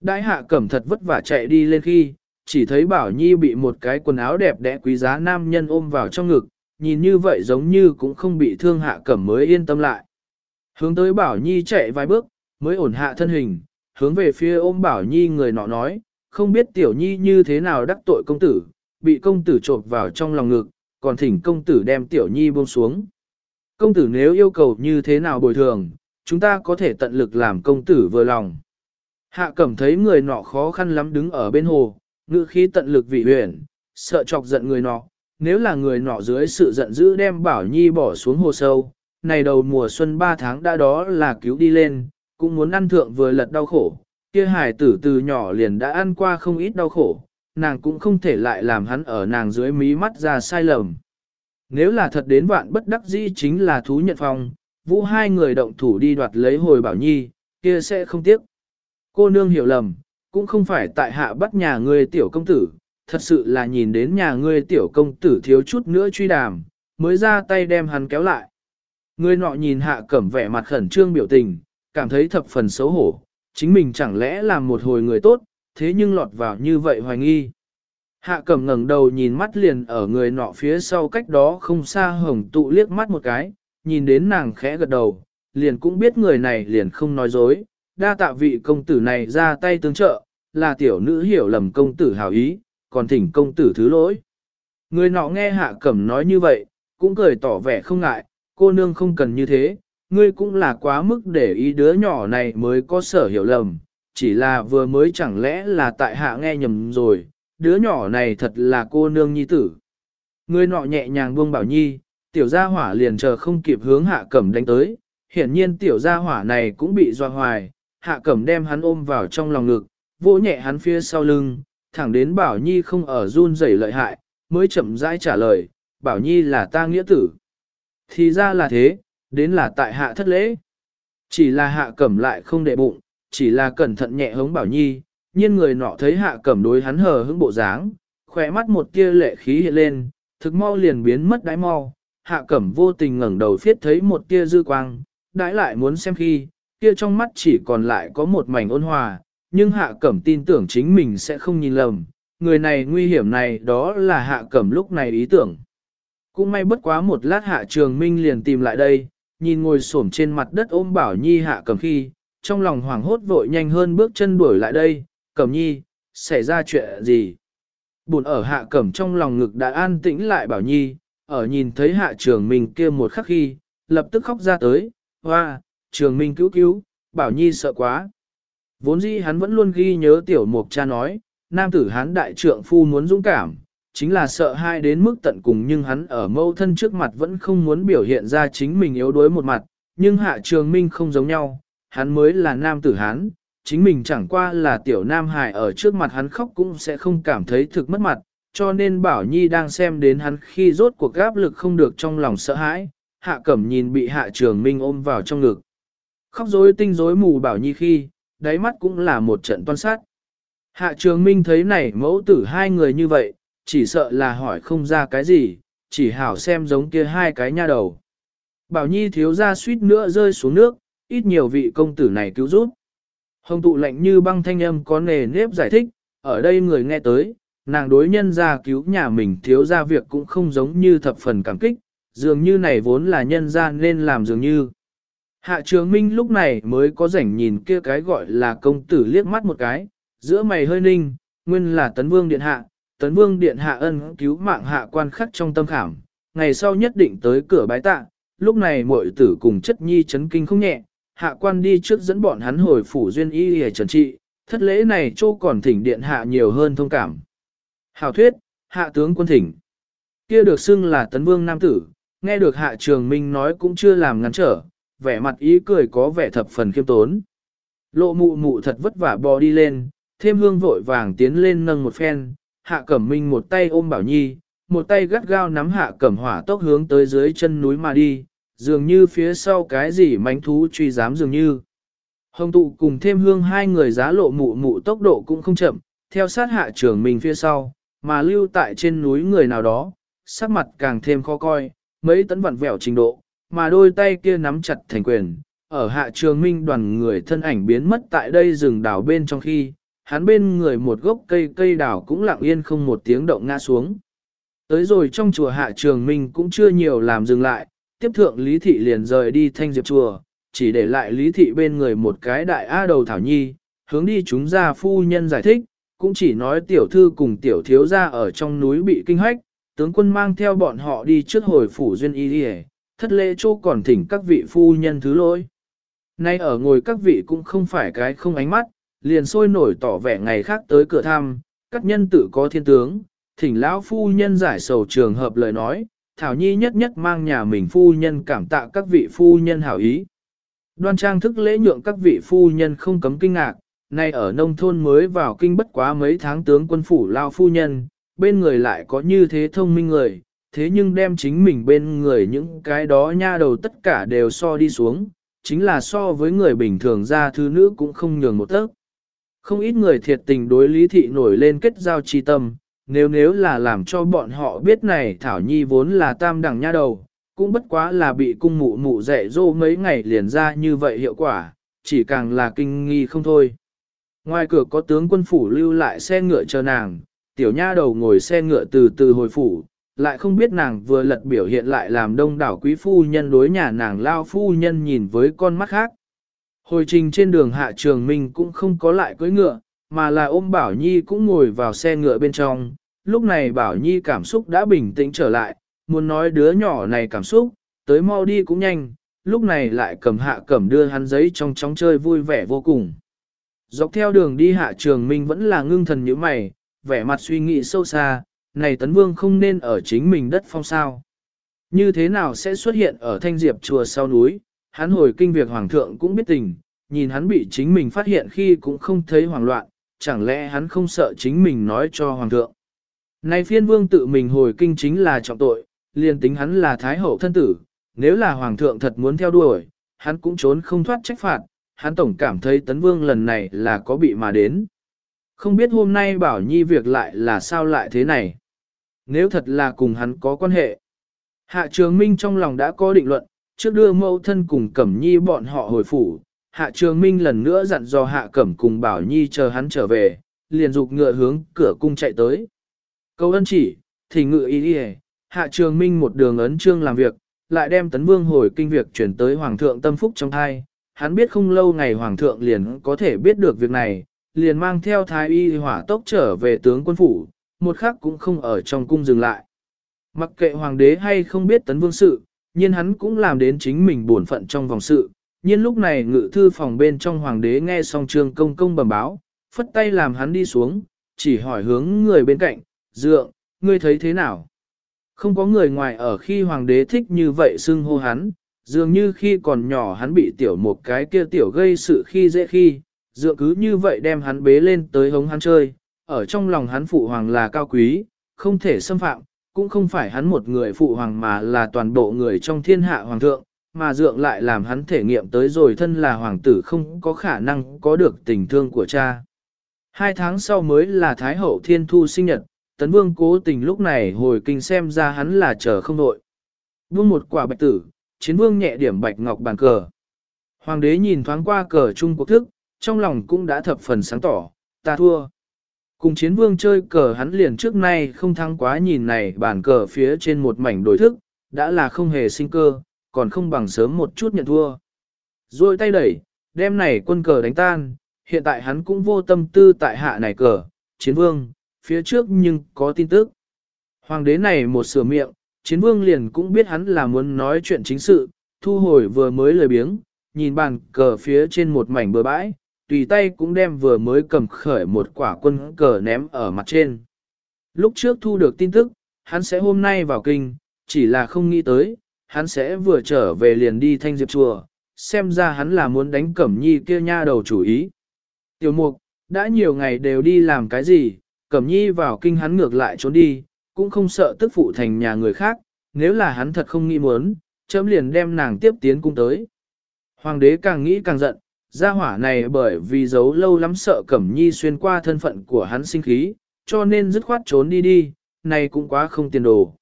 Đại hạ cẩm thật vất vả chạy đi lên khi, chỉ thấy Bảo Nhi bị một cái quần áo đẹp đẽ quý giá nam nhân ôm vào trong ngực, nhìn như vậy giống như cũng không bị thương hạ cẩm mới yên tâm lại. Hướng tới Bảo Nhi chạy vài bước, mới ổn hạ thân hình, hướng về phía ôm Bảo Nhi người nọ nói, không biết Tiểu Nhi như thế nào đắc tội công tử, bị công tử trộp vào trong lòng ngực, còn thỉnh công tử đem Tiểu Nhi buông xuống. Công tử nếu yêu cầu như thế nào bồi thường, chúng ta có thể tận lực làm công tử vừa lòng. Hạ cẩm thấy người nọ khó khăn lắm đứng ở bên hồ, ngữ khí tận lực vị huyền, sợ chọc giận người nọ, nếu là người nọ dưới sự giận dữ đem Bảo Nhi bỏ xuống hồ sâu, này đầu mùa xuân 3 tháng đã đó là cứu đi lên, cũng muốn ăn thượng vừa lật đau khổ, kia hải tử từ nhỏ liền đã ăn qua không ít đau khổ, nàng cũng không thể lại làm hắn ở nàng dưới mí mắt ra sai lầm. Nếu là thật đến vạn bất đắc dĩ chính là thú nhận phong, vũ hai người động thủ đi đoạt lấy hồi bảo nhi, kia sẽ không tiếc. Cô nương hiểu lầm, cũng không phải tại hạ bắt nhà ngươi tiểu công tử, thật sự là nhìn đến nhà ngươi tiểu công tử thiếu chút nữa truy đàm, mới ra tay đem hắn kéo lại. Ngươi nọ nhìn hạ cẩm vẻ mặt khẩn trương biểu tình, cảm thấy thập phần xấu hổ, chính mình chẳng lẽ là một hồi người tốt, thế nhưng lọt vào như vậy hoài nghi. Hạ cẩm ngẩng đầu nhìn mắt liền ở người nọ phía sau cách đó không xa hồng tụ liếc mắt một cái, nhìn đến nàng khẽ gật đầu, liền cũng biết người này liền không nói dối, đa tạ vị công tử này ra tay tương trợ, là tiểu nữ hiểu lầm công tử hảo ý, còn thỉnh công tử thứ lỗi. Người nọ nghe hạ cẩm nói như vậy, cũng cười tỏ vẻ không ngại, cô nương không cần như thế, ngươi cũng là quá mức để ý đứa nhỏ này mới có sở hiểu lầm, chỉ là vừa mới chẳng lẽ là tại hạ nghe nhầm rồi, đứa nhỏ này thật là cô nương nhi tử. Người nọ nhẹ nhàng buông bảo nhi, tiểu gia hỏa liền chờ không kịp hướng hạ cẩm đánh tới, hiển nhiên tiểu gia hỏa này cũng bị doa hoài, hạ cẩm đem hắn ôm vào trong lòng ngực, vỗ nhẹ hắn phía sau lưng, thẳng đến bảo nhi không ở run rẩy lợi hại, mới chậm rãi trả lời, bảo nhi là ta nghĩa tử. Thì ra là thế, đến là tại hạ thất lễ. Chỉ là hạ cẩm lại không đệ bụng, chỉ là cẩn thận nhẹ hống bảo nhi, nhiên người nọ thấy hạ cẩm đối hắn hờ hững bộ dáng, khỏe mắt một tia lệ khí hiện lên, thực mau liền biến mất đáy mau, hạ cẩm vô tình ngẩng đầu phiết thấy một tia dư quang, đãi lại muốn xem khi, kia trong mắt chỉ còn lại có một mảnh ôn hòa, nhưng hạ cẩm tin tưởng chính mình sẽ không nhìn lầm, người này nguy hiểm này đó là hạ cẩm lúc này ý tưởng. Cũng may bất quá một lát hạ trường minh liền tìm lại đây, nhìn ngồi xổm trên mặt đất ôm bảo nhi hạ cẩm khi, trong lòng hoảng hốt vội nhanh hơn bước chân đuổi lại đây, cẩm nhi, xảy ra chuyện gì? Buồn ở hạ cẩm trong lòng ngực đã an tĩnh lại bảo nhi, ở nhìn thấy hạ trường minh kia một khắc khi, lập tức khóc ra tới, hoa, trường minh cứu cứu, bảo nhi sợ quá. Vốn dĩ hắn vẫn luôn ghi nhớ tiểu mục cha nói, nam tử hán đại trượng phu muốn dũng cảm, chính là sợ hai đến mức tận cùng nhưng hắn ở mâu thân trước mặt vẫn không muốn biểu hiện ra chính mình yếu đuối một mặt, nhưng hạ trường minh không giống nhau, hắn mới là nam tử hán, chính mình chẳng qua là tiểu nam hài ở trước mặt hắn khóc cũng sẽ không cảm thấy thực mất mặt, cho nên Bảo Nhi đang xem đến hắn khi rốt cuộc áp lực không được trong lòng sợ hãi, hạ cẩm nhìn bị hạ trường minh ôm vào trong ngực. Khóc rối tinh rối mù Bảo Nhi khi, đáy mắt cũng là một trận toan sát. Hạ trường minh thấy này mẫu tử hai người như vậy, chỉ sợ là hỏi không ra cái gì, chỉ hảo xem giống kia hai cái nha đầu. Bảo Nhi thiếu ra suýt nữa rơi xuống nước, ít nhiều vị công tử này cứu giúp. Hồng tụ lạnh như băng thanh âm có nề nếp giải thích, ở đây người nghe tới, nàng đối nhân ra cứu nhà mình thiếu ra việc cũng không giống như thập phần cảm kích, dường như này vốn là nhân ra nên làm dường như. Hạ trường minh lúc này mới có rảnh nhìn kia cái gọi là công tử liếc mắt một cái, giữa mày hơi ninh, nguyên là tấn vương điện hạ, tấn vương điện hạ ân cứu mạng hạ quan khắc trong tâm khảm, ngày sau nhất định tới cửa bái tạ, lúc này muội tử cùng chất nhi chấn kinh không nhẹ, hạ quan đi trước dẫn bọn hắn hồi phủ duyên y hề trần trị, thất lễ này châu còn thỉnh điện hạ nhiều hơn thông cảm. Hào thuyết, hạ tướng quân thỉnh. Kia được xưng là tấn vương nam tử, nghe được hạ trường minh nói cũng chưa làm ngắn trở, vẻ mặt ý cười có vẻ thập phần khiêm tốn. Lộ mụ mụ thật vất vả bò đi lên, thêm hương vội vàng tiến lên nâng một phen, hạ cẩm minh một tay ôm bảo nhi, một tay gắt gao nắm hạ cẩm hỏa tốc hướng tới dưới chân núi mà đi, dường như phía sau cái gì mánh thú truy dám dường như. Hồng tụ cùng thêm hương hai người giá lộ mụ mụ tốc độ cũng không chậm, theo sát hạ trưởng mình phía sau, mà lưu tại trên núi người nào đó, sắc mặt càng thêm khó coi, mấy tấn vặn vẹo trình độ, mà đôi tay kia nắm chặt thành quyền, ở hạ trường minh đoàn người thân ảnh biến mất tại đây rừng đảo bên trong khi, hắn bên người một gốc cây cây đảo cũng lặng yên không một tiếng động ngã xuống. Tới rồi trong chùa hạ trường minh cũng chưa nhiều làm dừng lại, tiếp thượng Lý Thị liền rời đi thanh diệp chùa, chỉ để lại Lý Thị bên người một cái đại A đầu Thảo Nhi, hướng đi chúng ra phu nhân giải thích, cũng chỉ nói tiểu thư cùng tiểu thiếu ra ở trong núi bị kinh hách, tướng quân mang theo bọn họ đi trước hồi phủ duyên y đi thất lễ chỗ còn thỉnh các vị phu nhân thứ lỗi. Nay ở ngồi các vị cũng không phải cái không ánh mắt, liền sôi nổi tỏ vẻ ngày khác tới cửa thăm, các nhân tự có thiên tướng, thỉnh lão phu nhân giải sầu trường hợp lời nói, Thảo Nhi nhất nhất mang nhà mình phu nhân cảm tạ các vị phu nhân hảo ý. Đoan trang thức lễ nhượng các vị phu nhân không cấm kinh ngạc, nay ở nông thôn mới vào kinh bất quá mấy tháng tướng quân phủ lao phu nhân, bên người lại có như thế thông minh người, thế nhưng đem chính mình bên người những cái đó nha đầu tất cả đều so đi xuống, chính là so với người bình thường ra thứ nữ cũng không nhường một tấc. Không ít người thiệt tình đối lý thị nổi lên kết giao chi tâm, nếu nếu là làm cho bọn họ biết này Thảo Nhi vốn là tam đẳng nha đầu, cũng bất quá là bị cung mụ mụ dạy dỗ mấy ngày liền ra như vậy hiệu quả, chỉ càng là kinh nghi không thôi. Ngoài cửa có tướng quân phủ lưu lại xe ngựa chờ nàng, tiểu nha đầu ngồi xe ngựa từ từ hồi phủ, lại không biết nàng vừa lật biểu hiện lại làm đông đảo quý phu nhân đối nhà nàng lao phu nhân nhìn với con mắt khác. Hồi trình trên đường hạ trường minh cũng không có lại cưỡi ngựa, mà là ôm Bảo Nhi cũng ngồi vào xe ngựa bên trong. Lúc này Bảo Nhi cảm xúc đã bình tĩnh trở lại, muốn nói đứa nhỏ này cảm xúc, tới mau đi cũng nhanh, lúc này lại cầm hạ cầm đưa hắn giấy trong chóng chơi vui vẻ vô cùng. Dọc theo đường đi hạ trường minh vẫn là ngưng thần như mày, vẻ mặt suy nghĩ sâu xa, này tấn vương không nên ở chính mình đất phong sao. Như thế nào sẽ xuất hiện ở thanh diệp chùa sau núi, hắn hồi kinh việc hoàng thượng cũng biết tình, nhìn hắn bị chính mình phát hiện khi cũng không thấy hoảng loạn, chẳng lẽ hắn không sợ chính mình nói cho hoàng thượng. Này phiên vương tự mình hồi kinh chính là trọng tội, liền tính hắn là thái hậu thân tử, nếu là hoàng thượng thật muốn theo đuổi, hắn cũng trốn không thoát trách phạt, hắn tổng cảm thấy tấn vương lần này là có bị mà đến. Không biết hôm nay bảo nhi việc lại là sao lại thế này. Nếu thật là cùng hắn có quan hệ. Hạ trường minh trong lòng đã có định luận, trước đưa mẫu thân cùng cẩm nhi bọn họ hồi phủ. Hạ trường minh lần nữa dặn dò hạ cẩm cùng bảo nhi chờ hắn trở về, liền dục ngựa hướng cửa cung chạy tới. Câu ân chỉ, thì ngự ý đi hạ trường minh một đường ấn trương làm việc, lại đem tấn vương hồi kinh việc chuyển tới hoàng thượng tâm phúc trong thai. Hắn biết không lâu ngày hoàng thượng liền có thể biết được việc này, liền mang theo thái y hỏa tốc trở về tướng quân phủ, một khắc cũng không ở trong cung dừng lại. Mặc kệ hoàng đế hay không biết tấn vương sự, nhiên hắn cũng làm đến chính mình bổn phận trong vòng sự. nhiên lúc này ngự thư phòng bên trong hoàng đế nghe xong trương công công bẩm báo, phất tay làm hắn đi xuống, chỉ hỏi hướng người bên cạnh, dượng, ngươi thấy thế nào? Không có người ngoài ở khi hoàng đế thích như vậy xưng hô hắn, dường như khi còn nhỏ hắn bị tiểu một cái kia tiểu gây sự khi dễ khi, dựa cứ như vậy đem hắn bế lên tới hống hắn chơi, ở trong lòng hắn phụ hoàng là cao quý, không thể xâm phạm, cũng không phải hắn một người phụ hoàng mà là toàn bộ người trong thiên hạ hoàng thượng, mà dượng lại làm hắn thể nghiệm tới rồi thân là hoàng tử không có khả năng có được tình thương của cha. Hai tháng sau mới là Thái hậu thiên thu sinh nhật, tấn vương cố tình lúc này hồi kinh xem ra hắn là chờ không đội. Vương một quả bạch tử, chiến vương nhẹ điểm bạch ngọc bàn cờ. Hoàng đế nhìn thoáng qua cờ Trung Quốc thức, trong lòng cũng đã thập phần sáng tỏ, ta thua. Cùng chiến vương chơi cờ hắn liền trước nay không thắng quá nhìn này bàn cờ phía trên một mảnh đổi thức, đã là không hề sinh cơ, còn không bằng sớm một chút nhận thua. Rồi tay đẩy, đem này quân cờ đánh tan, hiện tại hắn cũng vô tâm tư tại hạ này cờ, chiến vương, phía trước nhưng có tin tức. Hoàng đế này một sửa miệng, chiến vương liền cũng biết hắn là muốn nói chuyện chính sự, thu hồi vừa mới lời biếng, nhìn bàn cờ phía trên một mảnh bờ bãi, tùy tay cũng đem vừa mới cầm khởi một quả quân cờ ném ở mặt trên. Lúc trước thu được tin tức, hắn sẽ hôm nay vào kinh, chỉ là không nghĩ tới, hắn sẽ vừa trở về liền đi thanh diệp chùa, xem ra hắn là muốn đánh cẩm nhi kia nha đầu chủ ý. Tiểu mục, đã nhiều ngày đều đi làm cái gì, cẩm nhi vào kinh hắn ngược lại trốn đi, cũng không sợ tức phụ thành nhà người khác, nếu là hắn thật không nghĩ muốn, chấm liền đem nàng tiếp tiến cung tới. Hoàng đế càng nghĩ càng giận, gia hỏa này bởi vì giấu lâu lắm sợ Cẩm Nhi xuyên qua thân phận của hắn sinh khí, cho nên dứt khoát trốn đi đi, này cũng quá không tiền đồ.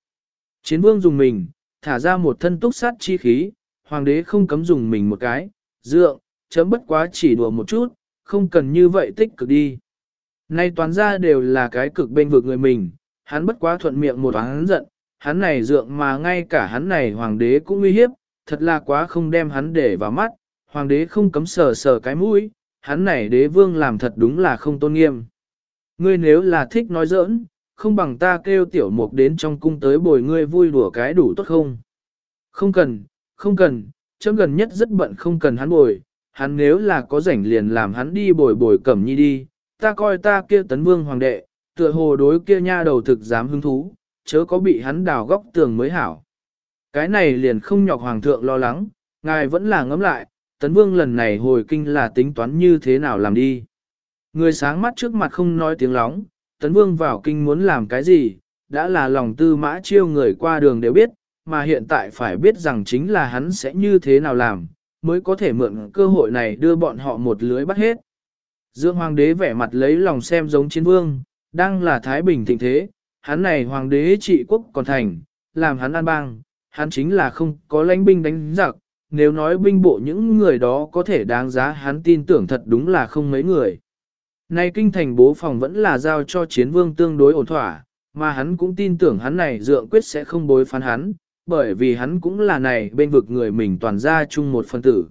Chiến vương dùng mình, thả ra một thân túc sát chi khí, hoàng đế không cấm dùng mình một cái, dượng, chấm bất quá chỉ đùa một chút, không cần như vậy tích cực đi. Nay toàn ra đều là cái cực bên vực người mình, hắn bất quá thuận miệng một hắn giận, hắn này dượng mà ngay cả hắn này hoàng đế cũng uy hiếp, thật là quá không đem hắn để vào mắt, hoàng đế không cấm sờ sờ cái mũi, hắn này đế vương làm thật đúng là không tôn nghiêm. Ngươi nếu là thích nói giỡn, không bằng ta kêu tiểu mục đến trong cung tới bồi ngươi vui đùa cái đủ tốt không? Không cần, không cần, chấm gần nhất rất bận không cần hắn bồi, hắn nếu là có rảnh liền làm hắn đi bồi bồi cẩm nhi đi, ta coi ta kia tấn vương hoàng đệ, tựa hồ đối kia nha đầu thực dám hứng thú, chớ có bị hắn đào góc tường mới hảo. Cái này liền không nhọc hoàng thượng lo lắng, ngài vẫn là ngấm lại, tấn vương lần này hồi kinh là tính toán như thế nào làm đi. Người sáng mắt trước mặt không nói tiếng lóng, tấn vương vào kinh muốn làm cái gì, đã là lòng tư mã chiêu người qua đường đều biết, mà hiện tại phải biết rằng chính là hắn sẽ như thế nào làm, mới có thể mượn cơ hội này đưa bọn họ một lưới bắt hết. Dương hoàng đế vẻ mặt lấy lòng xem giống chiến vương, đang là Thái Bình thịnh thế, hắn này hoàng đế trị quốc còn thành, làm hắn an bang, hắn chính là không có lãnh binh đánh giặc, nếu nói binh bộ những người đó có thể đáng giá hắn tin tưởng thật đúng là không mấy người. Nay kinh thành bố phòng vẫn là giao cho chiến vương tương đối ổn thỏa, mà hắn cũng tin tưởng hắn này dượng quyết sẽ không bối phán hắn, bởi vì hắn cũng là này bên vực người mình toàn ra chung một phân tử.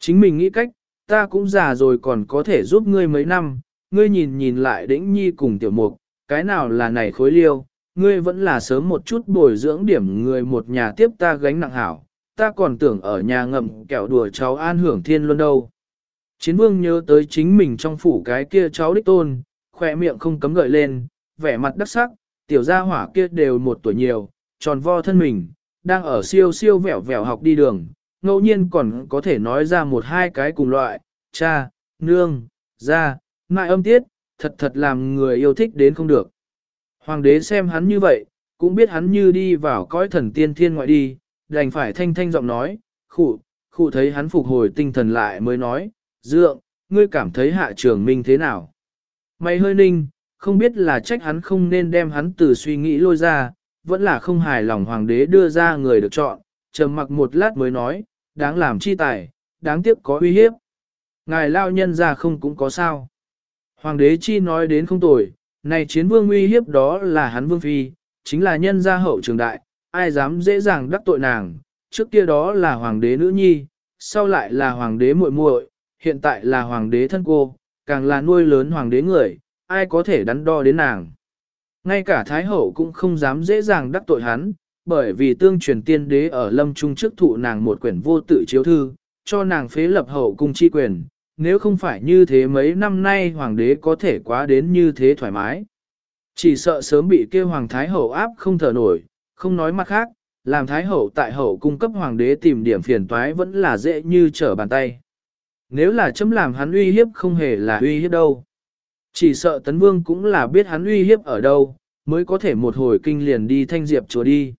Chính mình nghĩ cách, ta cũng già rồi còn có thể giúp ngươi mấy năm, ngươi nhìn nhìn lại đĩnh nhi cùng tiểu mục, cái nào là này khối liêu, ngươi vẫn là sớm một chút bồi dưỡng điểm người một nhà tiếp ta gánh nặng hảo, ta còn tưởng ở nhà ngậm kẹo đùa cháu an hưởng thiên luôn đâu. Chiến vương nhớ tới chính mình trong phủ cái kia cháu đích tôn, khỏe miệng không cấm gợi lên, vẻ mặt đắc sắc, tiểu gia hỏa kia đều một tuổi nhiều, tròn vo thân mình, đang ở siêu siêu vẻo vẻo học đi đường, ngẫu nhiên còn có thể nói ra một hai cái cùng loại, cha, nương, gia, mại âm tiết, thật thật làm người yêu thích đến không được. Hoàng đế xem hắn như vậy, cũng biết hắn như đi vào cõi thần tiên thiên ngoại đi, đành phải thanh thanh giọng nói, khụ, khụ thấy hắn phục hồi tinh thần lại mới nói, dượng, ngươi cảm thấy hạ trường minh thế nào? Mày hơi ninh, không biết là trách hắn không nên đem hắn từ suy nghĩ lôi ra, vẫn là không hài lòng hoàng đế đưa ra người được chọn, trầm mặc một lát mới nói, đáng làm chi tài, đáng tiếc có uy hiếp. Ngài lao nhân ra không cũng có sao. Hoàng đế chi nói đến không tồi, này chiến vương uy hiếp đó là hắn vương phi, chính là nhân gia hậu trường đại, ai dám dễ dàng đắc tội nàng, trước kia đó là hoàng đế nữ nhi, sau lại là hoàng đế muội muội, hiện tại là hoàng đế thân cô, càng là nuôi lớn hoàng đế người, ai có thể đắn đo đến nàng. Ngay cả Thái Hậu cũng không dám dễ dàng đắc tội hắn, bởi vì tương truyền tiên đế ở lâm trung trước thụ nàng một quyển vô tự chiếu thư, cho nàng phế lập hậu cung chi quyền, nếu không phải như thế mấy năm nay hoàng đế có thể quá đến như thế thoải mái. Chỉ sợ sớm bị kêu hoàng thái hậu áp không thở nổi, không nói mặt khác, làm thái hậu tại hậu cung cấp hoàng đế tìm điểm phiền toái vẫn là dễ như trở bàn tay. Nếu là chấm làm hắn uy hiếp không hề là uy hiếp đâu. Chỉ sợ tấn vương cũng là biết hắn uy hiếp ở đâu, mới có thể một hồi kinh liền đi thanh diệp chùa đi.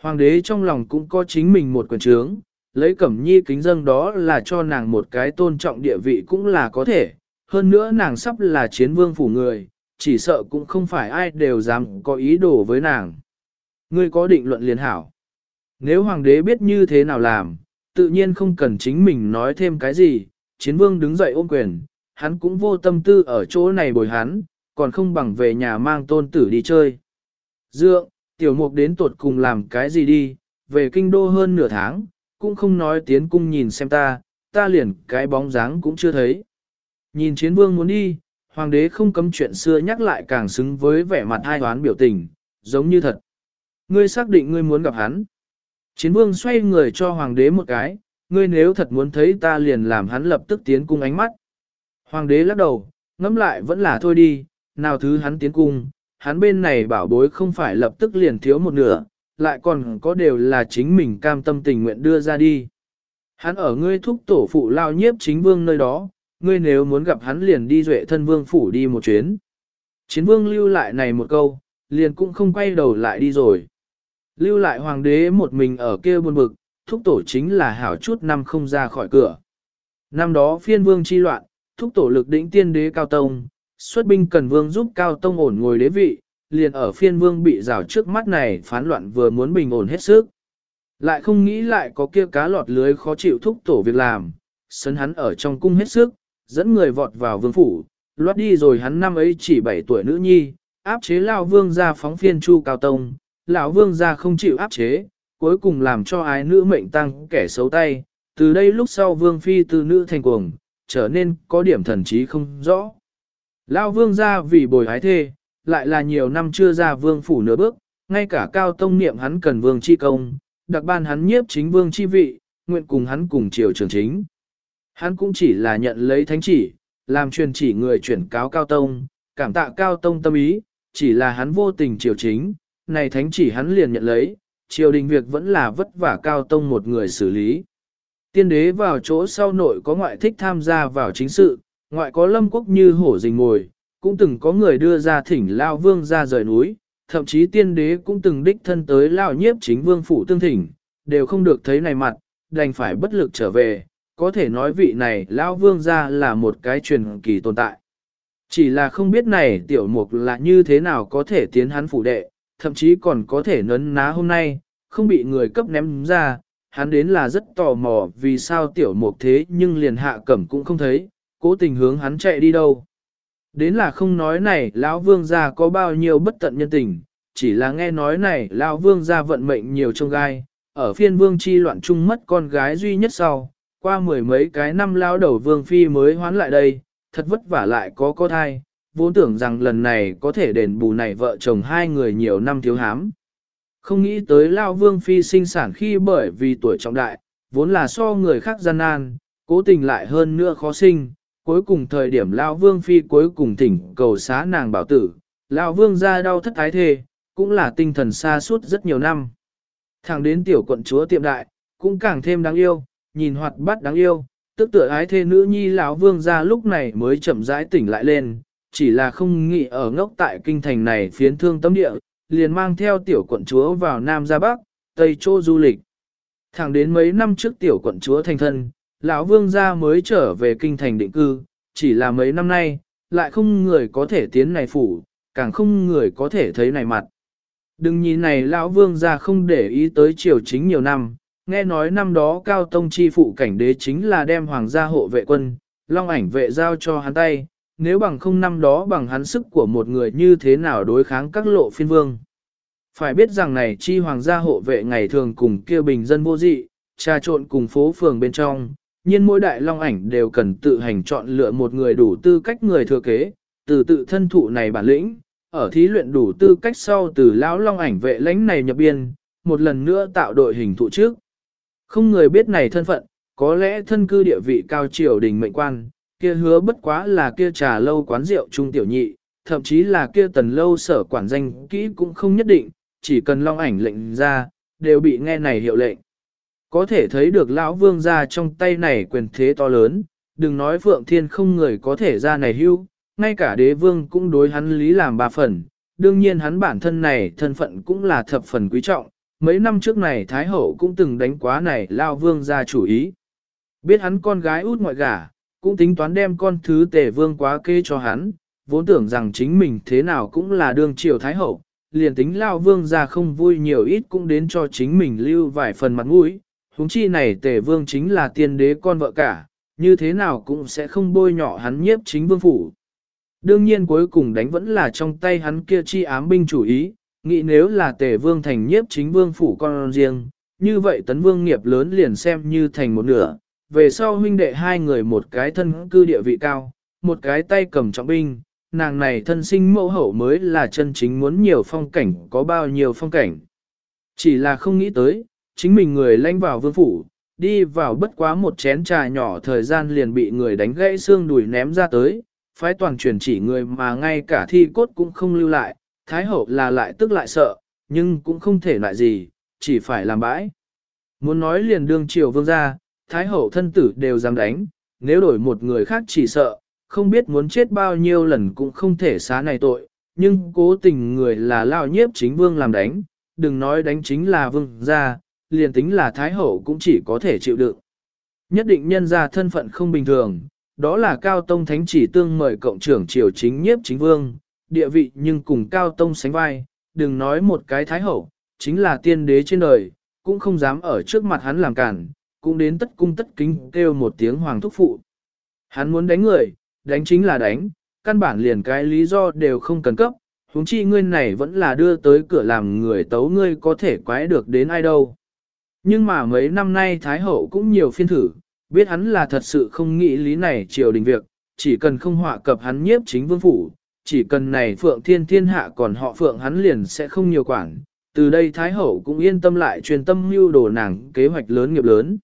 Hoàng đế trong lòng cũng có chính mình một quần trướng, lấy cẩm nhi kính dâng đó là cho nàng một cái tôn trọng địa vị cũng là có thể, hơn nữa nàng sắp là chiến vương phủ người, chỉ sợ cũng không phải ai đều dám có ý đồ với nàng. Ngươi có định luận liền hảo. Nếu hoàng đế biết như thế nào làm, tự nhiên không cần chính mình nói thêm cái gì, chiến vương đứng dậy ôm quyền, hắn cũng vô tâm tư ở chỗ này bồi hắn, còn không bằng về nhà mang tôn tử đi chơi. Dượng, tiểu mục đến tuột cùng làm cái gì đi, về kinh đô hơn nửa tháng, cũng không nói tiến cung nhìn xem ta, ta liền cái bóng dáng cũng chưa thấy. Nhìn chiến vương muốn đi, hoàng đế không cấm chuyện xưa nhắc lại càng xứng với vẻ mặt hai hoán biểu tình, giống như thật. Ngươi xác định ngươi muốn gặp hắn. Chiến vương xoay người cho hoàng đế một cái, ngươi nếu thật muốn thấy ta liền làm hắn lập tức tiến cung ánh mắt. Hoàng đế lắc đầu, ngẫm lại vẫn là thôi đi, nào thứ hắn tiến cung, hắn bên này bảo bối không phải lập tức liền thiếu một nửa, lại còn có đều là chính mình cam tâm tình nguyện đưa ra đi. Hắn ở ngươi thúc tổ phụ lao nhiếp chính vương nơi đó, ngươi nếu muốn gặp hắn liền đi duệ thân vương phủ đi một chuyến. Chiến vương lưu lại này một câu, liền cũng không quay đầu lại đi rồi. Lưu lại hoàng đế một mình ở kia buồn bực, thúc tổ chính là hảo chút năm không ra khỏi cửa. Năm đó phiên vương chi loạn, thúc tổ lực đỉnh tiên đế cao tông, xuất binh cần vương giúp cao tông ổn ngồi đế vị, liền ở phiên vương bị rào trước mắt này phán loạn vừa muốn bình ổn hết sức. Lại không nghĩ lại có kia cá lọt lưới khó chịu thúc tổ việc làm, sấn hắn ở trong cung hết sức, dẫn người vọt vào vương phủ, loát đi rồi hắn năm ấy chỉ 7 tuổi nữ nhi, áp chế lão vương ra phóng phiên chu cao tông, lão vương gia không chịu áp chế, cuối cùng làm cho ái nữ mệnh tăng kẻ xấu tay, từ đây lúc sau vương phi từ nữ thành cuồng, trở nên có điểm thần trí không rõ. Lão vương gia vì bồi ái thê, lại là nhiều năm chưa ra vương phủ nửa bước, ngay cả cao tông niệm hắn cần vương chi công, đặc ban hắn nhiếp chính vương chi vị, nguyện cùng hắn cùng triều trường chính. Hắn cũng chỉ là nhận lấy thánh chỉ, làm truyền chỉ người chuyển cáo cao tông, cảm tạ cao tông tâm ý, chỉ là hắn vô tình triều chính, này thánh chỉ hắn liền nhận lấy, triều đình việc vẫn là vất vả cao tông một người xử lý. Tiên đế vào chỗ sau nội có ngoại thích tham gia vào chính sự, ngoại có lâm quốc như hổ rình ngồi, cũng từng có người đưa ra thỉnh Lao Vương ra rời núi, thậm chí tiên đế cũng từng đích thân tới Lao nhiếp chính vương phủ tương thỉnh, đều không được thấy này mặt, đành phải bất lực trở về, có thể nói vị này Lao Vương ra là một cái truyền kỳ tồn tại. Chỉ là không biết này tiểu mục là như thế nào có thể tiến hắn phủ đệ, thậm chí còn có thể nấn ná hôm nay, không bị người cấp ném ra, hắn đến là rất tò mò vì sao tiểu mục thế nhưng liền hạ cẩm cũng không thấy, cố tình hướng hắn chạy đi đâu. Đến là không nói này lão vương gia có bao nhiêu bất tận nhân tình, chỉ là nghe nói này lão vương gia vận mệnh nhiều trong gai, ở phiên vương chi loạn chung mất con gái duy nhất sau, qua mười mấy cái năm lão đầu vương phi mới hoán lại đây, thật vất vả lại có có thai, vốn tưởng rằng lần này có thể đền bù này vợ chồng hai người nhiều năm thiếu hám. Không nghĩ tới lão vương phi sinh sản khi bởi vì tuổi trọng đại, vốn là so người khác gian nan, cố tình lại hơn nữa khó sinh, cuối cùng thời điểm Lão Vương Phi cuối cùng thỉnh cầu xá nàng bảo tử, Lão Vương ra đau thất thái thề, cũng là tinh thần xa suốt rất nhiều năm. Thẳng đến tiểu quận chúa tiệm đại, cũng càng thêm đáng yêu, nhìn hoạt bát đáng yêu, tức tựa ái thê nữ nhi lão vương ra lúc này mới chậm rãi tỉnh lại lên, chỉ là không nghĩ ở ngốc tại kinh thành này phiến thương tâm địa, liền mang theo tiểu quận chúa vào Nam ra Bắc, Tây Châu du lịch. Thẳng đến mấy năm trước tiểu quận chúa thành thân, lão vương gia mới trở về kinh thành định cư, chỉ là mấy năm nay, lại không người có thể tiến này phủ, càng không người có thể thấy này mặt. Đừng nhìn này lão vương gia không để ý tới triều chính nhiều năm, nghe nói năm đó cao tông chi phụ cảnh đế chính là đem hoàng gia hộ vệ quân, long ảnh vệ giao cho hắn tay, nếu bằng không năm đó bằng hắn sức của một người như thế nào đối kháng các lộ phiên vương. Phải biết rằng này chi hoàng gia hộ vệ ngày thường cùng kia bình dân vô dị, trà trộn cùng phố phường bên trong, nhiên mỗi đại long ảnh đều cần tự hành chọn lựa một người đủ tư cách người thừa kế, từ tự thân thụ này bản lĩnh, ở thí luyện đủ tư cách sau từ lão long ảnh vệ lãnh này nhập biên, một lần nữa tạo đội hình thụ trước. Không người biết này thân phận, có lẽ thân cư địa vị cao triều đình mệnh quan, kia hứa bất quá là kia trà lâu quán rượu trung tiểu nhị, thậm chí là kia tần lâu sở quản danh kỹ cũng không nhất định, chỉ cần long ảnh lệnh ra, đều bị nghe này hiệu lệnh. Có thể thấy được lão vương ra trong tay này quyền thế to lớn, đừng nói phượng thiên không người có thể ra này hưu, ngay cả đế vương cũng đối hắn lý làm ba phần, đương nhiên hắn bản thân này thân phận cũng là thập phần quý trọng, mấy năm trước này Thái Hậu cũng từng đánh quá này lao vương ra chủ ý. Biết hắn con gái út ngoại gả, cũng tính toán đem con thứ tề vương quá kê cho hắn, vốn tưởng rằng chính mình thế nào cũng là đương triều Thái Hậu, liền tính lao vương ra không vui nhiều ít cũng đến cho chính mình lưu vài phần mặt mũi, huống chi này tề vương chính là tiên đế con vợ cả, như thế nào cũng sẽ không bôi nhỏ hắn nhiếp chính vương phủ. Đương nhiên cuối cùng đánh vẫn là trong tay hắn kia chi ám binh chủ ý, nghĩ nếu là tề vương thành nhiếp chính vương phủ con riêng, như vậy tấn vương nghiệp lớn liền xem như thành một nửa, về sau huynh đệ hai người một cái thân cư địa vị cao, một cái tay cầm trọng binh, nàng này thân sinh mẫu hậu mới là chân chính muốn nhiều phong cảnh có bao nhiêu phong cảnh. Chỉ là không nghĩ tới, chính mình người lanh vào vương phủ, đi vào bất quá một chén trà nhỏ thời gian liền bị người đánh gãy xương đùi ném ra tới, phái toàn truyền chỉ người mà ngay cả thi cốt cũng không lưu lại, thái hậu là lại tức lại sợ, nhưng cũng không thể lại gì, chỉ phải làm bãi. Muốn nói liền đương triều vương gia, thái hậu thân tử đều dám đánh, nếu đổi một người khác chỉ sợ, không biết muốn chết bao nhiêu lần cũng không thể xá này tội, nhưng cố tình người là lao nhiếp chính vương làm đánh, đừng nói đánh chính là vương gia, liền tính là thái hậu cũng chỉ có thể chịu đựng. Nhất định nhân ra thân phận không bình thường, đó là cao tông thánh chỉ tương mời cộng trưởng triều chính nhiếp chính vương, địa vị nhưng cùng cao tông sánh vai, đừng nói một cái thái hậu, chính là tiên đế trên đời, cũng không dám ở trước mặt hắn làm cản, cũng đến tất cung tất kính kêu một tiếng hoàng thúc phụ. Hắn muốn đánh người, đánh chính là đánh, căn bản liền cái lý do đều không cần cấp, huống chi ngươi này vẫn là đưa tới cửa làm người tấu ngươi có thể quái được đến ai đâu. Nhưng mà mấy năm nay Thái Hậu cũng nhiều phiên thử, biết hắn là thật sự không nghĩ lý này triều đình việc, chỉ cần không họa cập hắn nhiếp chính vương phủ, chỉ cần này Phượng Thiên Thiên Hạ còn họ Phượng hắn liền sẽ không nhiều quản. Từ đây Thái Hậu cũng yên tâm lại truyền tâm mưu đồ nàng kế hoạch lớn nghiệp lớn.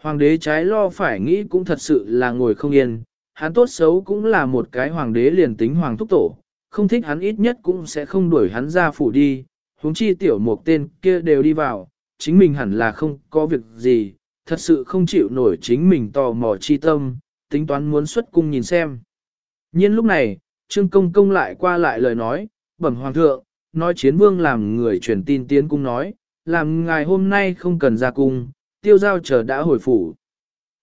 Hoàng đế trái lo phải nghĩ cũng thật sự là ngồi không yên, hắn tốt xấu cũng là một cái hoàng đế liền tính hoàng thúc tổ, không thích hắn ít nhất cũng sẽ không đuổi hắn ra phủ đi, huống chi tiểu một tên kia đều đi vào, chính mình hẳn là không có việc gì, thật sự không chịu nổi chính mình tò mò chi tâm, tính toán muốn xuất cung nhìn xem. nhiên lúc này, Trương Công Công lại qua lại lời nói, bẩm hoàng thượng, nói chiến vương làm người truyền tin tiến cung nói, làm ngài hôm nay không cần ra cung, tiêu giao chờ đã hồi phủ.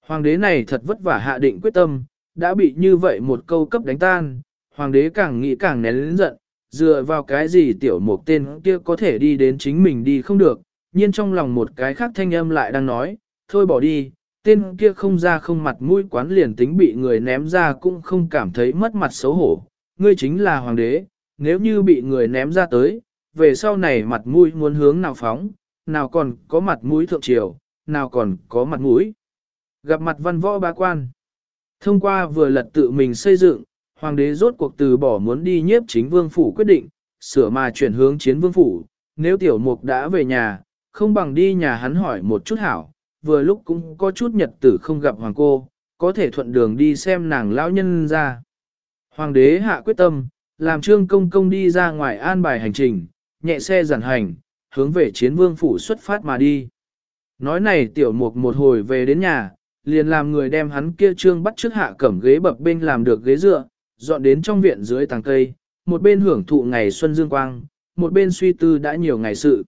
Hoàng đế này thật vất vả hạ định quyết tâm, đã bị như vậy một câu cấp đánh tan, hoàng đế càng nghĩ càng nén lớn giận, dựa vào cái gì tiểu một tên kia có thể đi đến chính mình đi không được, nhiên trong lòng một cái khác thanh âm lại đang nói, thôi bỏ đi, tên kia không ra không mặt mũi quán liền tính bị người ném ra cũng không cảm thấy mất mặt xấu hổ, ngươi chính là hoàng đế, nếu như bị người ném ra tới, về sau này mặt mũi muốn hướng nào phóng, nào còn có mặt mũi thượng triều, nào còn có mặt mũi. Gặp mặt văn võ ba quan. Thông qua vừa lật tự mình xây dựng, hoàng đế rốt cuộc từ bỏ muốn đi nhiếp chính vương phủ quyết định, sửa mà chuyển hướng chiến vương phủ, nếu tiểu mục đã về nhà, không bằng đi nhà hắn hỏi một chút hảo, vừa lúc cũng có chút nhật tử không gặp hoàng cô, có thể thuận đường đi xem nàng lão nhân ra. Hoàng đế hạ quyết tâm, làm trương công công đi ra ngoài an bài hành trình, nhẹ xe giản hành, hướng về chiến vương phủ xuất phát mà đi. Nói này tiểu mục một hồi về đến nhà, liền làm người đem hắn kia trương bắt trước hạ cẩm ghế bập bên làm được ghế dựa, dọn đến trong viện dưới tàng cây, một bên hưởng thụ ngày xuân dương quang, một bên suy tư đã nhiều ngày sự.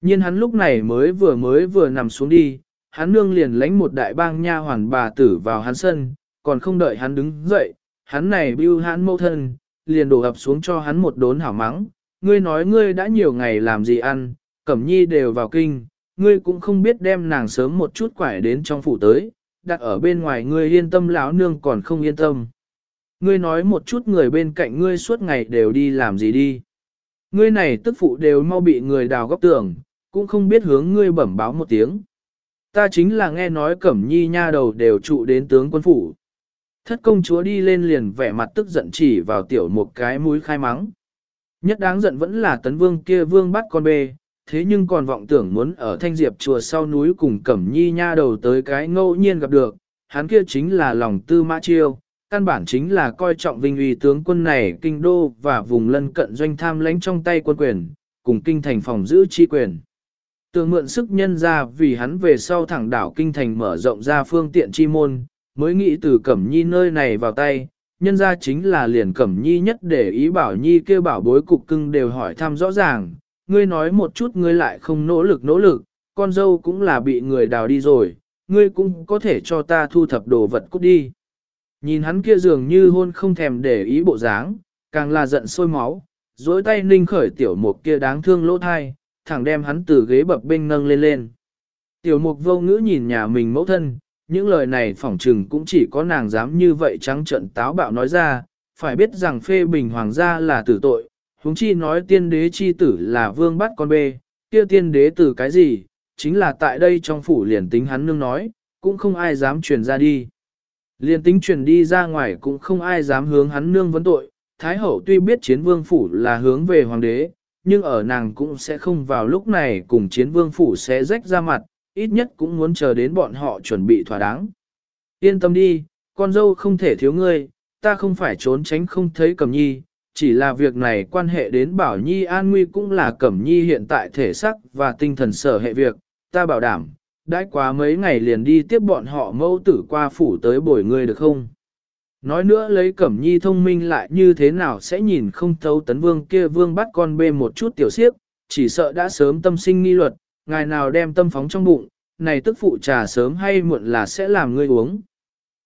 nhiên hắn lúc này mới vừa mới vừa nằm xuống đi, hắn nương liền lánh một đại bang nha hoàn bà tử vào hắn sân, còn không đợi hắn đứng dậy, hắn này bưu hắn mâu thân, liền đổ ập xuống cho hắn một đốn hảo mắng, ngươi nói ngươi đã nhiều ngày làm gì ăn, cẩm nhi đều vào kinh, ngươi cũng không biết đem nàng sớm một chút quải đến trong phủ tới, đặt ở bên ngoài ngươi yên tâm lão nương còn không yên tâm. Ngươi nói một chút người bên cạnh ngươi suốt ngày đều đi làm gì đi. Ngươi này tức phụ đều mau bị người đào góc tường, cũng không biết hướng ngươi bẩm báo một tiếng. Ta chính là nghe nói cẩm nhi nha đầu đều trụ đến tướng quân phủ. Thất công chúa đi lên liền vẻ mặt tức giận chỉ vào tiểu một cái mũi khai mắng. Nhất đáng giận vẫn là tấn vương kia vương bắt con bê, thế nhưng còn vọng tưởng muốn ở thanh diệp chùa sau núi cùng cẩm nhi nha đầu tới cái ngẫu nhiên gặp được, hắn kia chính là lòng tư mã chiêu, căn bản chính là coi trọng vinh uy tướng quân này kinh đô và vùng lân cận doanh tham lãnh trong tay quân quyền, cùng kinh thành phòng giữ chi quyền. Tường mượn sức nhân ra vì hắn về sau thẳng đảo kinh thành mở rộng ra phương tiện chi môn, mới nghĩ từ Cẩm Nhi nơi này vào tay, nhân ra chính là liền Cẩm Nhi nhất để ý bảo Nhi kêu bảo bối cục cưng đều hỏi thăm rõ ràng, ngươi nói một chút ngươi lại không nỗ lực nỗ lực, con dâu cũng là bị người đào đi rồi, ngươi cũng có thể cho ta thu thập đồ vật cút đi. Nhìn hắn kia dường như hôn không thèm để ý bộ dáng, càng là giận sôi máu, dối tay ninh khởi tiểu mục kia đáng thương lỗ thai, thẳng đem hắn từ ghế bập bênh nâng lên lên. Tiểu mục vô ngữ nhìn nhà mình mẫu thân, những lời này phỏng trừng cũng chỉ có nàng dám như vậy trắng trận táo bạo nói ra, phải biết rằng phê bình hoàng gia là tử tội, huống chi nói tiên đế chi tử là vương bắt con bê, kia tiên đế từ cái gì, chính là tại đây trong phủ liền tính hắn nương nói, cũng không ai dám truyền ra đi. Liền tính truyền đi ra ngoài cũng không ai dám hướng hắn nương vấn tội, Thái hậu tuy biết chiến vương phủ là hướng về hoàng đế, nhưng ở nàng cũng sẽ không vào lúc này cùng chiến vương phủ sẽ rách ra mặt, ít nhất cũng muốn chờ đến bọn họ chuẩn bị thỏa đáng. Yên tâm đi, con dâu không thể thiếu ngươi, ta không phải trốn tránh không thấy cầm nhi, chỉ là việc này quan hệ đến bảo nhi an nguy cũng là cẩm nhi hiện tại thể sắc và tinh thần sở hệ việc, ta bảo đảm, đãi quá mấy ngày liền đi tiếp bọn họ mâu tử qua phủ tới bồi ngươi được không? Nói nữa lấy cẩm nhi thông minh lại như thế nào sẽ nhìn không thấu tấn vương kia vương bắt con bê một chút tiểu siếp, chỉ sợ đã sớm tâm sinh nghi luật, ngài nào đem tâm phóng trong bụng, này tức phụ trà sớm hay muộn là sẽ làm ngươi uống.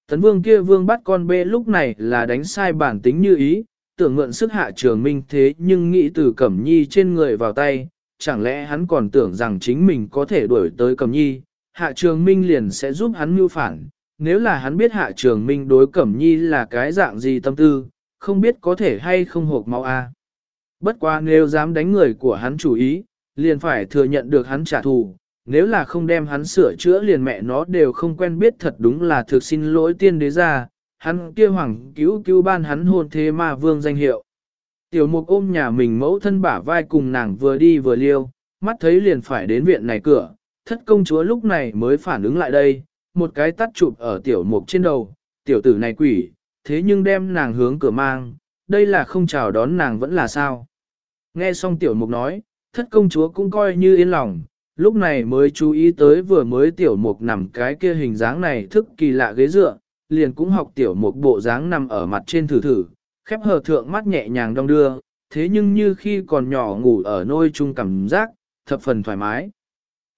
Tấn vương kia vương bắt con bê lúc này là đánh sai bản tính như ý, tưởng mượn sức hạ trường minh thế nhưng nghĩ từ cẩm nhi trên người vào tay, chẳng lẽ hắn còn tưởng rằng chính mình có thể đuổi tới cẩm nhi, hạ trường minh liền sẽ giúp hắn mưu phản. Nếu là hắn biết hạ trường minh đối cẩm nhi là cái dạng gì tâm tư, không biết có thể hay không hộp máu a. Bất quá nếu dám đánh người của hắn chủ ý, liền phải thừa nhận được hắn trả thù, nếu là không đem hắn sửa chữa liền mẹ nó đều không quen biết thật đúng là thực xin lỗi tiên đế ra, hắn kia hoàng cứu cứu ban hắn hôn thế ma vương danh hiệu. Tiểu mục ôm nhà mình mẫu thân bả vai cùng nàng vừa đi vừa liêu, mắt thấy liền phải đến viện này cửa, thất công chúa lúc này mới phản ứng lại đây, một cái tắt chụp ở tiểu mục trên đầu, tiểu tử này quỷ, thế nhưng đem nàng hướng cửa mang, đây là không chào đón nàng vẫn là sao. Nghe xong tiểu mục nói, thất công chúa cũng coi như yên lòng, lúc này mới chú ý tới vừa mới tiểu mục nằm cái kia hình dáng này thức kỳ lạ ghế dựa, liền cũng học tiểu một bộ dáng nằm ở mặt trên thử thử, khép hờ thượng mắt nhẹ nhàng đong đưa, thế nhưng như khi còn nhỏ ngủ ở nôi chung cảm giác, thập phần thoải mái.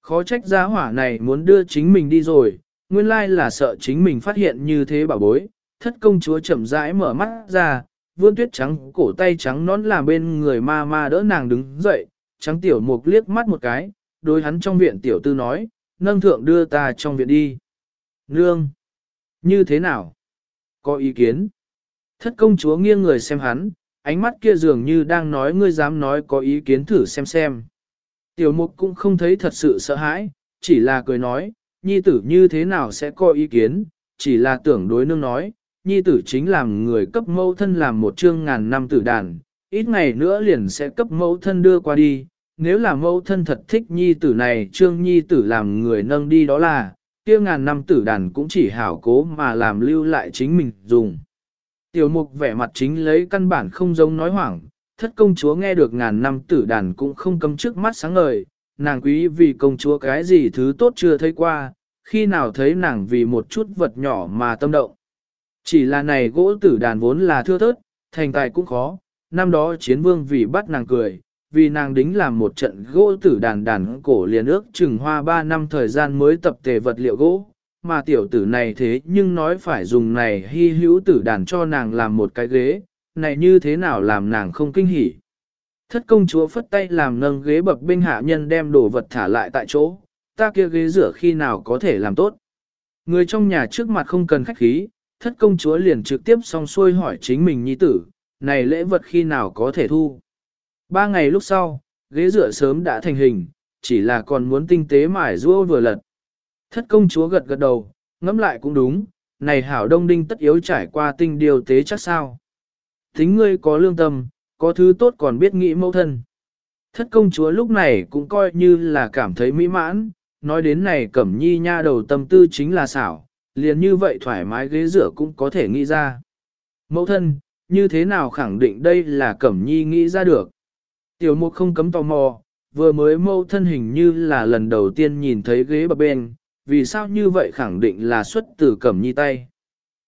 Khó trách gia hỏa này muốn đưa chính mình đi rồi, nguyên lai là sợ chính mình phát hiện như thế bảo bối, thất công chúa chậm rãi mở mắt ra, vươn tuyết trắng cổ tay trắng nón làm bên người ma ma đỡ nàng đứng dậy, trắng tiểu mục liếc mắt một cái, đối hắn trong viện tiểu tư nói, nâng thượng đưa ta trong viện đi. Nương! Như thế nào? Có ý kiến? Thất công chúa nghiêng người xem hắn, ánh mắt kia dường như đang nói ngươi dám nói có ý kiến thử xem xem. Tiểu mục cũng không thấy thật sự sợ hãi, chỉ là cười nói, nhi tử như thế nào sẽ có ý kiến, chỉ là tưởng đối nương nói, nhi tử chính làm người cấp mẫu thân làm một chương ngàn năm tử đàn, ít ngày nữa liền sẽ cấp mẫu thân đưa qua đi, nếu là mẫu thân thật thích nhi tử này trương nhi tử làm người nâng đi đó là, kia ngàn năm tử đàn cũng chỉ hảo cố mà làm lưu lại chính mình dùng. Tiểu mục vẻ mặt chính lấy căn bản không giống nói hoảng, thất công chúa nghe được ngàn năm tử đàn cũng không cấm trước mắt sáng ngời, nàng quý vì công chúa cái gì thứ tốt chưa thấy qua, khi nào thấy nàng vì một chút vật nhỏ mà tâm động. Chỉ là này gỗ tử đàn vốn là thưa thớt, thành tài cũng khó, năm đó chiến vương vì bắt nàng cười, vì nàng đính làm một trận gỗ tử đàn đàn cổ liền ước chừng hoa 3 năm thời gian mới tập tề vật liệu gỗ, mà tiểu tử này thế nhưng nói phải dùng này hy hữu tử đàn cho nàng làm một cái ghế, này như thế nào làm nàng không kinh hỉ. Thất công chúa phất tay làm nâng ghế bập bên hạ nhân đem đồ vật thả lại tại chỗ, ta kia ghế rửa khi nào có thể làm tốt. Người trong nhà trước mặt không cần khách khí, thất công chúa liền trực tiếp song xuôi hỏi chính mình nhi tử, này lễ vật khi nào có thể thu. Ba ngày lúc sau, ghế dựa sớm đã thành hình, chỉ là còn muốn tinh tế mải rua vừa lật. Thất công chúa gật gật đầu, ngẫm lại cũng đúng, này hảo đông đinh tất yếu trải qua tinh điều tế chắc sao. Tính ngươi có lương tâm, có thứ tốt còn biết nghĩ mẫu thân. Thất công chúa lúc này cũng coi như là cảm thấy mỹ mãn, nói đến này cẩm nhi nha đầu tâm tư chính là xảo, liền như vậy thoải mái ghế rửa cũng có thể nghĩ ra. Mẫu thân, như thế nào khẳng định đây là cẩm nhi nghĩ ra được. Tiểu mục không cấm tò mò, vừa mới mâu thân hình như là lần đầu tiên nhìn thấy ghế bập bên, vì sao như vậy khẳng định là xuất từ cẩm nhi tay.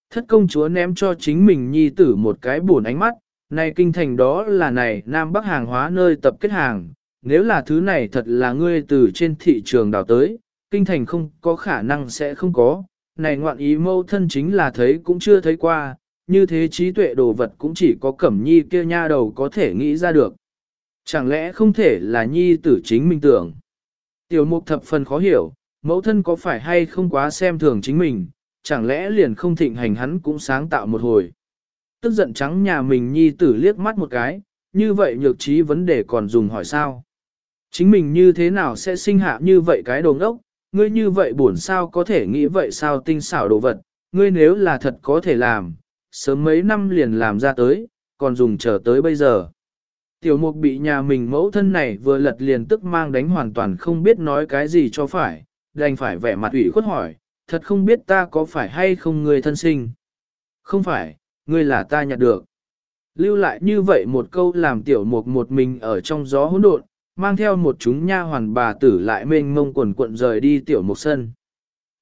Thất công chúa ném cho chính mình nhi tử một cái buồn ánh mắt, này kinh thành đó là này Nam Bắc hàng hóa nơi tập kết hàng, nếu là thứ này thật là ngươi từ trên thị trường đào tới, kinh thành không có khả năng sẽ không có, này ngoạn ý mâu thân chính là thấy cũng chưa thấy qua, như thế trí tuệ đồ vật cũng chỉ có cẩm nhi kia nha đầu có thể nghĩ ra được. Chẳng lẽ không thể là nhi tử chính mình tưởng? Tiểu mục thập phần khó hiểu, mẫu thân có phải hay không quá xem thường chính mình, chẳng lẽ liền không thịnh hành hắn cũng sáng tạo một hồi. Tức giận trắng nhà mình nhi tử liếc mắt một cái, như vậy nhược trí vấn đề còn dùng hỏi sao. Chính mình như thế nào sẽ sinh hạ như vậy cái đồ ngốc, ngươi như vậy buồn sao có thể nghĩ vậy sao tinh xảo đồ vật, ngươi nếu là thật có thể làm, sớm mấy năm liền làm ra tới, còn dùng chờ tới bây giờ. Tiểu mục bị nhà mình mẫu thân này vừa lật liền tức mang đánh hoàn toàn không biết nói cái gì cho phải, đành phải vẻ mặt ủy khuất hỏi, thật không biết ta có phải hay không người thân sinh. Không phải, ngươi là ta nhặt được. Lưu lại như vậy một câu làm tiểu mục một mình ở trong gió hỗn độn, mang theo một chúng nha hoàn bà tử lại mênh mông quần cuộn rời đi tiểu mục sân.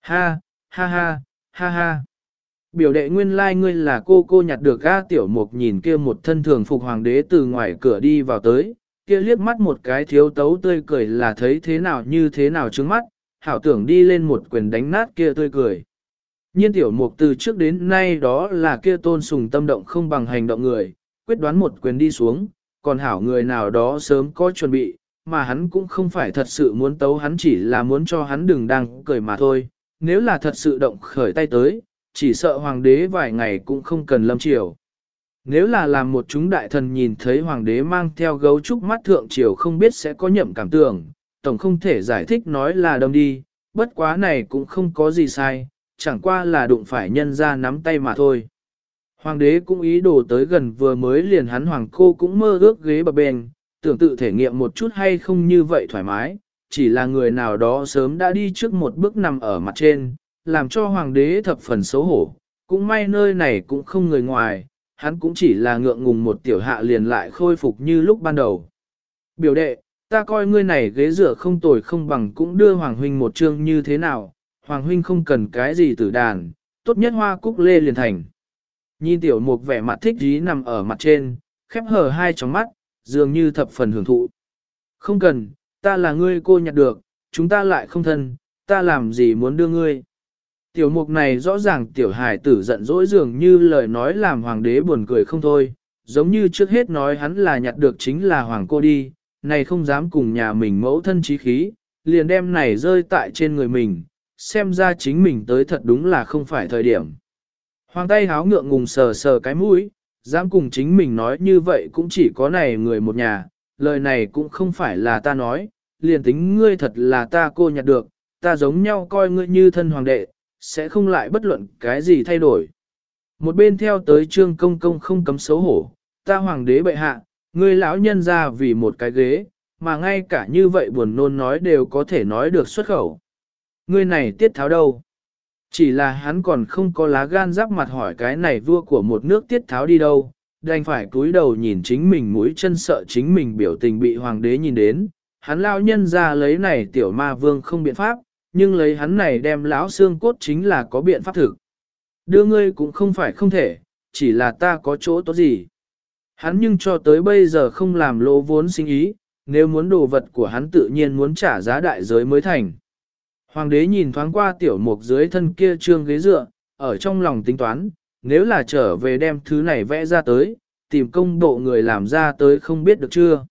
Ha, ha ha, ha ha. Biểu đệ nguyên lai like ngươi là cô cô nhặt được ga tiểu mục nhìn kia một thân thường phục hoàng đế từ ngoài cửa đi vào tới, kia liếc mắt một cái thiếu tấu tươi cười là thấy thế nào như thế nào trước mắt, hảo tưởng đi lên một quyền đánh nát kia tươi cười. Nhiên tiểu mục từ trước đến nay đó là kia tôn sùng tâm động không bằng hành động người, quyết đoán một quyền đi xuống, còn hảo người nào đó sớm có chuẩn bị, mà hắn cũng không phải thật sự muốn tấu hắn chỉ là muốn cho hắn đừng đang cười mà thôi, nếu là thật sự động khởi tay tới, chỉ sợ hoàng đế vài ngày cũng không cần lâm triều. Nếu là làm một chúng đại thần nhìn thấy hoàng đế mang theo gấu trúc mắt thượng triều không biết sẽ có nhậm cảm tưởng, tổng không thể giải thích nói là đâm đi, bất quá này cũng không có gì sai, chẳng qua là đụng phải nhân ra nắm tay mà thôi. Hoàng đế cũng ý đồ tới gần vừa mới liền hắn hoàng cô cũng mơ ước ghế bập bền, tưởng tự thể nghiệm một chút hay không như vậy thoải mái, chỉ là người nào đó sớm đã đi trước một bước nằm ở mặt trên, làm cho hoàng đế thập phần xấu hổ, cũng may nơi này cũng không người ngoài, hắn cũng chỉ là ngượng ngùng một tiểu hạ liền lại khôi phục như lúc ban đầu. Biểu đệ, ta coi ngươi này ghế rửa không tồi không bằng cũng đưa Hoàng Huynh một chương như thế nào, Hoàng Huynh không cần cái gì tử đàn, tốt nhất hoa cúc lê liền thành. Nhìn tiểu mục vẻ mặt thích dí nằm ở mặt trên, khép hở hai tròng mắt, dường như thập phần hưởng thụ. Không cần, ta là ngươi cô nhặt được, chúng ta lại không thân, ta làm gì muốn đưa ngươi. Tiểu mục này rõ ràng tiểu hài tử giận dỗi dường như lời nói làm hoàng đế buồn cười không thôi, giống như trước hết nói hắn là nhặt được chính là hoàng cô đi, này không dám cùng nhà mình mẫu thân trí khí, liền đem này rơi tại trên người mình, xem ra chính mình tới thật đúng là không phải thời điểm. Hoàng tay háo ngượng ngùng sờ sờ cái mũi, dám cùng chính mình nói như vậy cũng chỉ có này người một nhà, lời này cũng không phải là ta nói, liền tính ngươi thật là ta cô nhặt được, ta giống nhau coi ngươi như thân hoàng đệ, sẽ không lại bất luận cái gì thay đổi. Một bên theo tới trương công công không cấm xấu hổ, ta hoàng đế bệ hạ, ngươi lão nhân ra vì một cái ghế, mà ngay cả như vậy buồn nôn nói đều có thể nói được xuất khẩu. Ngươi này tiết tháo đâu? Chỉ là hắn còn không có lá gan giáp mặt hỏi cái này vua của một nước tiết tháo đi đâu, đành phải cúi đầu nhìn chính mình mũi chân sợ chính mình biểu tình bị hoàng đế nhìn đến. Hắn lão nhân ra lấy này tiểu ma vương không biện pháp, nhưng lấy hắn này đem lão xương cốt chính là có biện pháp thực. Đưa ngươi cũng không phải không thể, chỉ là ta có chỗ tốt gì. Hắn nhưng cho tới bây giờ không làm lỗ vốn sinh ý, nếu muốn đồ vật của hắn tự nhiên muốn trả giá đại giới mới thành. Hoàng đế nhìn thoáng qua tiểu mục dưới thân kia trương ghế dựa, ở trong lòng tính toán, nếu là trở về đem thứ này vẽ ra tới, tìm công độ người làm ra tới không biết được chưa.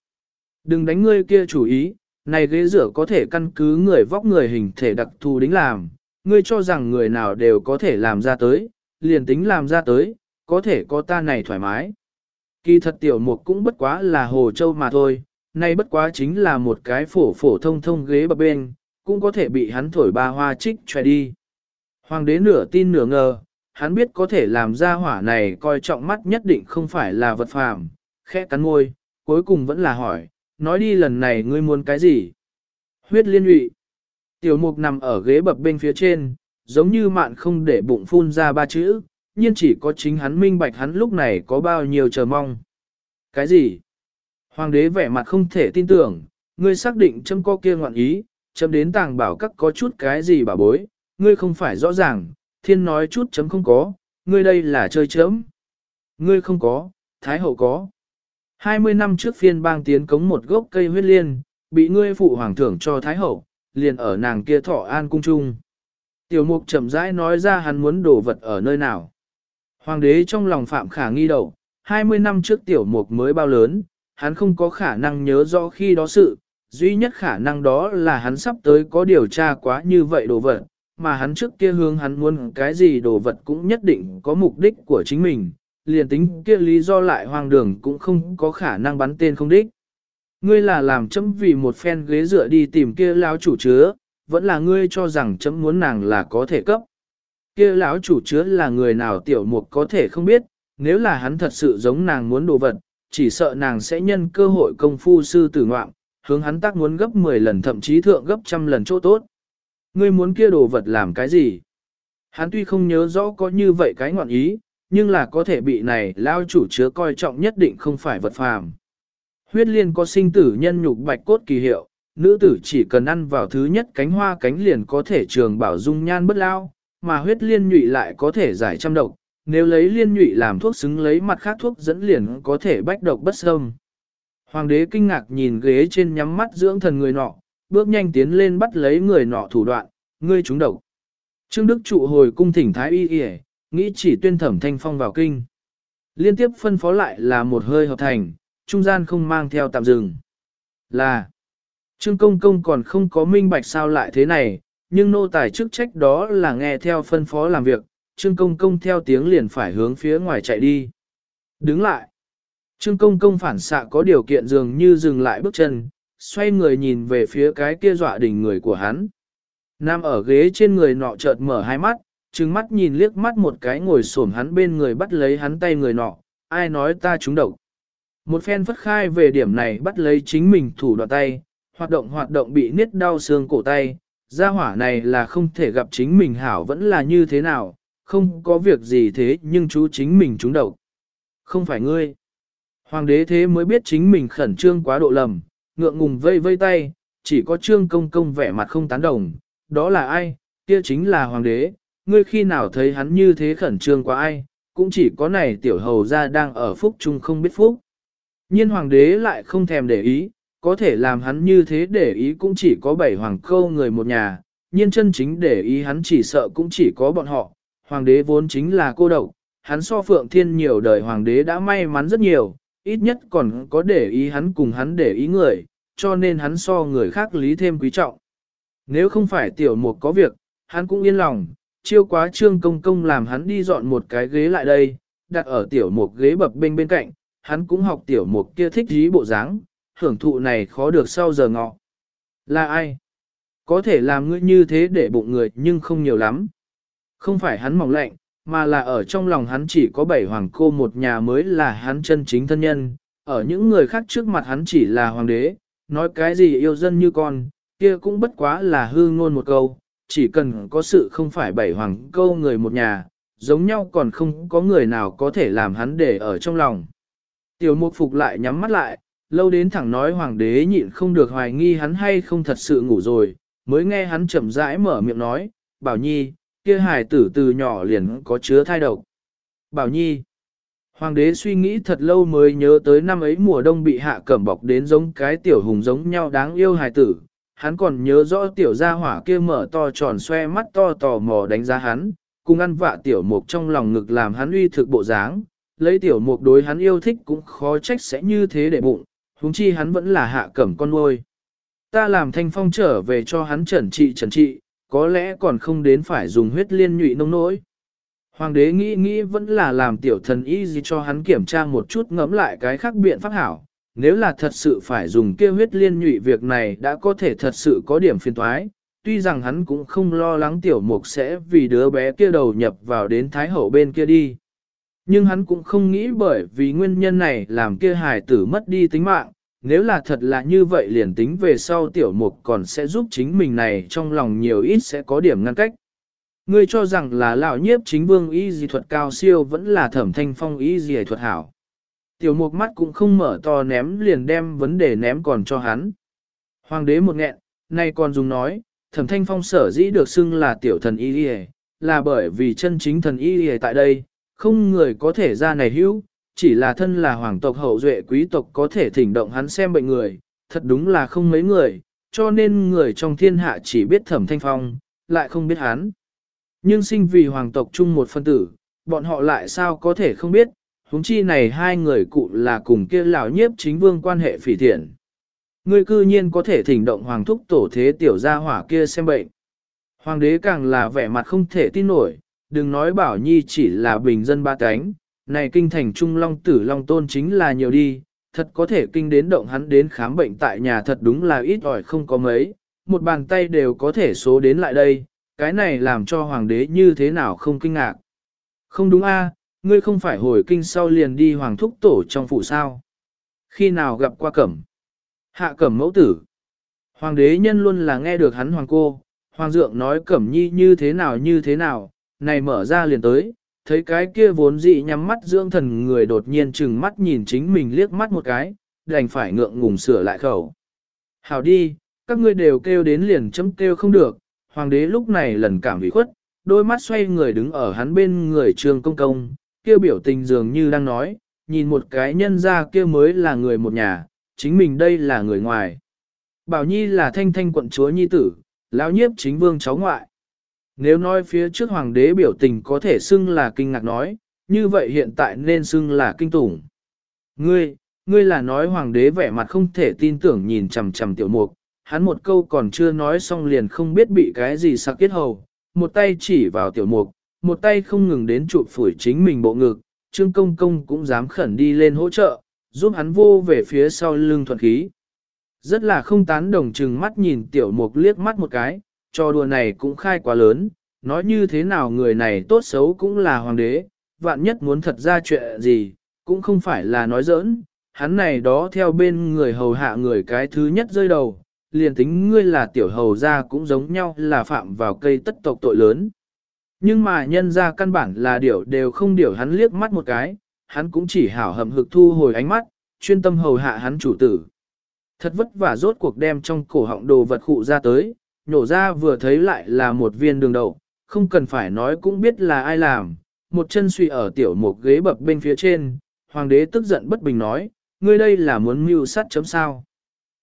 Đừng đánh ngươi kia chủ ý, này ghế dựa có thể căn cứ người vóc người hình thể đặc thù đính làm, ngươi cho rằng người nào đều có thể làm ra tới, liền tính làm ra tới, có thể có ta này thoải mái. Kỳ thật tiểu mục cũng bất quá là hồ châu mà thôi, nay bất quá chính là một cái phổ phổ thông thông ghế bập bên, cũng có thể bị hắn thổi ba hoa trích choe đi. Hoàng đế nửa tin nửa ngờ, hắn biết có thể làm ra hỏa này coi trọng mắt nhất định không phải là vật phàm, khẽ cắn môi, cuối cùng vẫn là hỏi, nói đi lần này ngươi muốn cái gì? Huyết liên lụy. Tiểu mục nằm ở ghế bập bên phía trên, giống như mạn không để bụng phun ra ba chữ, nhưng chỉ có chính hắn minh bạch hắn lúc này có bao nhiêu chờ mong. Cái gì? Hoàng đế vẻ mặt không thể tin tưởng, ngươi xác định châm co kia ngoạn ý, châm đến tàng bảo các có chút cái gì bảo bối, ngươi không phải rõ ràng, thiên nói chút chấm không có, ngươi đây là chơi chấm. Ngươi không có, thái hậu có. 20 năm trước phiên bang tiến cống một gốc cây huyết liên, bị ngươi phụ hoàng thưởng cho thái hậu, liền ở nàng kia thọ an cung trung. Tiểu mục chậm rãi nói ra hắn muốn đổ vật ở nơi nào. Hoàng đế trong lòng phạm khả nghi đầu, 20 năm trước tiểu mục mới bao lớn, hắn không có khả năng nhớ rõ khi đó sự, duy nhất khả năng đó là hắn sắp tới có điều tra quá như vậy đồ vật, mà hắn trước kia hướng hắn muốn cái gì đồ vật cũng nhất định có mục đích của chính mình, liền tính kia lý do lại hoang đường cũng không có khả năng bắn tên không đích. Ngươi là làm chấm vì một phen ghế dựa đi tìm kia lão chủ chứa, vẫn là ngươi cho rằng chấm muốn nàng là có thể cấp. Kia lão chủ chứa là người nào tiểu mục có thể không biết, nếu là hắn thật sự giống nàng muốn đồ vật, chỉ sợ nàng sẽ nhân cơ hội công phu sư tử ngoạm, hướng hắn tác muốn gấp 10 lần thậm chí thượng gấp trăm lần chỗ tốt. Ngươi muốn kia đồ vật làm cái gì? Hắn tuy không nhớ rõ có như vậy cái ngọn ý, nhưng là có thể bị này lao chủ chứa coi trọng nhất định không phải vật phàm. Huyết liên có sinh tử nhân nhục bạch cốt kỳ hiệu, nữ tử chỉ cần ăn vào thứ nhất cánh hoa cánh liền có thể trường bảo dung nhan bất lao, mà huyết liên nhụy lại có thể giải trăm độc, nếu lấy liên nhụy làm thuốc xứng lấy mặt khác thuốc dẫn liền có thể bách độc bất xâm. Hoàng đế kinh ngạc nhìn ghế trên nhắm mắt dưỡng thần người nọ, bước nhanh tiến lên bắt lấy người nọ thủ đoạn, ngươi trúng độc. Trương Đức trụ hồi cung thỉnh thái y y, nghĩ chỉ tuyên thẩm thanh phong vào kinh. Liên tiếp phân phó lại là một hơi hợp thành, trung gian không mang theo tạm dừng. Là, Trương Công Công còn không có minh bạch sao lại thế này, nhưng nô tài chức trách đó là nghe theo phân phó làm việc, Trương Công Công theo tiếng liền phải hướng phía ngoài chạy đi. Đứng lại. Trương Công Công phản xạ có điều kiện dường như dừng lại bước chân, xoay người nhìn về phía cái kia dọa đỉnh người của hắn. Nam ở ghế trên người nọ chợt mở hai mắt, trừng mắt nhìn liếc mắt một cái ngồi xổm hắn bên người bắt lấy hắn tay người nọ, ai nói ta trúng độc. Một phen phất khai về điểm này bắt lấy chính mình thủ đoạn tay, hoạt động hoạt động bị niết đau xương cổ tay, gia hỏa này là không thể gặp chính mình hảo vẫn là như thế nào, không có việc gì thế nhưng chú chính mình trúng độc. Không phải ngươi. Hoàng đế thế mới biết chính mình khẩn trương quá độ lầm, ngượng ngùng vây vây tay, chỉ có trương công công vẻ mặt không tán đồng, đó là ai, kia chính là hoàng đế, ngươi khi nào thấy hắn như thế khẩn trương quá ai, cũng chỉ có này tiểu hầu ra đang ở phúc chung không biết phúc. Nhiên hoàng đế lại không thèm để ý, có thể làm hắn như thế để ý cũng chỉ có bảy hoàng câu người một nhà, nhiên chân chính để ý hắn chỉ sợ cũng chỉ có bọn họ, hoàng đế vốn chính là cô độc, hắn so phượng thiên nhiều đời hoàng đế đã may mắn rất nhiều, ít nhất còn có để ý hắn cùng hắn để ý người, cho nên hắn so người khác lý thêm quý trọng. Nếu không phải tiểu mục có việc, hắn cũng yên lòng, chiêu quá trương công công làm hắn đi dọn một cái ghế lại đây, đặt ở tiểu mục ghế bập bên bên cạnh, hắn cũng học tiểu mục kia thích dí bộ dáng, hưởng thụ này khó được sau giờ ngọ. Là ai? Có thể làm ngươi như thế để bụng người nhưng không nhiều lắm. Không phải hắn mỏng lạnh, mà là ở trong lòng hắn chỉ có bảy hoàng cô một nhà mới là hắn chân chính thân nhân, ở những người khác trước mặt hắn chỉ là hoàng đế, nói cái gì yêu dân như con, kia cũng bất quá là hư ngôn một câu, chỉ cần có sự không phải bảy hoàng câu người một nhà, giống nhau còn không có người nào có thể làm hắn để ở trong lòng. Tiểu mục phục lại nhắm mắt lại, lâu đến thẳng nói hoàng đế nhịn không được hoài nghi hắn hay không thật sự ngủ rồi, mới nghe hắn chậm rãi mở miệng nói, bảo nhi, kia hài tử từ nhỏ liền có chứa thai độc. Bảo nhi, hoàng đế suy nghĩ thật lâu mới nhớ tới năm ấy mùa đông bị hạ cẩm bọc đến giống cái tiểu hùng giống nhau đáng yêu hài tử, hắn còn nhớ rõ tiểu gia hỏa kia mở to tròn xoe mắt to tò mò đánh giá hắn, cùng ăn vạ tiểu mục trong lòng ngực làm hắn uy thực bộ dáng, lấy tiểu mục đối hắn yêu thích cũng khó trách sẽ như thế để bụng, huống chi hắn vẫn là hạ cẩm con nuôi. Ta làm thanh phong trở về cho hắn trần trị trần trị, có lẽ còn không đến phải dùng huyết liên nhụy nông nỗi. Hoàng đế nghĩ nghĩ vẫn là làm tiểu thần y gì cho hắn kiểm tra một chút ngẫm lại cái khác biện pháp hảo. Nếu là thật sự phải dùng kia huyết liên nhụy việc này đã có thể thật sự có điểm phiền toái, tuy rằng hắn cũng không lo lắng tiểu mục sẽ vì đứa bé kia đầu nhập vào đến thái hậu bên kia đi. Nhưng hắn cũng không nghĩ bởi vì nguyên nhân này làm kia hài tử mất đi tính mạng, nếu là thật là như vậy liền tính về sau tiểu mục còn sẽ giúp chính mình này trong lòng nhiều ít sẽ có điểm ngăn cách. Ngươi cho rằng là lão nhiếp chính vương y di thuật cao siêu vẫn là thẩm thanh phong y di thuật hảo. Tiểu mục mắt cũng không mở to ném liền đem vấn đề ném còn cho hắn. Hoàng đế một nghẹn, nay còn dùng nói, thẩm thanh phong sở dĩ được xưng là tiểu thần y dị là bởi vì chân chính thần y dị tại đây, không người có thể ra này hữu, chỉ là thân là hoàng tộc hậu duệ quý tộc có thể thỉnh động hắn xem bệnh người, thật đúng là không mấy người, cho nên người trong thiên hạ chỉ biết thẩm thanh phong, lại không biết hắn. Nhưng sinh vì hoàng tộc chung một phân tử, bọn họ lại sao có thể không biết, huống chi này hai người cụ là cùng kia lão nhiếp chính vương quan hệ phỉ thiện. ngươi cư nhiên có thể thỉnh động hoàng thúc tổ thế tiểu gia hỏa kia xem bệnh. Hoàng đế càng là vẻ mặt không thể tin nổi, đừng nói bảo nhi chỉ là bình dân ba cánh, này kinh thành trung long tử long tôn chính là nhiều đi, thật có thể kinh đến động hắn đến khám bệnh tại nhà thật đúng là ít ỏi không có mấy, một bàn tay đều có thể số đến lại đây, cái này làm cho hoàng đế như thế nào không kinh ngạc. Không đúng a, ngươi không phải hồi kinh sau liền đi hoàng thúc tổ trong phủ sao. Khi nào gặp qua cẩm? Hạ cẩm mẫu tử. Hoàng đế nhân luôn là nghe được hắn hoàng cô, hoàng dượng nói cẩm nhi như thế nào như thế nào, này mở ra liền tới, thấy cái kia vốn dị nhắm mắt dưỡng thần người đột nhiên chừng mắt nhìn chính mình liếc mắt một cái, đành phải ngượng ngùng sửa lại khẩu. Hảo đi, các ngươi đều kêu đến liền chấm kêu không được, hoàng đế lúc này lần cảm bị khuất, đôi mắt xoay người đứng ở hắn bên người trương công công, kia biểu tình dường như đang nói, nhìn một cái nhân ra kia mới là người một nhà, chính mình đây là người ngoài. Bảo Nhi là thanh thanh quận chúa nhi tử, lão nhiếp chính vương cháu ngoại. Nếu nói phía trước hoàng đế biểu tình có thể xưng là kinh ngạc nói, như vậy hiện tại nên xưng là kinh tủng. Ngươi, ngươi là nói hoàng đế vẻ mặt không thể tin tưởng nhìn chằm chằm tiểu mục, hắn một câu còn chưa nói xong liền không biết bị cái gì sặc kết hầu, một tay chỉ vào tiểu mục, một tay không ngừng đến chụp phủi chính mình bộ ngực, trương công công cũng dám khẩn đi lên hỗ trợ, giúp hắn vô về phía sau lưng thuận khí. Rất là không tán đồng chừng mắt nhìn tiểu mục liếc mắt một cái, cho đùa này cũng khai quá lớn, nói như thế nào người này tốt xấu cũng là hoàng đế, vạn nhất muốn thật ra chuyện gì, cũng không phải là nói giỡn, hắn này đó theo bên người hầu hạ người cái thứ nhất rơi đầu, liền tính ngươi là tiểu hầu ra cũng giống nhau là phạm vào cây tất tộc tội lớn. Nhưng mà nhân ra căn bản là điều đều không điều hắn liếc mắt một cái, hắn cũng chỉ hảo hầm hực thu hồi ánh mắt, chuyên tâm hầu hạ hắn chủ tử. Thật vất vả rốt cuộc đem trong cổ họng đồ vật khụ ra tới, nhổ ra vừa thấy lại là một viên đường đậu, không cần phải nói cũng biết là ai làm, một chân suy ở tiểu một ghế bập bên phía trên, hoàng đế tức giận bất bình nói, ngươi đây là muốn mưu sát chấm sao.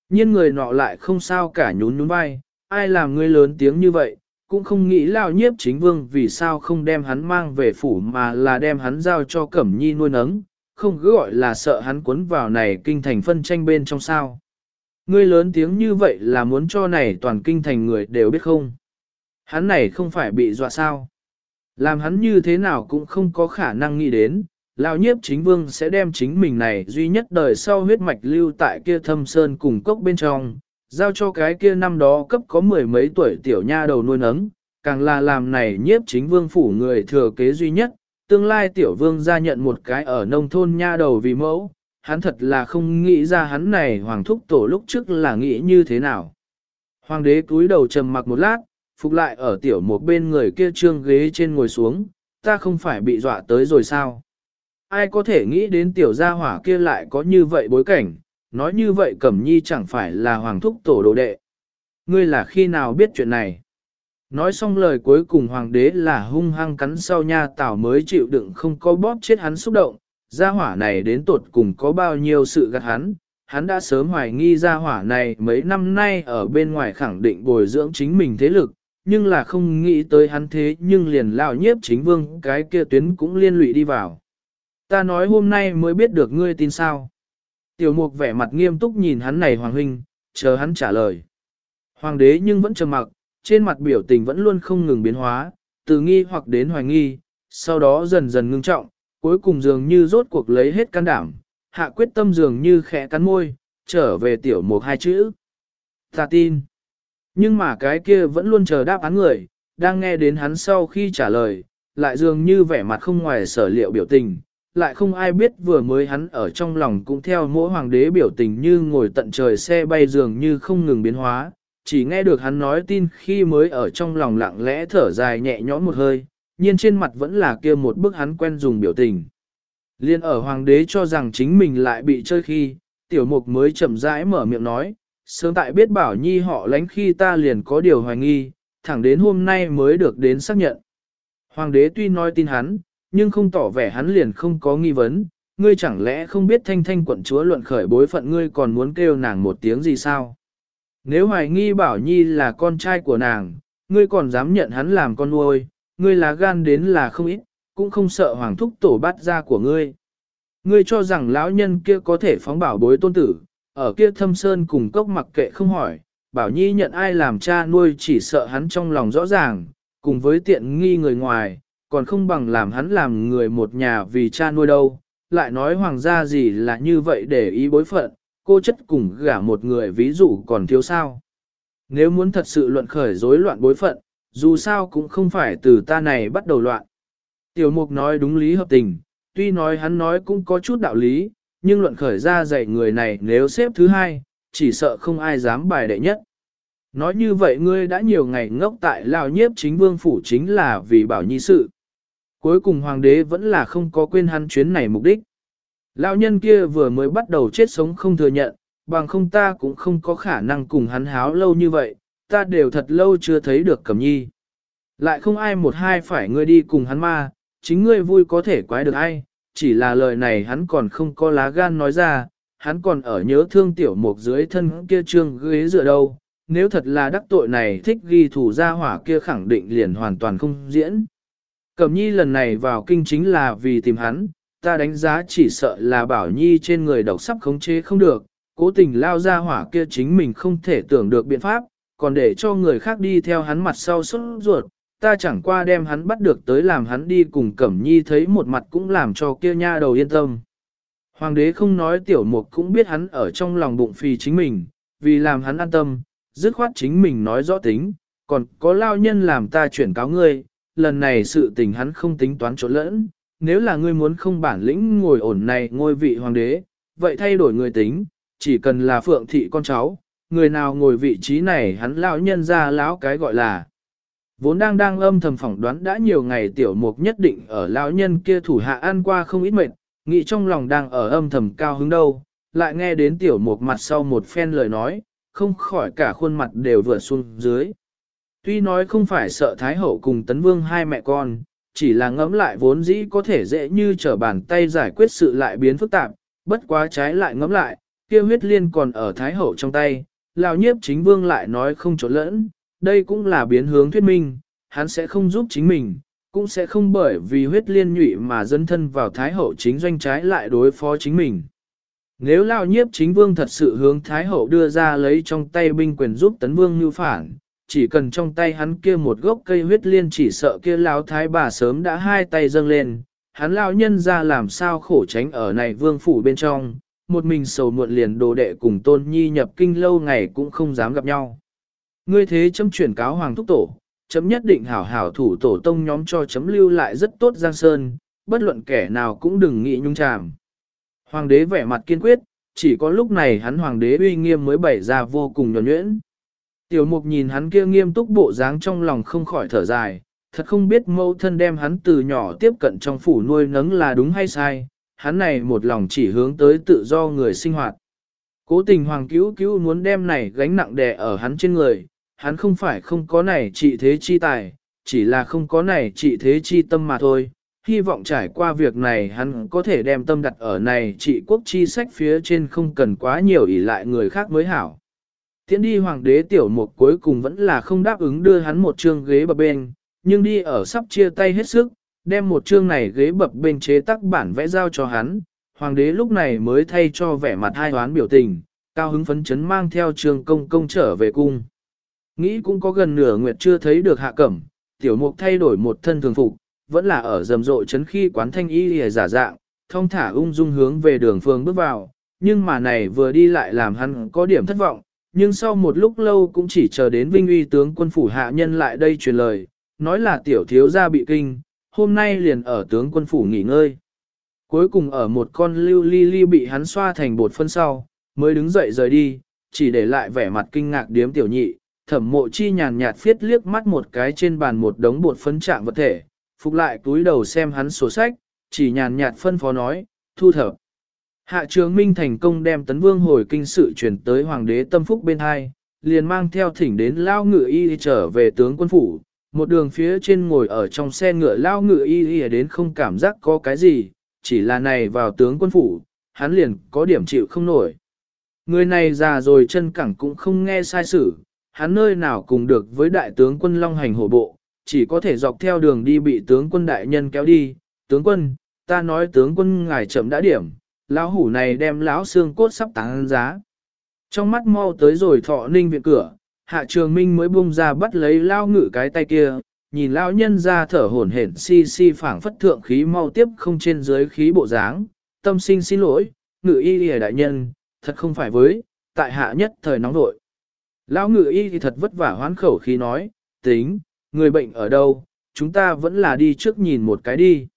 nhiên người nọ lại không sao cả nhún nhún vai, ai làm ngươi lớn tiếng như vậy, cũng không nghĩ lao nhiếp chính vương vì sao không đem hắn mang về phủ mà là đem hắn giao cho Cẩm Nhi nuôi nấng, không cứ gọi là sợ hắn cuốn vào này kinh thành phân tranh bên trong sao. Ngươi lớn tiếng như vậy là muốn cho này toàn kinh thành người đều biết không. Hắn này không phải bị dọa sao. Làm hắn như thế nào cũng không có khả năng nghĩ đến, lão nhiếp chính vương sẽ đem chính mình này duy nhất đời sau huyết mạch lưu tại kia thâm sơn cùng cốc bên trong, giao cho cái kia năm đó cấp có mười mấy tuổi tiểu nha đầu nuôi nấng, càng là làm này nhiếp chính vương phủ người thừa kế duy nhất, tương lai tiểu vương ra nhận một cái ở nông thôn nha đầu vì mẫu, hắn thật là không nghĩ ra hắn này hoàng thúc tổ lúc trước là nghĩ như thế nào. Hoàng đế cúi đầu trầm mặc một lát, phục lại ở tiểu một bên người kia trương ghế trên ngồi xuống, ta không phải bị dọa tới rồi sao? Ai có thể nghĩ đến tiểu gia hỏa kia lại có như vậy bối cảnh, nói như vậy Cẩm Nhi chẳng phải là hoàng thúc tổ đồ đệ. Ngươi là khi nào biết chuyện này? Nói xong lời cuối cùng hoàng đế là hung hăng cắn sau nha tảo mới chịu đựng không có bóp chết hắn xúc động, gia hỏa này đến tột cùng có bao nhiêu sự gạt hắn, hắn đã sớm hoài nghi gia hỏa này mấy năm nay ở bên ngoài khẳng định bồi dưỡng chính mình thế lực, nhưng là không nghĩ tới hắn thế nhưng liền lao nhiếp chính vương cái kia tuyến cũng liên lụy đi vào. Ta nói hôm nay mới biết được ngươi tin sao. Tiểu mục vẻ mặt nghiêm túc nhìn hắn này hoàng huynh, chờ hắn trả lời. Hoàng đế nhưng vẫn trầm mặc, trên mặt biểu tình vẫn luôn không ngừng biến hóa, từ nghi hoặc đến hoài nghi, sau đó dần dần ngưng trọng, cuối cùng dường như rốt cuộc lấy hết can đảm, hạ quyết tâm dường như khẽ cắn môi, trở về tiểu Mục hai chữ. Ta tin. Nhưng mà cái kia vẫn luôn chờ đáp án người, đang nghe đến hắn sau khi trả lời, lại dường như vẻ mặt không ngoài sở liệu biểu tình, lại không ai biết vừa mới hắn ở trong lòng cũng theo mỗi hoàng đế biểu tình như ngồi tận trời xe bay dường như không ngừng biến hóa, chỉ nghe được hắn nói tin khi mới ở trong lòng lặng lẽ thở dài nhẹ nhõm một hơi, nhiên trên mặt vẫn là kia một bức hắn quen dùng biểu tình. Liên ở hoàng đế cho rằng chính mình lại bị chơi khi, tiểu mục mới chậm rãi mở miệng nói, sớm tại biết bảo nhi họ lánh khi ta liền có điều hoài nghi, thẳng đến hôm nay mới được đến xác nhận. Hoàng đế tuy nói tin hắn, nhưng không tỏ vẻ hắn liền không có nghi vấn, ngươi chẳng lẽ không biết thanh thanh quận chúa luận khởi bối phận ngươi còn muốn kêu nàng một tiếng gì sao? Nếu hoài nghi bảo nhi là con trai của nàng, ngươi còn dám nhận hắn làm con nuôi, ngươi là gan đến là không ít, cũng không sợ hoàng thúc tổ bắt ra của ngươi. Ngươi cho rằng lão nhân kia có thể phóng bảo bối tôn tử, ở kia thâm sơn cùng cốc mặc kệ không hỏi, bảo nhi nhận ai làm cha nuôi chỉ sợ hắn trong lòng rõ ràng, cùng với tiện nghi người ngoài, còn không bằng làm hắn làm người một nhà vì cha nuôi đâu, lại nói hoàng gia gì là như vậy để ý bối phận, cô chất cùng gả một người ví dụ còn thiếu sao. Nếu muốn thật sự luận khởi rối loạn bối phận, dù sao cũng không phải từ ta này bắt đầu loạn. Tiểu mục nói đúng lý hợp tình, tuy nói hắn nói cũng có chút đạo lý, nhưng luận khởi ra dạy người này nếu xếp thứ hai, chỉ sợ không ai dám bài đệ nhất. Nói như vậy ngươi đã nhiều ngày ngốc tại Lào nhiếp chính vương phủ chính là vì bảo nhi sự. Cuối cùng hoàng đế vẫn là không có quên hắn chuyến này mục đích. Lão nhân kia vừa mới bắt đầu chết sống không thừa nhận, bằng không ta cũng không có khả năng cùng hắn háo lâu như vậy, ta đều thật lâu chưa thấy được cẩm nhi. Lại không ai một hai phải ngươi đi cùng hắn ma, chính ngươi vui có thể quái được ai, chỉ là lời này hắn còn không có lá gan nói ra, hắn còn ở nhớ thương tiểu mục dưới thân kia trương ghế dựa đâu, nếu thật là đắc tội này thích ghi thủ ra hỏa kia khẳng định liền hoàn toàn không diễn. Cẩm nhi lần này vào kinh chính là vì tìm hắn, ta đánh giá chỉ sợ là bảo nhi trên người độc sắp khống chế không được, cố tình lao ra hỏa kia chính mình không thể tưởng được biện pháp, còn để cho người khác đi theo hắn mặt sau xuất ruột, ta chẳng qua đem hắn bắt được tới làm hắn đi cùng Cẩm Nhi thấy một mặt cũng làm cho kia nha đầu yên tâm. Hoàng đế không nói tiểu mục cũng biết hắn ở trong lòng bụng phì chính mình, vì làm hắn an tâm, dứt khoát chính mình nói rõ tính, còn có lao nhân làm ta chuyển cáo ngươi, lần này sự tình hắn không tính toán chỗ lẫn, nếu là ngươi muốn không bản lĩnh ngồi ổn này ngôi vị hoàng đế, vậy thay đổi người tính, chỉ cần là phượng thị con cháu, người nào ngồi vị trí này hắn lão nhân ra lão cái gọi là. Vốn đang đang âm thầm phỏng đoán đã nhiều ngày tiểu mục nhất định ở lão nhân kia thủ hạ ăn qua không ít mệt, nghĩ trong lòng đang ở âm thầm cao hứng đâu, lại nghe đến tiểu mục mặt sau một phen lời nói, không khỏi cả khuôn mặt đều vừa xuống dưới. Tuy nói không phải sợ Thái Hậu cùng Tấn Vương hai mẹ con, chỉ là ngẫm lại vốn dĩ có thể dễ như trở bàn tay giải quyết sự lại biến phức tạp, bất quá trái lại ngẫm lại, kia huyết liên còn ở Thái Hậu trong tay, lão nhiếp chính vương lại nói không trộn lẫn, đây cũng là biến hướng thuyết minh, hắn sẽ không giúp chính mình, cũng sẽ không bởi vì huyết liên nhụy mà dân thân vào Thái Hậu chính doanh trái lại đối phó chính mình. Nếu lão nhiếp chính vương thật sự hướng Thái Hậu đưa ra lấy trong tay binh quyền giúp tấn vương như phản, chỉ cần trong tay hắn kia một gốc cây huyết liên chỉ sợ kia lão thái bà sớm đã hai tay dâng lên, hắn lão nhân ra làm sao khổ tránh ở này vương phủ bên trong, một mình sầu muộn liền đồ đệ cùng tôn nhi nhập kinh lâu ngày cũng không dám gặp nhau. Ngươi thế chấm chuyển cáo hoàng thúc tổ, chấm nhất định hảo hảo thủ tổ tông nhóm cho chấm lưu lại rất tốt giang sơn, bất luận kẻ nào cũng đừng nghĩ nhung chàm. Hoàng đế vẻ mặt kiên quyết, chỉ có lúc này hắn hoàng đế uy nghiêm mới bày ra vô cùng nhuẩn nhuyễn. Tiểu mục nhìn hắn kia nghiêm túc bộ dáng trong lòng không khỏi thở dài, thật không biết mẫu thân đem hắn từ nhỏ tiếp cận trong phủ nuôi nấng là đúng hay sai, hắn này một lòng chỉ hướng tới tự do người sinh hoạt. Cố tình hoàng cứu cứu muốn đem này gánh nặng đè ở hắn trên người, hắn không phải không có này trị thế chi tài, chỉ là không có này trị thế chi tâm mà thôi. Hy vọng trải qua việc này hắn có thể đem tâm đặt ở này trị quốc chi sách phía trên không cần quá nhiều ỷ lại người khác mới hảo. Thiện đi hoàng đế tiểu mục cuối cùng vẫn là không đáp ứng đưa hắn một chương ghế bập bên, nhưng đi ở sắp chia tay hết sức, đem một chương này ghế bập bên chế tác bản vẽ giao cho hắn. Hoàng đế lúc này mới thay cho vẻ mặt hai hoán biểu tình, cao hứng phấn chấn mang theo trường công công trở về cung. Nghĩ cũng có gần nửa nguyệt chưa thấy được hạ cẩm, tiểu mục thay đổi một thân thường phục, vẫn là ở rầm rộ chấn khi quán thanh y hề giả dạng, thông thả ung dung hướng về đường phương bước vào, nhưng mà này vừa đi lại làm hắn có điểm thất vọng, nhưng sau một lúc lâu cũng chỉ chờ đến vinh uy tướng quân phủ hạ nhân lại đây truyền lời, nói là tiểu thiếu gia bị kinh, hôm nay liền ở tướng quân phủ nghỉ ngơi. Cuối cùng ở một con lưu ly ly bị hắn xoa thành bột phân sau, mới đứng dậy rời đi, chỉ để lại vẻ mặt kinh ngạc điếm tiểu nhị, thẩm mộ chi nhàn nhạt phiết liếc mắt một cái trên bàn một đống bột phân trạng vật thể, phục lại túi đầu xem hắn sổ sách, chỉ nhàn nhạt phân phó nói, thu thập. Hạ trường minh thành công đem tấn vương hồi kinh sự chuyển tới hoàng đế tâm phúc bên hai, liền mang theo thỉnh đến lao ngự y trở về tướng quân phủ, một đường phía trên ngồi ở trong xe ngựa lao ngự y y đến không cảm giác có cái gì, chỉ là này vào tướng quân phủ, hắn liền có điểm chịu không nổi. Người này già rồi chân cẳng cũng không nghe sai sử, hắn nơi nào cùng được với đại tướng quân Long Hành hổ bộ, chỉ có thể dọc theo đường đi bị tướng quân đại nhân kéo đi. Tướng quân, ta nói tướng quân ngài chậm đã điểm, lão hủ này đem lão xương cốt sắp tán giá. Trong mắt mau tới rồi thọ ninh viện cửa, hạ trường minh mới bung ra bắt lấy lao ngự cái tay kia, nhìn lão nhân ra thở hổn hển si si phảng phất thượng khí mau tiếp không trên dưới khí bộ dáng, tâm sinh xin lỗi, ngự y lìa đại nhân, thật không phải với, tại hạ nhất thời nóng nội. Lão ngự y thì thật vất vả hoán khẩu khi nói, tính, người bệnh ở đâu, chúng ta vẫn là đi trước nhìn một cái đi.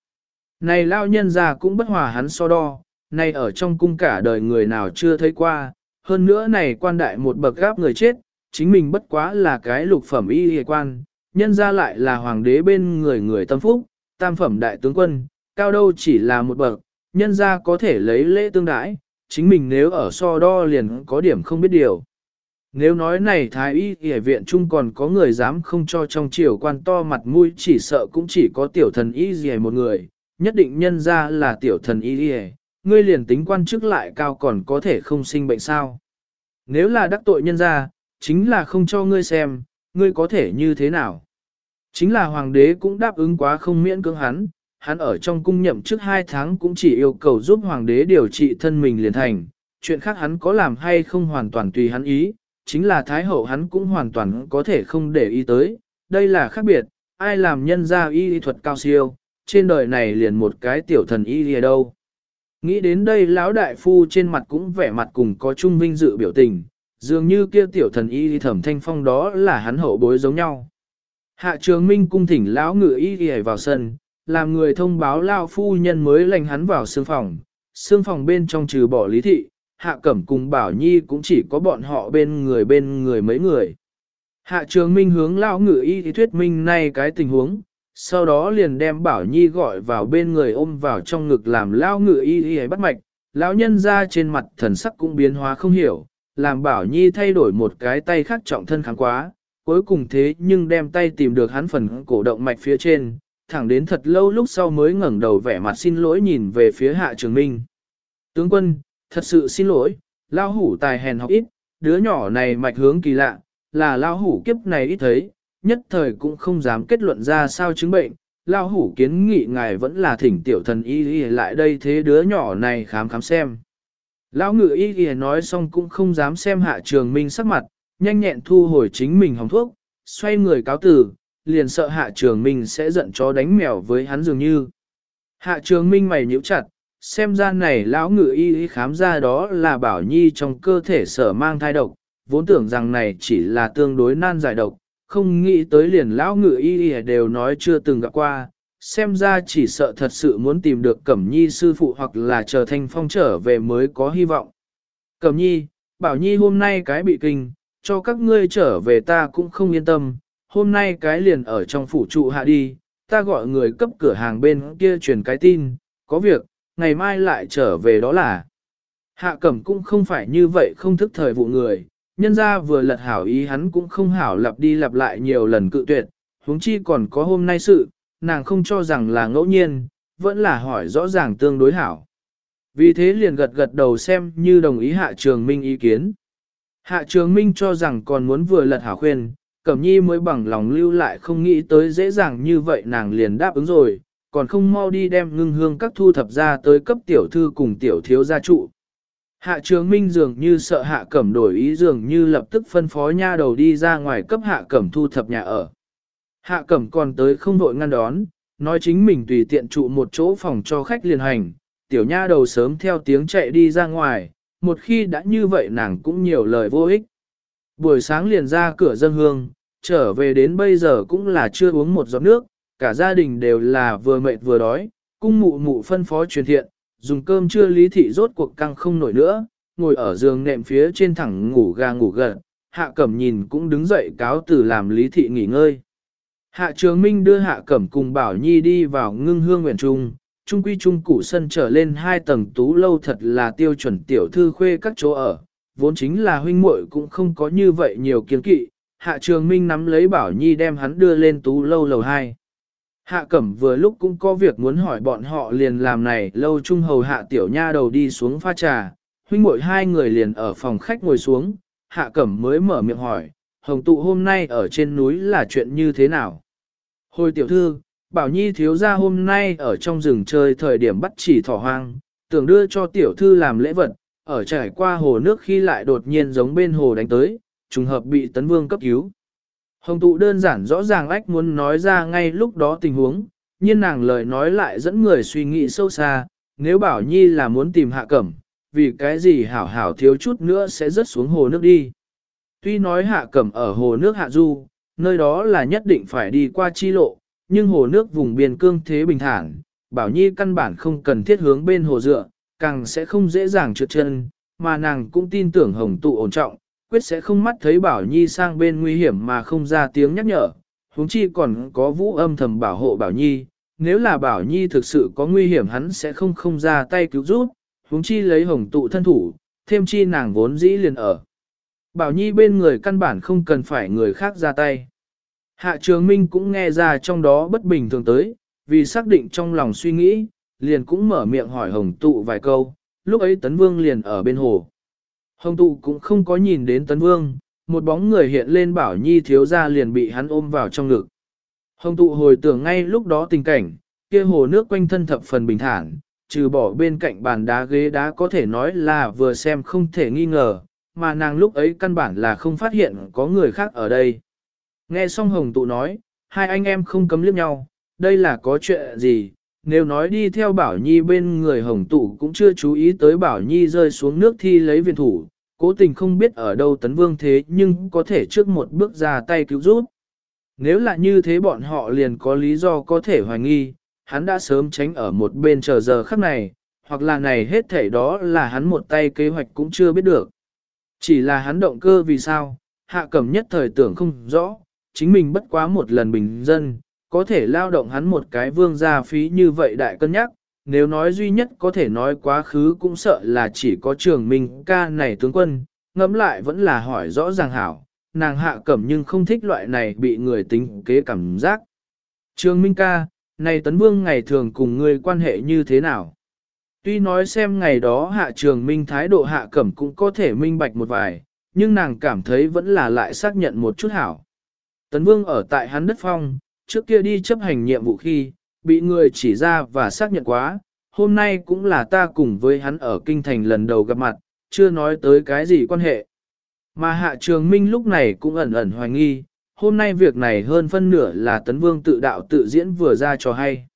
Này lao nhân già cũng bất hòa hắn so đo, này ở trong cung cả đời người nào chưa thấy qua, hơn nữa này quan đại một bậc gáp người chết, chính mình bất quá là cái lục phẩm y hề quan, nhân ra lại là hoàng đế bên người người tâm phúc, tam phẩm đại tướng quân, cao đâu chỉ là một bậc, nhân ra có thể lấy lễ tương đãi, chính mình nếu ở so đo liền có điểm không biết điều. Nếu nói này thái y y viện chung còn có người dám không cho trong triều quan to mặt mũi chỉ sợ cũng chỉ có tiểu thần y y một người, nhất định nhân ra là tiểu thần y y, ngươi liền tính quan chức lại cao còn có thể không sinh bệnh sao. Nếu là đắc tội nhân ra, chính là không cho ngươi xem, ngươi có thể như thế nào. Chính là hoàng đế cũng đáp ứng quá không miễn cưỡng hắn, hắn ở trong cung nhậm trước hai tháng cũng chỉ yêu cầu giúp hoàng đế điều trị thân mình liền thành, chuyện khác hắn có làm hay không hoàn toàn tùy hắn ý, chính là thái hậu hắn cũng hoàn toàn có thể không để ý tới, đây là khác biệt, ai làm nhân ra y thuật cao siêu, trên đời này liền một cái tiểu thần y lìa đâu. Nghĩ đến đây lão đại phu trên mặt cũng vẻ mặt cùng có chung vinh dự biểu tình, dường như kia tiểu thần y thẩm thanh phong đó là hắn hậu bối giống nhau. Hạ trường minh cung thỉnh lão ngự y y vào sân, làm người thông báo lao phu nhân mới lành hắn vào xương phòng. Xương phòng bên trong trừ bỏ lý thị, hạ cẩm cùng bảo nhi cũng chỉ có bọn họ bên người bên người mấy người. Hạ trường minh hướng lão ngự y thì thuyết minh nay cái tình huống, sau đó liền đem bảo nhi gọi vào bên người ôm vào trong ngực làm lao ngự y y bắt mạch, lão nhân ra trên mặt thần sắc cũng biến hóa không hiểu, làm bảo nhi thay đổi một cái tay khác trọng thân kháng quá, cuối cùng thế nhưng đem tay tìm được hắn phần cổ động mạch phía trên, thẳng đến thật lâu lúc sau mới ngẩng đầu vẻ mặt xin lỗi nhìn về phía hạ trường minh. Tướng quân, thật sự xin lỗi, lao hủ tài hèn học ít, đứa nhỏ này mạch hướng kỳ lạ, là lao hủ kiếp này ít thấy, nhất thời cũng không dám kết luận ra sao chứng bệnh, lao hủ kiến nghị ngài vẫn là thỉnh tiểu thần y y lại đây thế đứa nhỏ này khám khám xem. Lão ngự y y nói xong cũng không dám xem hạ trường minh sắc mặt, nhanh nhẹn thu hồi chính mình hồng thuốc, xoay người cáo tử, liền sợ hạ trường minh sẽ giận chó đánh mèo với hắn dường như. Hạ trường minh mày nhíu chặt, xem ra này lão ngự y khám ra đó là bảo nhi trong cơ thể sở mang thai độc, vốn tưởng rằng này chỉ là tương đối nan giải độc, không nghĩ tới liền lão ngự y đều nói chưa từng gặp qua, xem ra chỉ sợ thật sự muốn tìm được Cẩm Nhi sư phụ hoặc là chờ Thanh Phong trở về mới có hy vọng. Cẩm Nhi, bảo Nhi hôm nay cái bị kinh, cho các ngươi trở về ta cũng không yên tâm, hôm nay cái liền ở trong phủ trụ hạ đi, ta gọi người cấp cửa hàng bên kia truyền cái tin, có việc, ngày mai lại trở về đó là. Hạ cẩm cũng không phải như vậy không thức thời vụ người, nhân ra vừa lật hảo ý hắn cũng không hảo lặp đi lặp lại nhiều lần cự tuyệt, huống chi còn có hôm nay sự, nàng không cho rằng là ngẫu nhiên, vẫn là hỏi rõ ràng tương đối hảo. Vì thế liền gật gật đầu xem như đồng ý hạ trường minh ý kiến. Hạ trường minh cho rằng còn muốn vừa lật hảo khuyên, Cẩm Nhi mới bằng lòng lưu lại không nghĩ tới dễ dàng như vậy nàng liền đáp ứng rồi, còn không mau đi đem ngưng hương các thu thập ra tới cấp tiểu thư cùng tiểu thiếu gia trụ. Hạ trường minh dường như sợ hạ cẩm đổi ý dường như lập tức phân phó nha đầu đi ra ngoài cấp hạ cẩm thu thập nhà ở. Hạ cẩm còn tới không đội ngăn đón, nói chính mình tùy tiện trụ một chỗ phòng cho khách liền hành, tiểu nha đầu sớm theo tiếng chạy đi ra ngoài, một khi đã như vậy nàng cũng nhiều lời vô ích. Buổi sáng liền ra cửa dân hương, trở về đến bây giờ cũng là chưa uống một giọt nước, cả gia đình đều là vừa mệt vừa đói, cung mụ mụ phân phó truyền thiện, dùng cơm trưa lý thị rốt cuộc căng không nổi nữa, ngồi ở giường nệm phía trên thẳng ngủ ga ngủ gật, hạ cẩm nhìn cũng đứng dậy cáo từ làm lý thị nghỉ ngơi. Hạ trường minh đưa hạ cẩm cùng bảo nhi đi vào ngưng hương nguyện trung, trung quy trung củ sân trở lên hai tầng tú lâu thật là tiêu chuẩn tiểu thư khuê các chỗ ở, vốn chính là huynh muội cũng không có như vậy nhiều kiến kỵ, hạ trường minh nắm lấy bảo nhi đem hắn đưa lên tú lâu lầu hai. Hạ cẩm vừa lúc cũng có việc muốn hỏi bọn họ liền làm này lâu trung hầu hạ tiểu nha đầu đi xuống pha trà, huynh muội hai người liền ở phòng khách ngồi xuống, hạ cẩm mới mở miệng hỏi, hồng tụ hôm nay ở trên núi là chuyện như thế nào? Hồi tiểu thư, bảo nhi thiếu gia hôm nay ở trong rừng chơi thời điểm bắt chỉ thỏ hoang, tưởng đưa cho tiểu thư làm lễ vật, ở trải qua hồ nước khi lại đột nhiên giống bên hồ đánh tới, trùng hợp bị tấn vương cấp cứu. Hồng tụ đơn giản rõ ràng ách muốn nói ra ngay lúc đó tình huống, nhưng nàng lời nói lại dẫn người suy nghĩ sâu xa, nếu bảo nhi là muốn tìm hạ cẩm, vì cái gì hảo hảo thiếu chút nữa sẽ rớt xuống hồ nước đi. Tuy nói hạ cẩm ở hồ nước hạ du, nơi đó là nhất định phải đi qua chi lộ, nhưng hồ nước vùng biên cương thế bình thản, bảo nhi căn bản không cần thiết hướng bên hồ dựa, càng sẽ không dễ dàng trượt chân, mà nàng cũng tin tưởng hồng tụ ổn trọng, quyết sẽ không mắt thấy bảo nhi sang bên nguy hiểm mà không ra tiếng nhắc nhở, huống chi còn có vũ âm thầm bảo hộ bảo nhi, nếu là bảo nhi thực sự có nguy hiểm hắn sẽ không không ra tay cứu giúp, huống chi lấy hồng tụ thân thủ, thêm chi nàng vốn dĩ liền ở. Bảo Nhi bên người căn bản không cần phải người khác ra tay. Hạ Trường Minh cũng nghe ra trong đó bất bình thường tới, vì xác định trong lòng suy nghĩ, liền cũng mở miệng hỏi Hồng Tụ vài câu, lúc ấy Tấn Vương liền ở bên hồ. Hồng Tụ cũng không có nhìn đến Tấn Vương, một bóng người hiện lên Bảo Nhi thiếu ra liền bị hắn ôm vào trong ngực. Hồng Tụ hồi tưởng ngay lúc đó tình cảnh, kia hồ nước quanh thân thập phần bình thản, trừ bỏ bên cạnh bàn đá ghế đá có thể nói là vừa xem không thể nghi ngờ, mà nàng lúc ấy căn bản là không phát hiện có người khác ở đây. Nghe xong hồng tụ nói, hai anh em không cấm liếc nhau, đây là có chuyện gì, nếu nói đi theo Bảo Nhi bên người hồng tụ cũng chưa chú ý tới Bảo Nhi rơi xuống nước thi lấy viên thủ, cố tình không biết ở đâu tấn vương thế nhưng có thể trước một bước ra tay cứu giúp. Nếu là như thế bọn họ liền có lý do có thể hoài nghi, hắn đã sớm tránh ở một bên chờ giờ khắc này, hoặc là này hết thảy đó là hắn một tay kế hoạch cũng chưa biết được. Chỉ là hắn động cơ vì sao, hạ cẩm nhất thời tưởng không rõ, chính mình bất quá một lần bình dân, có thể lao động hắn một cái vương gia phí như vậy đại cân nhắc, nếu nói duy nhất có thể nói quá khứ cũng sợ là chỉ có trường minh ca này tướng quân, ngẫm lại vẫn là hỏi rõ ràng hảo, nàng hạ cẩm nhưng không thích loại này bị người tính kế cảm giác. Trường minh ca, này tấn vương ngày thường cùng ngươi quan hệ như thế nào? Tuy nói xem ngày đó hạ trường minh thái độ hạ cẩm cũng có thể minh bạch một vài, nhưng nàng cảm thấy vẫn là lại xác nhận một chút hảo. Tấn vương ở tại hắn đất phong, trước kia đi chấp hành nhiệm vụ khi, bị người chỉ ra và xác nhận quá, hôm nay cũng là ta cùng với hắn ở kinh thành lần đầu gặp mặt, chưa nói tới cái gì quan hệ. Mà hạ trường minh lúc này cũng ẩn ẩn hoài nghi, hôm nay việc này hơn phân nửa là tấn vương tự đạo tự diễn vừa ra cho hay.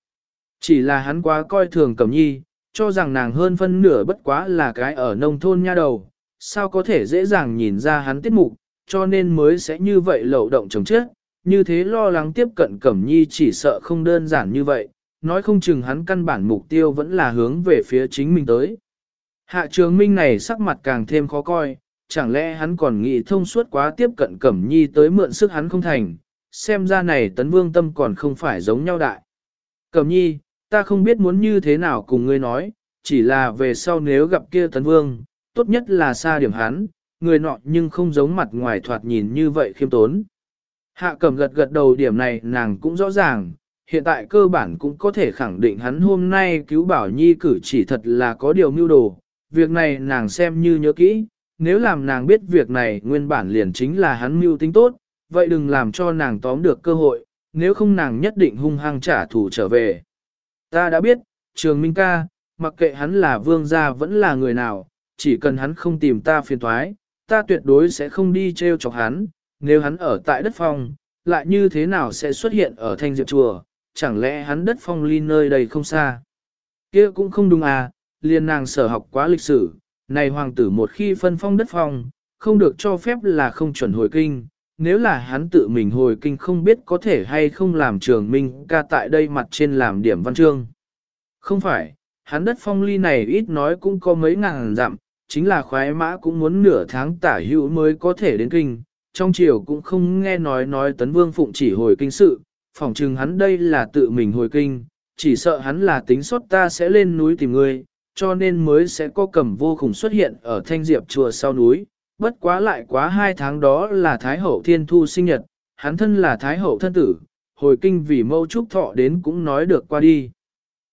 Chỉ là hắn quá coi thường cẩm nhi, cho rằng nàng hơn phân nửa bất quá là cái ở nông thôn nha đầu, sao có thể dễ dàng nhìn ra hắn tiết mục, cho nên mới sẽ như vậy lậu động chồng chết, như thế lo lắng tiếp cận Cẩm Nhi chỉ sợ không đơn giản như vậy, nói không chừng hắn căn bản mục tiêu vẫn là hướng về phía chính mình tới. Hạ trường minh này sắc mặt càng thêm khó coi, chẳng lẽ hắn còn nghĩ thông suốt quá tiếp cận Cẩm Nhi tới mượn sức hắn không thành, xem ra này tấn vương tâm còn không phải giống nhau đại. Cẩm Nhi, ta không biết muốn như thế nào cùng ngươi nói, chỉ là về sau nếu gặp kia tấn vương, tốt nhất là xa điểm hắn, người nọ nhưng không giống mặt ngoài thoạt nhìn như vậy khiêm tốn. Hạ cầm gật gật đầu điểm này nàng cũng rõ ràng, hiện tại cơ bản cũng có thể khẳng định hắn hôm nay cứu bảo nhi cử chỉ thật là có điều mưu đồ, việc này nàng xem như nhớ kỹ, nếu làm nàng biết việc này nguyên bản liền chính là hắn mưu tính tốt, vậy đừng làm cho nàng tóm được cơ hội, nếu không nàng nhất định hung hăng trả thù trở về. Ta đã biết, trường minh ca, mặc kệ hắn là vương gia vẫn là người nào, chỉ cần hắn không tìm ta phiền thoái, ta tuyệt đối sẽ không đi treo chọc hắn, nếu hắn ở tại đất phong, lại như thế nào sẽ xuất hiện ở thanh diệp chùa, chẳng lẽ hắn đất phong ly nơi đây không xa. kia cũng không đúng à, liên nàng sở học quá lịch sử, này hoàng tử một khi phân phong đất phong, không được cho phép là không chuẩn hồi kinh, nếu là hắn tự mình hồi kinh không biết có thể hay không làm trường minh ca tại đây mặt trên làm điểm văn chương. Không phải, hắn đất phong ly này ít nói cũng có mấy ngàn dặm, chính là khoái mã cũng muốn nửa tháng tả hữu mới có thể đến kinh, trong chiều cũng không nghe nói nói tấn vương phụng chỉ hồi kinh sự, phỏng chừng hắn đây là tự mình hồi kinh, chỉ sợ hắn là tính sót ta sẽ lên núi tìm ngươi, cho nên mới sẽ có cầm vô khủng xuất hiện ở thanh diệp chùa sau núi, bất quá lại quá hai tháng đó là Thái Hậu Thiên Thu sinh nhật, hắn thân là Thái Hậu thân tử, hồi kinh vì mâu trúc thọ đến cũng nói được qua đi.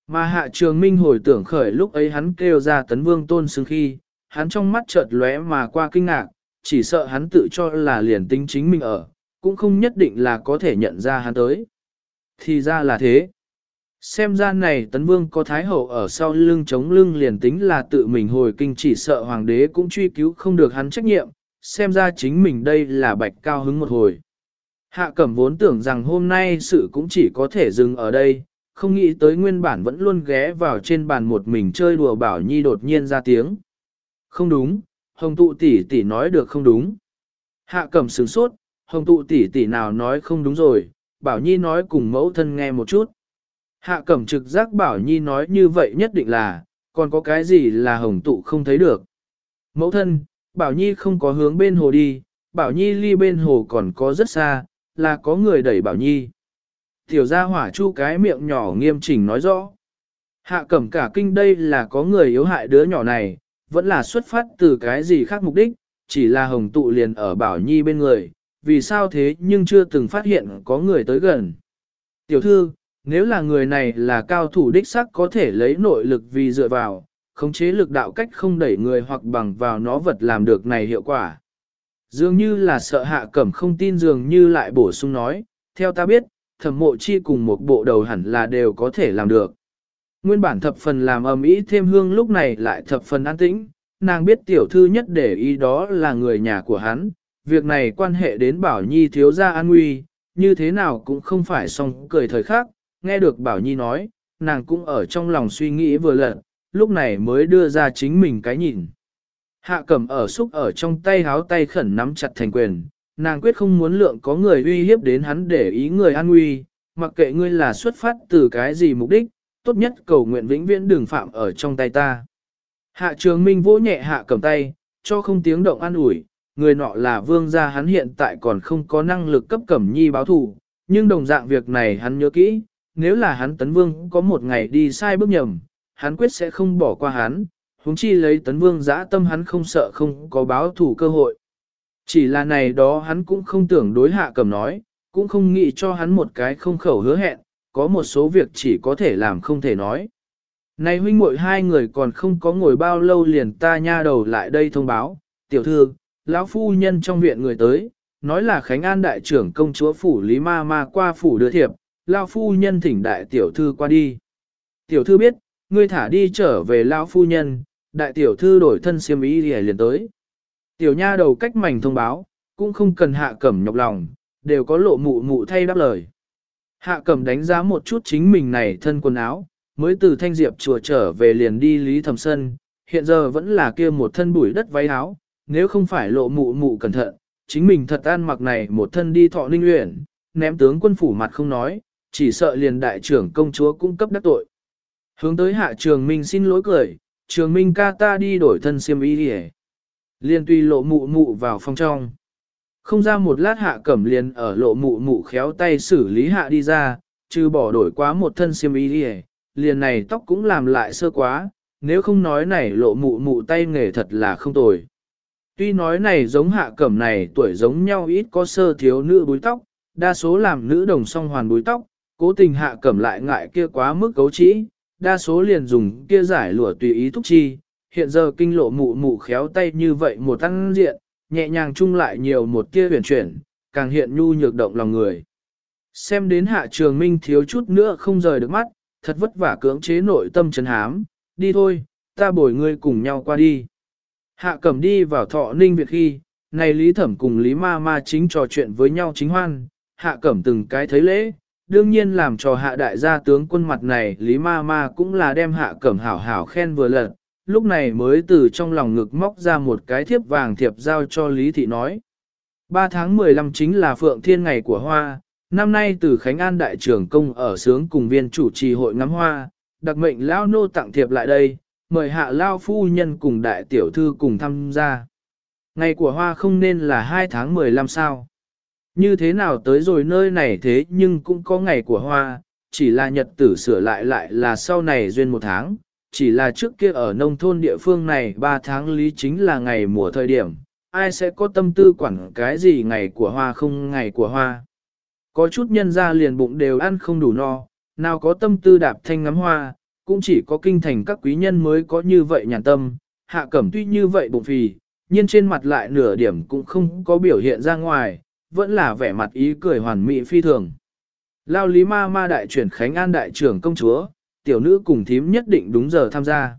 Mà hạ trường minh hồi tưởng khởi lúc ấy hắn kêu ra tấn vương tôn xứng khi, hắn trong mắt chợt lóe mà qua kinh ngạc, chỉ sợ hắn tự cho là liền tính chính mình ở, cũng không nhất định là có thể nhận ra hắn tới. Thì ra là thế. Xem ra này tấn vương có thái hậu ở sau lưng chống lưng liền tính là tự mình hồi kinh chỉ sợ hoàng đế cũng truy cứu không được hắn trách nhiệm, xem ra chính mình đây là bạch cao hứng một hồi. Hạ cẩm vốn tưởng rằng hôm nay sự cũng chỉ có thể dừng ở đây, không nghĩ tới nguyên bản vẫn luôn ghé vào trên bàn một mình chơi đùa bảo nhi đột nhiên ra tiếng. Không đúng, hồng tụ tỷ tỷ nói được không đúng. Hạ cẩm sướng sốt, hồng tụ tỷ tỷ nào nói không đúng rồi, bảo nhi nói cùng mẫu thân nghe một chút. Hạ cẩm trực giác bảo nhi nói như vậy nhất định là, còn có cái gì là hồng tụ không thấy được. Mẫu thân, bảo nhi không có hướng bên hồ đi, bảo nhi ly bên hồ còn có rất xa, là có người đẩy bảo nhi. Tiểu gia hỏa chu cái miệng nhỏ nghiêm chỉnh nói rõ. Hạ cẩm cả kinh đây là có người yếu hại đứa nhỏ này, vẫn là xuất phát từ cái gì khác mục đích, chỉ là hồng tụ liền ở bảo nhi bên người, vì sao thế nhưng chưa từng phát hiện có người tới gần. Tiểu thư, nếu là người này là cao thủ đích sắc có thể lấy nội lực vì dựa vào, khống chế lực đạo cách không đẩy người hoặc bằng vào nó vật làm được này hiệu quả. Dường như là sợ hạ cẩm không tin dường như lại bổ sung nói, theo ta biết, thẩm mộ chi cùng một bộ đầu hẳn là đều có thể làm được. Nguyên bản thập phần làm ầm ĩ thêm hương lúc này lại thập phần an tĩnh, nàng biết tiểu thư nhất để ý đó là người nhà của hắn, việc này quan hệ đến bảo nhi thiếu gia an nguy, như thế nào cũng không phải xong cười thời khác, nghe được bảo nhi nói, nàng cũng ở trong lòng suy nghĩ vừa lận, lúc này mới đưa ra chính mình cái nhìn. Hạ cẩm ở xúc ở trong tay háo tay khẩn nắm chặt thành quyền, nàng quyết không muốn lượng có người uy hiếp đến hắn để ý người an nguy, mặc kệ ngươi là xuất phát từ cái gì mục đích, tốt nhất cầu nguyện vĩnh viễn đừng phạm ở trong tay ta. Hạ trường minh vỗ nhẹ hạ cầm tay, cho không tiếng động an ủi, người nọ là vương gia hắn hiện tại còn không có năng lực cấp cẩm nhi báo thù, nhưng đồng dạng việc này hắn nhớ kỹ, nếu là hắn tấn vương có một ngày đi sai bước nhầm, hắn quyết sẽ không bỏ qua hắn, huống chi lấy tấn vương giã tâm hắn không sợ không có báo thù cơ hội. Chỉ là này đó hắn cũng không tưởng đối hạ cầm nói, cũng không nghĩ cho hắn một cái không khẩu hứa hẹn, có một số việc chỉ có thể làm không thể nói. Này huynh muội hai người còn không có ngồi bao lâu liền ta nha đầu lại đây thông báo, tiểu thư, lão phu nhân trong viện người tới, nói là Khánh An đại trưởng công chúa phủ Lý Ma Ma qua phủ đưa thiệp, lão phu nhân thỉnh đại tiểu thư qua đi. Tiểu thư biết, ngươi thả đi trở về lão phu nhân, đại tiểu thư đổi thân xiêm y liền tới. Tiểu nha đầu cách mảnh thông báo, cũng không cần hạ cẩm nhọc lòng, đều có lộ mụ mụ thay đáp lời. Hạ cẩm đánh giá một chút chính mình này thân quần áo, mới từ thanh diệp chùa trở về liền đi Lý Thầm Sân, hiện giờ vẫn là kia một thân bụi đất váy áo, nếu không phải lộ mụ mụ cẩn thận, chính mình thật an mặc này một thân đi thọ ninh luyện, ném tướng quân phủ mặt không nói, chỉ sợ liền đại trưởng công chúa cung cấp đắc tội. Hướng tới hạ trường minh xin lỗi cười, trường minh ca ta đi đổi thân xiêm y đi Liên tuy lộ mụ mụ vào phòng trong. Không ra một lát hạ cẩm liền ở lộ mụ mụ khéo tay xử lý hạ đi ra, trừ bỏ đổi quá một thân xiêm y đi liền này tóc cũng làm lại sơ quá, nếu không nói này lộ mụ mụ tay nghề thật là không tồi. Tuy nói này giống hạ cẩm này tuổi giống nhau ít có sơ thiếu nữ búi tóc, đa số làm nữ đồng song hoàn búi tóc, cố tình hạ cẩm lại ngại kia quá mức cấu trĩ, đa số liền dùng kia giải lụa tùy ý thúc chi, hiện giờ kinh lộ mụ mụ khéo tay như vậy một tăng diện, nhẹ nhàng chung lại nhiều một tia huyền chuyển, càng hiện nhu nhược động lòng người. Xem đến hạ trường minh thiếu chút nữa không rời được mắt, thật vất vả cưỡng chế nội tâm chấn hám, đi thôi, ta bồi ngươi cùng nhau qua đi. Hạ cẩm đi vào thọ ninh Việt khi, này Lý Thẩm cùng Lý Ma Ma chính trò chuyện với nhau chính hoan, hạ cẩm từng cái thấy lễ, đương nhiên làm cho hạ đại gia tướng quân mặt này Lý Ma Ma cũng là đem hạ cẩm hảo hảo khen vừa lật, lúc này mới từ trong lòng ngực móc ra một cái thiếp vàng thiệp giao cho Lý Thị nói. 3 tháng 15 chính là Phượng Thiên ngày của Hoa, năm nay từ Khánh An Đại trưởng Công ở sướng cùng viên chủ trì hội ngắm hoa, đặc mệnh Lao Nô tặng thiệp lại đây, mời hạ Lao Phu Nhân cùng Đại Tiểu Thư cùng tham gia. Ngày của Hoa không nên là 2 tháng 15 sao. Như thế nào tới rồi nơi này thế nhưng cũng có ngày của Hoa, chỉ là nhật tử sửa lại lại là sau này duyên một tháng, chỉ là trước kia ở nông thôn địa phương này 3 tháng lý chính là ngày mùa thời điểm, ai sẽ có tâm tư quản cái gì ngày của hoa không ngày của hoa. Có chút nhân ra liền bụng đều ăn không đủ no, nào có tâm tư đạp thanh ngắm hoa, cũng chỉ có kinh thành các quý nhân mới có như vậy nhàn tâm, hạ cẩm tuy như vậy bụng phì, nhưng trên mặt lại nửa điểm cũng không có biểu hiện ra ngoài, vẫn là vẻ mặt ý cười hoàn mỹ phi thường. Lao lý ma ma đại chuyển Khánh An đại trưởng công chúa, tiểu nữ cùng thím nhất định đúng giờ tham gia.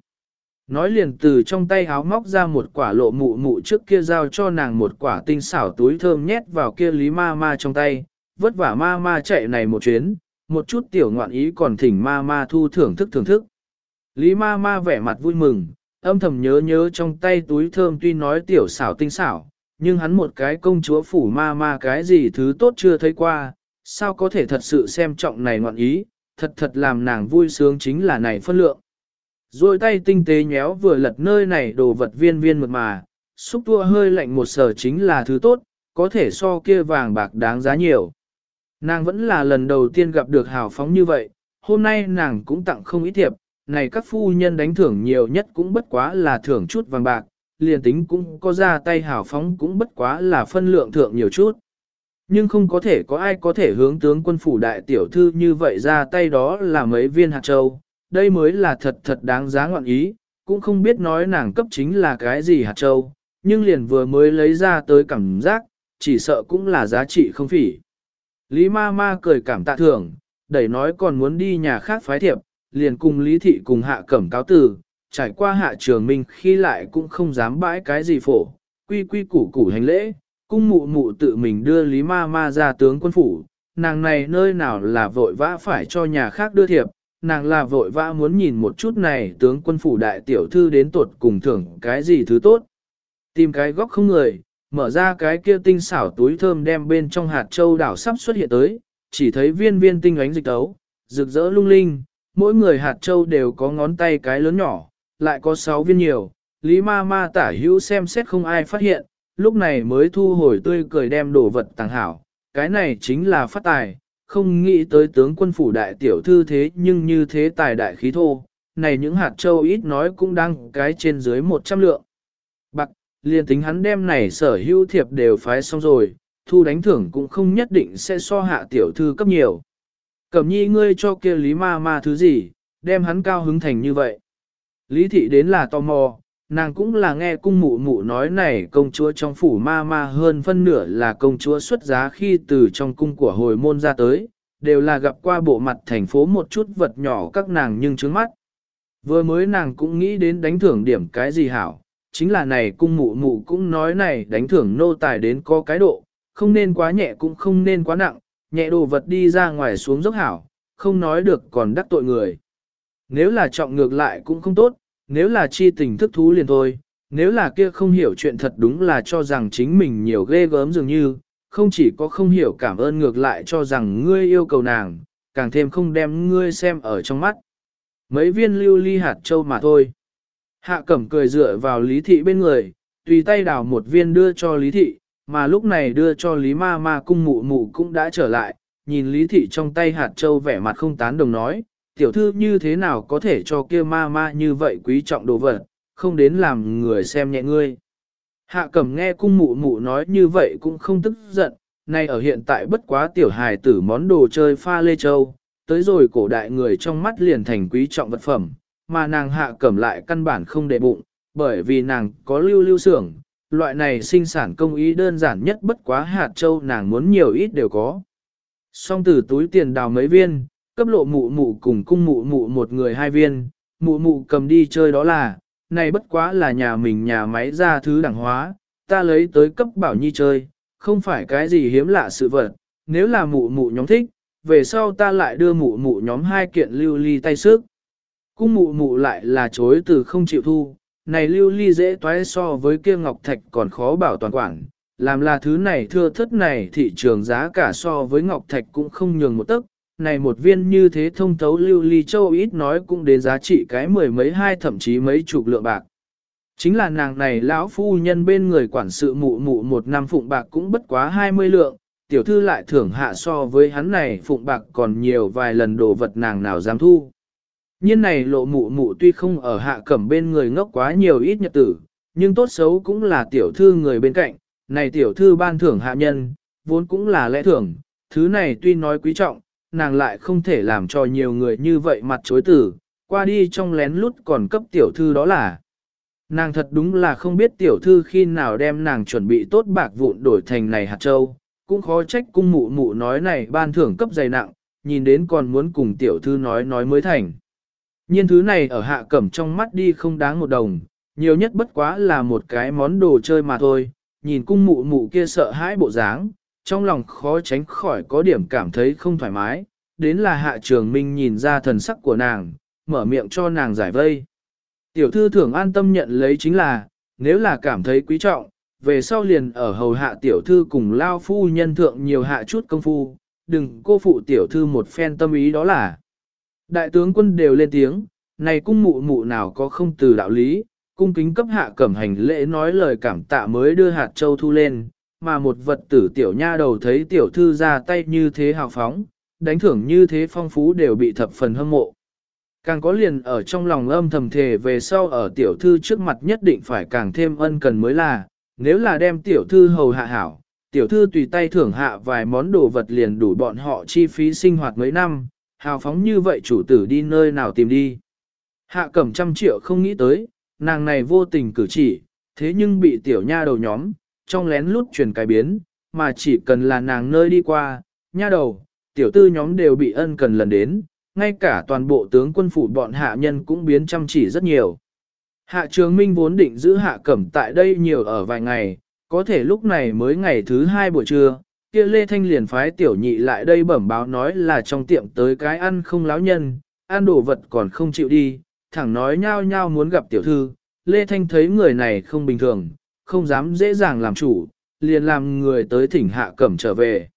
Nói liền từ trong tay háo móc ra một quả lộ mụ mụ trước kia giao cho nàng một quả tinh xảo túi thơm nhét vào kia lý ma ma trong tay, vất vả ma ma chạy này một chuyến, một chút tiểu ngoạn ý còn thỉnh ma ma thu thưởng thức thưởng thức. Lý ma ma vẻ mặt vui mừng, âm thầm nhớ nhớ trong tay túi thơm tuy nói tiểu xảo tinh xảo, nhưng hắn một cái công chúa phủ ma ma cái gì thứ tốt chưa thấy qua, sao có thể thật sự xem trọng này ngoạn ý, thật thật làm nàng vui sướng chính là này phân lượng. Rồi tay tinh tế nhéo vừa lật nơi này đồ vật viên viên mượt mà, xúc tua hơi lạnh một sở chính là thứ tốt, có thể so kia vàng bạc đáng giá nhiều. Nàng vẫn là lần đầu tiên gặp được hào phóng như vậy, hôm nay nàng cũng tặng không ít thiệp, này các phu nhân đánh thưởng nhiều nhất cũng bất quá là thưởng chút vàng bạc, liền tính cũng có ra tay hào phóng cũng bất quá là phân lượng thượng nhiều chút. Nhưng không có thể có ai có thể hướng tướng quân phủ đại tiểu thư như vậy ra tay đó là mấy viên hạt châu, đây mới là thật thật đáng giá ngoạn ý, cũng không biết nói nàng cấp chính là cái gì hạt châu, nhưng liền vừa mới lấy ra tới cảm giác, chỉ sợ cũng là giá trị không phỉ. Lý ma ma cười cảm tạ thưởng, đẩy nói còn muốn đi nhà khác phái thiệp, liền cùng Lý thị cùng hạ cẩm cáo từ, trải qua hạ trường minh khi lại cũng không dám bãi cái gì phổ, quy quy củ củ hành lễ, cung mụ mụ tự mình đưa Lý ma ma ra tướng quân phủ, nàng này nơi nào là vội vã phải cho nhà khác đưa thiệp, nàng là vội vã muốn nhìn một chút này tướng quân phủ đại tiểu thư đến tuột cùng thưởng cái gì thứ tốt. Tìm cái góc không người, mở ra cái kia tinh xảo túi thơm đem bên trong hạt châu đảo sắp xuất hiện tới, chỉ thấy viên viên tinh ánh dịch tấu, rực rỡ lung linh, mỗi người hạt châu đều có ngón tay cái lớn nhỏ, lại có 6 viên nhiều, Lý ma ma tả hữu xem xét không ai phát hiện, lúc này mới thu hồi tươi cười đem đồ vật tàng hảo, cái này chính là phát tài, không nghĩ tới tướng quân phủ đại tiểu thư thế nhưng như thế tài đại khí thô, này những hạt châu ít nói cũng đang cái trên dưới 100 lượng. Bạc, liền tính hắn đem này sở hữu thiệp đều phái xong rồi, thu đánh thưởng cũng không nhất định sẽ so hạ tiểu thư cấp nhiều. Cẩm nhi ngươi cho kia lý ma ma thứ gì, đem hắn cao hứng thành như vậy. Lý thị đến là tò mò, nàng cũng là nghe cung mụ mụ nói này công chúa trong phủ ma ma hơn phân nửa là công chúa xuất giá khi từ trong cung của hồi môn ra tới, đều là gặp qua bộ mặt thành phố một chút vật nhỏ các nàng nhưng trước mắt. Vừa mới nàng cũng nghĩ đến đánh thưởng điểm cái gì hảo, chính là này cung mụ mụ cũng nói này đánh thưởng nô tài đến có cái độ, không nên quá nhẹ cũng không nên quá nặng, nhẹ đồ vật đi ra ngoài xuống dốc hảo, không nói được còn đắc tội người. Nếu là trọng ngược lại cũng không tốt, nếu là chi tình thức thú liền thôi, nếu là kia không hiểu chuyện thật đúng là cho rằng chính mình nhiều ghê gớm dường như, không chỉ có không hiểu cảm ơn ngược lại cho rằng ngươi yêu cầu nàng, càng thêm không đem ngươi xem ở trong mắt. Mấy viên lưu ly hạt châu mà thôi. Hạ cẩm cười dựa vào lý thị bên người, tùy tay đào một viên đưa cho lý thị, mà lúc này đưa cho lý ma ma cung mụ mụ cũng đã trở lại, nhìn lý thị trong tay hạt châu vẻ mặt không tán đồng nói, tiểu thư như thế nào có thể cho kia ma ma như vậy quý trọng đồ vật, không đến làm người xem nhẹ ngươi. Hạ cẩm nghe cung mụ mụ nói như vậy cũng không tức giận, nay ở hiện tại bất quá tiểu hài tử món đồ chơi pha lê châu, tới rồi cổ đại người trong mắt liền thành quý trọng vật phẩm, mà nàng hạ cẩm lại căn bản không để bụng, bởi vì nàng có lưu lưu xưởng, loại này sinh sản công ý đơn giản nhất bất quá hạt châu nàng muốn nhiều ít đều có. Xong từ túi tiền đào mấy viên, cấp lộ mụ mụ cùng cung mụ mụ một người hai viên, mụ mụ cầm đi chơi đó là, này bất quá là nhà mình nhà máy ra thứ đẳng hóa, ta lấy tới cấp bảo nhi chơi, không phải cái gì hiếm lạ sự vật, nếu là mụ mụ nhóm thích, về sau ta lại đưa mụ mụ nhóm hai kiện lưu ly tay sức. Cung mụ mụ lại là chối từ không chịu thu, này lưu ly dễ toái so với kia ngọc thạch còn khó bảo toàn quản, làm là thứ này thưa thất này thị trường giá cả so với ngọc thạch cũng không nhường một tấc, này một viên như thế thông thấu lưu ly châu ít nói cũng đến giá trị cái mười mấy hai thậm chí mấy chục lượng bạc. Chính là nàng này lão phu nhân bên người quản sự mụ mụ một năm phụng bạc cũng bất quá hai mươi lượng, tiểu thư lại thưởng hạ so với hắn này phụng bạc còn nhiều vài lần đồ vật nàng nào dám thu. Nhiên này lộ mụ mụ tuy không ở hạ cẩm bên người ngốc quá nhiều ít nhật tử, nhưng tốt xấu cũng là tiểu thư người bên cạnh, này tiểu thư ban thưởng hạ nhân, vốn cũng là lẽ thưởng, thứ này tuy nói quý trọng, nàng lại không thể làm cho nhiều người như vậy mặt chối tử, qua đi trong lén lút còn cấp tiểu thư đó là. Nàng thật đúng là không biết tiểu thư khi nào đem nàng chuẩn bị tốt bạc vụn đổi thành này hạt châu, cũng khó trách cung mụ mụ nói này ban thưởng cấp dày nặng, nhìn đến còn muốn cùng tiểu thư nói nói mới thành. Nhiên thứ này ở hạ cẩm trong mắt đi không đáng một đồng, nhiều nhất bất quá là một cái món đồ chơi mà thôi, nhìn cung mụ mụ kia sợ hãi bộ dáng, trong lòng khó tránh khỏi có điểm cảm thấy không thoải mái, đến là hạ trường minh nhìn ra thần sắc của nàng, mở miệng cho nàng giải vây. Tiểu thư thưởng an tâm nhận lấy chính là, nếu là cảm thấy quý trọng, về sau liền ở hầu hạ tiểu thư cùng lao phu nhân thượng nhiều hạ chút công phu, đừng cô phụ tiểu thư một phen tâm ý đó là. Đại tướng quân đều lên tiếng, này cung mụ mụ nào có không từ đạo lý, cung kính cấp hạ cẩm hành lễ nói lời cảm tạ mới đưa hạt châu thu lên, mà một vật tử tiểu nha đầu thấy tiểu thư ra tay như thế hào phóng, đánh thưởng như thế phong phú đều bị thập phần hâm mộ. Càng có liền ở trong lòng âm thầm thề về sau ở tiểu thư trước mặt nhất định phải càng thêm ân cần mới là, nếu là đem tiểu thư hầu hạ hảo, tiểu thư tùy tay thưởng hạ vài món đồ vật liền đủ bọn họ chi phí sinh hoạt mấy năm, hào phóng như vậy chủ tử đi nơi nào tìm đi. Hạ cẩm trăm triệu không nghĩ tới, nàng này vô tình cử chỉ, thế nhưng bị tiểu nha đầu nhóm, trong lén lút truyền cái biến, mà chỉ cần là nàng nơi đi qua, nha đầu, tiểu tư nhóm đều bị ân cần lần đến, ngay cả toàn bộ tướng quân phủ bọn hạ nhân cũng biến chăm chỉ rất nhiều. Hạ trường minh vốn định giữ hạ cẩm tại đây nhiều ở vài ngày, có thể lúc này mới ngày thứ hai buổi trưa, kia Lê Thanh liền phái tiểu nhị lại đây bẩm báo nói là trong tiệm tới cái ăn không láo nhân, ăn đồ vật còn không chịu đi, thẳng nói nhao nhao muốn gặp tiểu thư, Lê Thanh thấy người này không bình thường, không dám dễ dàng làm chủ, liền làm người tới thỉnh hạ cẩm trở về.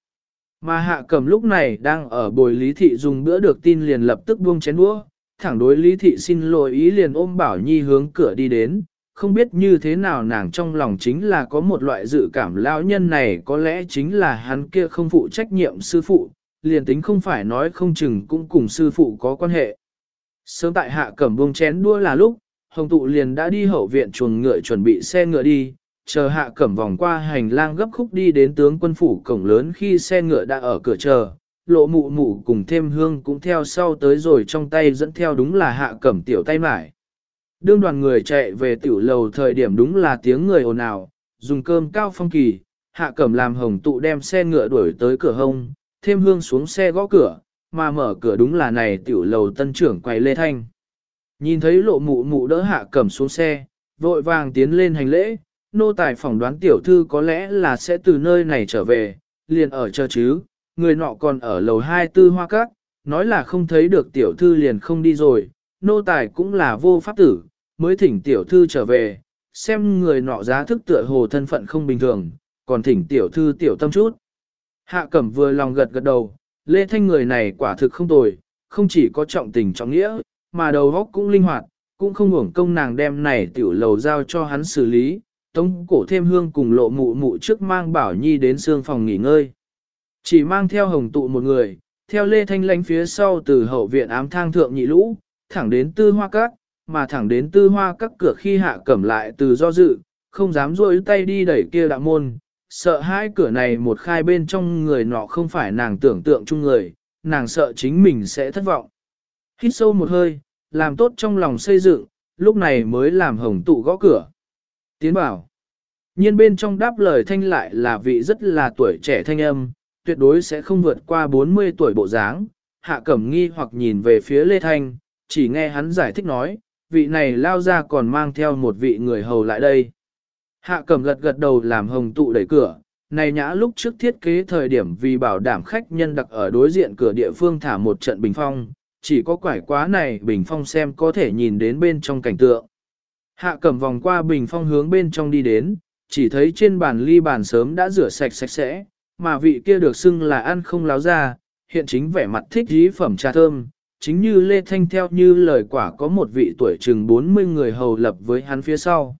Mà hạ cẩm lúc này đang ở bồi lý thị dùng bữa được tin liền lập tức buông chén đũa, thẳng đối lý thị xin lỗi ý liền ôm bảo nhi hướng cửa đi đến, không biết như thế nào nàng trong lòng chính là có một loại dự cảm lão nhân này có lẽ chính là hắn kia không phụ trách nhiệm sư phụ, liền tính không phải nói không chừng cũng cùng sư phụ có quan hệ. Sớm tại hạ cẩm buông chén đua là lúc, hồng tụ liền đã đi hậu viện chuồng ngựa chuẩn bị xe ngựa đi, chờ hạ cẩm vòng qua hành lang gấp khúc đi đến tướng quân phủ cổng lớn khi xe ngựa đã ở cửa chờ, lộ mụ mụ cùng thêm hương cũng theo sau tới rồi trong tay dẫn theo đúng là hạ cẩm tiểu tay mải. Đương đoàn người chạy về tiểu lầu thời điểm đúng là tiếng người ồn ào, dùng cơm cao phong kỳ, hạ cẩm làm hồng tụ đem xe ngựa đuổi tới cửa hông, thêm hương xuống xe gõ cửa, mà mở cửa đúng là này tiểu lầu tân trưởng quay Lê Thanh. Nhìn thấy lộ mụ mụ đỡ hạ cẩm xuống xe, vội vàng tiến lên hành lễ, nô tài phỏng đoán tiểu thư có lẽ là sẽ từ nơi này trở về, liền ở chờ chứ, người nọ còn ở lầu hai tư hoa cát, nói là không thấy được tiểu thư liền không đi rồi, nô tài cũng là vô pháp tử, mới thỉnh tiểu thư trở về, xem người nọ giá thức tựa hồ thân phận không bình thường, còn thỉnh tiểu thư tiểu tâm chút. Hạ cẩm vừa lòng gật gật đầu, lê thanh người này quả thực không tồi, không chỉ có trọng tình trọng nghĩa, mà đầu óc cũng linh hoạt, cũng không hưởng công nàng đem này tiểu lầu giao cho hắn xử lý, tống cổ thêm hương cùng lộ mụ mụ trước mang bảo nhi đến xương phòng nghỉ ngơi. Chỉ mang theo hồng tụ một người, theo lê thanh lánh phía sau từ hậu viện ám thang thượng nhị lũ, thẳng đến tư hoa cát, mà thẳng đến tư hoa các cửa khi hạ cẩm lại từ do dự, không dám rôi tay đi đẩy kia đạo môn, sợ hai cửa này một khai bên trong người nọ không phải nàng tưởng tượng chung người, nàng sợ chính mình sẽ thất vọng. Hít sâu một hơi, làm tốt trong lòng xây dựng, lúc này mới làm hồng tụ gõ cửa. Tiến bảo, nhiên bên trong đáp lời thanh lại là vị rất là tuổi trẻ thanh âm, tuyệt đối sẽ không vượt qua 40 tuổi bộ dáng. Hạ cẩm nghi hoặc nhìn về phía Lê Thanh, chỉ nghe hắn giải thích nói, vị này lao ra còn mang theo một vị người hầu lại đây. Hạ cẩm gật gật đầu làm hồng tụ đẩy cửa, này nhã lúc trước thiết kế thời điểm vì bảo đảm khách nhân đặc ở đối diện cửa địa phương thả một trận bình phong, chỉ có quải quá này bình phong xem có thể nhìn đến bên trong cảnh tượng. Hạ cẩm vòng qua bình phong hướng bên trong đi đến, chỉ thấy trên bàn ly bàn sớm đã rửa sạch sạch sẽ, mà vị kia được xưng là ăn không láo ra, hiện chính vẻ mặt thích dí phẩm trà thơm, chính như Lê Thanh theo như lời quả có một vị tuổi chừng 40 người hầu lập với hắn phía sau.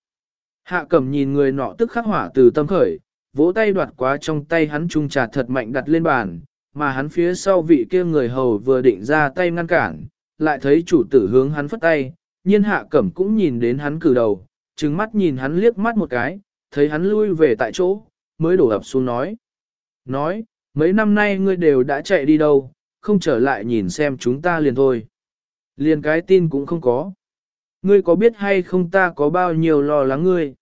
Hạ cẩm nhìn người nọ tức khắc hỏa từ tâm khởi, vỗ tay đoạt quá trong tay hắn chung trà thật mạnh đặt lên bàn, mà hắn phía sau vị kia người hầu vừa định ra tay ngăn cản, lại thấy chủ tử hướng hắn phất tay, nhiên hạ cẩm cũng nhìn đến hắn cử đầu, trừng mắt nhìn hắn liếc mắt một cái, thấy hắn lui về tại chỗ, mới đổ ập xuống nói. Nói, mấy năm nay ngươi đều đã chạy đi đâu, không trở lại nhìn xem chúng ta liền thôi. Liền cái tin cũng không có. Ngươi có biết hay không ta có bao nhiêu lo lắng ngươi?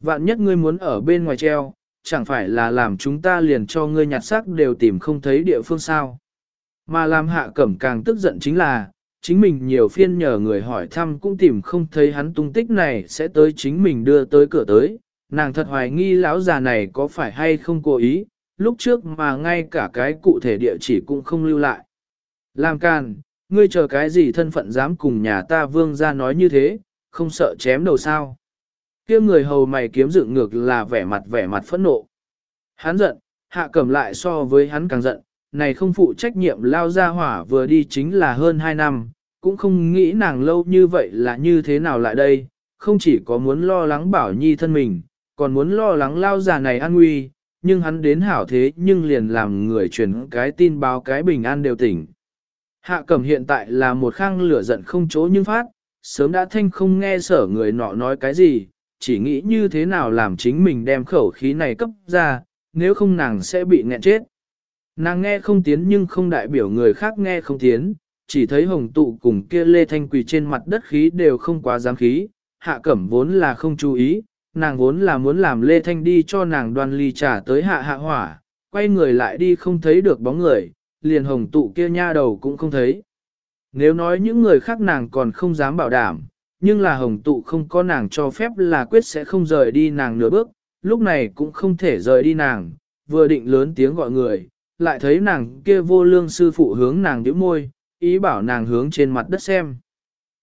Vạn nhất ngươi muốn ở bên ngoài treo, chẳng phải là làm chúng ta liền cho ngươi nhặt xác đều tìm không thấy địa phương sao. Mà làm hạ cẩm càng tức giận chính là, chính mình nhiều phiên nhờ người hỏi thăm cũng tìm không thấy hắn tung tích này sẽ tới chính mình đưa tới cửa tới. Nàng thật hoài nghi lão già này có phải hay không cố ý, lúc trước mà ngay cả cái cụ thể địa chỉ cũng không lưu lại. Làm càn, ngươi chờ cái gì thân phận dám cùng nhà ta vương ra nói như thế, không sợ chém đầu sao. kia người hầu mày kiếm dựng ngược là vẻ mặt vẻ mặt phẫn nộ. Hắn giận, hạ cầm lại so với hắn càng giận, này không phụ trách nhiệm lao ra hỏa vừa đi chính là hơn 2 năm, cũng không nghĩ nàng lâu như vậy là như thế nào lại đây, không chỉ có muốn lo lắng bảo nhi thân mình, còn muốn lo lắng lao già này an nguy, nhưng hắn đến hảo thế nhưng liền làm người truyền cái tin báo cái bình an đều tỉnh. Hạ cẩm hiện tại là một khang lửa giận không chỗ nhưng phát, sớm đã thanh không nghe sở người nọ nói cái gì, chỉ nghĩ như thế nào làm chính mình đem khẩu khí này cấp ra, nếu không nàng sẽ bị nghẹn chết. Nàng nghe không tiến nhưng không đại biểu người khác nghe không tiến, chỉ thấy hồng tụ cùng kia lê thanh quỳ trên mặt đất khí đều không quá dám khí, hạ cẩm vốn là không chú ý, nàng vốn là muốn làm lê thanh đi cho nàng đoan ly trả tới hạ hạ hỏa, quay người lại đi không thấy được bóng người, liền hồng tụ kia nha đầu cũng không thấy. Nếu nói những người khác nàng còn không dám bảo đảm, nhưng là hồng tụ không có nàng cho phép là quyết sẽ không rời đi nàng nửa bước, lúc này cũng không thể rời đi nàng, vừa định lớn tiếng gọi người, lại thấy nàng kia vô lương sư phụ hướng nàng điểm môi, ý bảo nàng hướng trên mặt đất xem.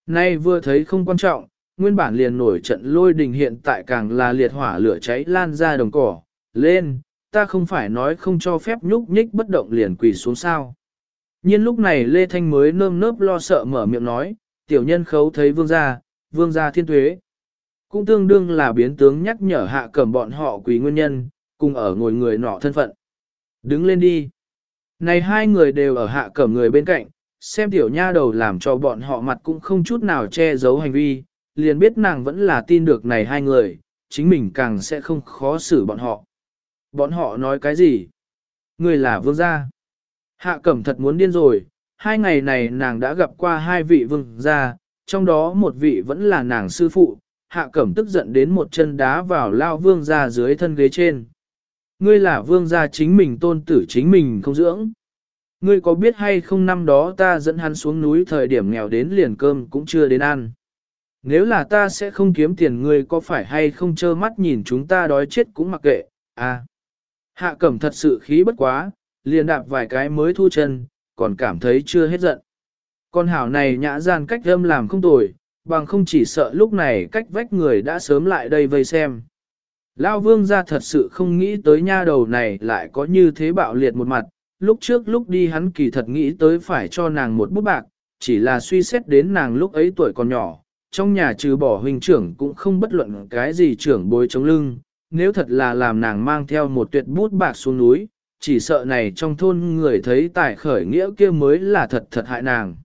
Nay vừa thấy không quan trọng, nguyên bản liền nổi trận lôi đình hiện tại càng là liệt hỏa lửa cháy lan ra đồng cỏ, lên, ta không phải nói không cho phép nhúc nhích bất động liền quỳ xuống sao. Nhiên lúc này Lê Thanh mới nơm nớp lo sợ mở miệng nói, tiểu nhân khấu thấy vương gia, vương gia thiên tuế. Cũng tương đương là biến tướng nhắc nhở hạ cẩm bọn họ quỳ nguyên nhân, cùng ở ngồi người nọ thân phận. Đứng lên đi. Này hai người đều ở hạ cẩm người bên cạnh, xem tiểu nha đầu làm cho bọn họ mặt cũng không chút nào che giấu hành vi, liền biết nàng vẫn là tin được này hai người, chính mình càng sẽ không khó xử bọn họ. Bọn họ nói cái gì? Người là vương gia. Hạ cẩm thật muốn điên rồi, hai ngày này nàng đã gặp qua hai vị vương gia, trong đó một vị vẫn là nàng sư phụ, hạ cẩm tức giận đến một chân đá vào lao vương gia dưới thân ghế trên. Ngươi là vương gia chính mình tôn tử chính mình không dưỡng. Ngươi có biết hay không năm đó ta dẫn hắn xuống núi thời điểm nghèo đến liền cơm cũng chưa đến ăn. Nếu là ta sẽ không kiếm tiền ngươi có phải hay không trơ mắt nhìn chúng ta đói chết cũng mặc kệ, à. Hạ cẩm thật sự khí bất quá, liền đạp vài cái mới thu chân, còn cảm thấy chưa hết giận. Con hảo này nhã gian cách âm làm không tồi, bằng không chỉ sợ lúc này cách vách người đã sớm lại đây vây xem. Lao vương ra thật sự không nghĩ tới nha đầu này lại có như thế bạo liệt một mặt, lúc trước lúc đi hắn kỳ thật nghĩ tới phải cho nàng một bút bạc, chỉ là suy xét đến nàng lúc ấy tuổi còn nhỏ, trong nhà trừ bỏ huynh trưởng cũng không bất luận cái gì trưởng bối chống lưng, nếu thật là làm nàng mang theo một tuyệt bút bạc xuống núi, chỉ sợ này trong thôn người thấy tài khởi nghĩa kia mới là thật thật hại nàng.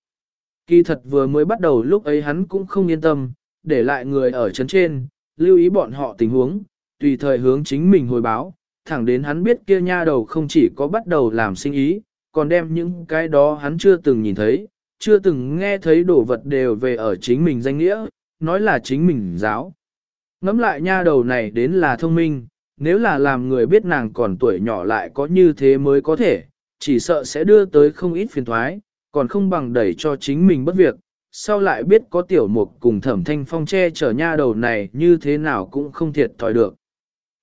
Kỳ thật vừa mới bắt đầu lúc ấy hắn cũng không yên tâm, để lại người ở chấn trên, lưu ý bọn họ tình huống, tùy thời hướng chính mình hồi báo, thẳng đến hắn biết kia nha đầu không chỉ có bắt đầu làm sinh ý, còn đem những cái đó hắn chưa từng nhìn thấy, chưa từng nghe thấy đồ vật đều về ở chính mình danh nghĩa, nói là chính mình giáo. Ngắm lại nha đầu này đến là thông minh, nếu là làm người biết nàng còn tuổi nhỏ lại có như thế mới có thể, chỉ sợ sẽ đưa tới không ít phiền thoái, còn không bằng đẩy cho chính mình bất việc, sau lại biết có tiểu mục cùng thẩm thanh phong che chở nha đầu này như thế nào cũng không thiệt thòi được.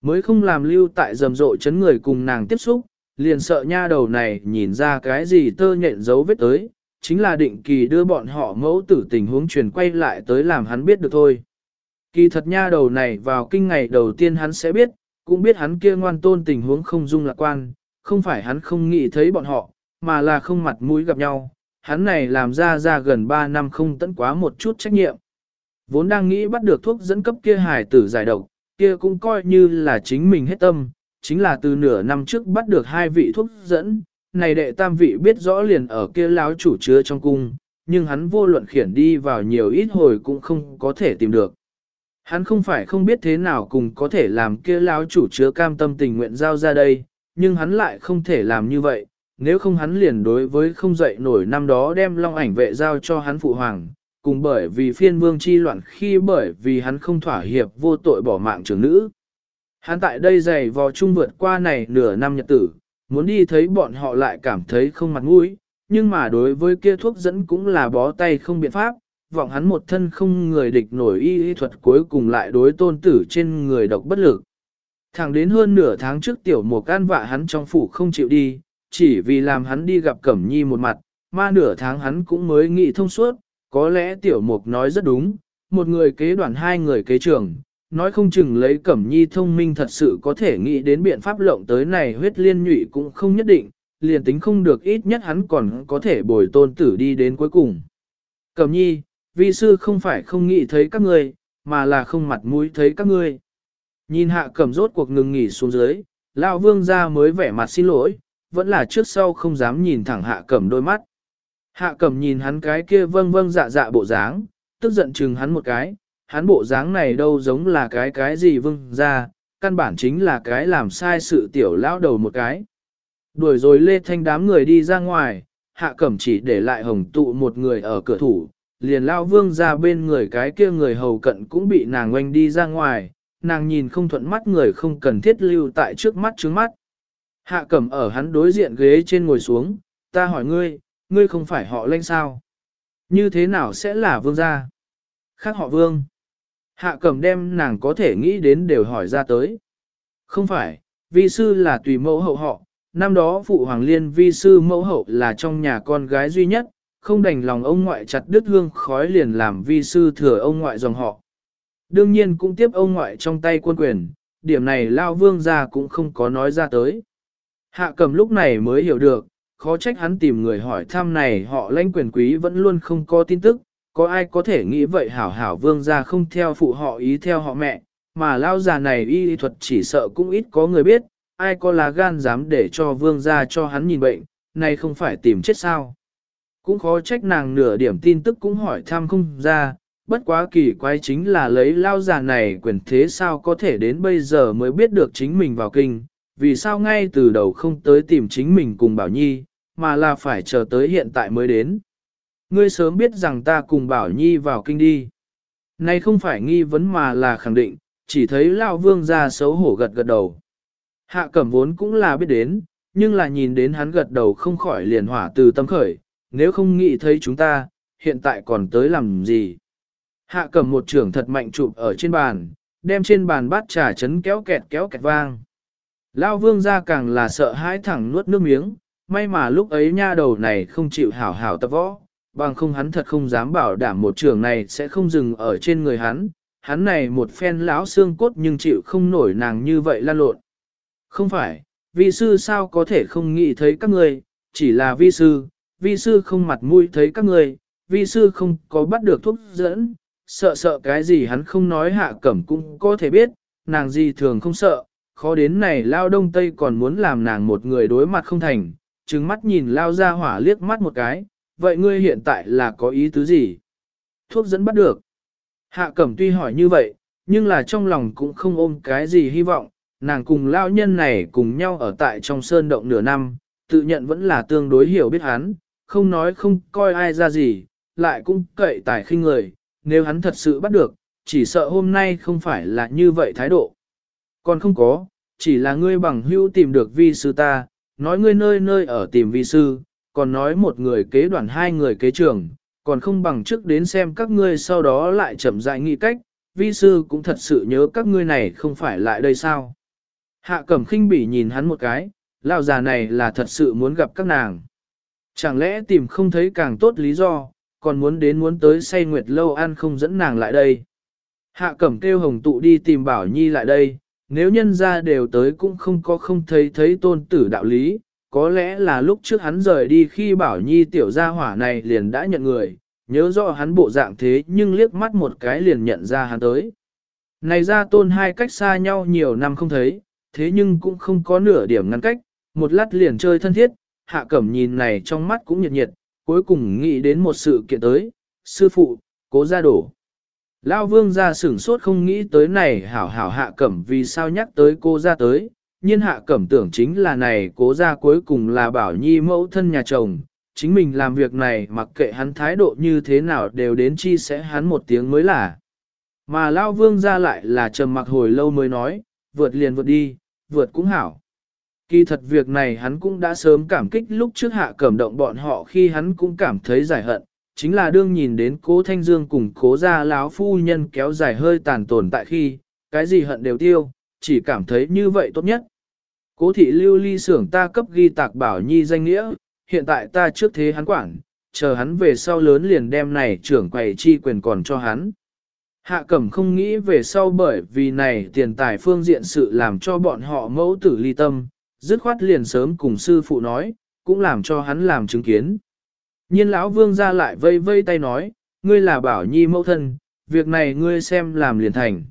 Mới không làm lưu tại rầm rộ chấn người cùng nàng tiếp xúc, liền sợ nha đầu này nhìn ra cái gì tơ nhện dấu vết tới, chính là định kỳ đưa bọn họ mẫu tử tình huống truyền quay lại tới làm hắn biết được thôi. Kỳ thật nha đầu này vào kinh ngày đầu tiên hắn sẽ biết, cũng biết hắn kia ngoan tôn tình huống không dung lạc quan, không phải hắn không nghĩ thấy bọn họ, mà là không mặt mũi gặp nhau, hắn này làm ra ra gần 3 năm không tận quá một chút trách nhiệm. Vốn đang nghĩ bắt được thuốc dẫn cấp kia hải tử giải độc, kia cũng coi như là chính mình hết tâm, chính là từ nửa năm trước bắt được hai vị thuốc dẫn, này đệ tam vị biết rõ liền ở kia láo chủ chứa trong cung, nhưng hắn vô luận khiển đi vào nhiều ít hồi cũng không có thể tìm được. Hắn không phải không biết thế nào cùng có thể làm kia láo chủ chứa cam tâm tình nguyện giao ra đây, nhưng hắn lại không thể làm như vậy, nếu không hắn liền đối với không dậy nổi năm đó đem long ảnh vệ giao cho hắn phụ hoàng, cùng bởi vì phiên vương chi loạn khi bởi vì hắn không thỏa hiệp vô tội bỏ mạng trưởng nữ. Hắn tại đây dày vò chung vượt qua này nửa năm nhật tử, muốn đi thấy bọn họ lại cảm thấy không mặt mũi, nhưng mà đối với kia thuốc dẫn cũng là bó tay không biện pháp, vọng hắn một thân không người địch nổi y y thuật cuối cùng lại đối tôn tử trên người độc bất lực. Thẳng đến hơn nửa tháng trước tiểu mùa can vạ hắn trong phủ không chịu đi, chỉ vì làm hắn đi gặp Cẩm Nhi một mặt, mà nửa tháng hắn cũng mới nghĩ thông suốt, có lẽ tiểu mục nói rất đúng, một người kế đoàn hai người kế trưởng, nói không chừng lấy Cẩm Nhi thông minh thật sự có thể nghĩ đến biện pháp lộng tới này huyết liên nhụy cũng không nhất định, liền tính không được ít nhất hắn còn có thể bồi tôn tử đi đến cuối cùng. Cẩm Nhi, vi sư không phải không nghĩ thấy các ngươi, mà là không mặt mũi thấy các ngươi. Nhìn hạ cẩm rốt cuộc ngừng nghỉ xuống dưới, lão vương gia mới vẻ mặt xin lỗi, vẫn là trước sau không dám nhìn thẳng hạ cẩm đôi mắt. Hạ cẩm nhìn hắn cái kia vâng vâng dạ dạ bộ dáng, tức giận chừng hắn một cái, hắn bộ dáng này đâu giống là cái cái gì vương ra, căn bản chính là cái làm sai sự tiểu lão đầu một cái. Đuổi rồi lê thanh đám người đi ra ngoài, hạ cẩm chỉ để lại hồng tụ một người ở cửa thủ, liền lao vương ra bên người cái kia người hầu cận cũng bị nàng oanh đi ra ngoài, nàng nhìn không thuận mắt người không cần thiết lưu tại trước mắt trước mắt. Hạ cẩm ở hắn đối diện ghế trên ngồi xuống, ta hỏi ngươi, ngươi không phải họ lanh sao? Như thế nào sẽ là vương gia? Khác họ vương. Hạ cẩm đem nàng có thể nghĩ đến đều hỏi ra tới. Không phải, vi sư là tùy mẫu hậu họ, năm đó phụ hoàng liên vi sư mẫu hậu là trong nhà con gái duy nhất, không đành lòng ông ngoại chặt đứt hương khói liền làm vi sư thừa ông ngoại dòng họ. Đương nhiên cũng tiếp ông ngoại trong tay quân quyền, điểm này lao vương gia cũng không có nói ra tới. Hạ cầm lúc này mới hiểu được, khó trách hắn tìm người hỏi thăm này họ lãnh quyền quý vẫn luôn không có tin tức, có ai có thể nghĩ vậy hảo hảo vương gia không theo phụ họ ý theo họ mẹ, mà lao già này y thuật chỉ sợ cũng ít có người biết, ai có lá gan dám để cho vương gia cho hắn nhìn bệnh, này không phải tìm chết sao. Cũng khó trách nàng nửa điểm tin tức cũng hỏi thăm không ra, bất quá kỳ quái chính là lấy lao già này quyền thế sao có thể đến bây giờ mới biết được chính mình vào kinh, vì sao ngay từ đầu không tới tìm chính mình cùng Bảo Nhi, mà là phải chờ tới hiện tại mới đến. Ngươi sớm biết rằng ta cùng Bảo Nhi vào kinh đi. Này không phải nghi vấn mà là khẳng định, chỉ thấy Lão Vương ra xấu hổ gật gật đầu. Hạ cẩm vốn cũng là biết đến, nhưng là nhìn đến hắn gật đầu không khỏi liền hỏa từ tâm khởi, nếu không nghĩ thấy chúng ta, hiện tại còn tới làm gì. Hạ cầm một trưởng thật mạnh chụp ở trên bàn, đem trên bàn bát trà chấn kéo kẹt kéo kẹt vang. Lao vương ra càng là sợ hãi thẳng nuốt nước miếng, may mà lúc ấy nha đầu này không chịu hảo hảo tập võ, bằng không hắn thật không dám bảo đảm một trường này sẽ không dừng ở trên người hắn, hắn này một phen lão xương cốt nhưng chịu không nổi nàng như vậy lan lộn. Không phải, vi sư sao có thể không nghĩ thấy các người, chỉ là vi sư, vi sư không mặt mũi thấy các người, vi sư không có bắt được thuốc dẫn, sợ sợ cái gì hắn không nói hạ cẩm cũng có thể biết, nàng gì thường không sợ, khó đến này lao đông tây còn muốn làm nàng một người đối mặt không thành, trừng mắt nhìn lao ra hỏa liếc mắt một cái, vậy ngươi hiện tại là có ý tứ gì? Thuốc dẫn bắt được. Hạ cẩm tuy hỏi như vậy, nhưng là trong lòng cũng không ôm cái gì hy vọng, nàng cùng lao nhân này cùng nhau ở tại trong sơn động nửa năm, tự nhận vẫn là tương đối hiểu biết hắn, không nói không coi ai ra gì, lại cũng cậy tài khinh người, nếu hắn thật sự bắt được, chỉ sợ hôm nay không phải là như vậy thái độ. Còn không có, chỉ là ngươi bằng hữu tìm được vi sư ta, nói ngươi nơi nơi ở tìm vi sư, còn nói một người kế đoàn hai người kế trưởng, còn không bằng trước đến xem các ngươi sau đó lại chậm rãi nghĩ cách, vi sư cũng thật sự nhớ các ngươi này không phải lại đây sao. Hạ cẩm khinh bỉ nhìn hắn một cái, lão già này là thật sự muốn gặp các nàng. Chẳng lẽ tìm không thấy càng tốt lý do, còn muốn đến muốn tới say nguyệt lâu ăn không dẫn nàng lại đây. Hạ cẩm kêu hồng tụ đi tìm bảo nhi lại đây, nếu nhân ra đều tới cũng không có không thấy thấy tôn tử đạo lý, có lẽ là lúc trước hắn rời đi khi bảo nhi tiểu gia hỏa này liền đã nhận người, nhớ rõ hắn bộ dạng thế nhưng liếc mắt một cái liền nhận ra hắn tới. Này ra tôn hai cách xa nhau nhiều năm không thấy, thế nhưng cũng không có nửa điểm ngăn cách, một lát liền chơi thân thiết, hạ cẩm nhìn này trong mắt cũng nhiệt nhiệt, cuối cùng nghĩ đến một sự kiện tới, sư phụ, cố ra đổ. Lao vương ra sửng sốt không nghĩ tới này hảo hảo hạ cẩm vì sao nhắc tới cô ra tới, nhiên hạ cẩm tưởng chính là này cố ra cuối cùng là bảo nhi mẫu thân nhà chồng, chính mình làm việc này mặc kệ hắn thái độ như thế nào đều đến chi sẽ hắn một tiếng mới là. Mà Lao vương ra lại là trầm mặc hồi lâu mới nói, vượt liền vượt đi, vượt cũng hảo. Kỳ thật việc này hắn cũng đã sớm cảm kích lúc trước hạ cẩm động bọn họ khi hắn cũng cảm thấy giải hận, chính là đương nhìn đến cố thanh dương cùng cố gia láo phu nhân kéo dài hơi tàn tồn tại khi, cái gì hận đều tiêu, chỉ cảm thấy như vậy tốt nhất. Cố thị lưu ly xưởng ta cấp ghi tạc bảo nhi danh nghĩa, hiện tại ta trước thế hắn quản, chờ hắn về sau lớn liền đem này trưởng quầy chi quyền còn cho hắn. Hạ cẩm không nghĩ về sau bởi vì này tiền tài phương diện sự làm cho bọn họ mẫu tử ly tâm, dứt khoát liền sớm cùng sư phụ nói, cũng làm cho hắn làm chứng kiến. Nhiên lão vương ra lại vây vây tay nói, ngươi là bảo nhi mẫu thân, việc này ngươi xem làm liền thành.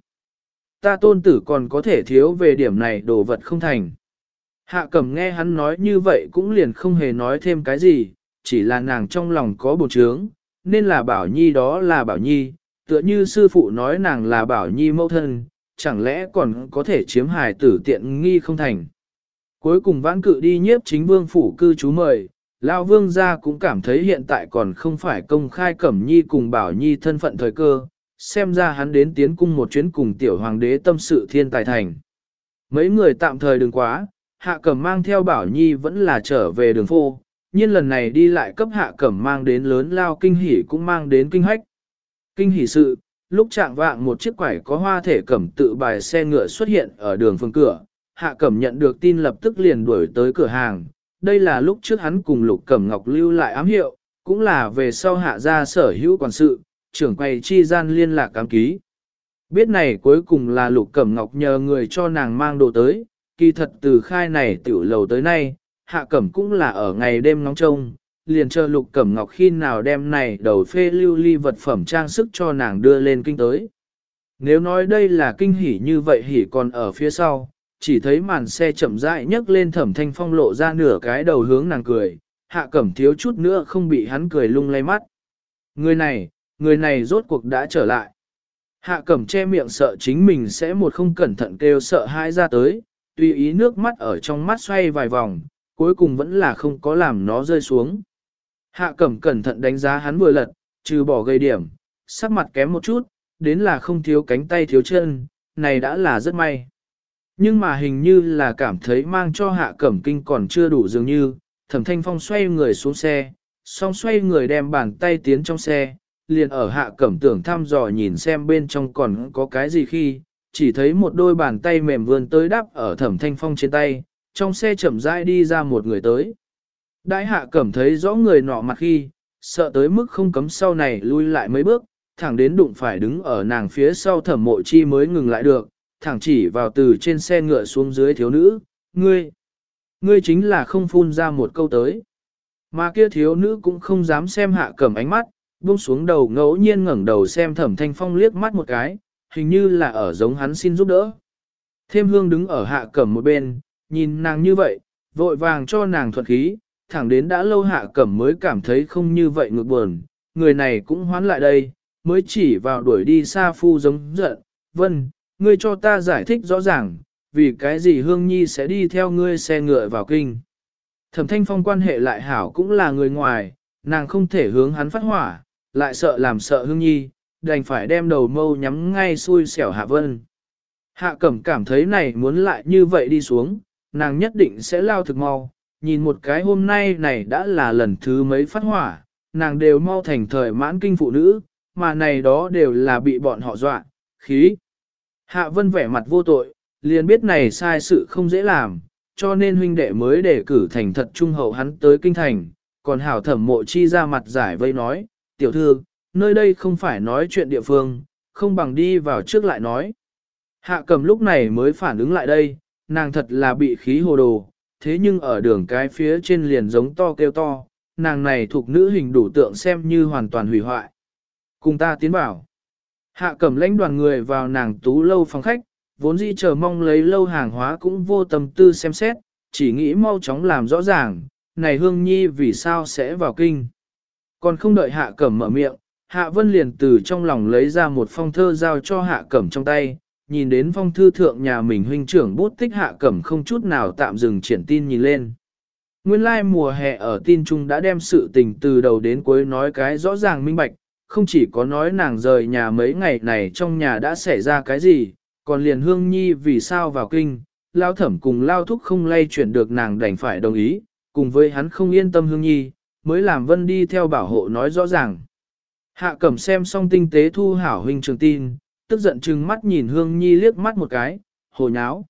Ta tôn tử còn có thể thiếu về điểm này đồ vật không thành. Hạ cẩm nghe hắn nói như vậy cũng liền không hề nói thêm cái gì, chỉ là nàng trong lòng có bột trướng, nên là bảo nhi đó là bảo nhi, tựa như sư phụ nói nàng là bảo nhi mẫu thân, chẳng lẽ còn có thể chiếm hài tử tiện nghi không thành. Cuối cùng vãn cự đi nhiếp chính vương phủ cư trú mời, Lao vương gia cũng cảm thấy hiện tại còn không phải công khai cẩm nhi cùng bảo nhi thân phận thời cơ, xem ra hắn đến tiến cung một chuyến cùng tiểu hoàng đế tâm sự thiên tài thành. Mấy người tạm thời đừng quá, hạ cẩm mang theo bảo nhi vẫn là trở về đường phô, nhưng lần này đi lại cấp hạ cẩm mang đến lớn lao kinh hỉ cũng mang đến kinh hách. Kinh hỉ sự, lúc trạng vạng một chiếc quải có hoa thể cẩm tự bài xe ngựa xuất hiện ở đường phương cửa, hạ cẩm nhận được tin lập tức liền đuổi tới cửa hàng, đây là lúc trước hắn cùng Lục Cẩm Ngọc lưu lại ám hiệu, cũng là về sau hạ ra sở hữu quản sự, trưởng quầy chi gian liên lạc cám ký. Biết này cuối cùng là Lục Cẩm Ngọc nhờ người cho nàng mang đồ tới, kỳ thật từ khai này tiểu lầu tới nay, hạ cẩm cũng là ở ngày đêm nóng trông, liền chờ Lục Cẩm Ngọc khi nào đem này đầu phê lưu ly vật phẩm trang sức cho nàng đưa lên kinh tới. Nếu nói đây là kinh hỉ như vậy hỉ còn ở phía sau, chỉ thấy màn xe chậm rãi nhấc lên thẩm thanh phong lộ ra nửa cái đầu hướng nàng cười, hạ cẩm thiếu chút nữa không bị hắn cười lung lay mắt. Người này, người này rốt cuộc đã trở lại. Hạ cẩm che miệng sợ chính mình sẽ một không cẩn thận kêu sợ hãi ra tới, tùy ý nước mắt ở trong mắt xoay vài vòng, cuối cùng vẫn là không có làm nó rơi xuống. Hạ cẩm cẩn thận đánh giá hắn vừa lật, trừ bỏ gây điểm, sắc mặt kém một chút, đến là không thiếu cánh tay thiếu chân, này đã là rất may. Nhưng mà hình như là cảm thấy mang cho hạ cẩm kinh còn chưa đủ dường như, thẩm thanh phong xoay người xuống xe, song xoay người đem bàn tay tiến trong xe, liền ở hạ cẩm tưởng thăm dò nhìn xem bên trong còn có cái gì khi, chỉ thấy một đôi bàn tay mềm vươn tới đắp ở thẩm thanh phong trên tay, trong xe chậm rãi đi ra một người tới. Đại hạ cẩm thấy rõ người nọ mặt khi, sợ tới mức không cấm sau này lui lại mấy bước, thẳng đến đụng phải đứng ở nàng phía sau thẩm mộ chi mới ngừng lại được, thẳng chỉ vào từ trên xe ngựa xuống dưới thiếu nữ, ngươi, ngươi chính là không phun ra một câu tới. Mà kia thiếu nữ cũng không dám xem hạ cẩm ánh mắt, buông xuống đầu ngẫu nhiên ngẩng đầu xem thẩm thanh phong liếc mắt một cái, hình như là ở giống hắn xin giúp đỡ. Thêm hương đứng ở hạ cẩm một bên, nhìn nàng như vậy, vội vàng cho nàng thuận khí, thẳng đến đã lâu hạ cẩm mới cảm thấy không như vậy ngược buồn, người này cũng hoán lại đây, mới chỉ vào đuổi đi xa phu giống giận, vân, ngươi cho ta giải thích rõ ràng, vì cái gì Hương Nhi sẽ đi theo ngươi xe ngựa vào kinh. Thẩm Thanh Phong quan hệ lại hảo cũng là người ngoài, nàng không thể hướng hắn phát hỏa, lại sợ làm sợ Hương Nhi, đành phải đem đầu mâu nhắm ngay xui xẻo Hạ Vân. Hạ Cẩm cảm thấy này muốn lại như vậy đi xuống, nàng nhất định sẽ lao thực mau, nhìn một cái hôm nay này đã là lần thứ mấy phát hỏa, nàng đều mau thành thời mãn kinh phụ nữ, mà này đó đều là bị bọn họ dọa, khí. Hạ vân vẻ mặt vô tội, liền biết này sai sự không dễ làm, cho nên huynh đệ mới để cử thành thật trung hậu hắn tới kinh thành, còn hảo thẩm mộ chi ra mặt giải vây nói, tiểu thư, nơi đây không phải nói chuyện địa phương, không bằng đi vào trước lại nói. Hạ cầm lúc này mới phản ứng lại đây, nàng thật là bị khí hồ đồ, thế nhưng ở đường cái phía trên liền giống to kêu to, nàng này thuộc nữ hình đủ tượng xem như hoàn toàn hủy hoại. Cùng ta tiến vào. Hạ cẩm lãnh đoàn người vào nàng tú lâu phòng khách, vốn dĩ chờ mong lấy lâu hàng hóa cũng vô tâm tư xem xét, chỉ nghĩ mau chóng làm rõ ràng, này hương nhi vì sao sẽ vào kinh. Còn không đợi hạ cẩm mở miệng, hạ vân liền từ trong lòng lấy ra một phong thơ giao cho hạ cẩm trong tay, nhìn đến phong thư thượng nhà mình huynh trưởng bút tích hạ cẩm không chút nào tạm dừng triển tin nhìn lên. Nguyên lai mùa hè ở tin trung đã đem sự tình từ đầu đến cuối nói cái rõ ràng minh bạch, không chỉ có nói nàng rời nhà mấy ngày này trong nhà đã xảy ra cái gì, còn liền hương nhi vì sao vào kinh, lao thẩm cùng lao thúc không lay chuyển được nàng đành phải đồng ý, cùng với hắn không yên tâm hương nhi, mới làm vân đi theo bảo hộ nói rõ ràng. Hạ cẩm xem xong tinh tế thu hảo huynh trường tin, tức giận chừng mắt nhìn hương nhi liếc mắt một cái, hồ nháo.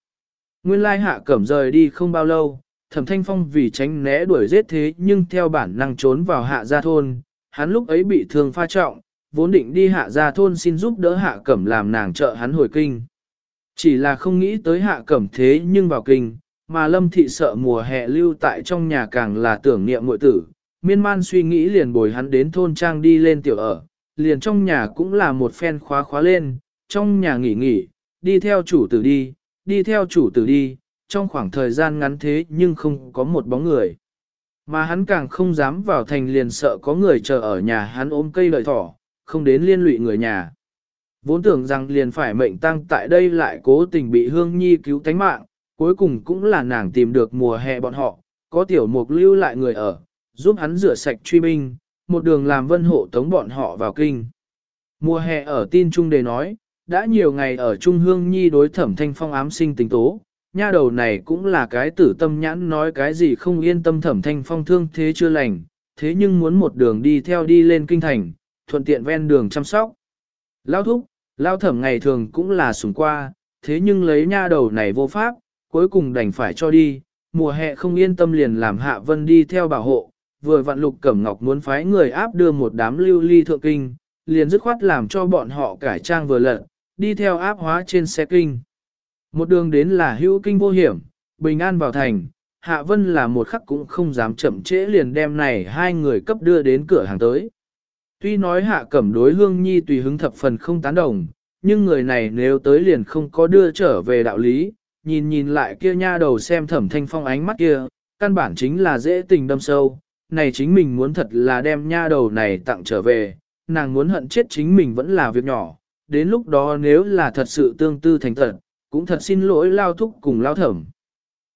Nguyên lai hạ cẩm rời đi không bao lâu, thẩm thanh phong vì tránh né đuổi giết thế nhưng theo bản năng trốn vào hạ gia thôn, hắn lúc ấy bị thương pha trọng, vốn định đi hạ ra thôn xin giúp đỡ hạ cẩm làm nàng trợ hắn hồi kinh. Chỉ là không nghĩ tới hạ cẩm thế nhưng vào kinh, mà lâm thị sợ mùa hè lưu tại trong nhà càng là tưởng niệm muội tử, miên man suy nghĩ liền bồi hắn đến thôn trang đi lên tiểu ở, liền trong nhà cũng là một phen khóa khóa lên, trong nhà nghỉ nghỉ, đi theo chủ tử đi, đi theo chủ tử đi, trong khoảng thời gian ngắn thế nhưng không có một bóng người. Mà hắn càng không dám vào thành liền sợ có người chờ ở nhà hắn ôm cây lợi thỏ, không đến liên lụy người nhà. Vốn tưởng rằng liền phải mệnh tăng tại đây lại cố tình bị Hương Nhi cứu tánh mạng, cuối cùng cũng là nàng tìm được mùa hè bọn họ, có tiểu mục lưu lại người ở, giúp hắn rửa sạch truy binh, một đường làm vân hộ tống bọn họ vào kinh. Mùa hè ở tin trung đề nói, đã nhiều ngày ở Trung Hương Nhi đối thẩm thanh phong ám sinh tình tố, nha đầu này cũng là cái tử tâm nhãn nói cái gì không yên tâm thẩm thanh phong thương thế chưa lành, thế nhưng muốn một đường đi theo đi lên kinh thành, thuận tiện ven đường chăm sóc. Lao thúc, lao thẩm ngày thường cũng là sùng qua, thế nhưng lấy nha đầu này vô pháp, cuối cùng đành phải cho đi, mùa hè không yên tâm liền làm hạ vân đi theo bảo hộ, vừa vặn lục cẩm ngọc muốn phái người áp đưa một đám lưu ly thượng kinh, liền dứt khoát làm cho bọn họ cải trang vừa lận, đi theo áp hóa trên xe kinh. Một đường đến là hữu kinh vô hiểm, bình an vào thành, Hạ Vân là một khắc cũng không dám chậm trễ liền đem này hai người cấp đưa đến cửa hàng tới. Tuy nói Hạ Cẩm đối Hương Nhi tùy hứng thập phần không tán đồng, nhưng người này nếu tới liền không có đưa trở về đạo lý, nhìn nhìn lại kia nha đầu xem thẩm thanh phong ánh mắt kia, căn bản chính là dễ tình đâm sâu, này chính mình muốn thật là đem nha đầu này tặng trở về, nàng muốn hận chết chính mình vẫn là việc nhỏ, đến lúc đó nếu là thật sự tương tư thành thật, cũng thật xin lỗi lao thúc cùng lao thẩm.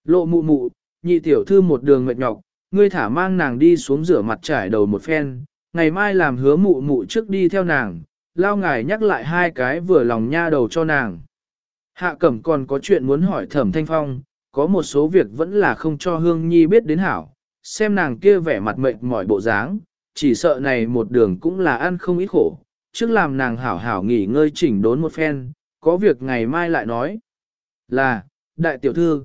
Lộ mụ mụ, nhị tiểu thư một đường mệt nhọc, ngươi thả mang nàng đi xuống rửa mặt trải đầu một phen, ngày mai làm hứa mụ mụ trước đi theo nàng, lao ngài nhắc lại hai cái vừa lòng nha đầu cho nàng. Hạ cẩm còn có chuyện muốn hỏi thẩm thanh phong, có một số việc vẫn là không cho hương nhi biết đến hảo, xem nàng kia vẻ mặt mệt mỏi bộ dáng, chỉ sợ này một đường cũng là ăn không ít khổ, trước làm nàng hảo hảo nghỉ ngơi chỉnh đốn một phen, có việc ngày mai lại nói. Là, đại tiểu thư,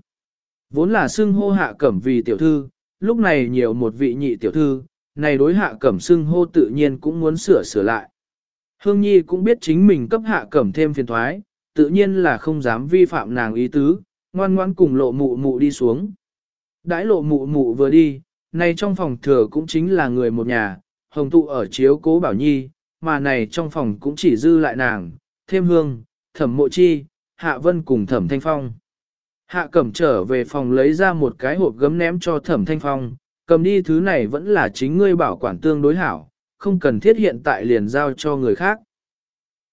vốn là xưng hô hạ cẩm vì tiểu thư, lúc này nhiều một vị nhị tiểu thư, này đối hạ cẩm xưng hô tự nhiên cũng muốn sửa sửa lại. Hương Nhi cũng biết chính mình cấp hạ cẩm thêm phiền thoái, tự nhiên là không dám vi phạm nàng ý tứ, ngoan ngoan cùng lộ mụ mụ đi xuống. Đãi lộ mụ mụ vừa đi, này trong phòng thừa cũng chính là người một nhà, hồng tụ ở chiếu cố bảo nhi, mà này trong phòng cũng chỉ dư lại nàng, thêm hương, thẩm mộ chi, hạ vân cùng thẩm thanh phong. Hạ cẩm trở về phòng lấy ra một cái hộp gấm ném cho thẩm thanh phong, cầm đi thứ này vẫn là chính ngươi bảo quản tương đối hảo, không cần thiết hiện tại liền giao cho người khác.